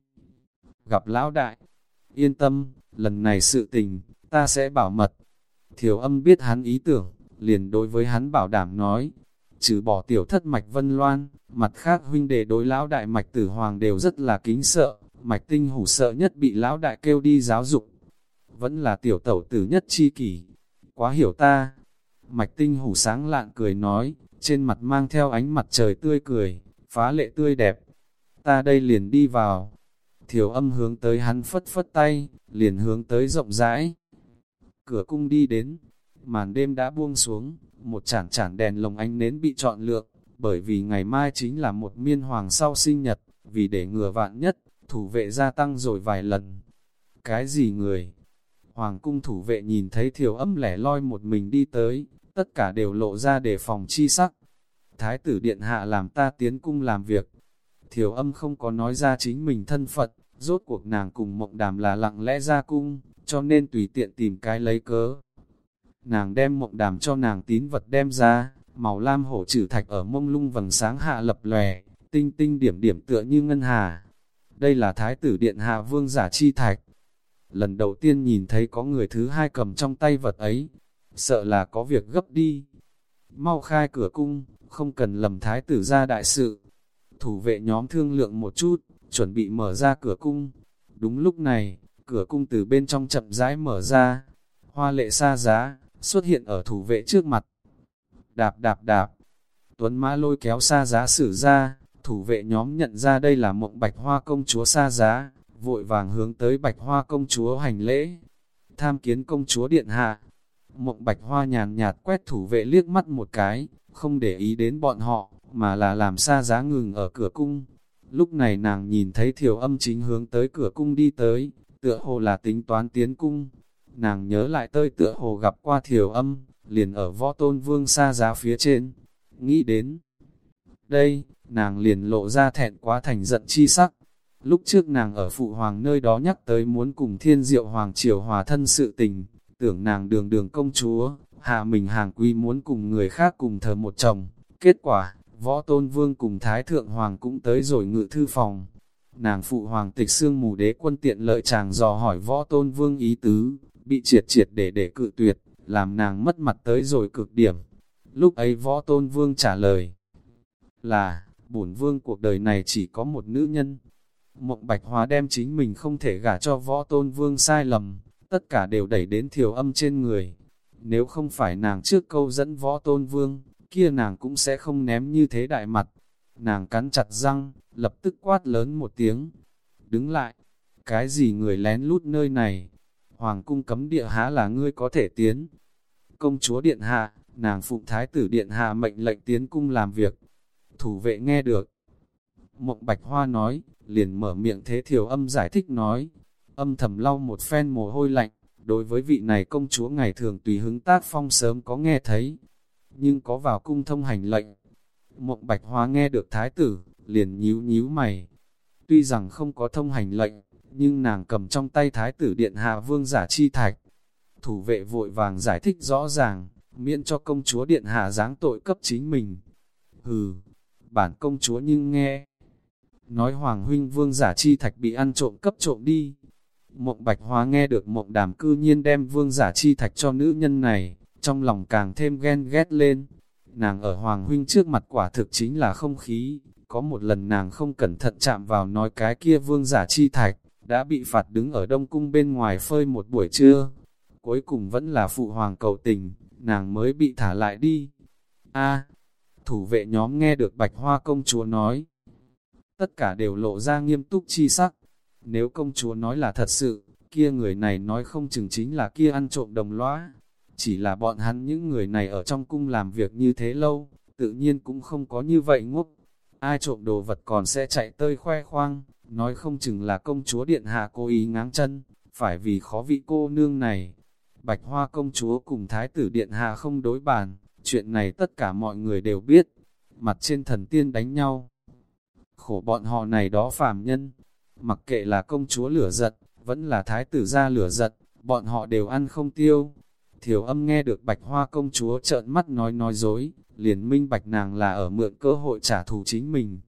Gặp lão đại, yên tâm, lần này sự tình, ta sẽ bảo mật. Thiểu âm biết hắn ý tưởng, liền đối với hắn bảo đảm nói, trừ bỏ tiểu thất mạch vân loan, mặt khác huynh đệ đối lão đại mạch tử hoàng đều rất là kính sợ, mạch tinh hủ sợ nhất bị lão đại kêu đi giáo dục. Vẫn là tiểu tẩu tử nhất chi kỷ, quá hiểu ta. Mạch tinh hủ sáng lạn cười nói, trên mặt mang theo ánh mặt trời tươi cười, phá lệ tươi đẹp. Ta đây liền đi vào. Thiểu âm hướng tới hắn phất phất tay, liền hướng tới rộng rãi. Cửa cung đi đến, màn đêm đã buông xuống, một chản chản đèn lồng ánh nến bị chọn lựa, bởi vì ngày mai chính là một miên hoàng sau sinh nhật, vì để ngừa vạn nhất, thủ vệ gia tăng rồi vài lần. Cái gì người? Hoàng cung thủ vệ nhìn thấy thiểu âm lẻ loi một mình đi tới, tất cả đều lộ ra để phòng chi sắc. Thái tử điện hạ làm ta tiến cung làm việc. Thiểu âm không có nói ra chính mình thân phận, rốt cuộc nàng cùng mộng đàm là lặng lẽ ra cung, cho nên tùy tiện tìm cái lấy cớ. Nàng đem mộng đàm cho nàng tín vật đem ra, màu lam hổ trừ thạch ở mông lung vầng sáng hạ lập lòe, tinh tinh điểm điểm tựa như ngân hà. Đây là thái tử điện hạ vương giả chi thạch. Lần đầu tiên nhìn thấy có người thứ hai cầm trong tay vật ấy, sợ là có việc gấp đi. Mau khai cửa cung, không cần lầm thái tử ra đại sự. Thủ vệ nhóm thương lượng một chút, chuẩn bị mở ra cửa cung. Đúng lúc này, cửa cung từ bên trong chậm rãi mở ra. Hoa lệ xa giá, xuất hiện ở thủ vệ trước mặt. Đạp đạp đạp, Tuấn Mã lôi kéo xa giá sử ra, thủ vệ nhóm nhận ra đây là mộng bạch hoa công chúa xa giá, vội vàng hướng tới bạch hoa công chúa hành lễ. Tham kiến công chúa điện hạ, mộng bạch hoa nhàn nhạt quét thủ vệ liếc mắt một cái, không để ý đến bọn họ, mà là làm xa giá ngừng ở cửa cung. Lúc này nàng nhìn thấy thiểu âm chính hướng tới cửa cung đi tới, tựa hồ là tính toán tiến cung. Nàng nhớ lại tơi tựa hồ gặp qua thiểu âm, liền ở võ tôn vương xa giá phía trên. Nghĩ đến đây, nàng liền lộ ra thẹn quá thành giận chi sắc. Lúc trước nàng ở phụ hoàng nơi đó nhắc tới muốn cùng thiên diệu hoàng triều hòa thân sự tình, tưởng nàng đường đường công chúa, hạ mình hàng quy muốn cùng người khác cùng thờ một chồng. Kết quả, võ tôn vương cùng thái thượng hoàng cũng tới rồi ngự thư phòng. Nàng phụ hoàng tịch xương mù đế quân tiện lợi chàng dò hỏi võ tôn vương ý tứ, bị triệt triệt để để cự tuyệt, làm nàng mất mặt tới rồi cực điểm. Lúc ấy võ tôn vương trả lời là, bổn vương cuộc đời này chỉ có một nữ nhân. Mộng bạch hóa đem chính mình không thể gả cho võ tôn vương sai lầm, tất cả đều đẩy đến thiểu âm trên người. Nếu không phải nàng trước câu dẫn võ tôn vương, kia nàng cũng sẽ không ném như thế đại mặt. Nàng cắn chặt răng, lập tức quát lớn một tiếng. Đứng lại, cái gì người lén lút nơi này? Hoàng cung cấm địa há là ngươi có thể tiến. Công chúa điện hạ, nàng phụng thái tử điện hạ mệnh lệnh tiến cung làm việc. Thủ vệ nghe được. Mộng bạch hoa nói, liền mở miệng thế thiểu âm giải thích nói, âm thầm lau một phen mồ hôi lạnh, đối với vị này công chúa ngày thường tùy hứng tác phong sớm có nghe thấy, nhưng có vào cung thông hành lệnh. Mộng bạch Hoa nghe được thái tử, liền nhíu nhíu mày. Tuy rằng không có thông hành lệnh, nhưng nàng cầm trong tay thái tử điện hạ vương giả chi thạch. Thủ vệ vội vàng giải thích rõ ràng, miễn cho công chúa điện hạ giáng tội cấp chính mình. Hừ, bản công chúa nhưng nghe. Nói hoàng huynh vương giả chi thạch bị ăn trộm cấp trộm đi, Mộng bạch hóa nghe được mộng đàm cư nhiên đem vương giả chi thạch cho nữ nhân này, trong lòng càng thêm ghen ghét lên. Nàng ở Hoàng Huynh trước mặt quả thực chính là không khí, có một lần nàng không cẩn thận chạm vào nói cái kia vương giả chi thạch, đã bị phạt đứng ở Đông Cung bên ngoài phơi một buổi trưa. Cuối cùng vẫn là phụ hoàng cầu tình, nàng mới bị thả lại đi. a thủ vệ nhóm nghe được bạch hoa công chúa nói. Tất cả đều lộ ra nghiêm túc chi sắc, nếu công chúa nói là thật sự, kia người này nói không chừng chính là kia ăn trộm đồng lõa. Chỉ là bọn hắn những người này ở trong cung làm việc như thế lâu, tự nhiên cũng không có như vậy ngốc. Ai trộm đồ vật còn sẽ chạy tơi khoe khoang, nói không chừng là công chúa điện hạ cố ý ngáng chân, phải vì khó vị cô nương này. Bạch hoa công chúa cùng thái tử điện hạ không đối bàn, chuyện này tất cả mọi người đều biết. Mặt trên thần tiên đánh nhau. Khổ bọn họ này đó phàm nhân, Mặc kệ là công chúa lửa giật, vẫn là thái tử gia lửa giật, bọn họ đều ăn không tiêu. Thiểu âm nghe được bạch hoa công chúa trợn mắt nói nói dối, liền minh bạch nàng là ở mượn cơ hội trả thù chính mình.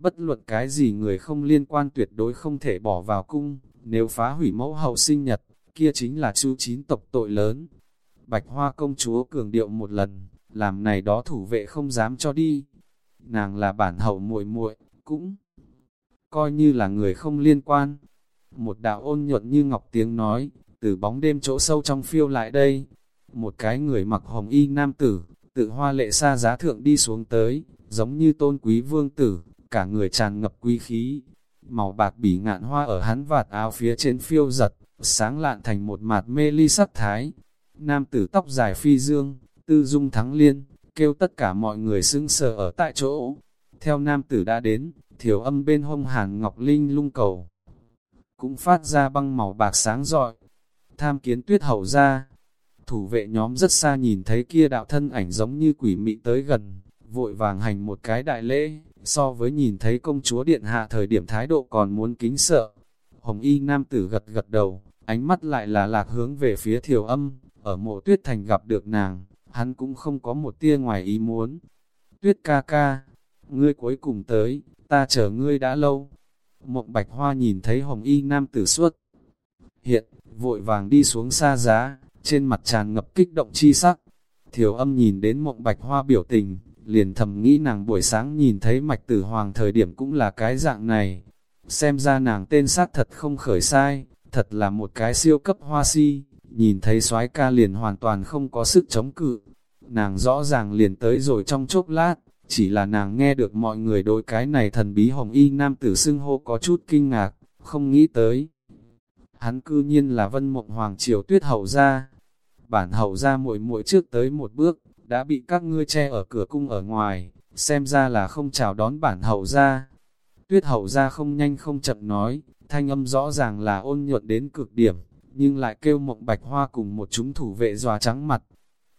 Bất luận cái gì người không liên quan tuyệt đối không thể bỏ vào cung, nếu phá hủy mẫu hậu sinh nhật, kia chính là chu chín tộc tội lớn. Bạch hoa công chúa cường điệu một lần, làm này đó thủ vệ không dám cho đi. Nàng là bản hậu muội muội cũng coi như là người không liên quan. Một đạo ôn nhuận như ngọc tiếng nói, từ bóng đêm chỗ sâu trong phiêu lại đây. Một cái người mặc hồng y nam tử, tự hoa lệ xa giá thượng đi xuống tới, giống như tôn quý vương tử, cả người tràn ngập quý khí. màu bạc bỉ ngạn hoa ở hắn vạt áo phía trên phiêu giật, sáng lạn thành một mạt mê ly sắc thái. Nam tử tóc dài phi dương, tư dung thắng liên, kêu tất cả mọi người sững sờ ở tại chỗ. Theo nam tử đã đến, thiểu âm bên hông hàn ngọc linh lung cầu. Cũng phát ra băng màu bạc sáng rọi. Tham kiến tuyết hậu ra. Thủ vệ nhóm rất xa nhìn thấy kia đạo thân ảnh giống như quỷ mị tới gần, vội vàng hành một cái đại lễ, so với nhìn thấy công chúa điện hạ thời điểm thái độ còn muốn kính sợ. Hồng y nam tử gật gật đầu, ánh mắt lại là lạc hướng về phía thiểu âm, ở mộ tuyết thành gặp được nàng, hắn cũng không có một tia ngoài ý muốn. Tuyết ca ca, ngươi cuối cùng tới, ta chờ ngươi đã lâu. Mộng bạch hoa nhìn thấy hồng y nam tử suốt. Hiện, vội vàng đi xuống xa giá, trên mặt tràn ngập kích động chi sắc. Thiểu âm nhìn đến mộng bạch hoa biểu tình, liền thầm nghĩ nàng buổi sáng nhìn thấy mạch tử hoàng thời điểm cũng là cái dạng này. Xem ra nàng tên sát thật không khởi sai, thật là một cái siêu cấp hoa si, nhìn thấy soái ca liền hoàn toàn không có sức chống cự. Nàng rõ ràng liền tới rồi trong chốc lát, chỉ là nàng nghe được mọi người đối cái này thần bí hồng y nam tử xưng hô có chút kinh ngạc, không nghĩ tới. Hắn cư nhiên là vân mộng hoàng triều tuyết hậu gia. Bản hậu gia muội muội trước tới một bước, đã bị các ngươi che ở cửa cung ở ngoài, xem ra là không chào đón bản hậu gia. Tuyết hậu gia không nhanh không chậm nói, thanh âm rõ ràng là ôn nhuận đến cực điểm, nhưng lại kêu mộng bạch hoa cùng một chúng thủ vệ dòa trắng mặt.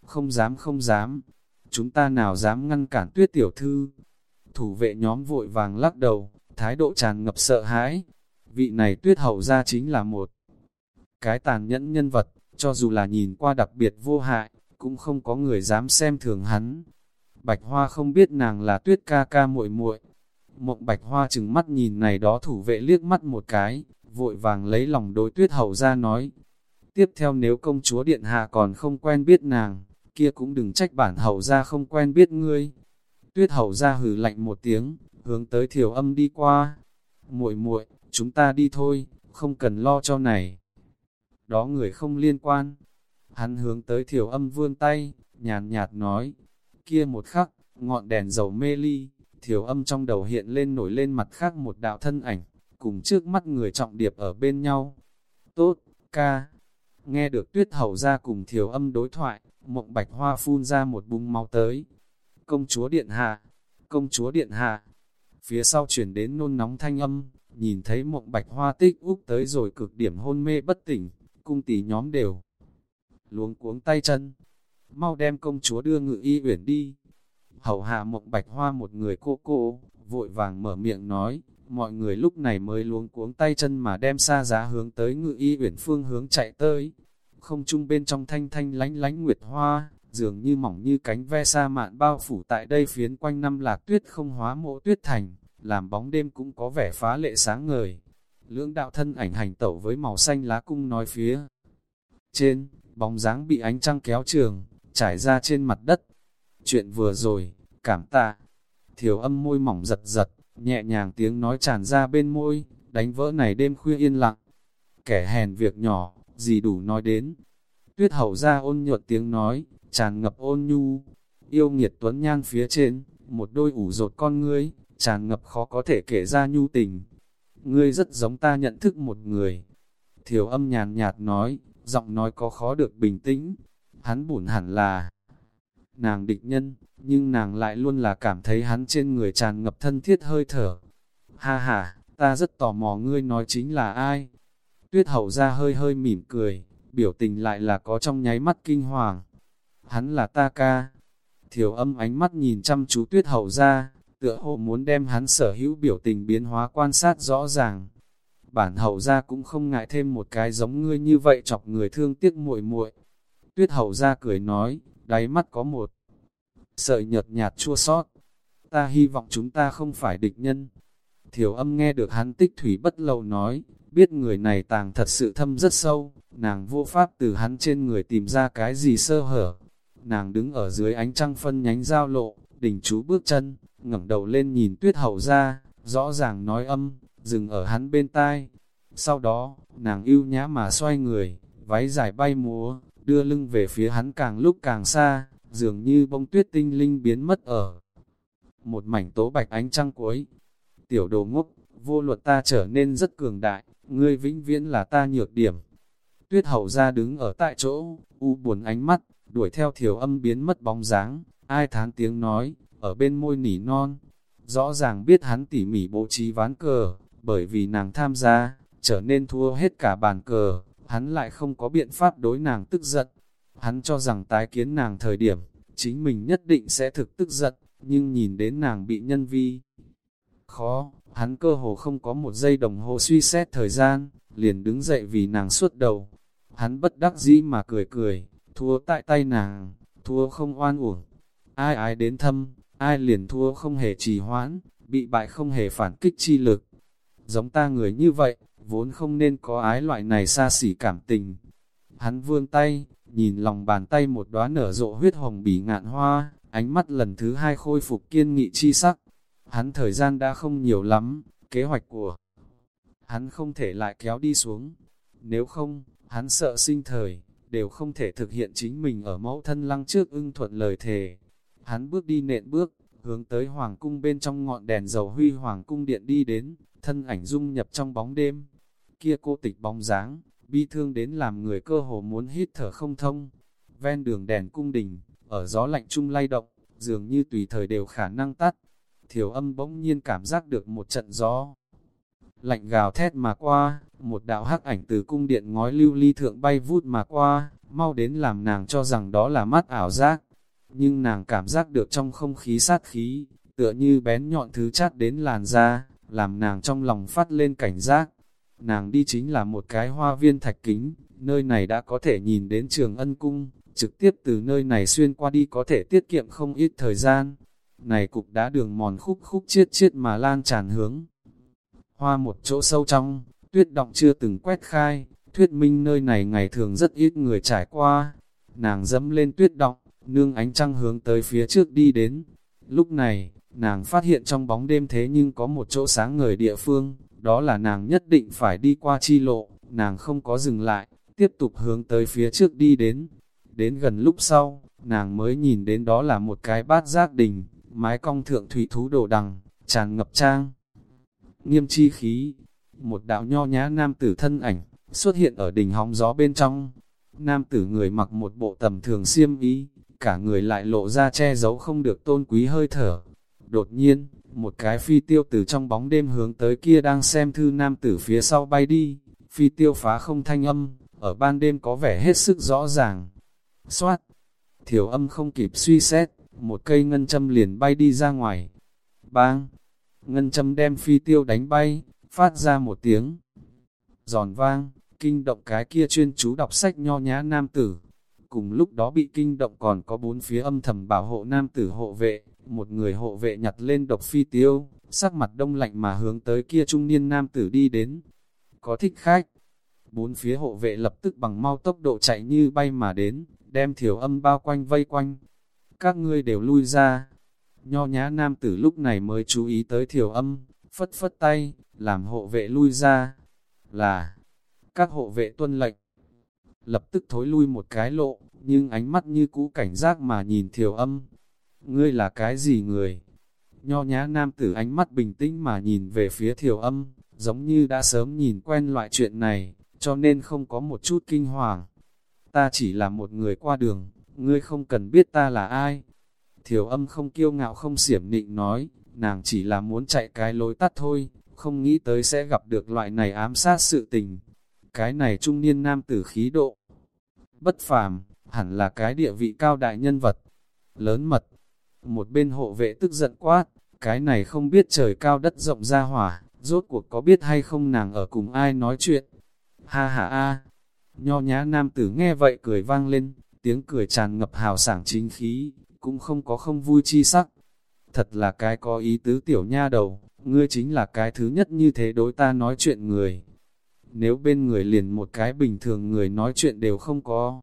Không dám không dám, chúng ta nào dám ngăn cản tuyết tiểu thư. Thủ vệ nhóm vội vàng lắc đầu, thái độ tràn ngập sợ hãi. Vị này tuyết hậu ra chính là một cái tàn nhẫn nhân vật, cho dù là nhìn qua đặc biệt vô hại, cũng không có người dám xem thường hắn. Bạch Hoa không biết nàng là tuyết ca ca muội muội. Mộng Bạch Hoa chừng mắt nhìn này đó thủ vệ liếc mắt một cái, vội vàng lấy lòng đối tuyết hậu ra nói. Tiếp theo nếu công chúa điện hạ còn không quen biết nàng, kia cũng đừng trách bản hậu ra không quen biết ngươi. Tuyết hậu ra hử lạnh một tiếng, hướng tới thiểu âm đi qua. muội muội chúng ta đi thôi, không cần lo cho này. Đó người không liên quan. Hắn hướng tới thiểu âm vươn tay, nhàn nhạt nói. Kia một khắc, ngọn đèn dầu mê ly, thiểu âm trong đầu hiện lên nổi lên mặt khác một đạo thân ảnh, cùng trước mắt người trọng điệp ở bên nhau. Tốt, ca. Nghe được tuyết hầu ra cùng thiểu âm đối thoại, mộng bạch hoa phun ra một bung máu tới. Công chúa điện hạ, công chúa điện hạ. Phía sau chuyển đến nôn nóng thanh âm, nhìn thấy mộng bạch hoa tích úp tới rồi cực điểm hôn mê bất tỉnh, cung tỷ nhóm đều. Luống cuống tay chân, mau đem công chúa đưa ngự y uyển đi. Hầu hạ mộng bạch hoa một người cô cô, vội vàng mở miệng nói, mọi người lúc này mới luống cuống tay chân mà đem xa giá hướng tới ngự y uyển phương hướng chạy tới không trung bên trong thanh thanh lánh lánh nguyệt hoa, dường như mỏng như cánh ve sa mạn bao phủ tại đây phiến quanh năm lạc tuyết không hóa mộ tuyết thành, làm bóng đêm cũng có vẻ phá lệ sáng ngời. Lưỡng đạo thân ảnh hành tẩu với màu xanh lá cung nói phía. Trên, bóng dáng bị ánh trăng kéo trường, trải ra trên mặt đất. Chuyện vừa rồi, cảm tạ. Thiểu âm môi mỏng giật giật, nhẹ nhàng tiếng nói tràn ra bên môi, đánh vỡ này đêm khuya yên lặng. Kẻ hèn việc nhỏ, gì đủ nói đến. Tuyết hậu ra ôn nhuận tiếng nói, tràn ngập ôn nhu, yêu nghiệt tuấn nhan phía trên, một đôi ủ rột con ngươi, tràn ngập khó có thể kể ra nhu tình. Ngươi rất giống ta nhận thức một người. Thiểu âm nhàn nhạt nói, giọng nói có khó được bình tĩnh. Hắn buồn hẳn là nàng địch nhân, nhưng nàng lại luôn là cảm thấy hắn trên người tràn ngập thân thiết hơi thở. Ha ha, ta rất tò mò ngươi nói chính là ai, Tuyết hậu ra hơi hơi mỉm cười, biểu tình lại là có trong nháy mắt kinh hoàng. Hắn là ta ca. Thiểu âm ánh mắt nhìn chăm chú tuyết hậu ra, tựa hồ muốn đem hắn sở hữu biểu tình biến hóa quan sát rõ ràng. Bản hậu gia cũng không ngại thêm một cái giống ngươi như vậy chọc người thương tiếc muội muội. Tuyết hậu gia cười nói, đáy mắt có một sợi nhợt nhạt chua sót. Ta hy vọng chúng ta không phải địch nhân. Thiểu âm nghe được hắn tích thủy bất lâu nói, biết người này tàng thật sự thâm rất sâu, nàng vô pháp từ hắn trên người tìm ra cái gì sơ hở. Nàng đứng ở dưới ánh trăng phân nhánh giao lộ, đỉnh chú bước chân, ngẩng đầu lên nhìn tuyết hậu ra, rõ ràng nói âm, dừng ở hắn bên tai. Sau đó, nàng yêu nhã mà xoay người, váy dài bay múa, đưa lưng về phía hắn càng lúc càng xa, dường như bông tuyết tinh linh biến mất ở một mảnh tố bạch ánh trăng cuối. Tiểu đồ ngốc, vô luật ta trở nên rất cường đại, ngươi vĩnh viễn là ta nhược điểm. Tuyết hậu ra đứng ở tại chỗ, u buồn ánh mắt, đuổi theo thiểu âm biến mất bóng dáng, ai thán tiếng nói, ở bên môi nỉ non. Rõ ràng biết hắn tỉ mỉ bố trí ván cờ, bởi vì nàng tham gia, trở nên thua hết cả bàn cờ, hắn lại không có biện pháp đối nàng tức giận. Hắn cho rằng tái kiến nàng thời điểm, chính mình nhất định sẽ thực tức giận, nhưng nhìn đến nàng bị nhân vi. Khó, hắn cơ hồ không có một giây đồng hồ suy xét thời gian, liền đứng dậy vì nàng suốt đầu. Hắn bất đắc dĩ mà cười cười, thua tại tay nàng, thua không oan uổng. Ai ai đến thâm, ai liền thua không hề trì hoãn, bị bại không hề phản kích chi lực. Giống ta người như vậy, vốn không nên có ái loại này xa xỉ cảm tình. Hắn vươn tay, nhìn lòng bàn tay một đóa nở rộ huyết hồng bỉ ngạn hoa, ánh mắt lần thứ hai khôi phục kiên nghị chi sắc. Hắn thời gian đã không nhiều lắm, kế hoạch của hắn không thể lại kéo đi xuống. Nếu không, hắn sợ sinh thời, đều không thể thực hiện chính mình ở mẫu thân lăng trước ưng thuận lời thề. Hắn bước đi nện bước, hướng tới hoàng cung bên trong ngọn đèn dầu huy hoàng cung điện đi đến, thân ảnh dung nhập trong bóng đêm. Kia cô tịch bóng dáng, bi thương đến làm người cơ hồ muốn hít thở không thông. Ven đường đèn cung đình, ở gió lạnh trung lay động, dường như tùy thời đều khả năng tắt. Thiểu âm bỗng nhiên cảm giác được một trận gió. Lạnh gào thét mà qua, một đạo hắc ảnh từ cung điện ngói lưu ly thượng bay vút mà qua, mau đến làm nàng cho rằng đó là mắt ảo giác. Nhưng nàng cảm giác được trong không khí sát khí, tựa như bén nhọn thứ chát đến làn da, làm nàng trong lòng phát lên cảnh giác. Nàng đi chính là một cái hoa viên thạch kính, nơi này đã có thể nhìn đến trường ân cung, trực tiếp từ nơi này xuyên qua đi có thể tiết kiệm không ít thời gian. Này cục đá đường mòn khúc khúc chiết chiết mà lan tràn hướng. Hoa một chỗ sâu trong, tuyết động chưa từng quét khai, thuyết minh nơi này ngày thường rất ít người trải qua. Nàng dẫm lên tuyết động, nương ánh trăng hướng tới phía trước đi đến. Lúc này, nàng phát hiện trong bóng đêm thế nhưng có một chỗ sáng ngời địa phương, đó là nàng nhất định phải đi qua chi lộ, nàng không có dừng lại, tiếp tục hướng tới phía trước đi đến. Đến gần lúc sau, nàng mới nhìn đến đó là một cái bát giác đình, mái cong thượng thủy thú đồ đằng, tràn ngập trang. Nghiêm chi khí, một đạo nho nhã nam tử thân ảnh, xuất hiện ở đỉnh hóng gió bên trong. Nam tử người mặc một bộ tầm thường xiêm ý, cả người lại lộ ra che giấu không được tôn quý hơi thở. Đột nhiên, một cái phi tiêu từ trong bóng đêm hướng tới kia đang xem thư nam tử phía sau bay đi, phi tiêu phá không thanh âm, ở ban đêm có vẻ hết sức rõ ràng. Xoát, thiểu âm không kịp suy xét, một cây ngân châm liền bay đi ra ngoài. Bang, ngân châm đem phi tiêu đánh bay, phát ra một tiếng. Giòn vang, kinh động cái kia chuyên chú đọc sách nho nhã nam tử. Cùng lúc đó bị kinh động còn có bốn phía âm thầm bảo hộ nam tử hộ vệ, một người hộ vệ nhặt lên độc phi tiêu, sắc mặt đông lạnh mà hướng tới kia trung niên nam tử đi đến. Có thích khách, bốn phía hộ vệ lập tức bằng mau tốc độ chạy như bay mà đến, đem thiểu âm bao quanh vây quanh. Các ngươi đều lui ra. Nho nhã nam tử lúc này mới chú ý tới thiểu âm, phất phất tay, làm hộ vệ lui ra. Là, các hộ vệ tuân lệnh, lập tức thối lui một cái lộ, nhưng ánh mắt như cũ cảnh giác mà nhìn thiểu âm. Ngươi là cái gì người? Nho nhã nam tử ánh mắt bình tĩnh mà nhìn về phía thiểu âm, giống như đã sớm nhìn quen loại chuyện này, cho nên không có một chút kinh hoàng. Ta chỉ là một người qua đường, ngươi không cần biết ta là ai. Thiểu âm không kiêu ngạo không xiểm nịnh nói, nàng chỉ là muốn chạy cái lối tắt thôi, không nghĩ tới sẽ gặp được loại này ám sát sự tình. Cái này trung niên nam tử khí độ. Bất phàm, hẳn là cái địa vị cao đại nhân vật. Lớn mật. Một bên hộ vệ tức giận quát, cái này không biết trời cao đất rộng ra hỏa, rốt cuộc có biết hay không nàng ở cùng ai nói chuyện. Ha ha a. Nho nhã nam tử nghe vậy cười vang lên, tiếng cười tràn ngập hào sảng chính khí, cũng không có không vui chi sắc. Thật là cái có ý tứ tiểu nha đầu, ngươi chính là cái thứ nhất như thế đối ta nói chuyện người. Nếu bên người liền một cái bình thường người nói chuyện đều không có,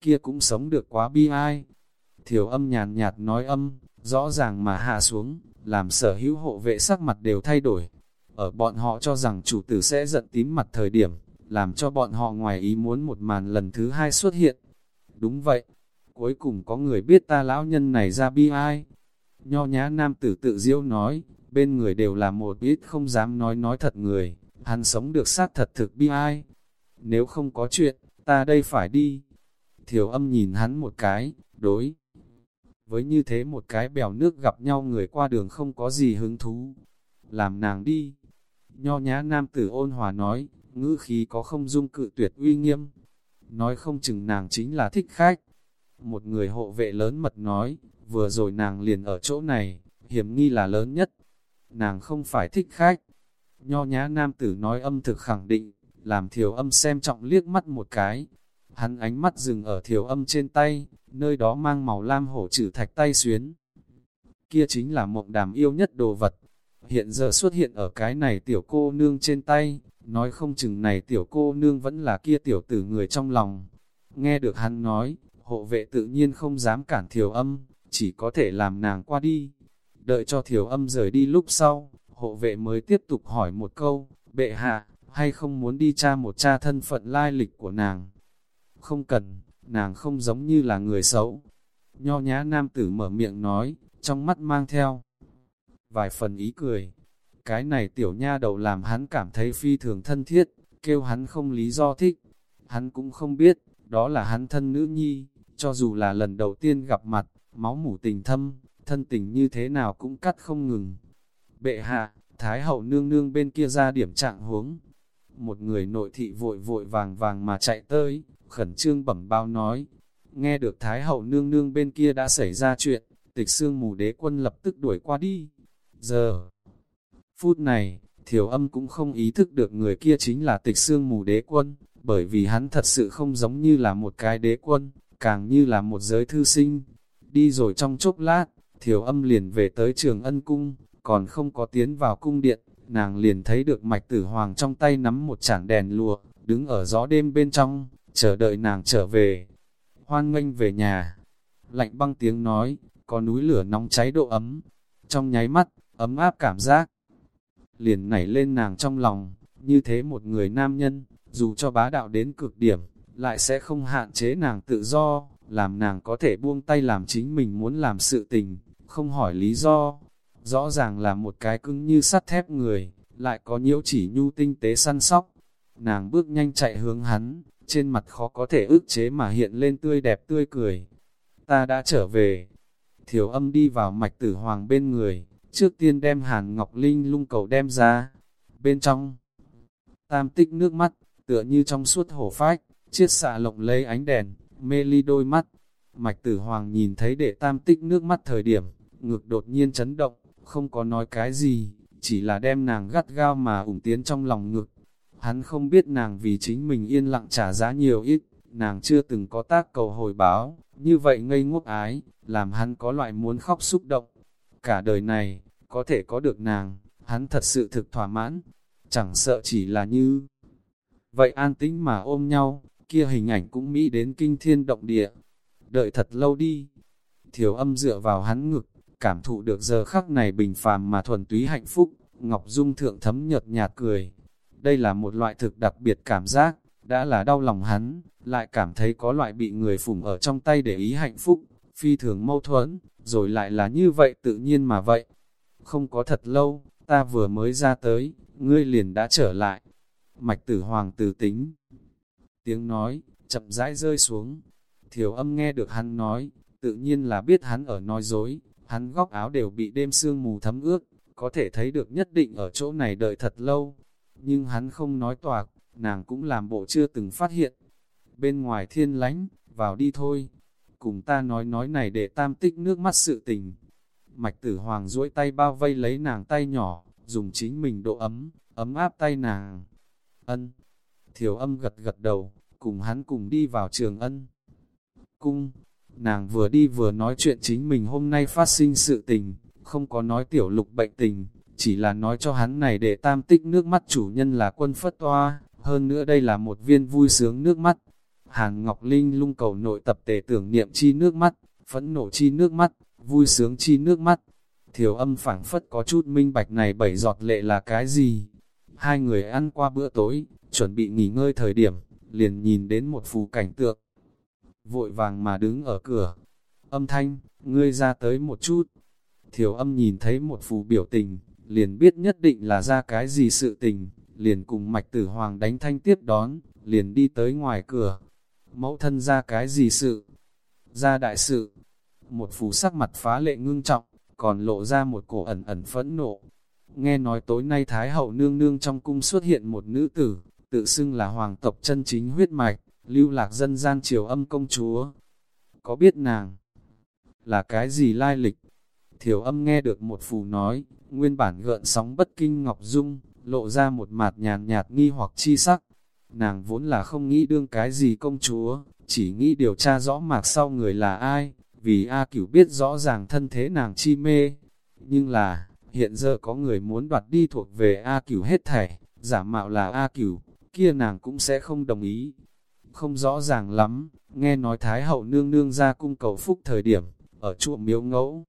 kia cũng sống được quá bi ai. Thiểu âm nhàn nhạt nói âm, rõ ràng mà hạ xuống, làm sở hữu hộ vệ sắc mặt đều thay đổi. Ở bọn họ cho rằng chủ tử sẽ giận tím mặt thời điểm, làm cho bọn họ ngoài ý muốn một màn lần thứ hai xuất hiện. Đúng vậy, cuối cùng có người biết ta lão nhân này ra bi ai. Nho nhã nam tử tự diêu nói, bên người đều là một ít không dám nói nói thật người, hắn sống được sát thật thực bi ai. Nếu không có chuyện, ta đây phải đi. Thiểu âm nhìn hắn một cái, đối. Với như thế một cái bèo nước gặp nhau người qua đường không có gì hứng thú. Làm nàng đi. Nho nhã nam tử ôn hòa nói, ngữ khí có không dung cự tuyệt uy nghiêm. Nói không chừng nàng chính là thích khách. Một người hộ vệ lớn mật nói, vừa rồi nàng liền ở chỗ này, hiểm nghi là lớn nhất. Nàng không phải thích khách. Nho nhã nam tử nói âm thực khẳng định, làm thiểu âm xem trọng liếc mắt một cái. Hắn ánh mắt dừng ở thiểu âm trên tay, nơi đó mang màu lam hổ trừ thạch tay xuyến. Kia chính là mộng đàm yêu nhất đồ vật. Hiện giờ xuất hiện ở cái này tiểu cô nương trên tay, nói không chừng này tiểu cô nương vẫn là kia tiểu tử người trong lòng. Nghe được hắn nói, hộ vệ tự nhiên không dám cản thiểu âm, chỉ có thể làm nàng qua đi. Đợi cho thiểu âm rời đi lúc sau, hộ vệ mới tiếp tục hỏi một câu, bệ hạ, hay không muốn đi tra một tra thân phận lai lịch của nàng. Không cần, nàng không giống như là người xấu. Nho nhã nam tử mở miệng nói, trong mắt mang theo vài phần ý cười. Cái này tiểu nha đầu làm hắn cảm thấy phi thường thân thiết, kêu hắn không lý do thích. Hắn cũng không biết, đó là hắn thân nữ nhi, cho dù là lần đầu tiên gặp mặt, máu mủ tình thâm, thân tình như thế nào cũng cắt không ngừng. Bệ hạ, Thái hậu nương nương bên kia ra điểm trạng huống. Một người nội thị vội vội vàng vàng mà chạy tới, khẩn trương bẩm bao nói. Nghe được Thái hậu nương nương bên kia đã xảy ra chuyện, tịch xương mù đế quân lập tức đuổi qua đi. Giờ, phút này, thiểu âm cũng không ý thức được người kia chính là tịch xương mù đế quân, bởi vì hắn thật sự không giống như là một cái đế quân, càng như là một giới thư sinh. Đi rồi trong chốc lát, thiểu âm liền về tới trường ân cung, còn không có tiến vào cung điện, nàng liền thấy được mạch tử hoàng trong tay nắm một chản đèn lụa đứng ở gió đêm bên trong, chờ đợi nàng trở về. Hoan nghênh về nhà, lạnh băng tiếng nói, có núi lửa nóng cháy độ ấm, trong nháy mắt, ấm áp cảm giác, liền nảy lên nàng trong lòng, như thế một người nam nhân, dù cho bá đạo đến cực điểm, lại sẽ không hạn chế nàng tự do, làm nàng có thể buông tay làm chính mình muốn làm sự tình, không hỏi lý do. Rõ ràng là một cái cứng như sắt thép người, lại có nhiễu chỉ nhu tinh tế săn sóc. Nàng bước nhanh chạy hướng hắn, trên mặt khó có thể ức chế mà hiện lên tươi đẹp tươi cười. Ta đã trở về. Thiểu âm đi vào mạch tử hoàng bên người, trước tiên đem hàn ngọc linh lung cầu đem ra. Bên trong, tam tích nước mắt, tựa như trong suốt hổ phách, chiết xạ lộng lấy ánh đèn, mê ly đôi mắt. Mạch tử hoàng nhìn thấy đệ tam tích nước mắt thời điểm, ngực đột nhiên chấn động, không có nói cái gì, chỉ là đem nàng gắt gao mà ủng tiến trong lòng ngực. Hắn không biết nàng vì chính mình yên lặng trả giá nhiều ít, nàng chưa từng có tác cầu hồi báo, như vậy ngây ngốc ái, làm hắn có loại muốn khóc xúc động. Cả đời này, có thể có được nàng, hắn thật sự thực thỏa mãn, chẳng sợ chỉ là như Vậy an tĩnh mà ôm nhau, kia hình ảnh cũng mỹ đến kinh thiên động địa. Đợi thật lâu đi. Thiểu âm dựa vào hắn ngực, cảm thụ được giờ khắc này bình phàm mà thuần túy hạnh phúc, Ngọc Dung thượng thấm nhợt nhạt cười. Đây là một loại thực đặc biệt cảm giác, đã là đau lòng hắn, lại cảm thấy có loại bị người phủng ở trong tay để ý hạnh phúc, phi thường mâu thuẫn, rồi lại là như vậy tự nhiên mà vậy. Không có thật lâu, ta vừa mới ra tới, ngươi liền đã trở lại mạch tử hoàng tử tính. Tiếng nói, chậm rãi rơi xuống. Thiểu âm nghe được hắn nói, tự nhiên là biết hắn ở nói dối, hắn góc áo đều bị đêm sương mù thấm ướt, có thể thấy được nhất định ở chỗ này đợi thật lâu. Nhưng hắn không nói toạc, nàng cũng làm bộ chưa từng phát hiện. Bên ngoài thiên lánh, vào đi thôi. Cùng ta nói nói này để tam tích nước mắt sự tình. Mạch tử hoàng duỗi tay bao vây lấy nàng tay nhỏ, dùng chính mình độ ấm, ấm áp tay nàng. Ân. Thiểu âm gật gật đầu, cùng hắn cùng đi vào trường ân. Cung, nàng vừa đi vừa nói chuyện chính mình hôm nay phát sinh sự tình, không có nói tiểu lục bệnh tình, chỉ là nói cho hắn này để tam tích nước mắt chủ nhân là quân phất toa, hơn nữa đây là một viên vui sướng nước mắt. Hàn Ngọc Linh lung cầu nội tập tề tưởng niệm chi nước mắt, phẫn nộ chi nước mắt, vui sướng chi nước mắt. Thiểu âm phảng phất có chút minh bạch này bảy giọt lệ là cái gì, Hai người ăn qua bữa tối, chuẩn bị nghỉ ngơi thời điểm, liền nhìn đến một phù cảnh tượng. Vội vàng mà đứng ở cửa. Âm thanh, ngươi ra tới một chút. Thiểu âm nhìn thấy một phù biểu tình, liền biết nhất định là ra cái gì sự tình, liền cùng mạch tử hoàng đánh thanh tiếp đón, liền đi tới ngoài cửa. Mẫu thân ra cái gì sự? Ra đại sự. Một phù sắc mặt phá lệ ngưng trọng, còn lộ ra một cổ ẩn ẩn phẫn nộ. Nghe nói tối nay Thái hậu nương nương trong cung xuất hiện một nữ tử, tự xưng là hoàng tộc chân chính huyết mạch, lưu lạc dân gian triều âm công chúa. Có biết nàng là cái gì lai lịch? Thiểu âm nghe được một phù nói, nguyên bản gợn sóng bất kinh ngọc dung, lộ ra một mặt nhàn nhạt nghi hoặc chi sắc. Nàng vốn là không nghĩ đương cái gì công chúa, chỉ nghĩ điều tra rõ mạc sau người là ai, vì A cửu biết rõ ràng thân thế nàng chi mê. Nhưng là, hiện giờ có người muốn đoạt đi thuộc về A cửu hết thảy, giả mạo là A cửu, kia nàng cũng sẽ không đồng ý. Không rõ ràng lắm, nghe nói Thái hậu nương nương ra cung cầu phúc thời điểm, ở chùa miếu ngẫu.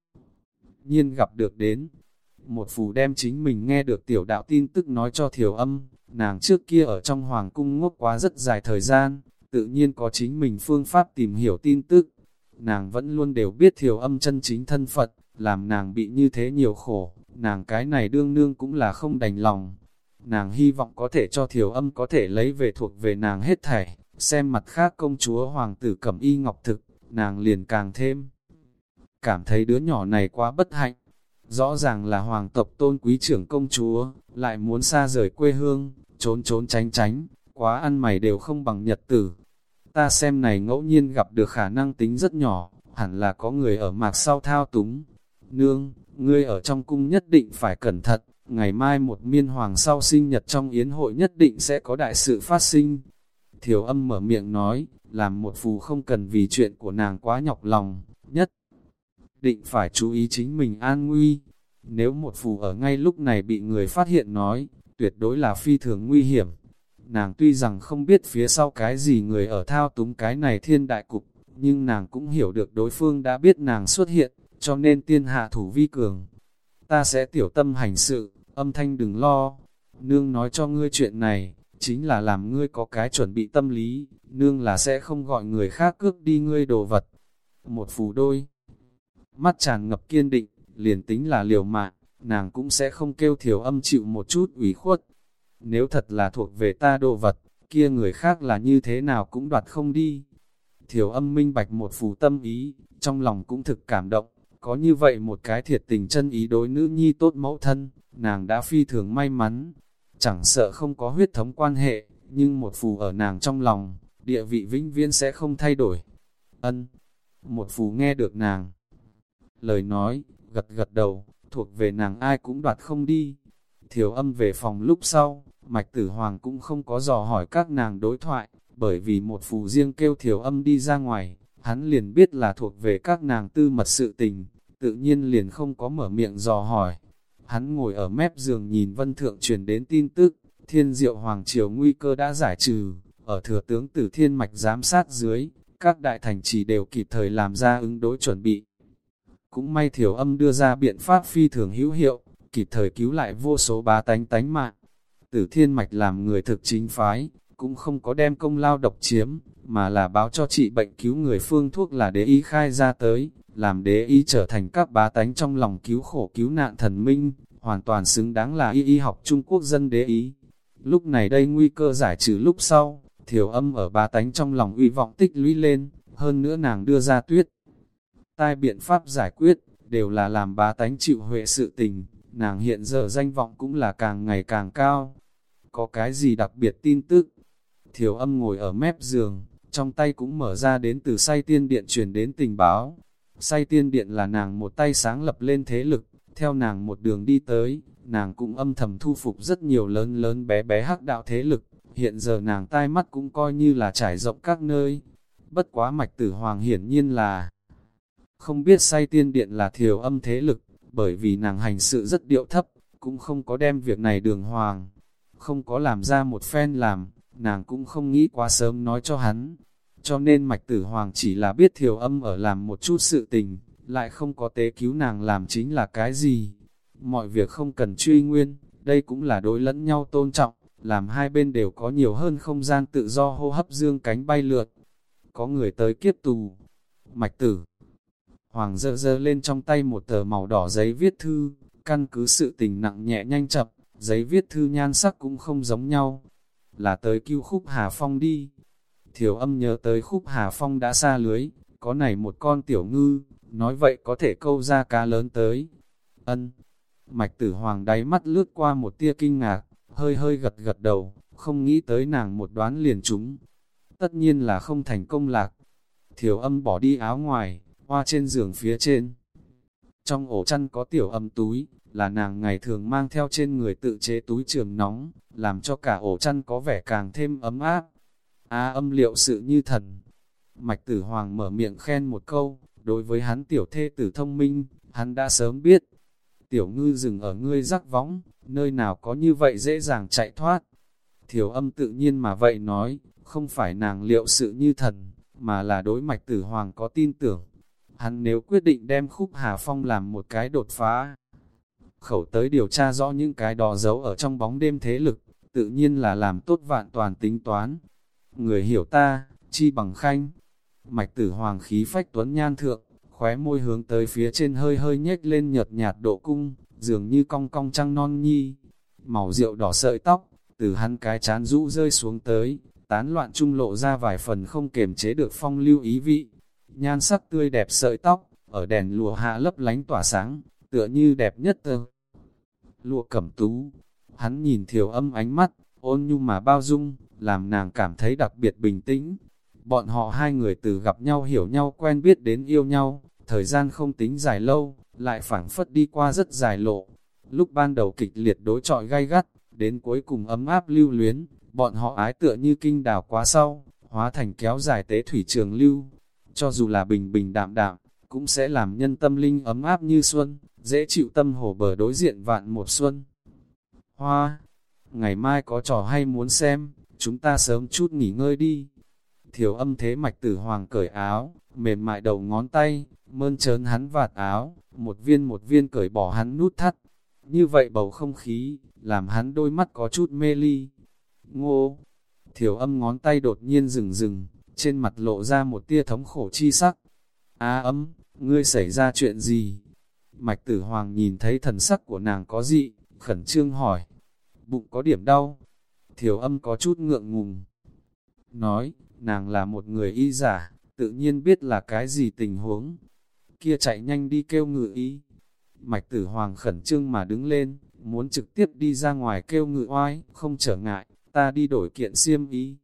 Nhiên gặp được đến, một phù đem chính mình nghe được tiểu đạo tin tức nói cho thiểu âm, nàng trước kia ở trong hoàng cung ngốc quá rất dài thời gian, tự nhiên có chính mình phương pháp tìm hiểu tin tức. Nàng vẫn luôn đều biết thiểu âm chân chính thân Phật, làm nàng bị như thế nhiều khổ, nàng cái này đương nương cũng là không đành lòng. Nàng hy vọng có thể cho thiểu âm có thể lấy về thuộc về nàng hết thảy, xem mặt khác công chúa hoàng tử cẩm y ngọc thực, nàng liền càng thêm. Cảm thấy đứa nhỏ này quá bất hạnh, Rõ ràng là hoàng tộc tôn quý trưởng công chúa, lại muốn xa rời quê hương, trốn trốn tránh tránh, quá ăn mày đều không bằng nhật tử. Ta xem này ngẫu nhiên gặp được khả năng tính rất nhỏ, hẳn là có người ở mạc sau thao túng. Nương, ngươi ở trong cung nhất định phải cẩn thận, ngày mai một miên hoàng sau sinh nhật trong yến hội nhất định sẽ có đại sự phát sinh. Thiểu âm mở miệng nói, làm một phù không cần vì chuyện của nàng quá nhọc lòng, nhất định phải chú ý chính mình an nguy. Nếu một phù ở ngay lúc này bị người phát hiện nói, tuyệt đối là phi thường nguy hiểm. Nàng tuy rằng không biết phía sau cái gì người ở thao túng cái này thiên đại cục, nhưng nàng cũng hiểu được đối phương đã biết nàng xuất hiện, cho nên tiên hạ thủ vi cường. Ta sẽ tiểu tâm hành sự, âm thanh đừng lo. Nương nói cho ngươi chuyện này, chính là làm ngươi có cái chuẩn bị tâm lý, nương là sẽ không gọi người khác cướp đi ngươi đồ vật. Một phù đôi mắt tràn ngập kiên định, liền tính là liều mạng, nàng cũng sẽ không kêu thiểu âm chịu một chút ủy khuất. Nếu thật là thuộc về ta đồ vật, kia người khác là như thế nào cũng đoạt không đi. Thiểu âm minh bạch một phù tâm ý, trong lòng cũng thực cảm động, có như vậy một cái thiệt tình chân ý đối nữ nhi tốt mẫu thân, nàng đã phi thường may mắn. Chẳng sợ không có huyết thống quan hệ, nhưng một phù ở nàng trong lòng, địa vị vĩnh viễn sẽ không thay đổi. Ân, một phù nghe được nàng, lời nói, gật gật đầu, thuộc về nàng ai cũng đoạt không đi. Thiểu âm về phòng lúc sau, mạch tử hoàng cũng không có dò hỏi các nàng đối thoại, bởi vì một phù riêng kêu thiểu âm đi ra ngoài, hắn liền biết là thuộc về các nàng tư mật sự tình, tự nhiên liền không có mở miệng dò hỏi. Hắn ngồi ở mép giường nhìn vân thượng truyền đến tin tức, thiên diệu hoàng triều nguy cơ đã giải trừ, ở thừa tướng tử thiên mạch giám sát dưới, các đại thành trì đều kịp thời làm ra ứng đối chuẩn bị. Cũng may thiểu âm đưa ra biện pháp phi thường hữu hiệu, kịp thời cứu lại vô số bá tánh tánh mạng. Tử thiên mạch làm người thực chính phái, cũng không có đem công lao độc chiếm, mà là báo cho trị bệnh cứu người phương thuốc là đế ý khai ra tới, làm đế ý trở thành các bá tánh trong lòng cứu khổ cứu nạn thần minh, hoàn toàn xứng đáng là y y học Trung Quốc dân đế ý. Lúc này đây nguy cơ giải trừ lúc sau, thiểu âm ở bá tánh trong lòng uy vọng tích lũy lên, hơn nữa nàng đưa ra tuyết tai biện pháp giải quyết, đều là làm bá tánh chịu huệ sự tình, nàng hiện giờ danh vọng cũng là càng ngày càng cao. Có cái gì đặc biệt tin tức? Thiểu âm ngồi ở mép giường, trong tay cũng mở ra đến từ say tiên điện truyền đến tình báo. Say tiên điện là nàng một tay sáng lập lên thế lực, theo nàng một đường đi tới, nàng cũng âm thầm thu phục rất nhiều lớn lớn bé bé hắc đạo thế lực, hiện giờ nàng tai mắt cũng coi như là trải rộng các nơi. Bất quá mạch tử hoàng hiển nhiên là không biết say tiên điện là thiểu âm thế lực, bởi vì nàng hành sự rất điệu thấp, cũng không có đem việc này đường hoàng, không có làm ra một phen làm, nàng cũng không nghĩ quá sớm nói cho hắn. Cho nên mạch tử hoàng chỉ là biết thiểu âm ở làm một chút sự tình, lại không có tế cứu nàng làm chính là cái gì. Mọi việc không cần truy nguyên, đây cũng là đối lẫn nhau tôn trọng, làm hai bên đều có nhiều hơn không gian tự do hô hấp dương cánh bay lượt. Có người tới kiếp tù, mạch tử Hoàng dơ dơ lên trong tay một tờ màu đỏ giấy viết thư, Căn cứ sự tình nặng nhẹ nhanh chậm, giấy viết thư nhan sắc cũng không giống nhau. Là tới cứu khúc Hà Phong đi. Thiểu âm nhớ tới khúc Hà Phong đã xa lưới, có này một con tiểu ngư, nói vậy có thể câu ra cá lớn tới. Ân, mạch tử hoàng đáy mắt lướt qua một tia kinh ngạc, hơi hơi gật gật đầu, không nghĩ tới nàng một đoán liền chúng. Tất nhiên là không thành công lạc. Thiểu âm bỏ đi áo ngoài, hoa trên giường phía trên. Trong ổ chăn có tiểu âm túi, là nàng ngày thường mang theo trên người tự chế túi trường nóng, làm cho cả ổ chăn có vẻ càng thêm ấm áp. Á âm liệu sự như thần. Mạch tử hoàng mở miệng khen một câu, đối với hắn tiểu thê tử thông minh, hắn đã sớm biết. Tiểu ngư dừng ở ngươi rắc võng, nơi nào có như vậy dễ dàng chạy thoát. Thiểu âm tự nhiên mà vậy nói, không phải nàng liệu sự như thần, mà là đối mạch tử hoàng có tin tưởng. Hắn nếu quyết định đem khúc Hà Phong làm một cái đột phá, khẩu tới điều tra rõ những cái đò giấu ở trong bóng đêm thế lực, tự nhiên là làm tốt vạn toàn tính toán. Người hiểu ta, chi bằng khanh. Mạch tử hoàng khí phách tuấn nhan thượng, khóe môi hướng tới phía trên hơi hơi nhếch lên nhợt nhạt độ cung, dường như cong cong trăng non nhi. Màu rượu đỏ sợi tóc, từ hắn cái chán rũ rơi xuống tới, tán loạn trung lộ ra vài phần không kềm chế được phong lưu ý vị. Nhan sắc tươi đẹp sợi tóc, ở đèn lùa hạ lấp lánh tỏa sáng, tựa như đẹp nhất tơ. Lụa cẩm tú, hắn nhìn thiểu âm ánh mắt, ôn nhu mà bao dung, làm nàng cảm thấy đặc biệt bình tĩnh. Bọn họ hai người từ gặp nhau hiểu nhau quen biết đến yêu nhau, thời gian không tính dài lâu, lại phảng phất đi qua rất dài lộ. Lúc ban đầu kịch liệt đối trọi gay gắt, đến cuối cùng ấm áp lưu luyến, bọn họ ái tựa như kinh đào quá sau, hóa thành kéo dài tế thủy trường lưu. Cho dù là bình bình đạm đạm, cũng sẽ làm nhân tâm linh ấm áp như xuân, dễ chịu tâm hồ bờ đối diện vạn một xuân. Hoa, ngày mai có trò hay muốn xem, chúng ta sớm chút nghỉ ngơi đi. Thiểu âm thế mạch tử hoàng cởi áo, mềm mại đầu ngón tay, mơn trớn hắn vạt áo, một viên một viên cởi bỏ hắn nút thắt. Như vậy bầu không khí, làm hắn đôi mắt có chút mê ly. Ngô, thiểu âm ngón tay đột nhiên dừng dừng, trên mặt lộ ra một tia thống khổ chi sắc. Á âm, ngươi xảy ra chuyện gì? Mạch tử hoàng nhìn thấy thần sắc của nàng có dị, khẩn trương hỏi. Bụng có điểm đau. Thiểu âm có chút ngượng ngùng. Nói, nàng là một người y giả, tự nhiên biết là cái gì tình huống. Kia chạy nhanh đi kêu ngự y. Mạch tử hoàng khẩn trương mà đứng lên, muốn trực tiếp đi ra ngoài kêu ngự oai, không trở ngại, ta đi đổi kiện xiêm y.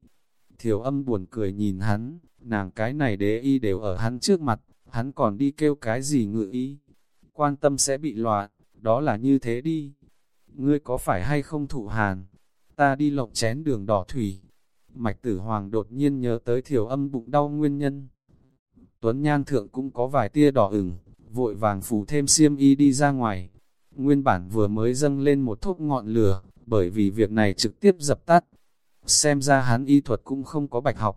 Thiểu âm buồn cười nhìn hắn, nàng cái này đế y đều ở hắn trước mặt, hắn còn đi kêu cái gì ngự y. Quan tâm sẽ bị loạn, đó là như thế đi. Ngươi có phải hay không thụ hàn? Ta đi lộng chén đường đỏ thủy. Mạch tử hoàng đột nhiên nhớ tới thiểu âm bụng đau nguyên nhân. Tuấn Nhan Thượng cũng có vài tia đỏ ửng, vội vàng phủ thêm xiêm y đi ra ngoài. Nguyên bản vừa mới dâng lên một thốc ngọn lửa, bởi vì việc này trực tiếp dập tắt. Xem ra hắn y thuật cũng không có bạch học.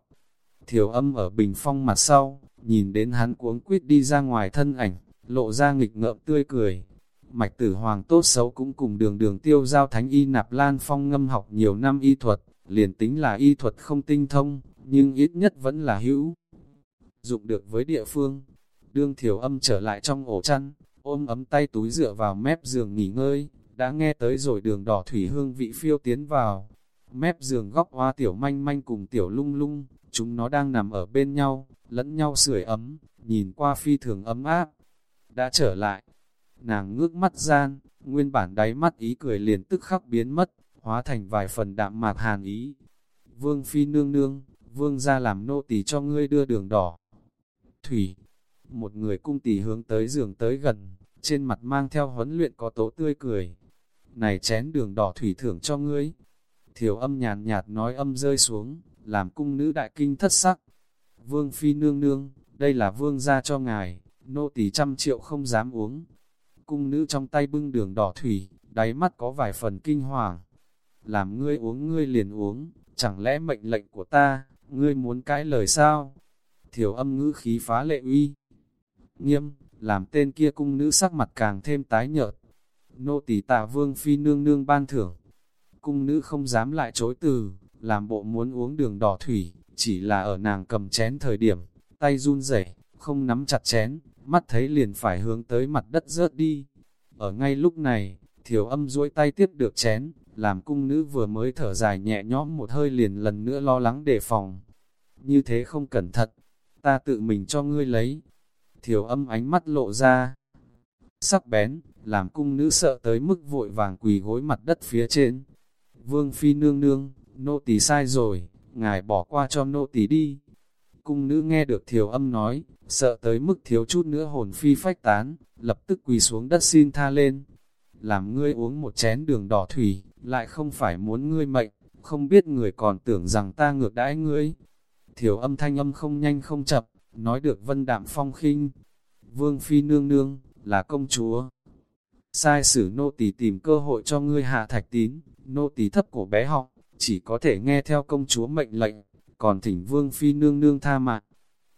Thiểu âm ở bình phong mặt sau, nhìn đến hắn cuống quýt đi ra ngoài thân ảnh, lộ ra nghịch ngợm tươi cười. Mạch tử hoàng tốt xấu cũng cùng đường đường tiêu giao thánh y nạp lan phong ngâm học nhiều năm y thuật, liền tính là y thuật không tinh thông, nhưng ít nhất vẫn là hữu. Dụng được với địa phương, đương thiểu âm trở lại trong ổ chăn, ôm ấm tay túi dựa vào mép giường nghỉ ngơi, đã nghe tới rồi đường đỏ thủy hương vị phiêu tiến vào. Mép giường góc hoa tiểu manh manh cùng tiểu lung lung, chúng nó đang nằm ở bên nhau, lẫn nhau sưởi ấm, nhìn qua phi thường ấm áp. Đã trở lại, nàng ngước mắt gian, nguyên bản đáy mắt ý cười liền tức khắc biến mất, hóa thành vài phần đạm mạc hàn ý. Vương phi nương nương, vương ra làm nô tỳ cho ngươi đưa đường đỏ. Thủy, một người cung tỳ hướng tới giường tới gần, trên mặt mang theo huấn luyện có tố tươi cười. Này chén đường đỏ thủy thưởng cho ngươi. Thiểu âm nhàn nhạt nói âm rơi xuống, làm cung nữ đại kinh thất sắc. Vương phi nương nương, đây là vương gia cho ngài, nô tỳ trăm triệu không dám uống. Cung nữ trong tay bưng đường đỏ thủy, đáy mắt có vài phần kinh hoàng. Làm ngươi uống ngươi liền uống, chẳng lẽ mệnh lệnh của ta, ngươi muốn cãi lời sao? Thiểu âm ngữ khí phá lệ uy. Nghiêm, làm tên kia cung nữ sắc mặt càng thêm tái nhợt. Nô tỳ tạ vương phi nương nương ban thưởng. Cung nữ không dám lại chối từ, làm bộ muốn uống đường đỏ thủy, chỉ là ở nàng cầm chén thời điểm, tay run rẩy, không nắm chặt chén, mắt thấy liền phải hướng tới mặt đất rớt đi. Ở ngay lúc này, thiểu âm duỗi tay tiếp được chén, làm cung nữ vừa mới thở dài nhẹ nhõm một hơi liền lần nữa lo lắng đề phòng. Như thế không cẩn thận, ta tự mình cho ngươi lấy. Thiểu âm ánh mắt lộ ra, sắc bén, làm cung nữ sợ tới mức vội vàng quỳ gối mặt đất phía trên. Vương phi nương nương, nô tỳ sai rồi, ngài bỏ qua cho nô tỳ đi. Cung nữ nghe được thiểu âm nói, sợ tới mức thiếu chút nữa hồn phi phách tán, lập tức quỳ xuống đất xin tha lên. Làm ngươi uống một chén đường đỏ thủy, lại không phải muốn ngươi mệnh, không biết người còn tưởng rằng ta ngược đãi ngươi. Thiểu âm thanh âm không nhanh không chậm, nói được vân đạm phong khinh. Vương phi nương nương, là công chúa. Sai sử nô tỳ tìm cơ hội cho ngươi hạ thạch tín, nô tỳ thấp cổ bé họng, chỉ có thể nghe theo công chúa mệnh lệnh, còn thỉnh vương phi nương nương tha mạng.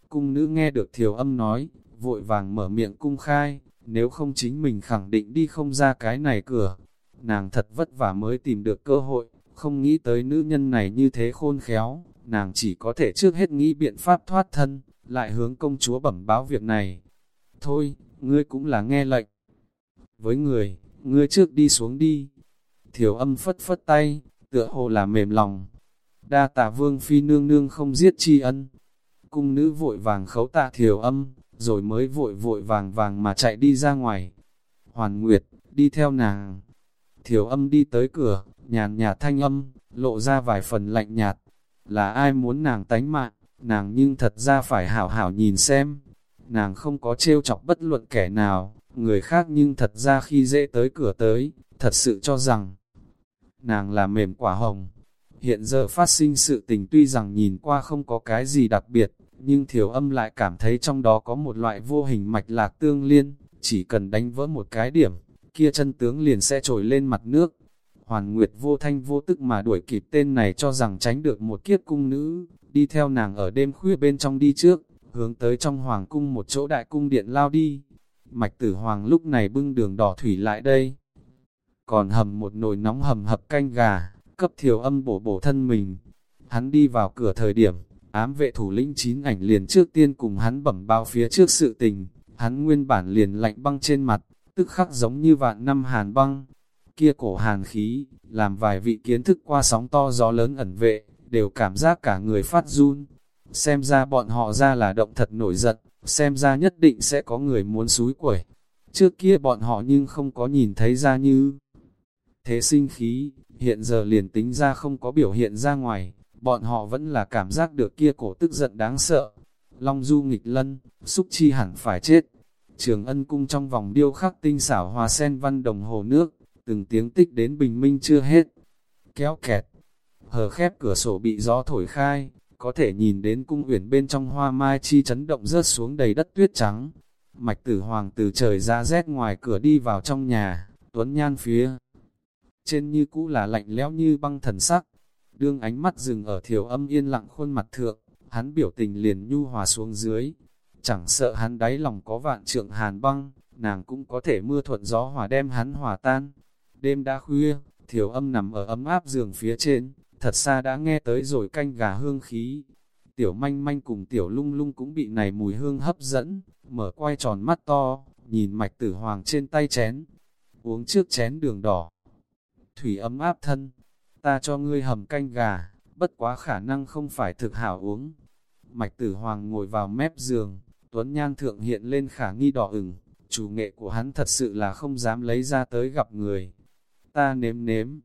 Cung nữ nghe được thiều âm nói, vội vàng mở miệng cung khai, nếu không chính mình khẳng định đi không ra cái này cửa. Nàng thật vất vả mới tìm được cơ hội, không nghĩ tới nữ nhân này như thế khôn khéo, nàng chỉ có thể trước hết nghĩ biện pháp thoát thân, lại hướng công chúa bẩm báo việc này. Thôi, ngươi cũng là nghe lệnh. Với người, ngươi trước đi xuống đi. Thiểu âm phất phất tay, tựa hồ là mềm lòng. Đa tạ vương phi nương nương không giết chi ân. Cung nữ vội vàng khấu tạ thiểu âm, rồi mới vội vội vàng vàng mà chạy đi ra ngoài. Hoàn Nguyệt, đi theo nàng. Thiểu âm đi tới cửa, nhàn nhạt thanh âm, lộ ra vài phần lạnh nhạt. Là ai muốn nàng tánh mạng, nàng nhưng thật ra phải hảo hảo nhìn xem. Nàng không có trêu chọc bất luận kẻ nào, người khác nhưng thật ra khi dễ tới cửa tới, thật sự cho rằng nàng là mềm quả hồng. Hiện giờ phát sinh sự tình tuy rằng nhìn qua không có cái gì đặc biệt, nhưng thiểu âm lại cảm thấy trong đó có một loại vô hình mạch lạc tương liên, chỉ cần đánh vỡ một cái điểm, kia chân tướng liền sẽ trồi lên mặt nước. Hoàn Nguyệt vô thanh vô tức mà đuổi kịp tên này cho rằng tránh được một kiếp cung nữ, đi theo nàng ở đêm khuya bên trong đi trước, hướng tới trong hoàng cung một chỗ đại cung điện lao đi. Mạch tử hoàng lúc này bưng đường đỏ thủy lại đây. Còn hầm một nồi nóng hầm hập canh gà, cấp thiểu âm bổ bổ thân mình. Hắn đi vào cửa thời điểm, ám vệ thủ lĩnh chín ảnh liền trước tiên cùng hắn bẩm bao phía trước sự tình. Hắn nguyên bản liền lạnh băng trên mặt, tức khắc giống như vạn năm hàn băng. Kia cổ hàn khí, làm vài vị kiến thức qua sóng to gió lớn ẩn vệ, đều cảm giác cả người phát run. Xem ra bọn họ ra là động thật nổi giận, xem ra nhất định sẽ có người muốn xúi quẩy. Trước kia bọn họ nhưng không có nhìn thấy ra như thế sinh khí, hiện giờ liền tính ra không có biểu hiện ra ngoài, bọn họ vẫn là cảm giác được kia cổ tức giận đáng sợ. Long du nghịch lân, xúc chi hẳn phải chết. Trường ân cung trong vòng điêu khắc tinh xảo hòa sen văn đồng hồ nước, từng tiếng tích đến bình minh chưa hết. Kéo kẹt, hờ khép cửa sổ bị gió thổi khai, có thể nhìn đến cung uyển bên trong hoa mai chi chấn động rớt xuống đầy đất tuyết trắng. Mạch tử hoàng từ trời ra rét ngoài cửa đi vào trong nhà, tuấn nhan phía. Trên như cũ là lạnh lẽo như băng thần sắc, đương ánh mắt dừng ở thiểu âm yên lặng khuôn mặt thượng, hắn biểu tình liền nhu hòa xuống dưới. Chẳng sợ hắn đáy lòng có vạn trượng hàn băng, nàng cũng có thể mưa thuận gió hòa đem hắn hòa tan. Đêm đã khuya, thiểu âm nằm ở ấm áp giường phía trên, thật xa đã nghe tới rồi canh gà hương khí. Tiểu manh manh cùng tiểu lung lung cũng bị này mùi hương hấp dẫn, mở quay tròn mắt to, nhìn mạch tử hoàng trên tay chén. Uống trước chén đường đỏ. Thủy ấm áp thân, ta cho ngươi hầm canh gà, bất quá khả năng không phải thực hảo uống. Mạch tử hoàng ngồi vào mép giường, tuấn nhan thượng hiện lên khả nghi đỏ ửng, chủ nghệ của hắn thật sự là không dám lấy ra tới gặp người. Ta nếm nếm,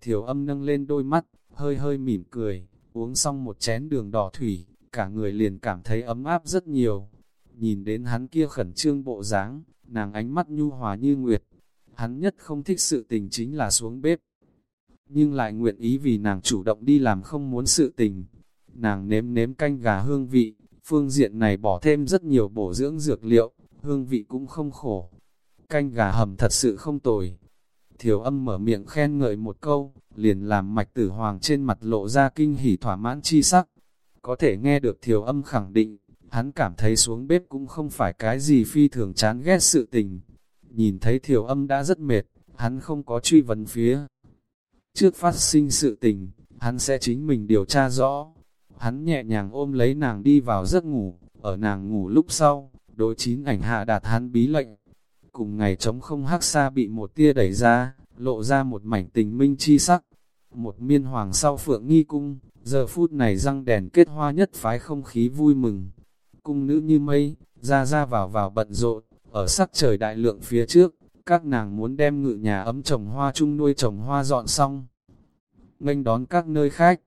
thiểu âm nâng lên đôi mắt, hơi hơi mỉm cười, uống xong một chén đường đỏ thủy, cả người liền cảm thấy ấm áp rất nhiều. Nhìn đến hắn kia khẩn trương bộ dáng, nàng ánh mắt nhu hòa như nguyệt. Hắn nhất không thích sự tình chính là xuống bếp. Nhưng lại nguyện ý vì nàng chủ động đi làm không muốn sự tình. Nàng nếm nếm canh gà hương vị, phương diện này bỏ thêm rất nhiều bổ dưỡng dược liệu, hương vị cũng không khổ. Canh gà hầm thật sự không tồi. Thiểu âm mở miệng khen ngợi một câu, liền làm mạch tử hoàng trên mặt lộ ra kinh hỉ thỏa mãn chi sắc. Có thể nghe được thiểu âm khẳng định, hắn cảm thấy xuống bếp cũng không phải cái gì phi thường chán ghét sự tình. Nhìn thấy thiểu âm đã rất mệt, hắn không có truy vấn phía. Trước phát sinh sự tình, hắn sẽ chính mình điều tra rõ. Hắn nhẹ nhàng ôm lấy nàng đi vào giấc ngủ, ở nàng ngủ lúc sau, đối chín ảnh hạ đạt hắn bí lệnh. Cùng ngày trống không hắc xa bị một tia đẩy ra, lộ ra một mảnh tình minh chi sắc. Một miên hoàng sau phượng nghi cung, giờ phút này răng đèn kết hoa nhất phái không khí vui mừng. Cung nữ như mây, ra ra vào vào bận rộn, ở sắc trời đại lượng phía trước, các nàng muốn đem ngự nhà ấm trồng hoa chung nuôi trồng hoa dọn xong. Nganh đón các nơi khách,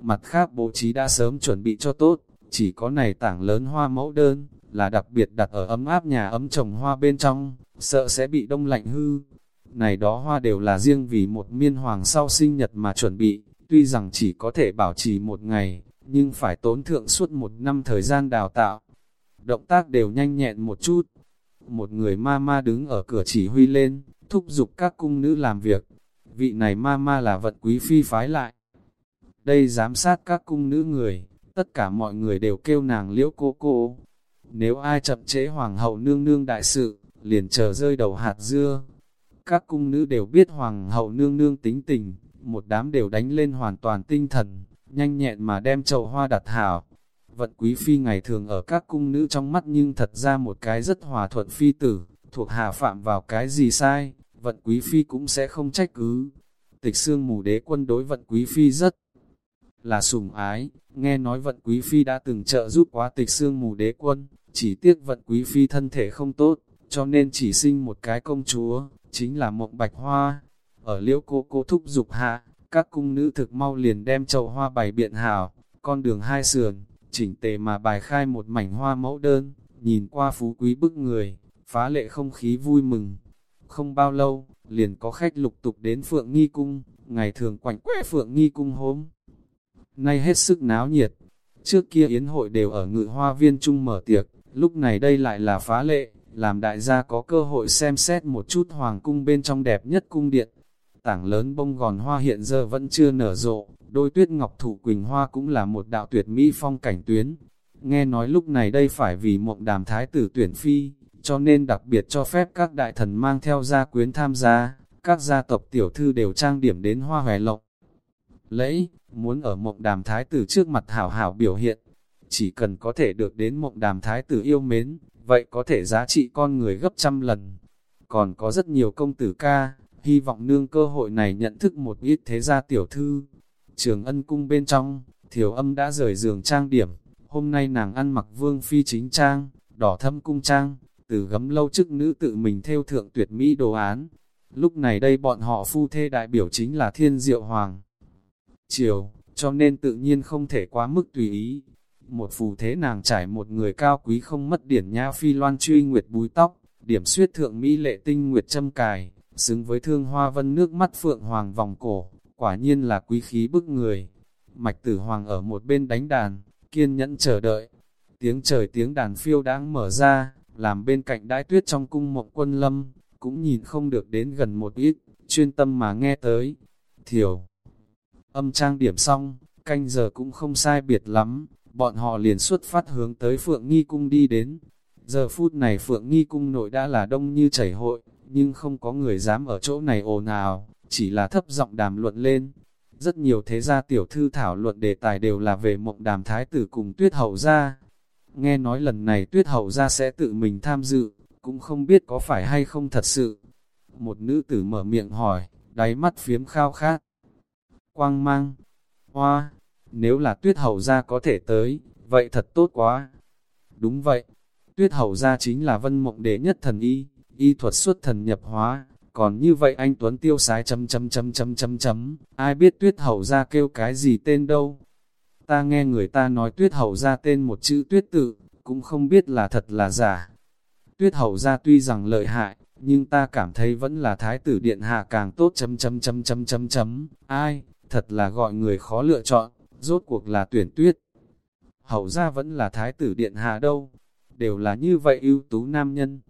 mặt khác bố trí đã sớm chuẩn bị cho tốt, chỉ có này tảng lớn hoa mẫu đơn, là đặc biệt đặt ở ấm áp nhà ấm trồng hoa bên trong, sợ sẽ bị đông lạnh hư. Này đó hoa đều là riêng vì một miên hoàng sau sinh nhật mà chuẩn bị, tuy rằng chỉ có thể bảo trì một ngày, nhưng phải tốn thượng suốt một năm thời gian đào tạo. Động tác đều nhanh nhẹn một chút. Một người ma ma đứng ở cửa chỉ huy lên, thúc giục các cung nữ làm việc. Vị này ma ma là vận quý phi phái lại. Đây giám sát các cung nữ người, tất cả mọi người đều kêu nàng liễu cô cô. Nếu ai chậm trễ hoàng hậu nương nương đại sự, liền chờ rơi đầu hạt dưa. Các cung nữ đều biết hoàng hậu nương nương tính tình, một đám đều đánh lên hoàn toàn tinh thần, nhanh nhẹn mà đem chậu hoa đặt hảo. Vận quý phi ngày thường ở các cung nữ trong mắt nhưng thật ra một cái rất hòa thuận phi tử, thuộc hạ phạm vào cái gì sai, vận quý phi cũng sẽ không trách cứ. Tịch xương mù đế quân đối vận quý phi rất là sủng ái, nghe nói vận quý phi đã từng trợ giúp quá tịch xương mù đế quân, chỉ tiếc vận quý phi thân thể không tốt, cho nên chỉ sinh một cái công chúa, chính là mộng bạch hoa. Ở liễu cô cô thúc dục hạ, các cung nữ thực mau liền đem chậu hoa bày biện hảo, con đường hai sườn, chỉnh tề mà bài khai một mảnh hoa mẫu đơn, nhìn qua phú quý bức người, phá lệ không khí vui mừng. Không bao lâu, liền có khách lục tục đến Phượng Nghi Cung, ngày thường quảnh quẽ Phượng Nghi Cung hôm. Nay hết sức náo nhiệt, trước kia yến hội đều ở ngự hoa viên chung mở tiệc, lúc này đây lại là phá lệ, làm đại gia có cơ hội xem xét một chút hoàng cung bên trong đẹp nhất cung điện. Tảng lớn bông gòn hoa hiện giờ vẫn chưa nở rộ, đôi tuyết ngọc thụ quỳnh hoa cũng là một đạo tuyệt mỹ phong cảnh tuyến. Nghe nói lúc này đây phải vì mộng đàm thái tử tuyển phi, cho nên đặc biệt cho phép các đại thần mang theo gia quyến tham gia, các gia tộc tiểu thư đều trang điểm đến hoa hòe lộc. Lẫy, muốn ở mộng đàm thái tử trước mặt hảo hảo biểu hiện, chỉ cần có thể được đến mộng đàm thái tử yêu mến, vậy có thể giá trị con người gấp trăm lần. Còn có rất nhiều công tử ca, hy vọng nương cơ hội này nhận thức một ít thế gia tiểu thư. Trường ân cung bên trong, thiểu âm đã rời giường trang điểm, hôm nay nàng ăn mặc vương phi chính trang, đỏ thâm cung trang, từ gấm lâu chức nữ tự mình theo thượng tuyệt mỹ đồ án. Lúc này đây bọn họ phu thê đại biểu chính là thiên diệu hoàng. Triều, cho nên tự nhiên không thể quá mức tùy ý, một phù thế nàng trải một người cao quý không mất điển nha phi loan truy nguyệt búi tóc, điểm suyết thượng mỹ lệ tinh nguyệt châm cài, xứng với thương hoa vân nước mắt phượng hoàng vòng cổ, quả nhiên là quý khí bức người. Mạch tử hoàng ở một bên đánh đàn, kiên nhẫn chờ đợi. Tiếng trời tiếng đàn phiêu đáng mở ra, làm bên cạnh đái tuyết trong cung mộng quân lâm, cũng nhìn không được đến gần một ít, chuyên tâm mà nghe tới. Thiểu, âm trang điểm xong, canh giờ cũng không sai biệt lắm, bọn họ liền xuất phát hướng tới Phượng Nghi Cung đi đến. Giờ phút này Phượng Nghi Cung nội đã là đông như chảy hội, nhưng không có người dám ở chỗ này ồn ào, chỉ là thấp giọng đàm luận lên. Rất nhiều thế gia tiểu thư thảo luận đề tài đều là về mộng đàm thái tử cùng tuyết hậu gia. Nghe nói lần này tuyết hậu gia sẽ tự mình tham dự, cũng không biết có phải hay không thật sự. Một nữ tử mở miệng hỏi, đáy mắt phiếm khao khát. Quang mang, hoa, nếu là tuyết hậu gia có thể tới, vậy thật tốt quá. Đúng vậy, tuyết hậu gia chính là vân mộng đệ nhất thần y, y thuật xuất thần nhập hóa, còn như vậy anh Tuấn tiêu sái chấm chấm chấm chấm chấm chấm, ai biết tuyết hậu gia kêu cái gì tên đâu. Ta nghe người ta nói tuyết hậu gia tên một chữ tuyết tự, cũng không biết là thật là giả. Tuyết hậu gia tuy rằng lợi hại, nhưng ta cảm thấy vẫn là thái tử điện hạ càng tốt chấm chấm chấm chấm chấm chấm, ai, thật là gọi người khó lựa chọn rốt cuộc là tuyển tuyết. Hậu ra vẫn là thái tử điện hạ đâu, đều là như vậy ưu tú nam nhân.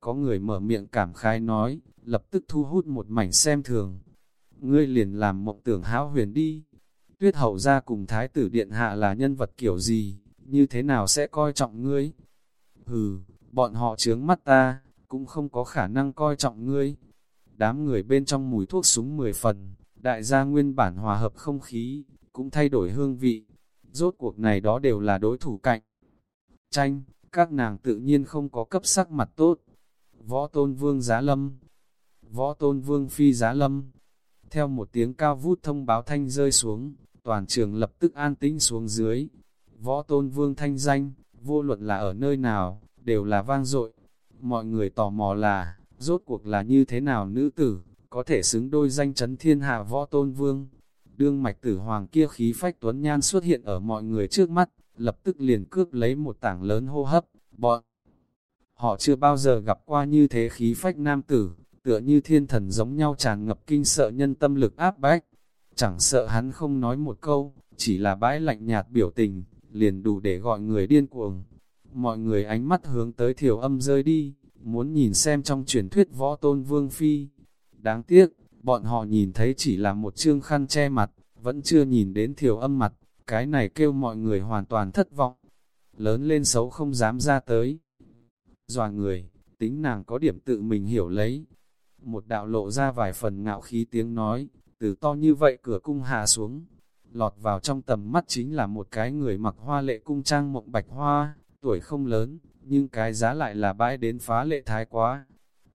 Có người mở miệng cảm khai nói, lập tức thu hút một mảnh xem thường. Ngươi liền làm mộng tưởng hão huyền đi. Tuyết hậu ra cùng thái tử điện hạ là nhân vật kiểu gì, như thế nào sẽ coi trọng ngươi? Hừ, bọn họ chướng mắt ta, cũng không có khả năng coi trọng ngươi. Đám người bên trong mùi thuốc súng mười phần, đại gia nguyên bản hòa hợp không khí, cũng thay đổi hương vị. Rốt cuộc này đó đều là đối thủ cạnh. Tranh, các nàng tự nhiên không có cấp sắc mặt tốt. võ tôn vương giá lâm, võ tôn vương phi giá lâm. Theo một tiếng cao vút thông báo thanh rơi xuống, toàn trường lập tức an tĩnh xuống dưới. Võ tôn vương thanh danh, vô luận là ở nơi nào, đều là vang dội. Mọi người tò mò là, rốt cuộc là như thế nào nữ tử, có thể xứng đôi danh chấn thiên hạ võ tôn vương. Đương mạch tử hoàng kia khí phách tuấn nhan xuất hiện ở mọi người trước mắt, lập tức liền cướp lấy một tảng lớn hô hấp, bọn. Họ chưa bao giờ gặp qua như thế khí phách nam tử, tựa như thiên thần giống nhau tràn ngập kinh sợ nhân tâm lực áp bách. Chẳng sợ hắn không nói một câu, chỉ là bãi lạnh nhạt biểu tình, liền đủ để gọi người điên cuồng. Mọi người ánh mắt hướng tới thiểu âm rơi đi, muốn nhìn xem trong truyền thuyết võ tôn vương phi. Đáng tiếc, bọn họ nhìn thấy chỉ là một chương khăn che mặt, vẫn chưa nhìn đến thiểu âm mặt, cái này kêu mọi người hoàn toàn thất vọng. Lớn lên xấu không dám ra tới. Dòa người, tính nàng có điểm tự mình hiểu lấy. Một đạo lộ ra vài phần ngạo khí tiếng nói, từ to như vậy cửa cung hạ xuống. Lọt vào trong tầm mắt chính là một cái người mặc hoa lệ cung trang mộng bạch hoa, tuổi không lớn, nhưng cái giá lại là bãi đến phá lệ thái quá.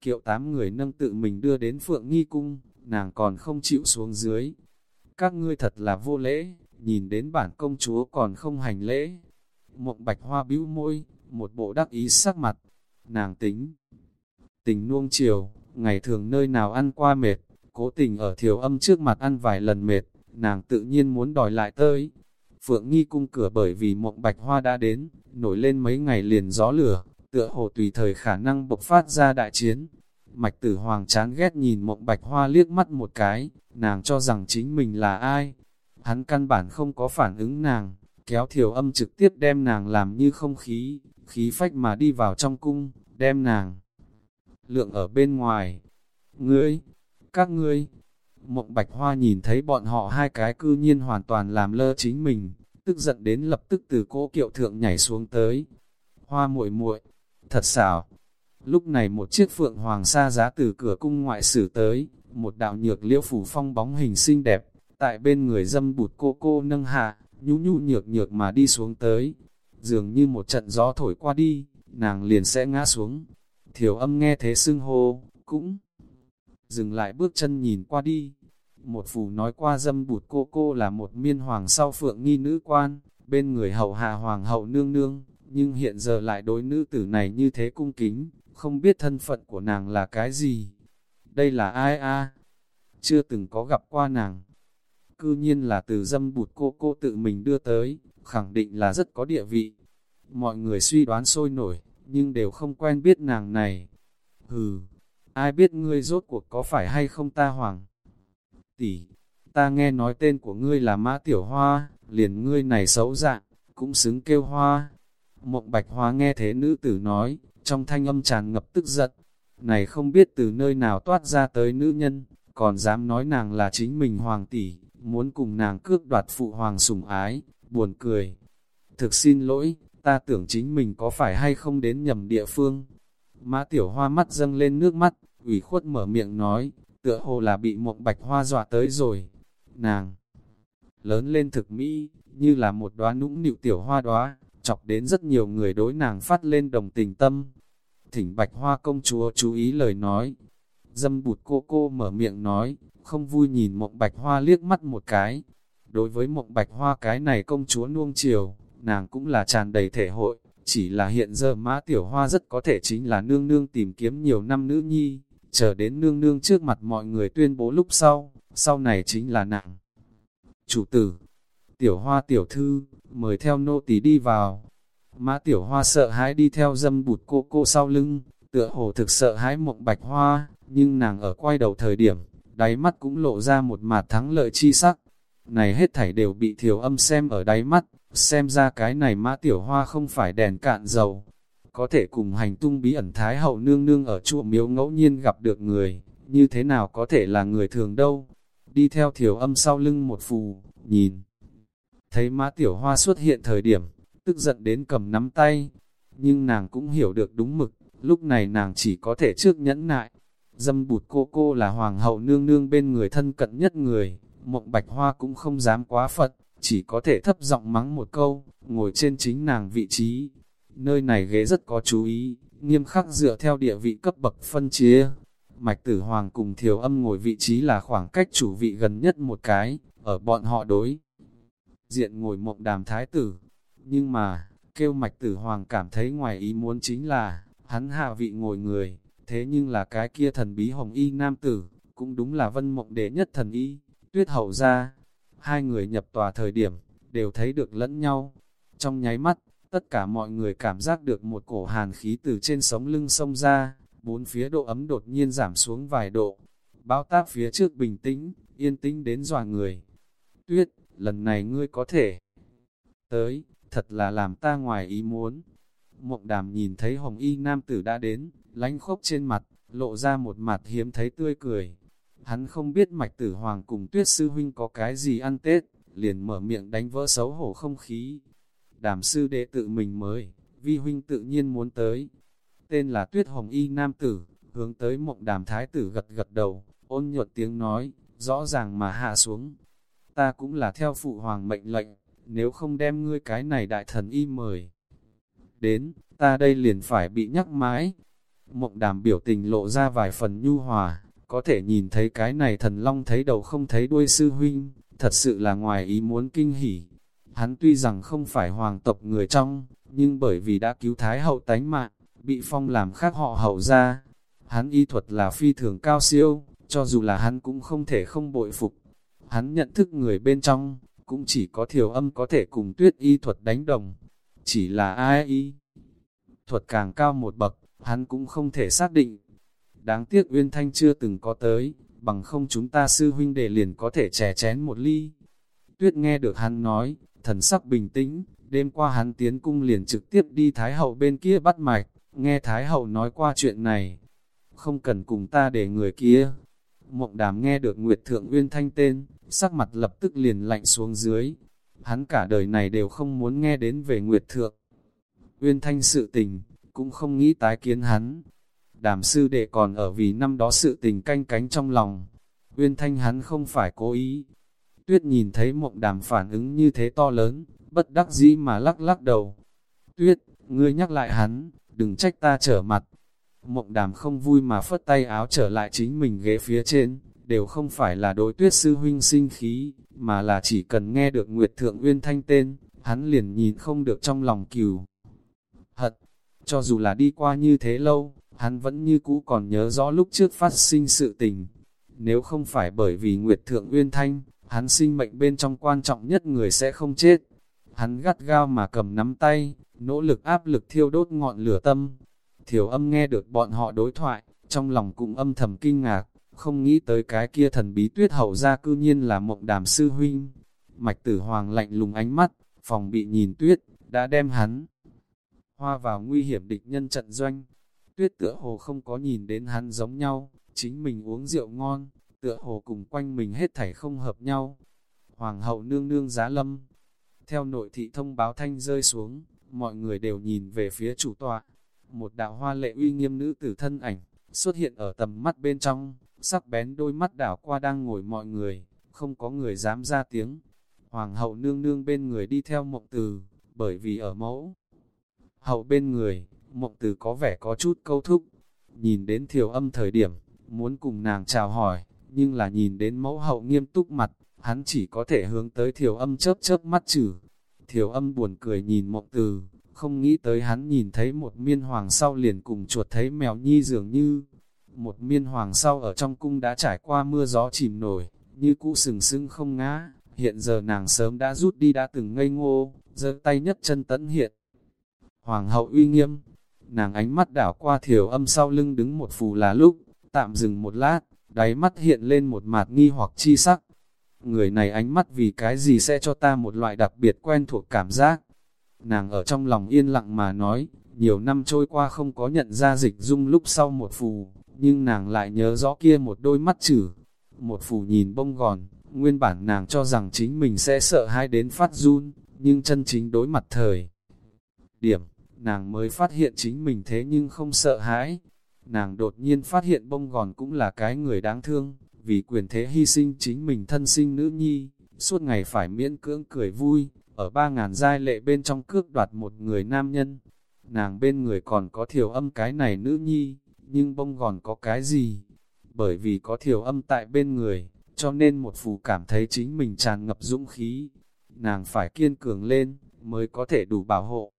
Kiệu tám người nâng tự mình đưa đến phượng nghi cung, nàng còn không chịu xuống dưới. Các ngươi thật là vô lễ, nhìn đến bản công chúa còn không hành lễ. Mộng bạch hoa bĩu môi, một bộ đắc ý sắc mặt, nàng tính. Tình nuông chiều, ngày thường nơi nào ăn qua mệt, cố tình ở thiểu âm trước mặt ăn vài lần mệt, nàng tự nhiên muốn đòi lại tới. Phượng nghi cung cửa bởi vì mộng bạch hoa đã đến, nổi lên mấy ngày liền gió lửa, tựa hồ tùy thời khả năng bộc phát ra đại chiến. Mạch tử hoàng chán ghét nhìn mộng bạch hoa liếc mắt một cái, nàng cho rằng chính mình là ai. Hắn căn bản không có phản ứng nàng, kéo thiểu âm trực tiếp đem nàng làm như không khí, khí phách mà đi vào trong cung, đem nàng lượng ở bên ngoài. Ngươi, các ngươi, mộng bạch hoa nhìn thấy bọn họ hai cái cư nhiên hoàn toàn làm lơ chính mình, tức giận đến lập tức từ cỗ kiệu thượng nhảy xuống tới. Hoa muội muội, thật xảo. Lúc này một chiếc phượng hoàng sa giá từ cửa cung ngoại sử tới, một đạo nhược liễu phủ phong bóng hình xinh đẹp, tại bên người dâm bụt cô cô nâng hạ, nhũ nhu nhược nhược mà đi xuống tới. Dường như một trận gió thổi qua đi, nàng liền sẽ ngã xuống. Thiểu âm nghe thế xưng hô, cũng dừng lại bước chân nhìn qua đi. Một phù nói qua dâm bụt cô cô là một miên hoàng sau phượng nghi nữ quan, bên người hậu hạ hoàng hậu nương nương, nhưng hiện giờ lại đối nữ tử này như thế cung kính, không biết thân phận của nàng là cái gì. Đây là ai a? Chưa từng có gặp qua nàng. Cư nhiên là từ dâm bụt cô cô tự mình đưa tới, khẳng định là rất có địa vị. Mọi người suy đoán sôi nổi, nhưng đều không quen biết nàng này. Hừ, ai biết ngươi rốt cuộc có phải hay không ta hoàng? Tỷ, ta nghe nói tên của ngươi là Mã Tiểu Hoa, liền ngươi này xấu dạng, cũng xứng kêu hoa. Mộng Bạch Hoa nghe thế nữ tử nói, trong thanh âm tràn ngập tức giận. Này không biết từ nơi nào toát ra tới nữ nhân, còn dám nói nàng là chính mình hoàng tỷ, muốn cùng nàng cướp đoạt phụ hoàng sủng ái, buồn cười. Thực xin lỗi, ta tưởng chính mình có phải hay không đến nhầm địa phương. Mã tiểu hoa mắt dâng lên nước mắt, ủy khuất mở miệng nói, tựa hồ là bị mộng bạch hoa dọa tới rồi. Nàng lớn lên thực mỹ, như là một đóa nũng nịu tiểu hoa đóa, chọc đến rất nhiều người đối nàng phát lên đồng tình tâm. Thỉnh bạch hoa công chúa chú ý lời nói. Dâm bụt cô cô mở miệng nói, không vui nhìn mộng bạch hoa liếc mắt một cái. Đối với mộng bạch hoa cái này công chúa nuông chiều, nàng cũng là tràn đầy thể hội, chỉ là hiện giờ mã tiểu hoa rất có thể chính là nương nương tìm kiếm nhiều năm nữ nhi, chờ đến nương nương trước mặt mọi người tuyên bố lúc sau, sau này chính là nàng. Chủ tử, tiểu hoa tiểu thư, mời theo nô tỳ đi vào. Mã tiểu hoa sợ hãi đi theo dâm bụt cô cô sau lưng, tựa hồ thực sợ hãi mộng bạch hoa, nhưng nàng ở quay đầu thời điểm, đáy mắt cũng lộ ra một mặt thắng lợi chi sắc. Này hết thảy đều bị thiểu âm xem ở đáy mắt, xem ra cái này mã tiểu hoa không phải đèn cạn dầu. Có thể cùng hành tung bí ẩn thái hậu nương nương ở chùa miếu ngẫu nhiên gặp được người, như thế nào có thể là người thường đâu. Đi theo thiểu âm sau lưng một phù, nhìn. Thấy mã tiểu hoa xuất hiện thời điểm, tức giận đến cầm nắm tay. Nhưng nàng cũng hiểu được đúng mực, lúc này nàng chỉ có thể trước nhẫn nại. Dâm bụt cô cô là hoàng hậu nương nương bên người thân cận nhất người, mộng bạch hoa cũng không dám quá phật, chỉ có thể thấp giọng mắng một câu, ngồi trên chính nàng vị trí. Nơi này ghế rất có chú ý, nghiêm khắc dựa theo địa vị cấp bậc phân chia. Mạch Tử Hoàng cùng Thiều Âm ngồi vị trí là khoảng cách chủ vị gần nhất một cái, ở bọn họ đối. Diện ngồi mộng đàm thái tử, nhưng mà, kêu Mạch Tử Hoàng cảm thấy ngoài ý muốn chính là, hắn hạ vị ngồi người, thế nhưng là cái kia thần bí hồng y nam tử, cũng đúng là vân mộng đệ nhất thần y, tuyết hậu ra. Hai người nhập tòa thời điểm, đều thấy được lẫn nhau. Trong nháy mắt, tất cả mọi người cảm giác được một cổ hàn khí từ trên sống lưng sông ra, bốn phía độ ấm đột nhiên giảm xuống vài độ. Bao táp phía trước bình tĩnh, yên tĩnh đến dòa người. Tuyết, lần này ngươi có thể tới, thật là làm ta ngoài ý muốn. Mộng đàm nhìn thấy hồng y nam tử đã đến, lánh khốc trên mặt, lộ ra một mặt hiếm thấy tươi cười. Hắn không biết mạch tử hoàng cùng tuyết sư huynh có cái gì ăn Tết, liền mở miệng đánh vỡ xấu hổ không khí. Đàm sư đệ tự mình mới, vi huynh tự nhiên muốn tới. Tên là tuyết hồng y nam tử, hướng tới mộng đàm thái tử gật gật đầu, ôn nhuận tiếng nói, rõ ràng mà hạ xuống. Ta cũng là theo phụ hoàng mệnh lệnh, nếu không đem ngươi cái này đại thần y mời. Đến, ta đây liền phải bị nhắc mãi. Mộng đàm biểu tình lộ ra vài phần nhu hòa, có thể nhìn thấy cái này thần long thấy đầu không thấy đuôi sư huynh, thật sự là ngoài ý muốn kinh hỉ. Hắn tuy rằng không phải hoàng tộc người trong, nhưng bởi vì đã cứu thái hậu tánh mạng, bị phong làm khác họ hậu ra. Hắn y thuật là phi thường cao siêu, cho dù là hắn cũng không thể không bội phục. Hắn nhận thức người bên trong, cũng chỉ có thiểu âm có thể cùng tuyết y thuật đánh đồng. Chỉ là ai y thuật càng cao một bậc, hắn cũng không thể xác định. Đáng tiếc Uyên Thanh chưa từng có tới, bằng không chúng ta sư huynh đệ liền có thể chè chén một ly. Tuyết nghe được hắn nói, thần sắc bình tĩnh, đêm qua hắn tiến cung liền trực tiếp đi Thái Hậu bên kia bắt mạch, nghe Thái Hậu nói qua chuyện này. Không cần cùng ta để người kia. Mộng đàm nghe được Nguyệt Thượng Uyên Thanh tên, sắc mặt lập tức liền lạnh xuống dưới. Hắn cả đời này đều không muốn nghe đến về Nguyệt Thượng. Uyên Thanh sự tình, cũng không nghĩ tái kiến hắn. Đàm sư đệ còn ở vì năm đó sự tình canh cánh trong lòng. Uyên Thanh hắn không phải cố ý. Tuyết nhìn thấy mộng đàm phản ứng như thế to lớn, bất đắc dĩ mà lắc lắc đầu. Tuyết, ngươi nhắc lại hắn, đừng trách ta trở mặt. Mộng đàm không vui mà phất tay áo trở lại chính mình ghế phía trên, đều không phải là đối tuyết sư huynh sinh khí, mà là chỉ cần nghe được Nguyệt Thượng Uyên Thanh tên, hắn liền nhìn không được trong lòng cừu. Hận, cho dù là đi qua như thế lâu, hắn vẫn như cũ còn nhớ rõ lúc trước phát sinh sự tình. Nếu không phải bởi vì Nguyệt Thượng Uyên Thanh, hắn sinh mệnh bên trong quan trọng nhất người sẽ không chết. Hắn gắt gao mà cầm nắm tay, nỗ lực áp lực thiêu đốt ngọn lửa tâm. Thiểu âm nghe được bọn họ đối thoại, trong lòng cũng âm thầm kinh ngạc, không nghĩ tới cái kia thần bí tuyết hậu ra cư nhiên là mộng đàm sư huynh. Mạch tử hoàng lạnh lùng ánh mắt, phòng bị nhìn tuyết, đã đem hắn hoa vào nguy hiểm địch nhân trận doanh. Tuyết tựa hồ không có nhìn đến hắn giống nhau, chính mình uống rượu ngon, tựa hồ cùng quanh mình hết thảy không hợp nhau. Hoàng hậu nương nương giá lâm. Theo nội thị thông báo thanh rơi xuống, mọi người đều nhìn về phía chủ tọa. Một đạo hoa lệ uy nghiêm nữ tử thân ảnh, xuất hiện ở tầm mắt bên trong, sắc bén đôi mắt đảo qua đang ngồi mọi người, không có người dám ra tiếng. Hoàng hậu nương nương bên người đi theo mộng từ, bởi vì ở mẫu. Hậu bên người, mộng từ có vẻ có chút câu thúc, nhìn đến thiểu âm thời điểm, muốn cùng nàng chào hỏi, nhưng là nhìn đến mẫu hậu nghiêm túc mặt, hắn chỉ có thể hướng tới thiểu âm chớp chớp mắt chử. Thiểu âm buồn cười nhìn mộng từ, không nghĩ tới hắn nhìn thấy một miên hoàng sau liền cùng chuột thấy mèo nhi dường như. Một miên hoàng sau ở trong cung đã trải qua mưa gió chìm nổi, như cũ sừng sững không ngã, hiện giờ nàng sớm đã rút đi đã từng ngây ngô, giơ tay nhất chân tấn hiện. Hoàng hậu uy nghiêm, nàng ánh mắt đảo qua thiểu âm sau lưng đứng một phù là lúc, tạm dừng một lát, đáy mắt hiện lên một mạt nghi hoặc chi sắc. Người này ánh mắt vì cái gì sẽ cho ta một loại đặc biệt quen thuộc cảm giác. Nàng ở trong lòng yên lặng mà nói, nhiều năm trôi qua không có nhận ra dịch dung lúc sau một phù, nhưng nàng lại nhớ rõ kia một đôi mắt chử. Một phù nhìn bông gòn, nguyên bản nàng cho rằng chính mình sẽ sợ hai đến phát run, nhưng chân chính đối mặt thời. Điểm, nàng mới phát hiện chính mình thế nhưng không sợ hãi. Nàng đột nhiên phát hiện bông gòn cũng là cái người đáng thương, vì quyền thế hy sinh chính mình thân sinh nữ nhi, suốt ngày phải miễn cưỡng cười vui, ở ba ngàn giai lệ bên trong cước đoạt một người nam nhân. nàng bên người còn có thiểu âm cái này nữ nhi, nhưng bông gòn có cái gì? Bởi vì có thiểu âm tại bên người, cho nên một phù cảm thấy chính mình tràn ngập dũng khí. Nàng phải kiên cường lên, mới có thể đủ bảo hộ.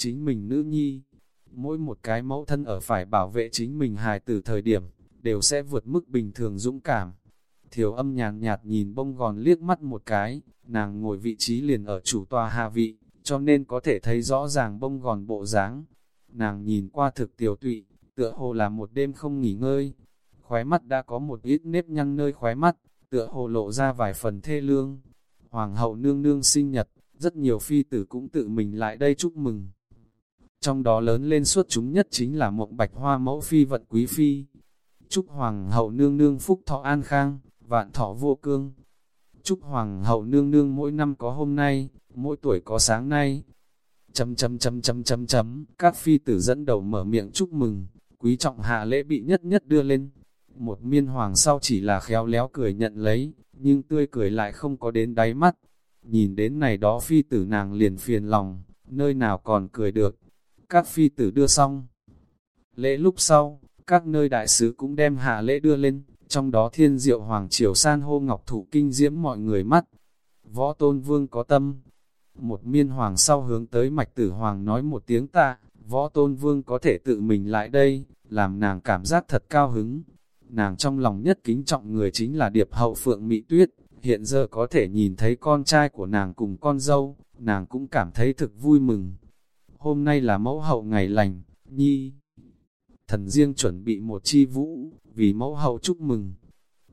Chính mình nữ nhi, mỗi một cái mẫu thân ở phải bảo vệ chính mình hài từ thời điểm, đều sẽ vượt mức bình thường dũng cảm. Thiểu âm nhàn nhạt nhìn bông gòn liếc mắt một cái, nàng ngồi vị trí liền ở chủ tòa hạ vị, cho nên có thể thấy rõ ràng bông gòn bộ dáng. Nàng nhìn qua thực tiểu tụy, tựa hồ là một đêm không nghỉ ngơi. Khóe mắt đã có một ít nếp nhăn nơi khóe mắt, tựa hồ lộ ra vài phần thê lương. Hoàng hậu nương nương sinh nhật, rất nhiều phi tử cũng tự mình lại đây chúc mừng. Trong đó lớn lên suốt chúng nhất chính là mộng bạch hoa mẫu phi vận quý phi. Chúc hoàng hậu nương nương phúc thọ an khang, vạn thọ vô cương. Chúc hoàng hậu nương nương mỗi năm có hôm nay, mỗi tuổi có sáng nay. Chấm chấm chấm chấm chấm chấm, các phi tử dẫn đầu mở miệng chúc mừng, quý trọng hạ lễ bị nhất nhất đưa lên. Một miên hoàng sau chỉ là khéo léo cười nhận lấy, nhưng tươi cười lại không có đến đáy mắt. Nhìn đến này đó phi tử nàng liền phiền lòng, nơi nào còn cười được. Các phi tử đưa xong. Lễ lúc sau, các nơi đại sứ cũng đem hạ lễ đưa lên, trong đó thiên diệu hoàng triều san hô ngọc thủ kinh diễm mọi người mắt. Võ tôn vương có tâm. Một miên hoàng sau hướng tới mạch tử hoàng nói một tiếng tạ, võ tôn vương có thể tự mình lại đây, làm nàng cảm giác thật cao hứng. Nàng trong lòng nhất kính trọng người chính là điệp hậu phượng mỹ tuyết, hiện giờ có thể nhìn thấy con trai của nàng cùng con dâu, nàng cũng cảm thấy thực vui mừng. Hôm nay là mẫu hậu ngày lành, nhi. Thần riêng chuẩn bị một chi vũ, vì mẫu hậu chúc mừng.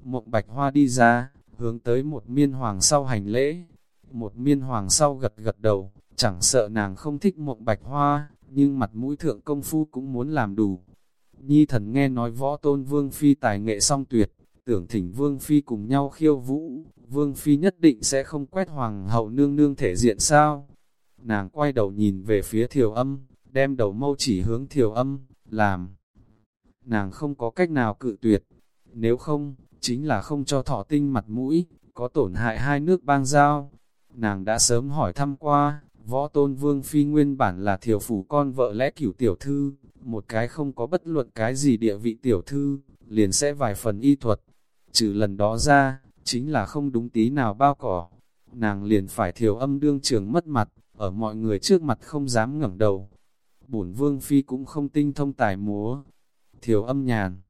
Mộng bạch hoa đi ra, hướng tới một miên hoàng sau hành lễ. Một miên hoàng sau gật gật đầu, chẳng sợ nàng không thích mộng bạch hoa, nhưng mặt mũi thượng công phu cũng muốn làm đủ. Nhi thần nghe nói võ tôn vương phi tài nghệ song tuyệt, tưởng thỉnh vương phi cùng nhau khiêu vũ, vương phi nhất định sẽ không quét hoàng hậu nương nương thể diện sao. Nàng quay đầu nhìn về phía thiều âm, đem đầu mâu chỉ hướng thiều âm, làm nàng không có cách nào cự tuyệt. Nếu không, chính là không cho thọ tinh mặt mũi, có tổn hại hai nước bang giao. Nàng đã sớm hỏi thăm qua, võ tôn vương phi nguyên bản là thiểu phủ con vợ lẽ cửu tiểu thư, một cái không có bất luận cái gì địa vị tiểu thư, liền sẽ vài phần y thuật. Trừ lần đó ra, chính là không đúng tí nào bao cỏ. Nàng liền phải thiểu âm đương trường mất mặt, ở mọi người trước mặt không dám ngẩng đầu. Bổn vương phi cũng không tinh thông tài múa, Thiếu âm nhàn.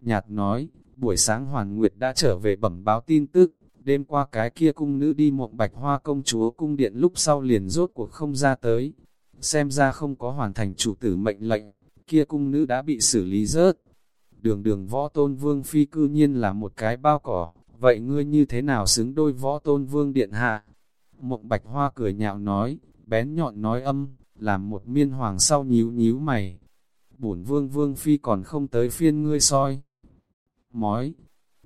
Nhạt nói, buổi sáng Hoàn Nguyệt đã trở về bẩm báo tin tức, đêm qua cái kia cung nữ đi mộng bạch hoa công chúa cung điện lúc sau liền rốt cuộc không ra tới. Xem ra không có hoàn thành chủ tử mệnh lệnh, kia cung nữ đã bị xử lý rớt. Đường đường võ tôn vương phi cư nhiên là một cái bao cỏ, vậy ngươi như thế nào xứng đôi võ tôn vương điện hạ? Mộng bạch hoa cười nhạo nói, bén nhọn nói âm, làm một miên hoàng sau nhíu nhíu mày, bổn vương vương phi còn không tới phiên ngươi soi. Mói,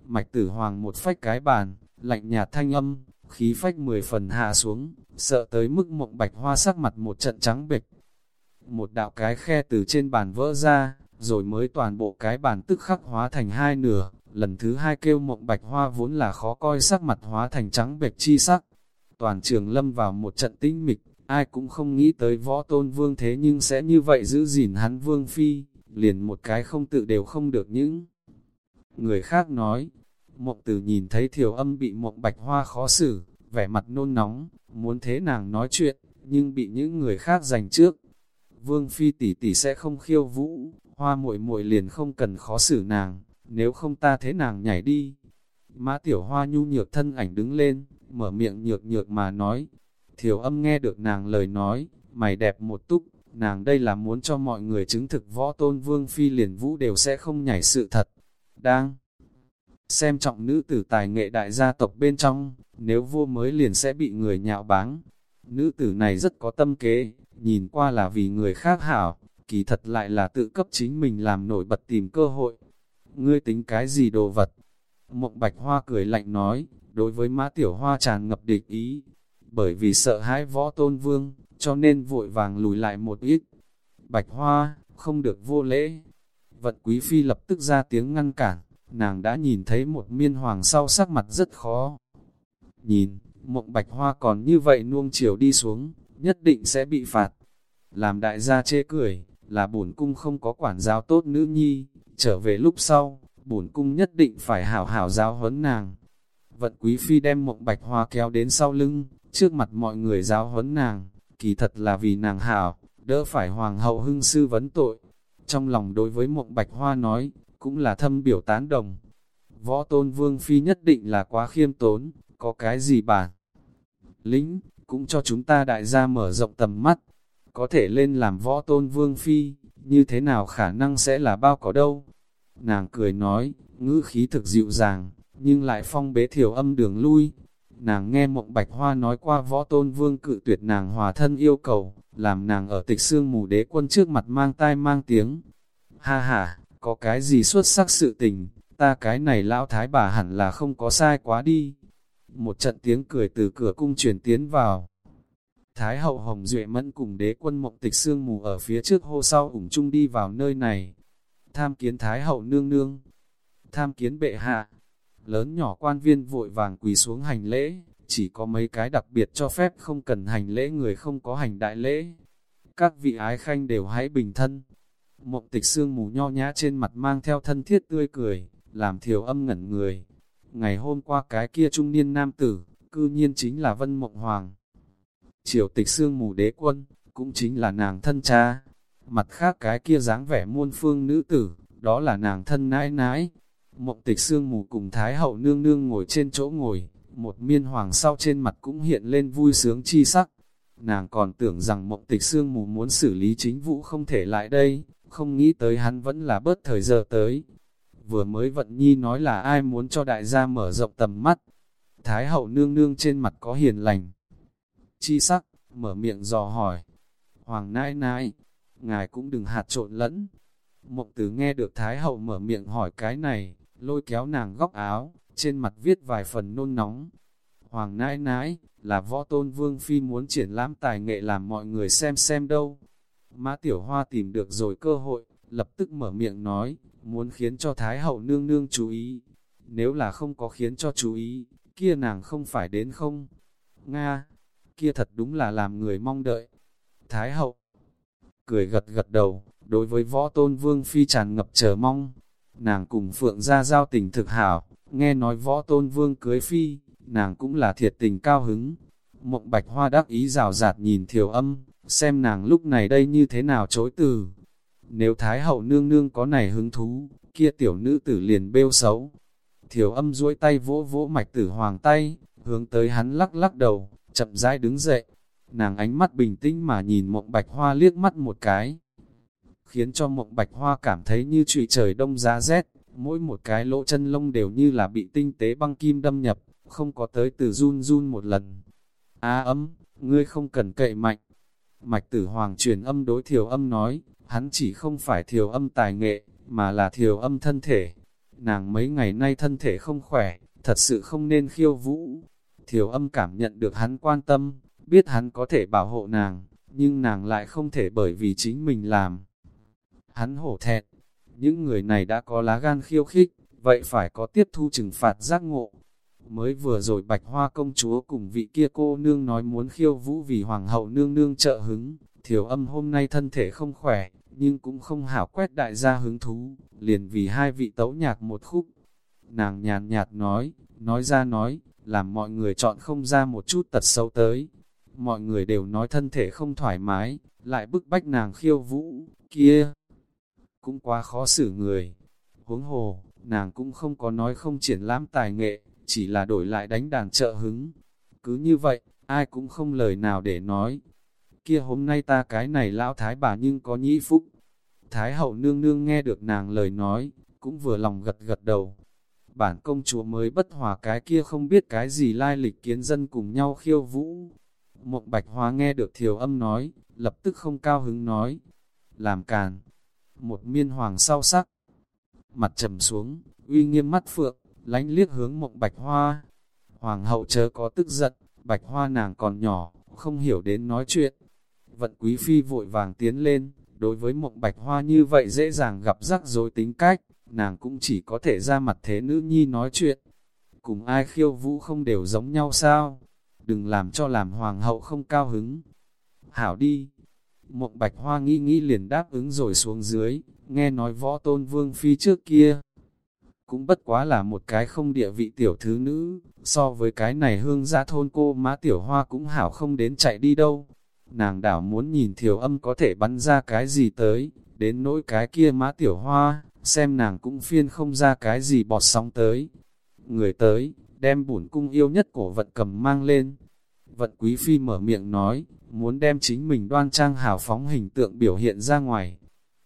mạch tử hoàng một phách cái bàn, lạnh nhạt thanh âm, khí phách mười phần hạ xuống, sợ tới mức mộng bạch hoa sắc mặt một trận trắng bệch. Một đạo cái khe từ trên bàn vỡ ra, rồi mới toàn bộ cái bàn tức khắc hóa thành hai nửa, lần thứ hai kêu mộng bạch hoa vốn là khó coi sắc mặt hóa thành trắng bệch chi sắc. Toàn trường lâm vào một trận tinh mịch, ai cũng không nghĩ tới võ tôn vương thế nhưng sẽ như vậy giữ gìn hắn vương phi, liền một cái không tự đều không được những. Người khác nói, mộng tử nhìn thấy thiểu âm bị mộng bạch hoa khó xử, vẻ mặt nôn nóng, muốn thế nàng nói chuyện, nhưng bị những người khác giành trước. Vương phi tỷ tỷ sẽ không khiêu vũ, hoa muội muội liền không cần khó xử nàng, nếu không ta thế nàng nhảy đi. Mã tiểu hoa nhu nhược thân ảnh đứng lên, mở miệng nhược nhược mà nói, Thiểu âm nghe được nàng lời nói, mày đẹp một túc, nàng đây là muốn cho mọi người chứng thực võ tôn vương phi liền vũ đều sẽ không nhảy sự thật. Đang xem trọng nữ tử tài nghệ đại gia tộc bên trong, nếu vua mới liền sẽ bị người nhạo báng. Nữ tử này rất có tâm kế, nhìn qua là vì người khác hảo, kỳ thật lại là tự cấp chính mình làm nổi bật tìm cơ hội. Ngươi tính cái gì đồ vật? Mộng bạch hoa cười lạnh nói, đối với mã tiểu hoa tràn ngập địch ý, bởi vì sợ hãi võ tôn vương, cho nên vội vàng lùi lại một ít. Bạch hoa, không được vô lễ. Vận quý phi lập tức ra tiếng ngăn cản, nàng đã nhìn thấy một miên hoàng sau sắc mặt rất khó. Nhìn, mộng bạch hoa còn như vậy nuông chiều đi xuống, nhất định sẽ bị phạt. làm đại gia chê cười, là bổn cung không có quản giáo tốt nữ nhi, trở về lúc sau, bổn cung nhất định phải hảo hảo giáo huấn nàng. Vận quý phi đem mộng bạch hoa kéo đến sau lưng, trước mặt mọi người giáo huấn nàng, kỳ thật là vì nàng hảo, đỡ phải hoàng hậu hưng sư vấn tội. Trong lòng đối với mộng bạch hoa nói, cũng là thâm biểu tán đồng. Võ tôn vương phi nhất định là quá khiêm tốn, có cái gì bản. Lính, cũng cho chúng ta đại gia mở rộng tầm mắt, có thể lên làm võ tôn vương phi, như thế nào khả năng sẽ là bao có đâu. Nàng cười nói, ngữ khí thực dịu dàng, nhưng lại phong bế thiểu âm đường lui. Nàng nghe mộng bạch hoa nói qua võ tôn vương cự tuyệt nàng hòa thân yêu cầu, làm nàng ở tịch xương mù đế quân trước mặt mang tai mang tiếng. Ha ha, có cái gì xuất sắc sự tình, ta cái này lão thái bà hẳn là không có sai quá đi. Một trận tiếng cười từ cửa cung truyền tiến vào. Thái hậu Hồng Duệ Mẫn cùng đế quân mộng tịch xương mù ở phía trước hô sau ủng chung đi vào nơi này. Tham kiến Thái hậu nương nương. Tham kiến bệ hạ. Lớn nhỏ quan viên vội vàng quỳ xuống hành lễ, chỉ có mấy cái đặc biệt cho phép không cần hành lễ người không có hành đại lễ. Các vị ái khanh đều hãy bình thân. Mộng tịch sương mù nho nhã trên mặt mang theo thân thiết tươi cười, làm thiểu âm ngẩn người. Ngày hôm qua cái kia trung niên nam tử, cư nhiên chính là Vân Mộng Hoàng triều tịch sương mù đế quân, cũng chính là nàng thân cha. Mặt khác cái kia dáng vẻ muôn phương nữ tử, đó là nàng thân nãi nãi. Mộng tịch Sương mù cùng Thái hậu nương nương ngồi trên chỗ ngồi, một miên hoàng sau trên mặt cũng hiện lên vui sướng chi sắc. Nàng còn tưởng rằng mộng tịch Sương mù muốn xử lý chính vụ không thể lại đây, không nghĩ tới hắn vẫn là bớt thời giờ tới. Vừa mới vận nhi nói là ai muốn cho đại gia mở rộng tầm mắt. Thái hậu nương nương trên mặt có hiền lành, chi sắc, mở miệng dò hỏi. Hoàng nãi nãi, ngài cũng đừng hạt trộn lẫn. Mộng tử nghe được Thái hậu mở miệng hỏi cái này, lôi kéo nàng góc áo, trên mặt viết vài phần nôn nóng. Hoàng nãi nãi, là võ tôn vương phi muốn triển lãm tài nghệ làm mọi người xem xem đâu. Mã Tiểu Hoa tìm được rồi cơ hội, lập tức mở miệng nói, muốn khiến cho Thái hậu nương nương chú ý. Nếu là không có khiến cho chú ý, kia nàng không phải đến không? Nga, kia thật đúng là làm người mong đợi. Thái hậu cười gật gật đầu, đối với võ tôn vương phi tràn ngập chờ mong. Nàng cùng phượng ra giao tình thực hảo, nghe nói võ tôn vương cưới phi, nàng cũng là thiệt tình cao hứng. Mộng bạch hoa đắc ý rào rạt nhìn thiểu âm, xem nàng lúc này đây như thế nào chối từ. Nếu Thái hậu nương nương có này hứng thú, kia tiểu nữ tử liền bêu xấu. Thiểu âm duỗi tay vỗ vỗ mạch tử hoàng tay, hướng tới hắn lắc lắc đầu, chậm rãi đứng dậy. Nàng ánh mắt bình tĩnh mà nhìn mộng bạch hoa liếc mắt một cái. Khiến cho mộng bạch hoa cảm thấy như trụy trời đông giá rét, mỗi một cái lỗ chân lông đều như là bị tinh tế băng kim đâm nhập, không có tới từ run run một lần. Á ấm, ngươi không cần cậy mạnh. Mạch tử hoàng truyền âm đối thiểu âm nói, hắn chỉ không phải thiểu âm tài nghệ, mà là thiểu âm thân thể. Nàng mấy ngày nay thân thể không khỏe, thật sự không nên khiêu vũ, Thiểu âm cảm nhận được hắn quan tâm, biết hắn có thể bảo hộ nàng, nhưng nàng lại không thể bởi vì chính mình làm. Hắn hổ thẹn, những người này đã có lá gan khiêu khích, vậy phải có tiếp thu trừng phạt giác ngộ. Mới vừa rồi bạch hoa công chúa cùng vị kia cô nương nói muốn khiêu vũ vì hoàng hậu nương nương trợ hứng, thiểu âm hôm nay thân thể không khỏe, nhưng cũng không hảo quét đại gia hứng thú, liền vì hai vị tấu nhạc một khúc. Nàng nhàn nhạt nói, nói ra nói, làm mọi người chọn không ra một chút tật xấu tới. Mọi người đều nói thân thể không thoải mái, lại bức bách nàng khiêu vũ, kia. Cũng quá khó xử người. Huống hồ, nàng cũng không có nói không triển lãm tài nghệ, chỉ là đổi lại đánh đàn trợ hứng. Cứ như vậy, ai cũng không lời nào để nói. Kia hôm nay ta cái này lão thái bà nhưng có nhĩ phúc. Thái hậu nương nương nghe được nàng lời nói, cũng vừa lòng gật gật đầu, bản công chúa mới bất hòa cái kia không biết cái gì lai lịch kiến dân cùng nhau khiêu vũ. Mộng bạch hoa nghe được thiều âm nói, lập tức không cao hứng nói, làm càn. Một miên hoàng sau sắc, mặt trầm xuống, uy nghiêm mắt phượng, lánh liếc hướng mộng bạch hoa. Hoàng hậu chớ có tức giận, bạch hoa nàng còn nhỏ, không hiểu đến nói chuyện. Vận quý phi vội vàng tiến lên, đối với mộng bạch hoa như vậy dễ dàng gặp rắc rối tính cách, nàng cũng chỉ có thể ra mặt thế nữ nhi nói chuyện. Cùng ai khiêu vũ không đều giống nhau sao? Đừng làm cho làm hoàng hậu không cao hứng. Hảo đi! Mộng bạch hoa nghĩ nghĩ liền đáp ứng rồi xuống dưới, nghe nói võ tôn vương phi trước kia. Cũng bất quá là một cái không địa vị tiểu thứ nữ, so với cái này hương gia thôn cô má tiểu hoa cũng hảo không đến chạy đi đâu. Nàng đảo muốn nhìn thiểu âm có thể bắn ra cái gì tới, đến nỗi cái kia má tiểu hoa, xem nàng cũng phiên không ra cái gì bọt sóng tới. Người tới, đem bổn cung yêu nhất cổ vật cầm mang lên. Vận quý phi mở miệng nói, muốn đem chính mình đoan trang hào phóng hình tượng biểu hiện ra ngoài.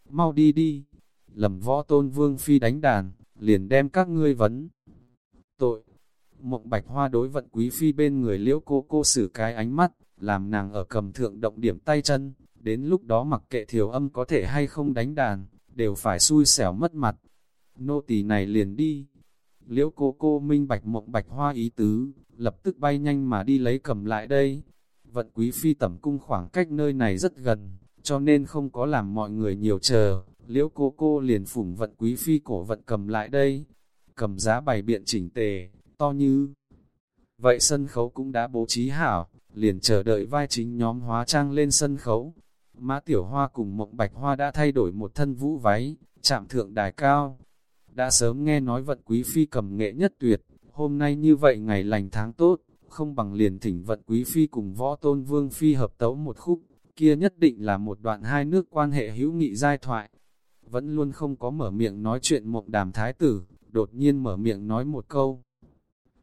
Mau đi đi, lầm võ tôn vương phi đánh đàn, liền đem các ngươi vấn. Tội, mộng bạch hoa đối vận quý phi bên người liễu cô cô xử cái ánh mắt, làm nàng ở cầm thượng động điểm tay chân, đến lúc đó mặc kệ thiểu âm có thể hay không đánh đàn, đều phải xui xẻo mất mặt. Nô tỳ này liền đi. Liễu cô cô minh bạch mộng bạch hoa ý tứ, lập tức bay nhanh mà đi lấy cầm lại đây. Vận quý phi tẩm cung khoảng cách nơi này rất gần, cho nên không có làm mọi người nhiều chờ. Liễu cô cô liền phủng vận quý phi cổ vận cầm lại đây. Cầm giá bày biện chỉnh tề, to như. Vậy sân khấu cũng đã bố trí hảo, liền chờ đợi vai chính nhóm hóa trang lên sân khấu. Mã Tiểu Hoa cùng Mộng Bạch Hoa đã thay đổi một thân vũ váy, chạm thượng đài cao. Đã sớm nghe nói vận quý phi cầm nghệ nhất tuyệt, hôm nay như vậy ngày lành tháng tốt, không bằng liền thỉnh vận quý phi cùng võ tôn vương phi hợp tấu một khúc, kia nhất định là một đoạn hai nước quan hệ hữu nghị giai thoại. Vẫn luôn không có mở miệng nói chuyện mộng đàm thái tử, đột nhiên mở miệng nói một câu.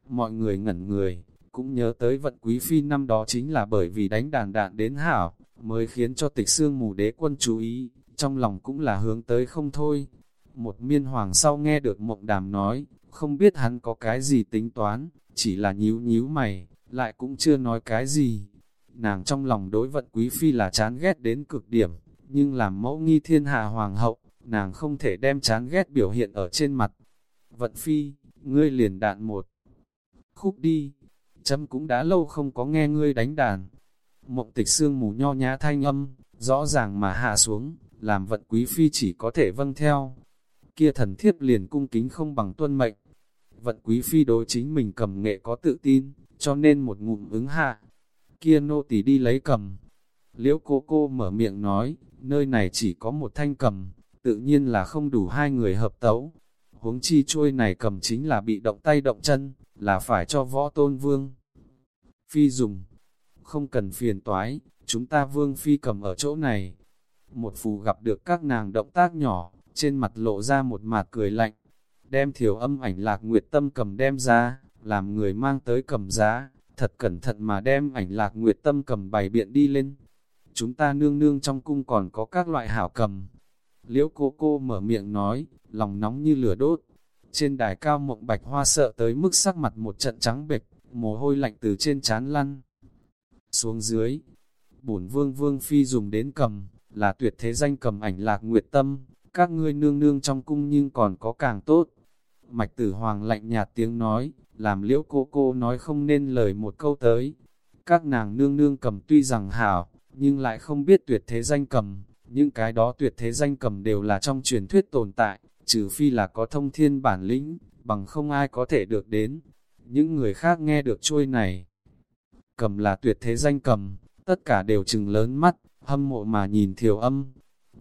Mọi người ngẩn người, cũng nhớ tới vận quý phi năm đó chính là bởi vì đánh đàn đạn đến hảo, mới khiến cho tịch xương mù đế quân chú ý, trong lòng cũng là hướng tới không thôi. Một miên hoàng sau nghe được mộng đàm nói, không biết hắn có cái gì tính toán, chỉ là nhíu nhíu mày, lại cũng chưa nói cái gì. Nàng trong lòng đối vận quý phi là chán ghét đến cực điểm, nhưng làm mẫu nghi thiên hạ hoàng hậu, nàng không thể đem chán ghét biểu hiện ở trên mặt. Vận phi, ngươi liền đạn một. Khúc đi, chấm cũng đã lâu không có nghe ngươi đánh đàn, mộng tịch xương mù nho nhã thanh âm, rõ ràng mà hạ xuống, làm vận quý phi chỉ có thể vâng theo. Kia thần thiếp liền cung kính không bằng tuân mệnh. Vận quý phi đối chính mình cầm nghệ có tự tin, cho nên một ngụm ứng hạ. Kia nô tỳ đi lấy cầm. Liễu cô cô mở miệng nói, nơi này chỉ có một thanh cầm, tự nhiên là không đủ hai người hợp tấu. Huống chi chuôi này cầm chính là bị động tay động chân, là phải cho võ tôn vương. Phi dùng, không cần phiền toái, chúng ta vương phi cầm ở chỗ này. Một phù gặp được các nàng động tác nhỏ, trên mặt lộ ra một mặt cười lạnh, đem thiểu âm ảnh lạc nguyệt tâm cầm đem ra, làm người mang tới cầm giá, thật cẩn thận mà đem ảnh lạc nguyệt tâm cầm bày biện đi lên. Chúng ta nương nương trong cung còn có các loại hảo cầm. Liễu cô cô mở miệng nói, lòng nóng như lửa đốt. Trên đài cao mộng bạch hoa sợ tới mức sắc mặt một trận trắng bệch, mồ hôi lạnh từ trên trán lăn xuống dưới. Bổn vương vương phi dùng đến cầm, là tuyệt thế danh cầm ảnh lạc nguyệt tâm, các ngươi nương nương trong cung nhưng còn có càng tốt. Mạch tử hoàng lạnh nhạt tiếng nói, làm liễu cô cô nói không nên lời một câu tới. Các nàng nương nương cầm tuy rằng hảo, nhưng lại không biết tuyệt thế danh cầm, những cái đó tuyệt thế danh cầm đều là trong truyền thuyết tồn tại, trừ phi là có thông thiên bản lĩnh, bằng không ai có thể được đến. Những người khác nghe được trôi này, cầm là tuyệt thế danh cầm, tất cả đều chừng lớn mắt, hâm mộ mà nhìn thiểu âm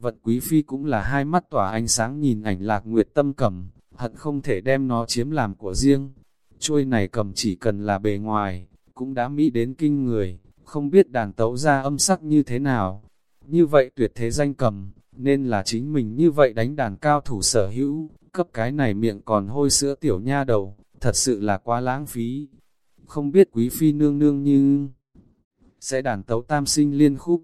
vật quý phi cũng là hai mắt tỏa ánh sáng nhìn ảnh lạc nguyệt tâm cầm, hận không thể đem nó chiếm làm của riêng. Chuôi này cầm chỉ cần là bề ngoài, cũng đã mỹ đến kinh người, không biết đàn tấu ra âm sắc như thế nào. Như vậy tuyệt thế danh cầm, nên là chính mình như vậy đánh đàn cao thủ sở hữu, cấp cái này miệng còn hôi sữa tiểu nha đầu, thật sự là quá lãng phí không biết quý phi nương nương như sẽ đàn tấu tam sinh liên khúc.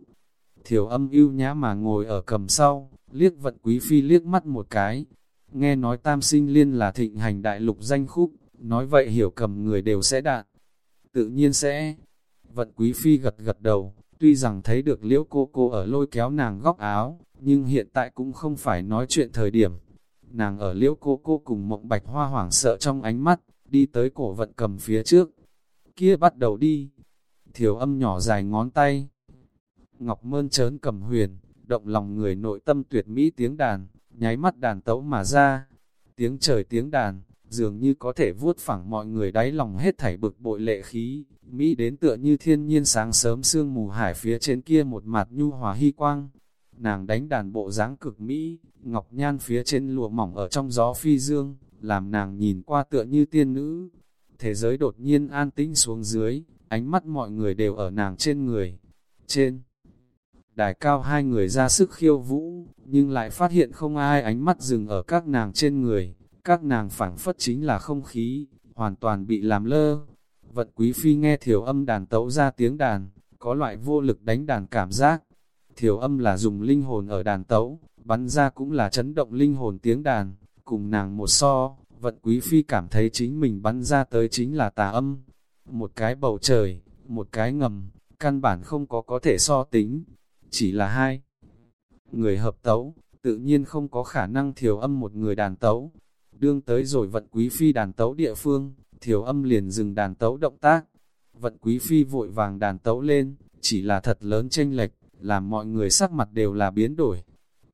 Thiểu âm ưu nhã mà ngồi ở cầm sau, liếc vận quý phi liếc mắt một cái. Nghe nói tam sinh liên là thịnh hành đại lục danh khúc, nói vậy hiểu cầm người đều sẽ đạn. Tự nhiên sẽ. Vận quý phi gật gật đầu, tuy rằng thấy được liễu cô cô ở lôi kéo nàng góc áo, nhưng hiện tại cũng không phải nói chuyện thời điểm. Nàng ở liễu cô cô cùng mộng bạch hoa hoảng sợ trong ánh mắt, đi tới cổ vận cầm phía trước, kia bắt đầu đi. Thiểu âm nhỏ dài ngón tay. Ngọc mơn trớn cầm huyền, động lòng người nội tâm tuyệt mỹ tiếng đàn, nháy mắt đàn tấu mà ra. Tiếng trời tiếng đàn, dường như có thể vuốt phẳng mọi người đáy lòng hết thảy bực bội lệ khí, Mỹ đến tựa như thiên nhiên sáng sớm sương mù hải phía trên kia một mặt nhu hòa hy quang. Nàng đánh đàn bộ dáng cực Mỹ, ngọc nhan phía trên lụa mỏng ở trong gió phi dương, làm nàng nhìn qua tựa như tiên nữ. Thế giới đột nhiên an tĩnh xuống dưới, ánh mắt mọi người đều ở nàng trên người. Trên đài cao hai người ra sức khiêu vũ, nhưng lại phát hiện không ai ánh mắt dừng ở các nàng trên người. Các nàng phảng phất chính là không khí, hoàn toàn bị làm lơ. Vận quý phi nghe thiểu âm đàn tấu ra tiếng đàn, có loại vô lực đánh đàn cảm giác. Thiểu âm là dùng linh hồn ở đàn tấu, bắn ra cũng là chấn động linh hồn tiếng đàn, cùng nàng một so, vận quý phi cảm thấy chính mình bắn ra tới chính là tà âm. Một cái bầu trời, một cái ngầm, căn bản không có có thể so tính, chỉ là hai. Người hợp tấu, tự nhiên không có khả năng thiểu âm một người đàn tấu. Đương tới rồi vận quý phi đàn tấu địa phương, thiểu âm liền dừng đàn tấu động tác. Vận quý phi vội vàng đàn tấu lên, chỉ là thật lớn chênh lệch, làm mọi người sắc mặt đều là biến đổi.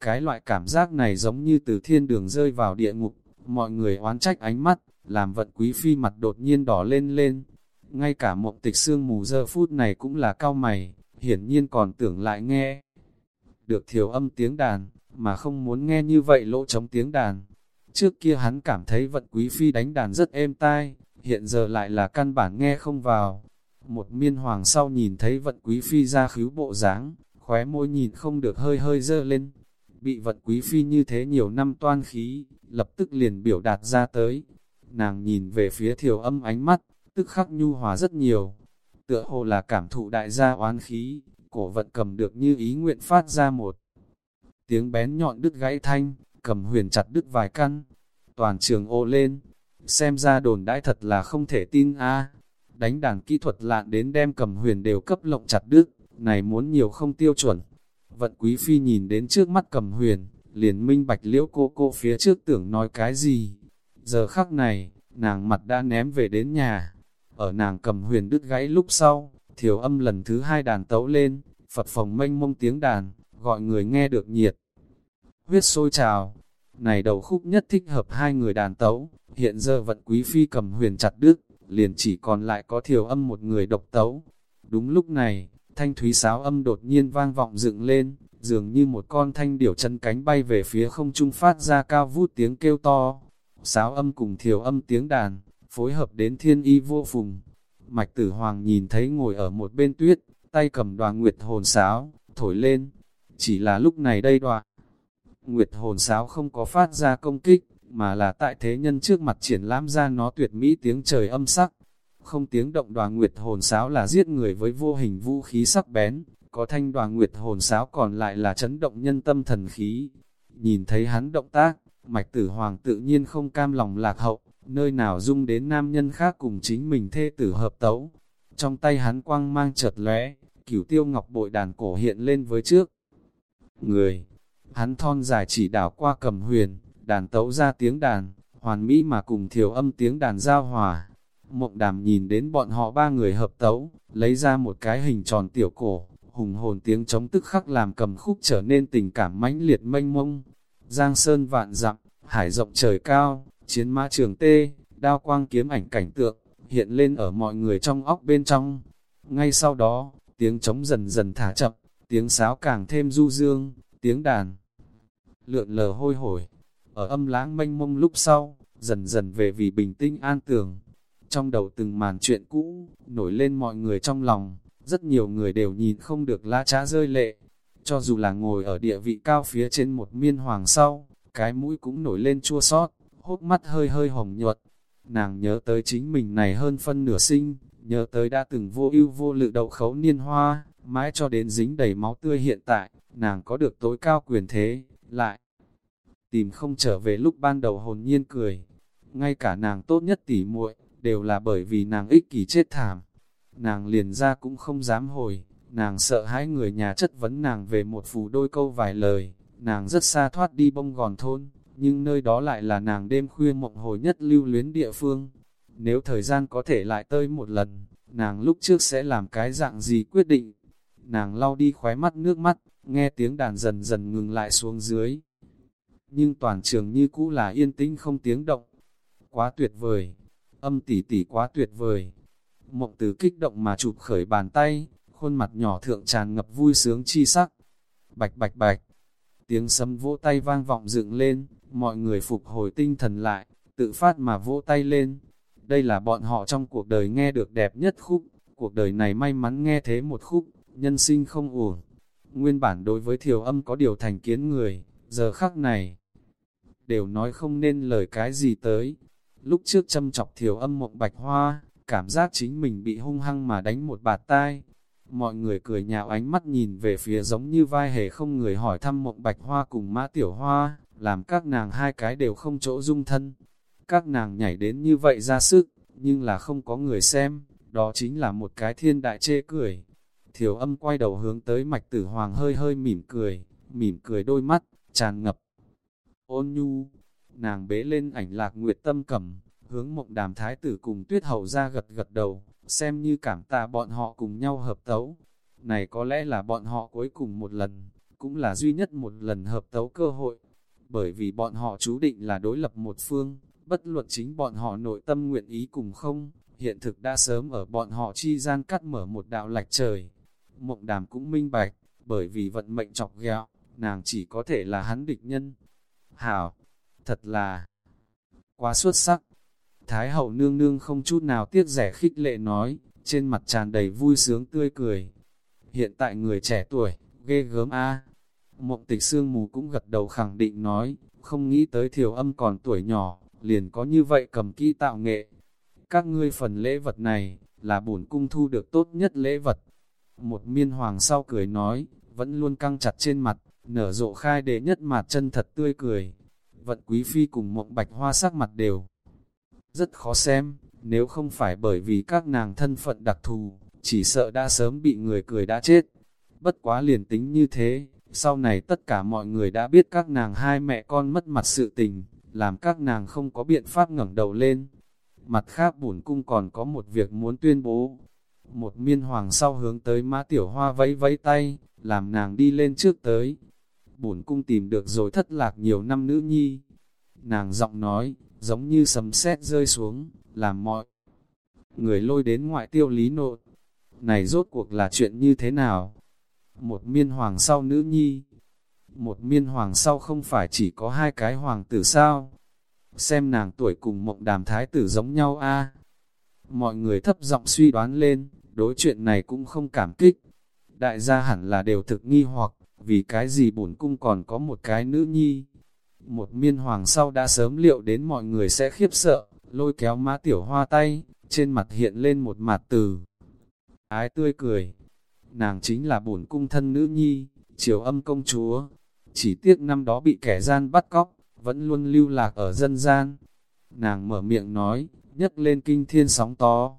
Cái loại cảm giác này giống như từ thiên đường rơi vào địa ngục, mọi người oán trách ánh mắt, làm vận quý phi mặt đột nhiên đỏ lên lên. Ngay cả mộng tịch xương mù giờ phút này cũng là cao mày, hiển nhiên còn tưởng lại nghe. Được thiểu âm tiếng đàn, mà không muốn nghe như vậy lỗ trống tiếng đàn. Trước kia hắn cảm thấy vận quý phi đánh đàn rất êm tai, hiện giờ lại là căn bản nghe không vào. Một miên hoàng sau nhìn thấy vận quý phi ra khíu bộ dáng khóe môi nhìn không được hơi hơi dơ lên. Bị vận quý phi như thế nhiều năm toan khí, lập tức liền biểu đạt ra tới. Nàng nhìn về phía thiểu âm ánh mắt, tức khắc nhu hòa rất nhiều. Tựa hồ là cảm thụ đại gia oán khí, cổ vận cầm được như ý nguyện phát ra một. Tiếng bén nhọn đứt gãy thanh, cầm huyền chặt đứt vài căn. Toàn trường ô lên, xem ra đồn đãi thật là không thể tin a Đánh đàn kỹ thuật lạn đến đem cầm huyền đều cấp lộng chặt đứt, này muốn nhiều không tiêu chuẩn. Vận quý phi nhìn đến trước mắt cầm huyền, liền minh bạch liễu cô cô phía trước tưởng nói cái gì. Giờ khắc này, nàng mặt đã ném về đến nhà. Ở nàng cầm huyền đứt gãy lúc sau, thiểu âm lần thứ hai đàn tấu lên, Phật phòng mênh mông tiếng đàn, gọi người nghe được nhiệt. Huyết sôi trào, này đầu khúc nhất thích hợp hai người đàn tấu, hiện giờ vận quý phi cầm huyền chặt đứt, liền chỉ còn lại có thiểu âm một người độc tấu. Đúng lúc này, thanh thúy sáo âm đột nhiên vang vọng dựng lên, dường như một con thanh điểu chân cánh bay về phía không trung phát ra cao vút tiếng kêu to. Sáo âm cùng thiểu âm tiếng đàn, phối hợp đến thiên y vô phùng. Mạch tử hoàng nhìn thấy ngồi ở một bên tuyết, tay cầm đoàn nguyệt hồn sáo, thổi lên. Chỉ là lúc này đây đoàn nguyệt hồn sáo không có phát ra công kích, mà là tại thế nhân trước mặt triển lãm ra nó tuyệt mỹ tiếng trời âm sắc. Không tiếng động đoàn nguyệt hồn sáo là giết người với vô hình vũ khí sắc bén, có thanh đoàn nguyệt hồn sáo còn lại là chấn động nhân tâm thần khí. Nhìn thấy hắn động tác, mạch tử hoàng tự nhiên không cam lòng lạc hậu, nơi nào dung đến nam nhân khác cùng chính mình thê tử hợp tấu. Trong tay hắn quang mang chợt lóe, cửu tiêu ngọc bội đàn cổ hiện lên với trước. Người, hắn thon dài chỉ đảo qua cầm huyền, đàn tấu ra tiếng đàn, hoàn mỹ mà cùng thiểu âm tiếng đàn giao hòa. Mộng đàm nhìn đến bọn họ ba người hợp tấu, lấy ra một cái hình tròn tiểu cổ, hùng hồn tiếng chống tức khắc làm cầm khúc trở nên tình cảm mãnh liệt mênh mông. Giang sơn vạn dặm, hải rộng trời cao, chiến mã trường tê, đao quang kiếm ảnh cảnh tượng, hiện lên ở mọi người trong óc bên trong. Ngay sau đó, tiếng trống dần dần thả chậm, tiếng sáo càng thêm du dương, tiếng đàn lượn lờ hôi hổi. Ở âm lãng mênh mông lúc sau, dần dần về vì bình tĩnh an tường. Trong đầu từng màn chuyện cũ, nổi lên mọi người trong lòng, rất nhiều người đều nhìn không được la trá rơi lệ. Cho dù là ngồi ở địa vị cao phía trên một miên hoàng sau, cái mũi cũng nổi lên chua sót, hốc mắt hơi hơi hồng nhuận. Nàng nhớ tới chính mình này hơn phân nửa sinh, nhớ tới đã từng vô ưu vô lự đậu khấu niên hoa, mãi cho đến dính đầy máu tươi hiện tại, nàng có được tối cao quyền thế, lại tìm không trở về lúc ban đầu hồn nhiên cười. Ngay cả nàng tốt nhất tỉ muội đều là bởi vì nàng ích kỷ chết thảm. Nàng liền ra cũng không dám hồi, nàng sợ hãi người nhà chất vấn nàng về một phù đôi câu vài lời, nàng rất xa thoát đi bông gòn thôn, nhưng nơi đó lại là nàng đêm khuya mộng hồi nhất lưu luyến địa phương. Nếu thời gian có thể lại tơi một lần, nàng lúc trước sẽ làm cái dạng gì quyết định. Nàng lau đi khóe mắt nước mắt, nghe tiếng đàn dần dần ngừng lại xuống dưới. Nhưng toàn trường như cũ là yên tĩnh không tiếng động. quá tuyệt vời, âm tỉ tỉ quá tuyệt vời. Mộng từ kích động mà chụp khởi bàn tay, khuôn mặt nhỏ thượng tràn ngập vui sướng chi sắc. Bạch bạch bạch, tiếng sấm vỗ tay vang vọng dựng lên, mọi người phục hồi tinh thần lại, tự phát mà vỗ tay lên. Đây là bọn họ trong cuộc đời nghe được đẹp nhất khúc, cuộc đời này may mắn nghe thế một khúc, nhân sinh không uổng Nguyên bản đối với thiểu âm có điều thành kiến người, giờ khắc này, đều nói không nên lời cái gì tới. Lúc trước châm chọc thiểu âm mộng bạch hoa, cảm giác chính mình bị hung hăng mà đánh một bạt tai. Mọi người cười nhạo ánh mắt nhìn về phía giống như vai hề không người hỏi thăm mộng bạch hoa cùng mã tiểu hoa, làm các nàng hai cái đều không chỗ dung thân. Các nàng nhảy đến như vậy ra sức, nhưng là không có người xem, đó chính là một cái thiên đại chê cười. Thiểu âm quay đầu hướng tới mạch tử hoàng hơi hơi mỉm cười, mỉm cười đôi mắt, tràn ngập. Ôn nhu, nàng bế lên ảnh lạc nguyệt tâm cầm, hướng mộng đàm thái tử cùng tuyết hậu ra gật gật đầu, xem như cảm tạ bọn họ cùng nhau hợp tấu. Này có lẽ là bọn họ cuối cùng một lần, cũng là duy nhất một lần hợp tấu cơ hội, bởi vì bọn họ chú định là đối lập một phương, bất luận chính bọn họ nội tâm nguyện ý cùng không, hiện thực đã sớm ở bọn họ chi gian cắt mở một đạo lạch trời. Mộng đàm cũng minh bạch, bởi vì vận mệnh chọc ghẹo, nàng chỉ có thể là hắn địch nhân. Hảo, thật là quá xuất sắc. Thái hậu nương nương không chút nào tiếc rẻ khích lệ nói, trên mặt tràn đầy vui sướng tươi cười. Hiện tại người trẻ tuổi, ghê gớm a. Mộng tịch sương mù cũng gật đầu khẳng định nói, không nghĩ tới thiểu âm còn tuổi nhỏ, liền có như vậy cầm kỹ tạo nghệ. Các ngươi phần lễ vật này, là bổn cung thu được tốt nhất lễ vật. Một miên hoàng sau cười nói, vẫn luôn căng chặt trên mặt, nở rộ khai đệ nhất mặt chân thật tươi cười. Vận quý phi cùng mộng bạch hoa sắc mặt đều rất khó xem, nếu không phải bởi vì các nàng thân phận đặc thù, chỉ sợ đã sớm bị người cười đã chết. Bất quá liền tính như thế, sau này tất cả mọi người đã biết các nàng hai mẹ con mất mặt sự tình, làm các nàng không có biện pháp ngẩng đầu lên. Mặt khác bổn cung còn có một việc muốn tuyên bố. Một miên hoàng sau hướng tới mã tiểu hoa vẫy vẫy tay, làm nàng đi lên trước tới. Bổn cung tìm được rồi thất lạc nhiều năm nữ nhi. Nàng giọng nói, giống như sấm sét rơi xuống, làm mọi người lôi đến ngoại tiêu lý nộ. Này rốt cuộc là chuyện như thế nào? Một miên hoàng sau nữ nhi, một miên hoàng sau không phải chỉ có hai cái hoàng tử sao? Xem nàng tuổi cùng mộng đàm thái tử giống nhau a Mọi người thấp giọng suy đoán lên, đối chuyện này cũng không cảm kích. Đại gia hẳn là đều thực nghi hoặc, vì cái gì bổn cung còn có một cái nữ nhi. Một miên hoàng sau đã sớm liệu đến mọi người sẽ khiếp sợ, lôi kéo má tiểu hoa tay, trên mặt hiện lên một mặt từ. Ái tươi cười, nàng chính là bổn cung thân nữ nhi, triều âm công chúa. Chỉ tiếc năm đó bị kẻ gian bắt cóc, vẫn luôn lưu lạc ở dân gian. Nàng mở miệng nói, nhấc lên kinh thiên sóng to.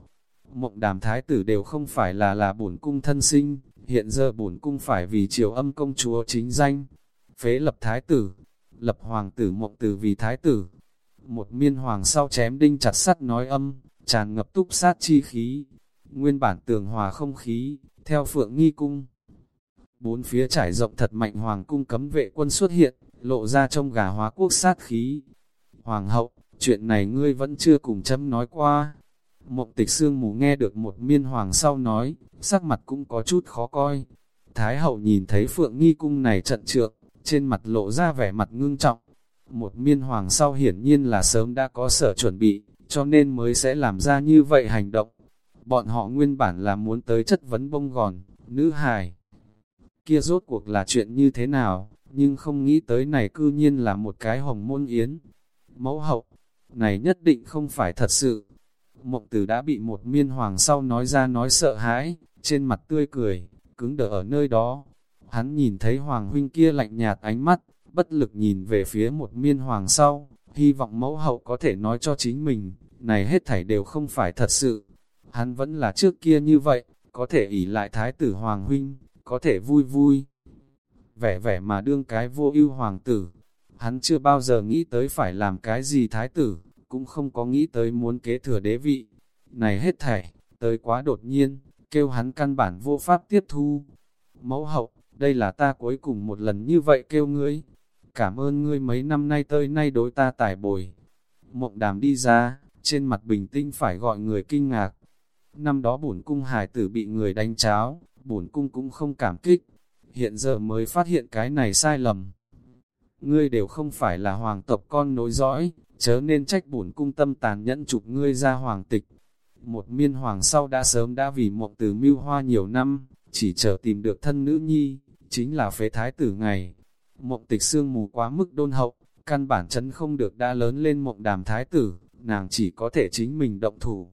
Mộng đàm thái tử đều không phải là là bổn cung thân sinh, hiện giờ bổn cung phải vì triều âm công chúa chính danh. Phế lập thái tử, lập hoàng tử mộng tử vì thái tử. Một miên hoàng sau chém đinh chặt sắt nói âm, tràn ngập túc sát chi khí. Nguyên bản tường hòa không khí, theo phượng nghi cung. Bốn phía trải rộng thật mạnh hoàng cung cấm vệ quân xuất hiện, lộ ra trong gà hóa quốc sát khí. Hoàng hậu, chuyện này ngươi vẫn chưa cùng chấm nói qua. Mộng tịch sương mù nghe được một miên hoàng sau nói, sắc mặt cũng có chút khó coi. Thái hậu nhìn thấy phượng nghi cung này trận trượng, trên mặt lộ ra vẻ mặt ngưng trọng. Một miên hoàng sau hiển nhiên là sớm đã có sở chuẩn bị, cho nên mới sẽ làm ra như vậy hành động. Bọn họ nguyên bản là muốn tới chất vấn bông gòn, nữ hài. Kia rốt cuộc là chuyện như thế nào, nhưng không nghĩ tới này cư nhiên là một cái hồng môn yến. Mẫu hậu, này nhất định không phải thật sự. Mộng tử đã bị một miên hoàng sau nói ra nói sợ hãi, trên mặt tươi cười, cứng đờ ở nơi đó. Hắn nhìn thấy hoàng huynh kia lạnh nhạt ánh mắt, bất lực nhìn về phía một miên hoàng sau, hy vọng mẫu hậu có thể nói cho chính mình, này hết thảy đều không phải thật sự. Hắn vẫn là trước kia như vậy, có thể ỷ lại thái tử hoàng huynh, có thể vui vui. Vẻ vẻ mà đương cái vô ưu hoàng tử, hắn chưa bao giờ nghĩ tới phải làm cái gì thái tử, cũng không có nghĩ tới muốn kế thừa đế vị. Này hết thảy, tới quá đột nhiên, kêu hắn căn bản vô pháp tiếp thu. Mẫu hậu, đây là ta cuối cùng một lần như vậy kêu ngươi. Cảm ơn ngươi mấy năm nay tới nay đối ta tải bồi. Mộng đàm đi ra, trên mặt bình tĩnh phải gọi người kinh ngạc. Năm đó bổn cung hải tử bị người đánh cháo, bổn cung cũng không cảm kích. Hiện giờ mới phát hiện cái này sai lầm. Ngươi đều không phải là hoàng tộc con nối dõi, chớ nên trách bổn cung tâm tàn nhẫn chụp ngươi ra hoàng tịch. Một miên hoàng sau đã sớm đã vì mộng từ mưu hoa nhiều năm, chỉ chờ tìm được thân nữ nhi, chính là phế thái tử ngày. Mộng tịch xương mù quá mức đôn hậu, căn bản chấn không được đã lớn lên mộng đàm thái tử, nàng chỉ có thể chính mình động thủ.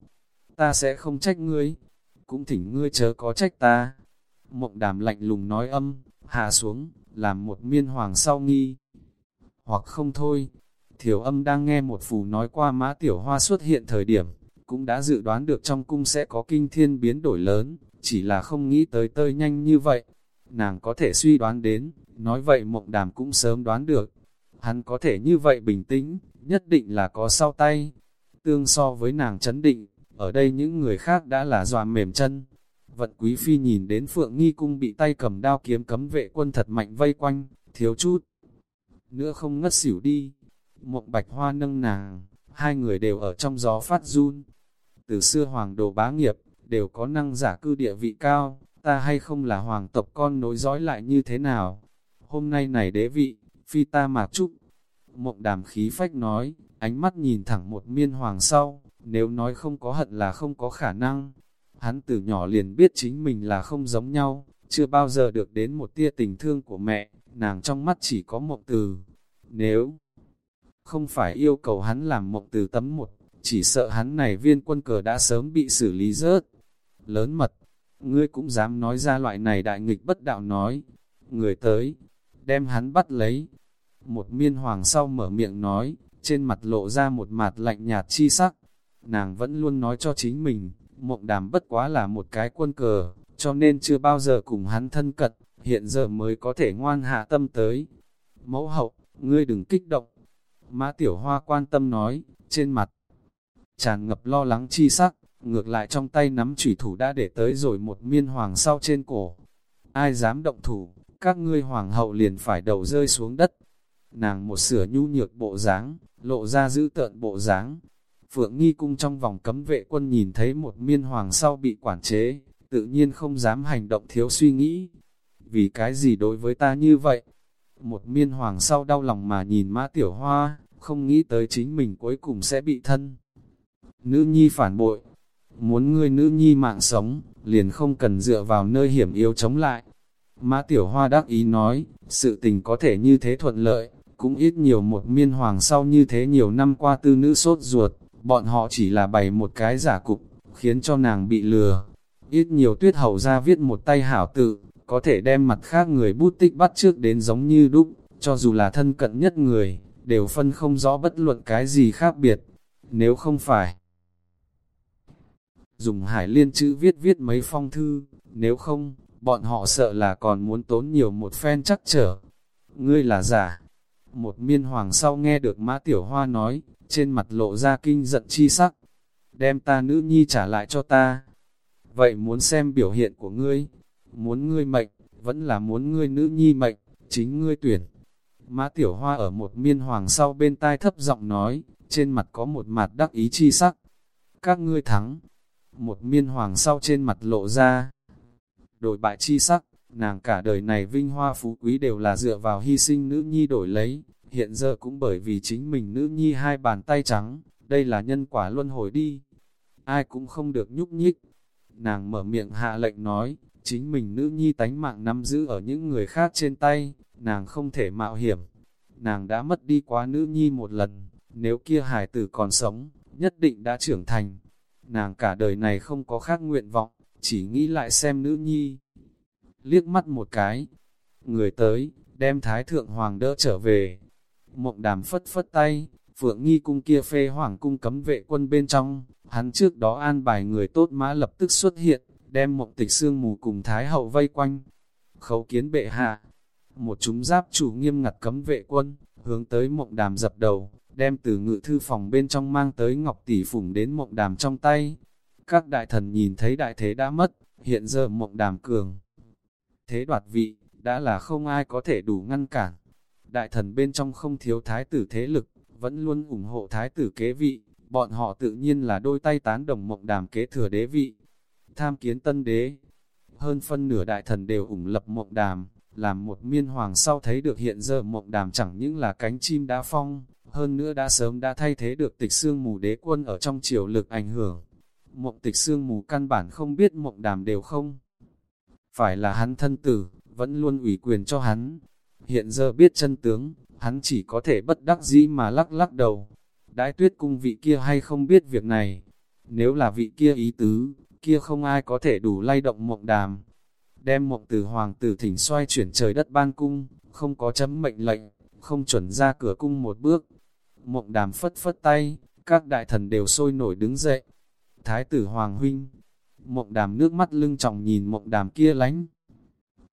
Ta sẽ không trách ngươi, cũng thỉnh ngươi chớ có trách ta. Mộng đàm lạnh lùng nói âm, hạ xuống, làm một miên hoàng sau nghi. Hoặc không thôi, thiểu âm đang nghe một phù nói qua mã tiểu hoa xuất hiện thời điểm, cũng đã dự đoán được trong cung sẽ có kinh thiên biến đổi lớn, chỉ là không nghĩ tới tơi nhanh như vậy. Nàng có thể suy đoán đến, nói vậy mộng đàm cũng sớm đoán được. Hắn có thể như vậy bình tĩnh, nhất định là có sau tay. Tương so với nàng chấn định, ở đây những người khác đã là dòa mềm chân. Vận quý phi nhìn đến phượng nghi cung bị tay cầm đao kiếm cấm vệ quân thật mạnh vây quanh, thiếu chút. Nữa không ngất xỉu đi. Mộng bạch hoa nâng nàng, hai người đều ở trong gió phát run. Từ xưa hoàng đồ bá nghiệp, đều có năng giả cư địa vị cao, ta hay không là hoàng tộc con nối dõi lại như thế nào. Hôm nay này đế vị, phi ta mạc trúc. Mộng đàm khí phách nói, ánh mắt nhìn thẳng một miên hoàng sau, nếu nói không có hận là không có khả năng. Hắn từ nhỏ liền biết chính mình là không giống nhau, chưa bao giờ được đến một tia tình thương của mẹ, nàng trong mắt chỉ có mộng từ. Nếu không phải yêu cầu hắn làm mộng từ tấm một, chỉ sợ hắn này viên quân cờ đã sớm bị xử lý rớt. Lớn mật, ngươi cũng dám nói ra loại này đại nghịch bất đạo nói. Người tới, đem hắn bắt lấy. Một miên hoàng sau mở miệng nói, trên mặt lộ ra một mặt lạnh nhạt chi sắc. Nàng vẫn luôn nói cho chính mình, mộng đàm bất quá là một cái quân cờ, cho nên chưa bao giờ cùng hắn thân cận, hiện giờ mới có thể ngoan hạ tâm tới. Mẫu hậu, ngươi đừng kích động. Mã Tiểu Hoa quan tâm nói, trên mặt, tràn ngập lo lắng chi sắc, ngược lại trong tay nắm chủy thủ đã để tới rồi một miên hoàng sau trên cổ. Ai dám động thủ, các ngươi hoàng hậu liền phải đầu rơi xuống đất. Nàng một sửa nhu nhược bộ dáng, lộ ra giữ tợn bộ dáng. Phượng nghi cung trong vòng cấm vệ quân nhìn thấy một miên hoàng sau bị quản chế, tự nhiên không dám hành động thiếu suy nghĩ. Vì cái gì đối với ta như vậy? Một miên hoàng sau đau lòng mà nhìn mã tiểu hoa, không nghĩ tới chính mình cuối cùng sẽ bị thân. Nữ nhi phản bội, muốn ngươi nữ nhi mạng sống, liền không cần dựa vào nơi hiểm yếu chống lại. Mã Tiểu Hoa đắc ý nói, sự tình có thể như thế thuận lợi, cũng ít nhiều một miên hoàng sau như thế nhiều năm qua tư nữ sốt ruột, bọn họ chỉ là bày một cái giả cục, khiến cho nàng bị lừa. Ít nhiều tuyết hầu ra viết một tay hảo tự, có thể đem mặt khác người bút tích bắt trước đến giống như đúc, cho dù là thân cận nhất người, đều phân không rõ bất luận cái gì khác biệt. Nếu không phải, dùng hải liên chữ viết viết mấy phong thư, nếu không, bọn họ sợ là còn muốn tốn nhiều một phen chắc trở. Ngươi là giả. Một miên hoàng sau nghe được mã tiểu hoa nói, trên mặt lộ ra kinh giận chi sắc. Đem ta nữ nhi trả lại cho ta. Vậy muốn xem biểu hiện của ngươi, muốn ngươi mệnh, vẫn là muốn ngươi nữ nhi mệnh, chính ngươi tuyển. Mã tiểu hoa ở một miên hoàng sau bên tai thấp giọng nói, trên mặt có một mặt đắc ý chi sắc. Các ngươi thắng, một miên hoàng sau trên mặt lộ ra. Đổi bại chi sắc, nàng cả đời này vinh hoa phú quý đều là dựa vào hy sinh nữ nhi đổi lấy, hiện giờ cũng bởi vì chính mình nữ nhi hai bàn tay trắng, đây là nhân quả luân hồi đi. Ai cũng không được nhúc nhích. Nàng mở miệng hạ lệnh nói, chính mình nữ nhi tánh mạng nắm giữ ở những người khác trên tay, nàng không thể mạo hiểm. Nàng đã mất đi quá nữ nhi một lần, nếu kia hải tử còn sống, nhất định đã trưởng thành, nàng cả đời này không có khác nguyện vọng, chỉ nghĩ lại xem nữ nhi. Liếc mắt một cái, người tới, đem thái thượng hoàng đỡ trở về. Mộng đàm phất phất tay, phượng nghi cung kia phê hoàng cung cấm vệ quân bên trong, hắn trước đó an bài người tốt mã lập tức xuất hiện, đem mộng tịch xương mù cùng thái hậu vây quanh. Khấu kiến bệ hạ, một chúng giáp chủ nghiêm ngặt cấm vệ quân, hướng tới mộng đàm dập đầu, đem từ ngự thư phòng bên trong mang tới ngọc tỷ phủng đến mộng đàm trong tay. Các đại thần nhìn thấy đại thế đã mất, hiện giờ mộng đàm cường. Thế đoạt vị, đã là không ai có thể đủ ngăn cản. Đại thần bên trong không thiếu thái tử thế lực, vẫn luôn ủng hộ thái tử kế vị, bọn họ tự nhiên là đôi tay tán đồng mộng đàm kế thừa đế vị. Tham kiến tân đế, hơn phân nửa đại thần đều ủng lập mộng đàm, làm một miên hoàng sau thấy được hiện giờ mộng đàm chẳng những là cánh chim đã phong, hơn nữa đã sớm đã thay thế được tịch xương mù đế quân ở trong triều lực ảnh hưởng. Mộng tịch xương mù căn bản không biết mộng đàm đều không. Phải là hắn thân tử, vẫn luôn ủy quyền cho hắn. Hiện giờ biết chân tướng, hắn chỉ có thể bất đắc dĩ mà lắc lắc đầu. Đãi tuyết cung vị kia hay không biết việc này. Nếu là vị kia ý tứ, kia không ai có thể đủ lay động mộng đàm. Đem mộng từ hoàng tử thỉnh xoay chuyển trời đất ban cung, không có chấm mệnh lệnh, không chuẩn ra cửa cung một bước. Mộng đàm phất phất tay, các đại thần đều sôi nổi đứng dậy. Thái tử Hoàng Huynh, mộng đàm nước mắt lưng trọng nhìn mộng đàm kia lánh.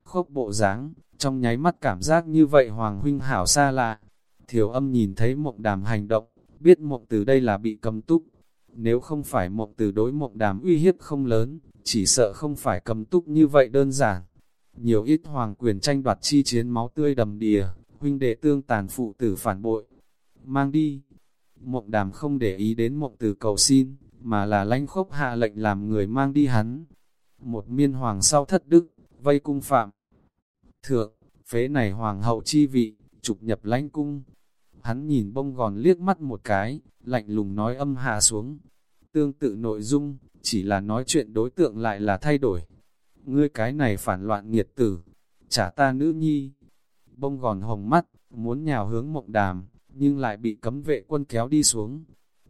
Khốc bộ dáng trong nháy mắt cảm giác như vậy Hoàng Huynh hảo xa lạ. Thiểu âm nhìn thấy mộng đàm hành động, biết mộng từ đây là bị cầm túc. Nếu không phải mộng từ đối mộng đàm uy hiếp không lớn, chỉ sợ không phải cầm túc như vậy đơn giản. Nhiều ít hoàng quyền tranh đoạt chi chiến máu tươi đầm đìa, huynh đệ tương tàn phụ tử phản bội. Mang đi. Mộng đàm không để ý đến mộng từ cầu xin, mà là lãnh khốc hạ lệnh làm người mang đi hắn. Một miên hoàng sau thất đức, vây cung phạm. Thượng, phế này hoàng hậu chi vị, trục nhập lãnh cung. Hắn nhìn bông gòn liếc mắt một cái, lạnh lùng nói âm hạ xuống. Tương tự nội dung, chỉ là nói chuyện đối tượng lại là thay đổi. Ngươi cái này phản loạn nghiệt tử, trả ta nữ nhi. Bông gòn hồng mắt, muốn nhào hướng mộng đàm, nhưng lại bị cấm vệ quân kéo đi xuống.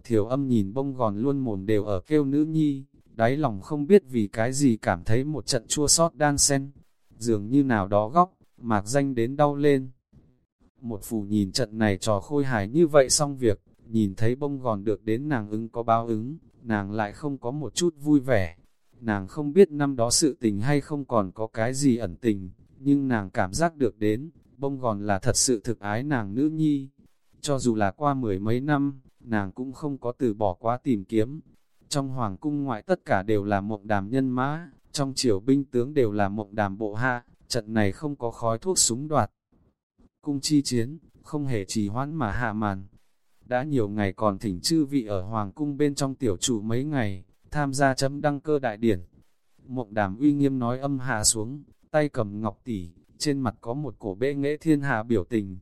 Thiểu âm nhìn bông gòn luôn mồm đều ở kêu nữ nhi, đáy lòng không biết vì cái gì cảm thấy một trận chua sót đan sen. Dường như nào đó góc, mạc danh đến đau lên. Một phủ nhìn trận này trò khôi hài như vậy xong việc, nhìn thấy bông gòn được đến nàng ứng có báo ứng, nàng lại không có một chút vui vẻ. Nàng không biết năm đó sự tình hay không còn có cái gì ẩn tình, nhưng nàng cảm giác được đến, bông gòn là thật sự thực ái nàng nữ nhi. Cho dù là qua mười mấy năm, nàng cũng không có từ bỏ quá tìm kiếm. Trong hoàng cung ngoại tất cả đều là mộng đàm nhân mã, trong triều binh tướng đều là mộng đàm bộ hạ, trận này không có khói thuốc súng đoạt. Cung chi chiến, không hề trì hoãn mà hạ màn. Đã nhiều ngày còn thỉnh chư vị ở hoàng cung bên trong tiểu chủ mấy ngày, tham gia chấm đăng cơ đại điển. Mộng đàm uy nghiêm nói âm hạ xuống, tay cầm ngọc tỷ, trên mặt có một cổ bệ nghệ thiên hạ biểu tình.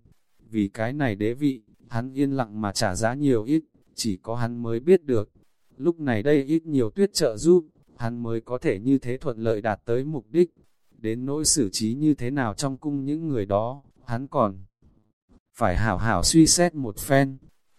Vì cái này đế vị, hắn yên lặng mà trả giá nhiều ít, chỉ có hắn mới biết được. Lúc này đây ít nhiều tuyết trợ giúp, hắn mới có thể như thế thuận lợi đạt tới mục đích. Đến nỗi xử trí như thế nào trong cung những người đó, hắn còn phải hảo hảo suy xét một phen.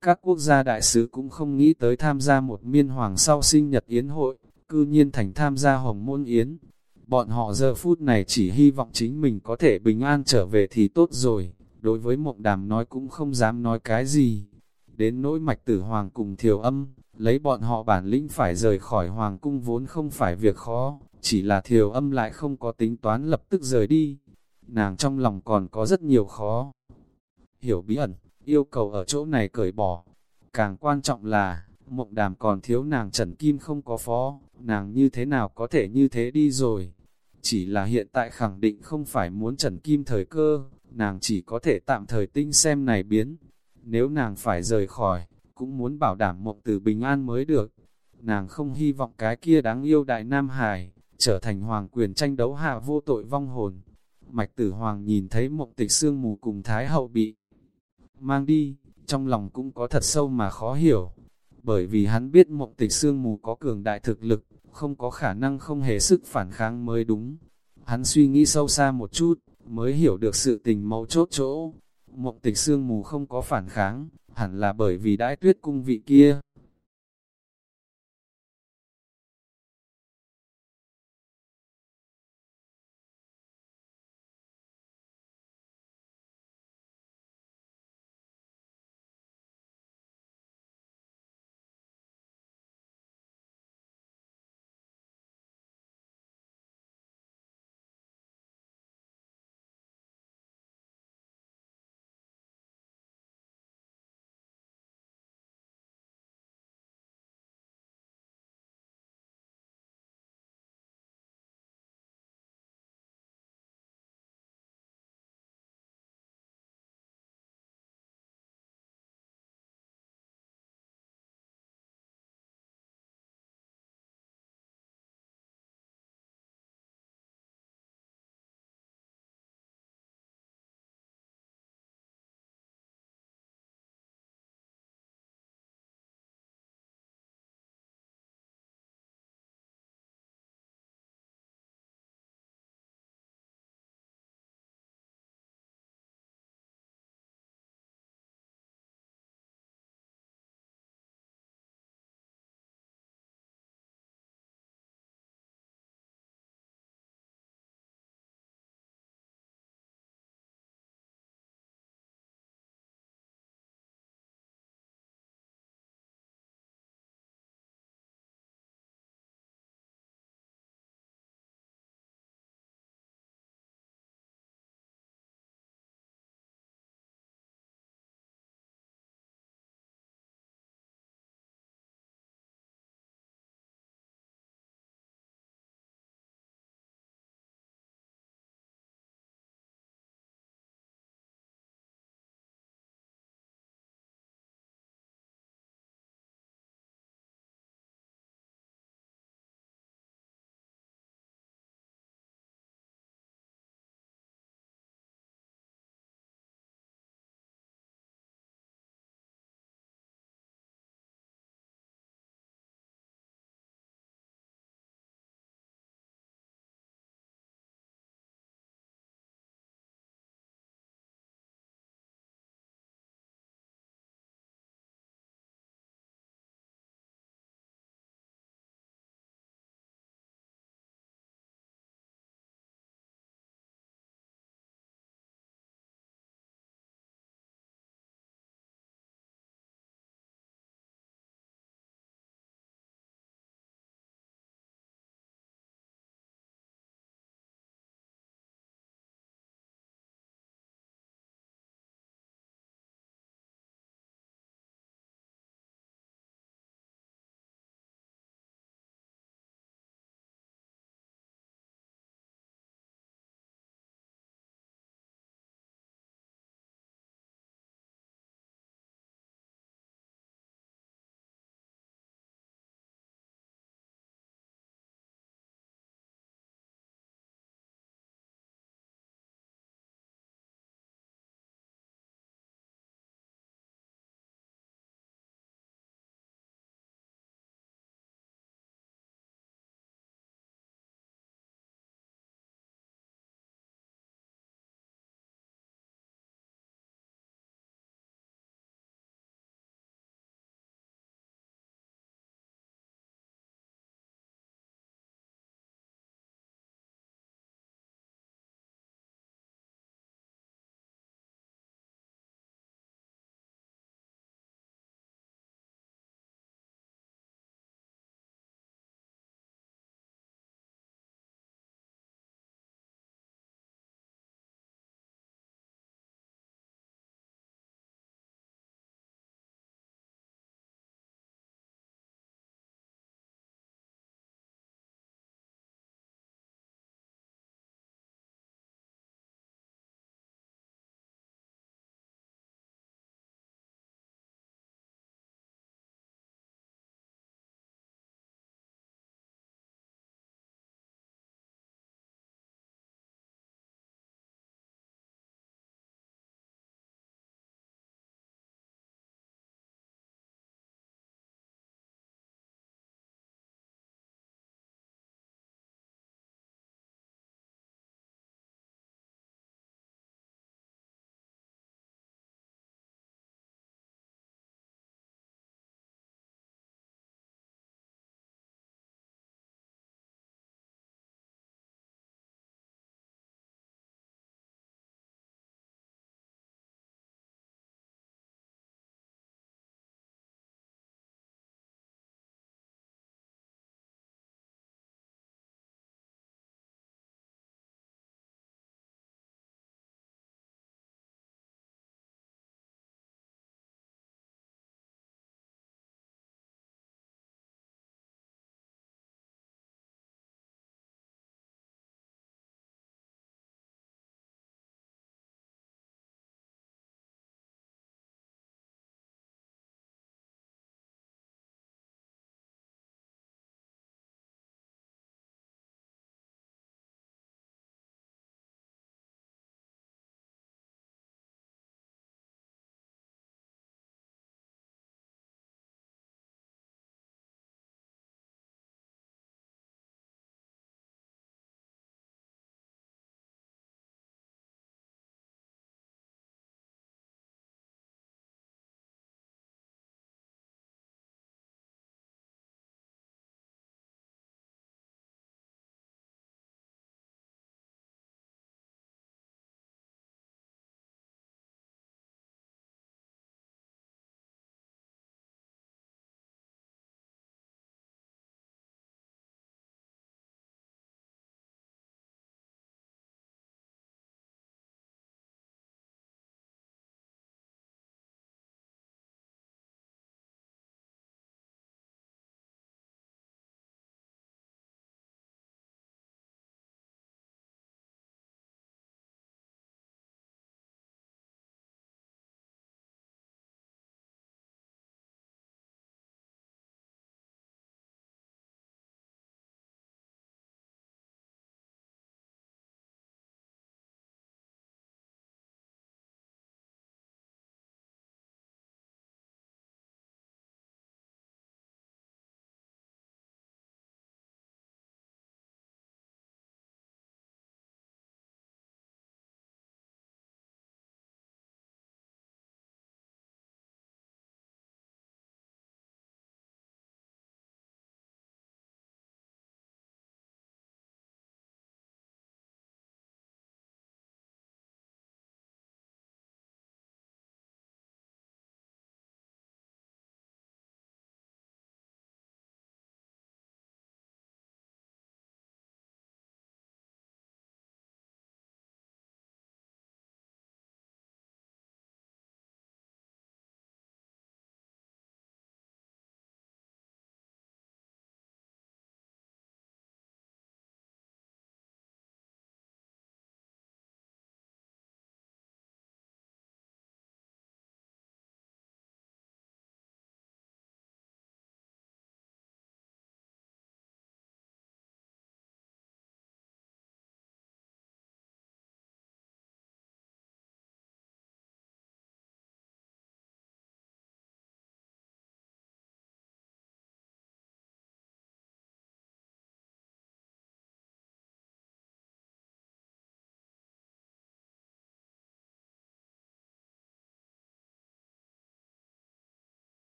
Các quốc gia đại sứ cũng không nghĩ tới tham gia một miên hoàng sau sinh nhật yến hội, cư nhiên thành tham gia hồng môn yến. Bọn họ giờ phút này chỉ hy vọng chính mình có thể bình an trở về thì tốt rồi đối với mộng đàm nói cũng không dám nói cái gì. Đến nỗi mạch tử hoàng cùng thiều âm, lấy bọn họ bản lĩnh phải rời khỏi hoàng cung vốn không phải việc khó, chỉ là thiều âm lại không có tính toán lập tức rời đi. Nàng trong lòng còn có rất nhiều khó. Hiểu bí ẩn, yêu cầu ở chỗ này cởi bỏ. Càng quan trọng là, mộng đàm còn thiếu nàng Trần Kim không có phó, nàng như thế nào có thể như thế đi rồi. Chỉ là hiện tại khẳng định không phải muốn Trần Kim thời cơ, nàng chỉ có thể tạm thời tinh xem này biến. Nếu nàng phải rời khỏi, cũng muốn bảo đảm mộng từ bình an mới được. Nàng không hy vọng cái kia đáng yêu đại Nam Hải, trở thành hoàng quyền tranh đấu hạ vô tội vong hồn. Mạch tử hoàng nhìn thấy mộng tịch xương mù cùng Thái hậu bị mang đi, trong lòng cũng có thật sâu mà khó hiểu. Bởi vì hắn biết mộng tịch xương mù có cường đại thực lực, không có khả năng không hề sức phản kháng mới đúng. Hắn suy nghĩ sâu xa một chút, mới hiểu được sự tình mấu chốt chỗ. Mộng tịch sương mù không có phản kháng, hẳn là bởi vì đãi tuyết cung vị kia,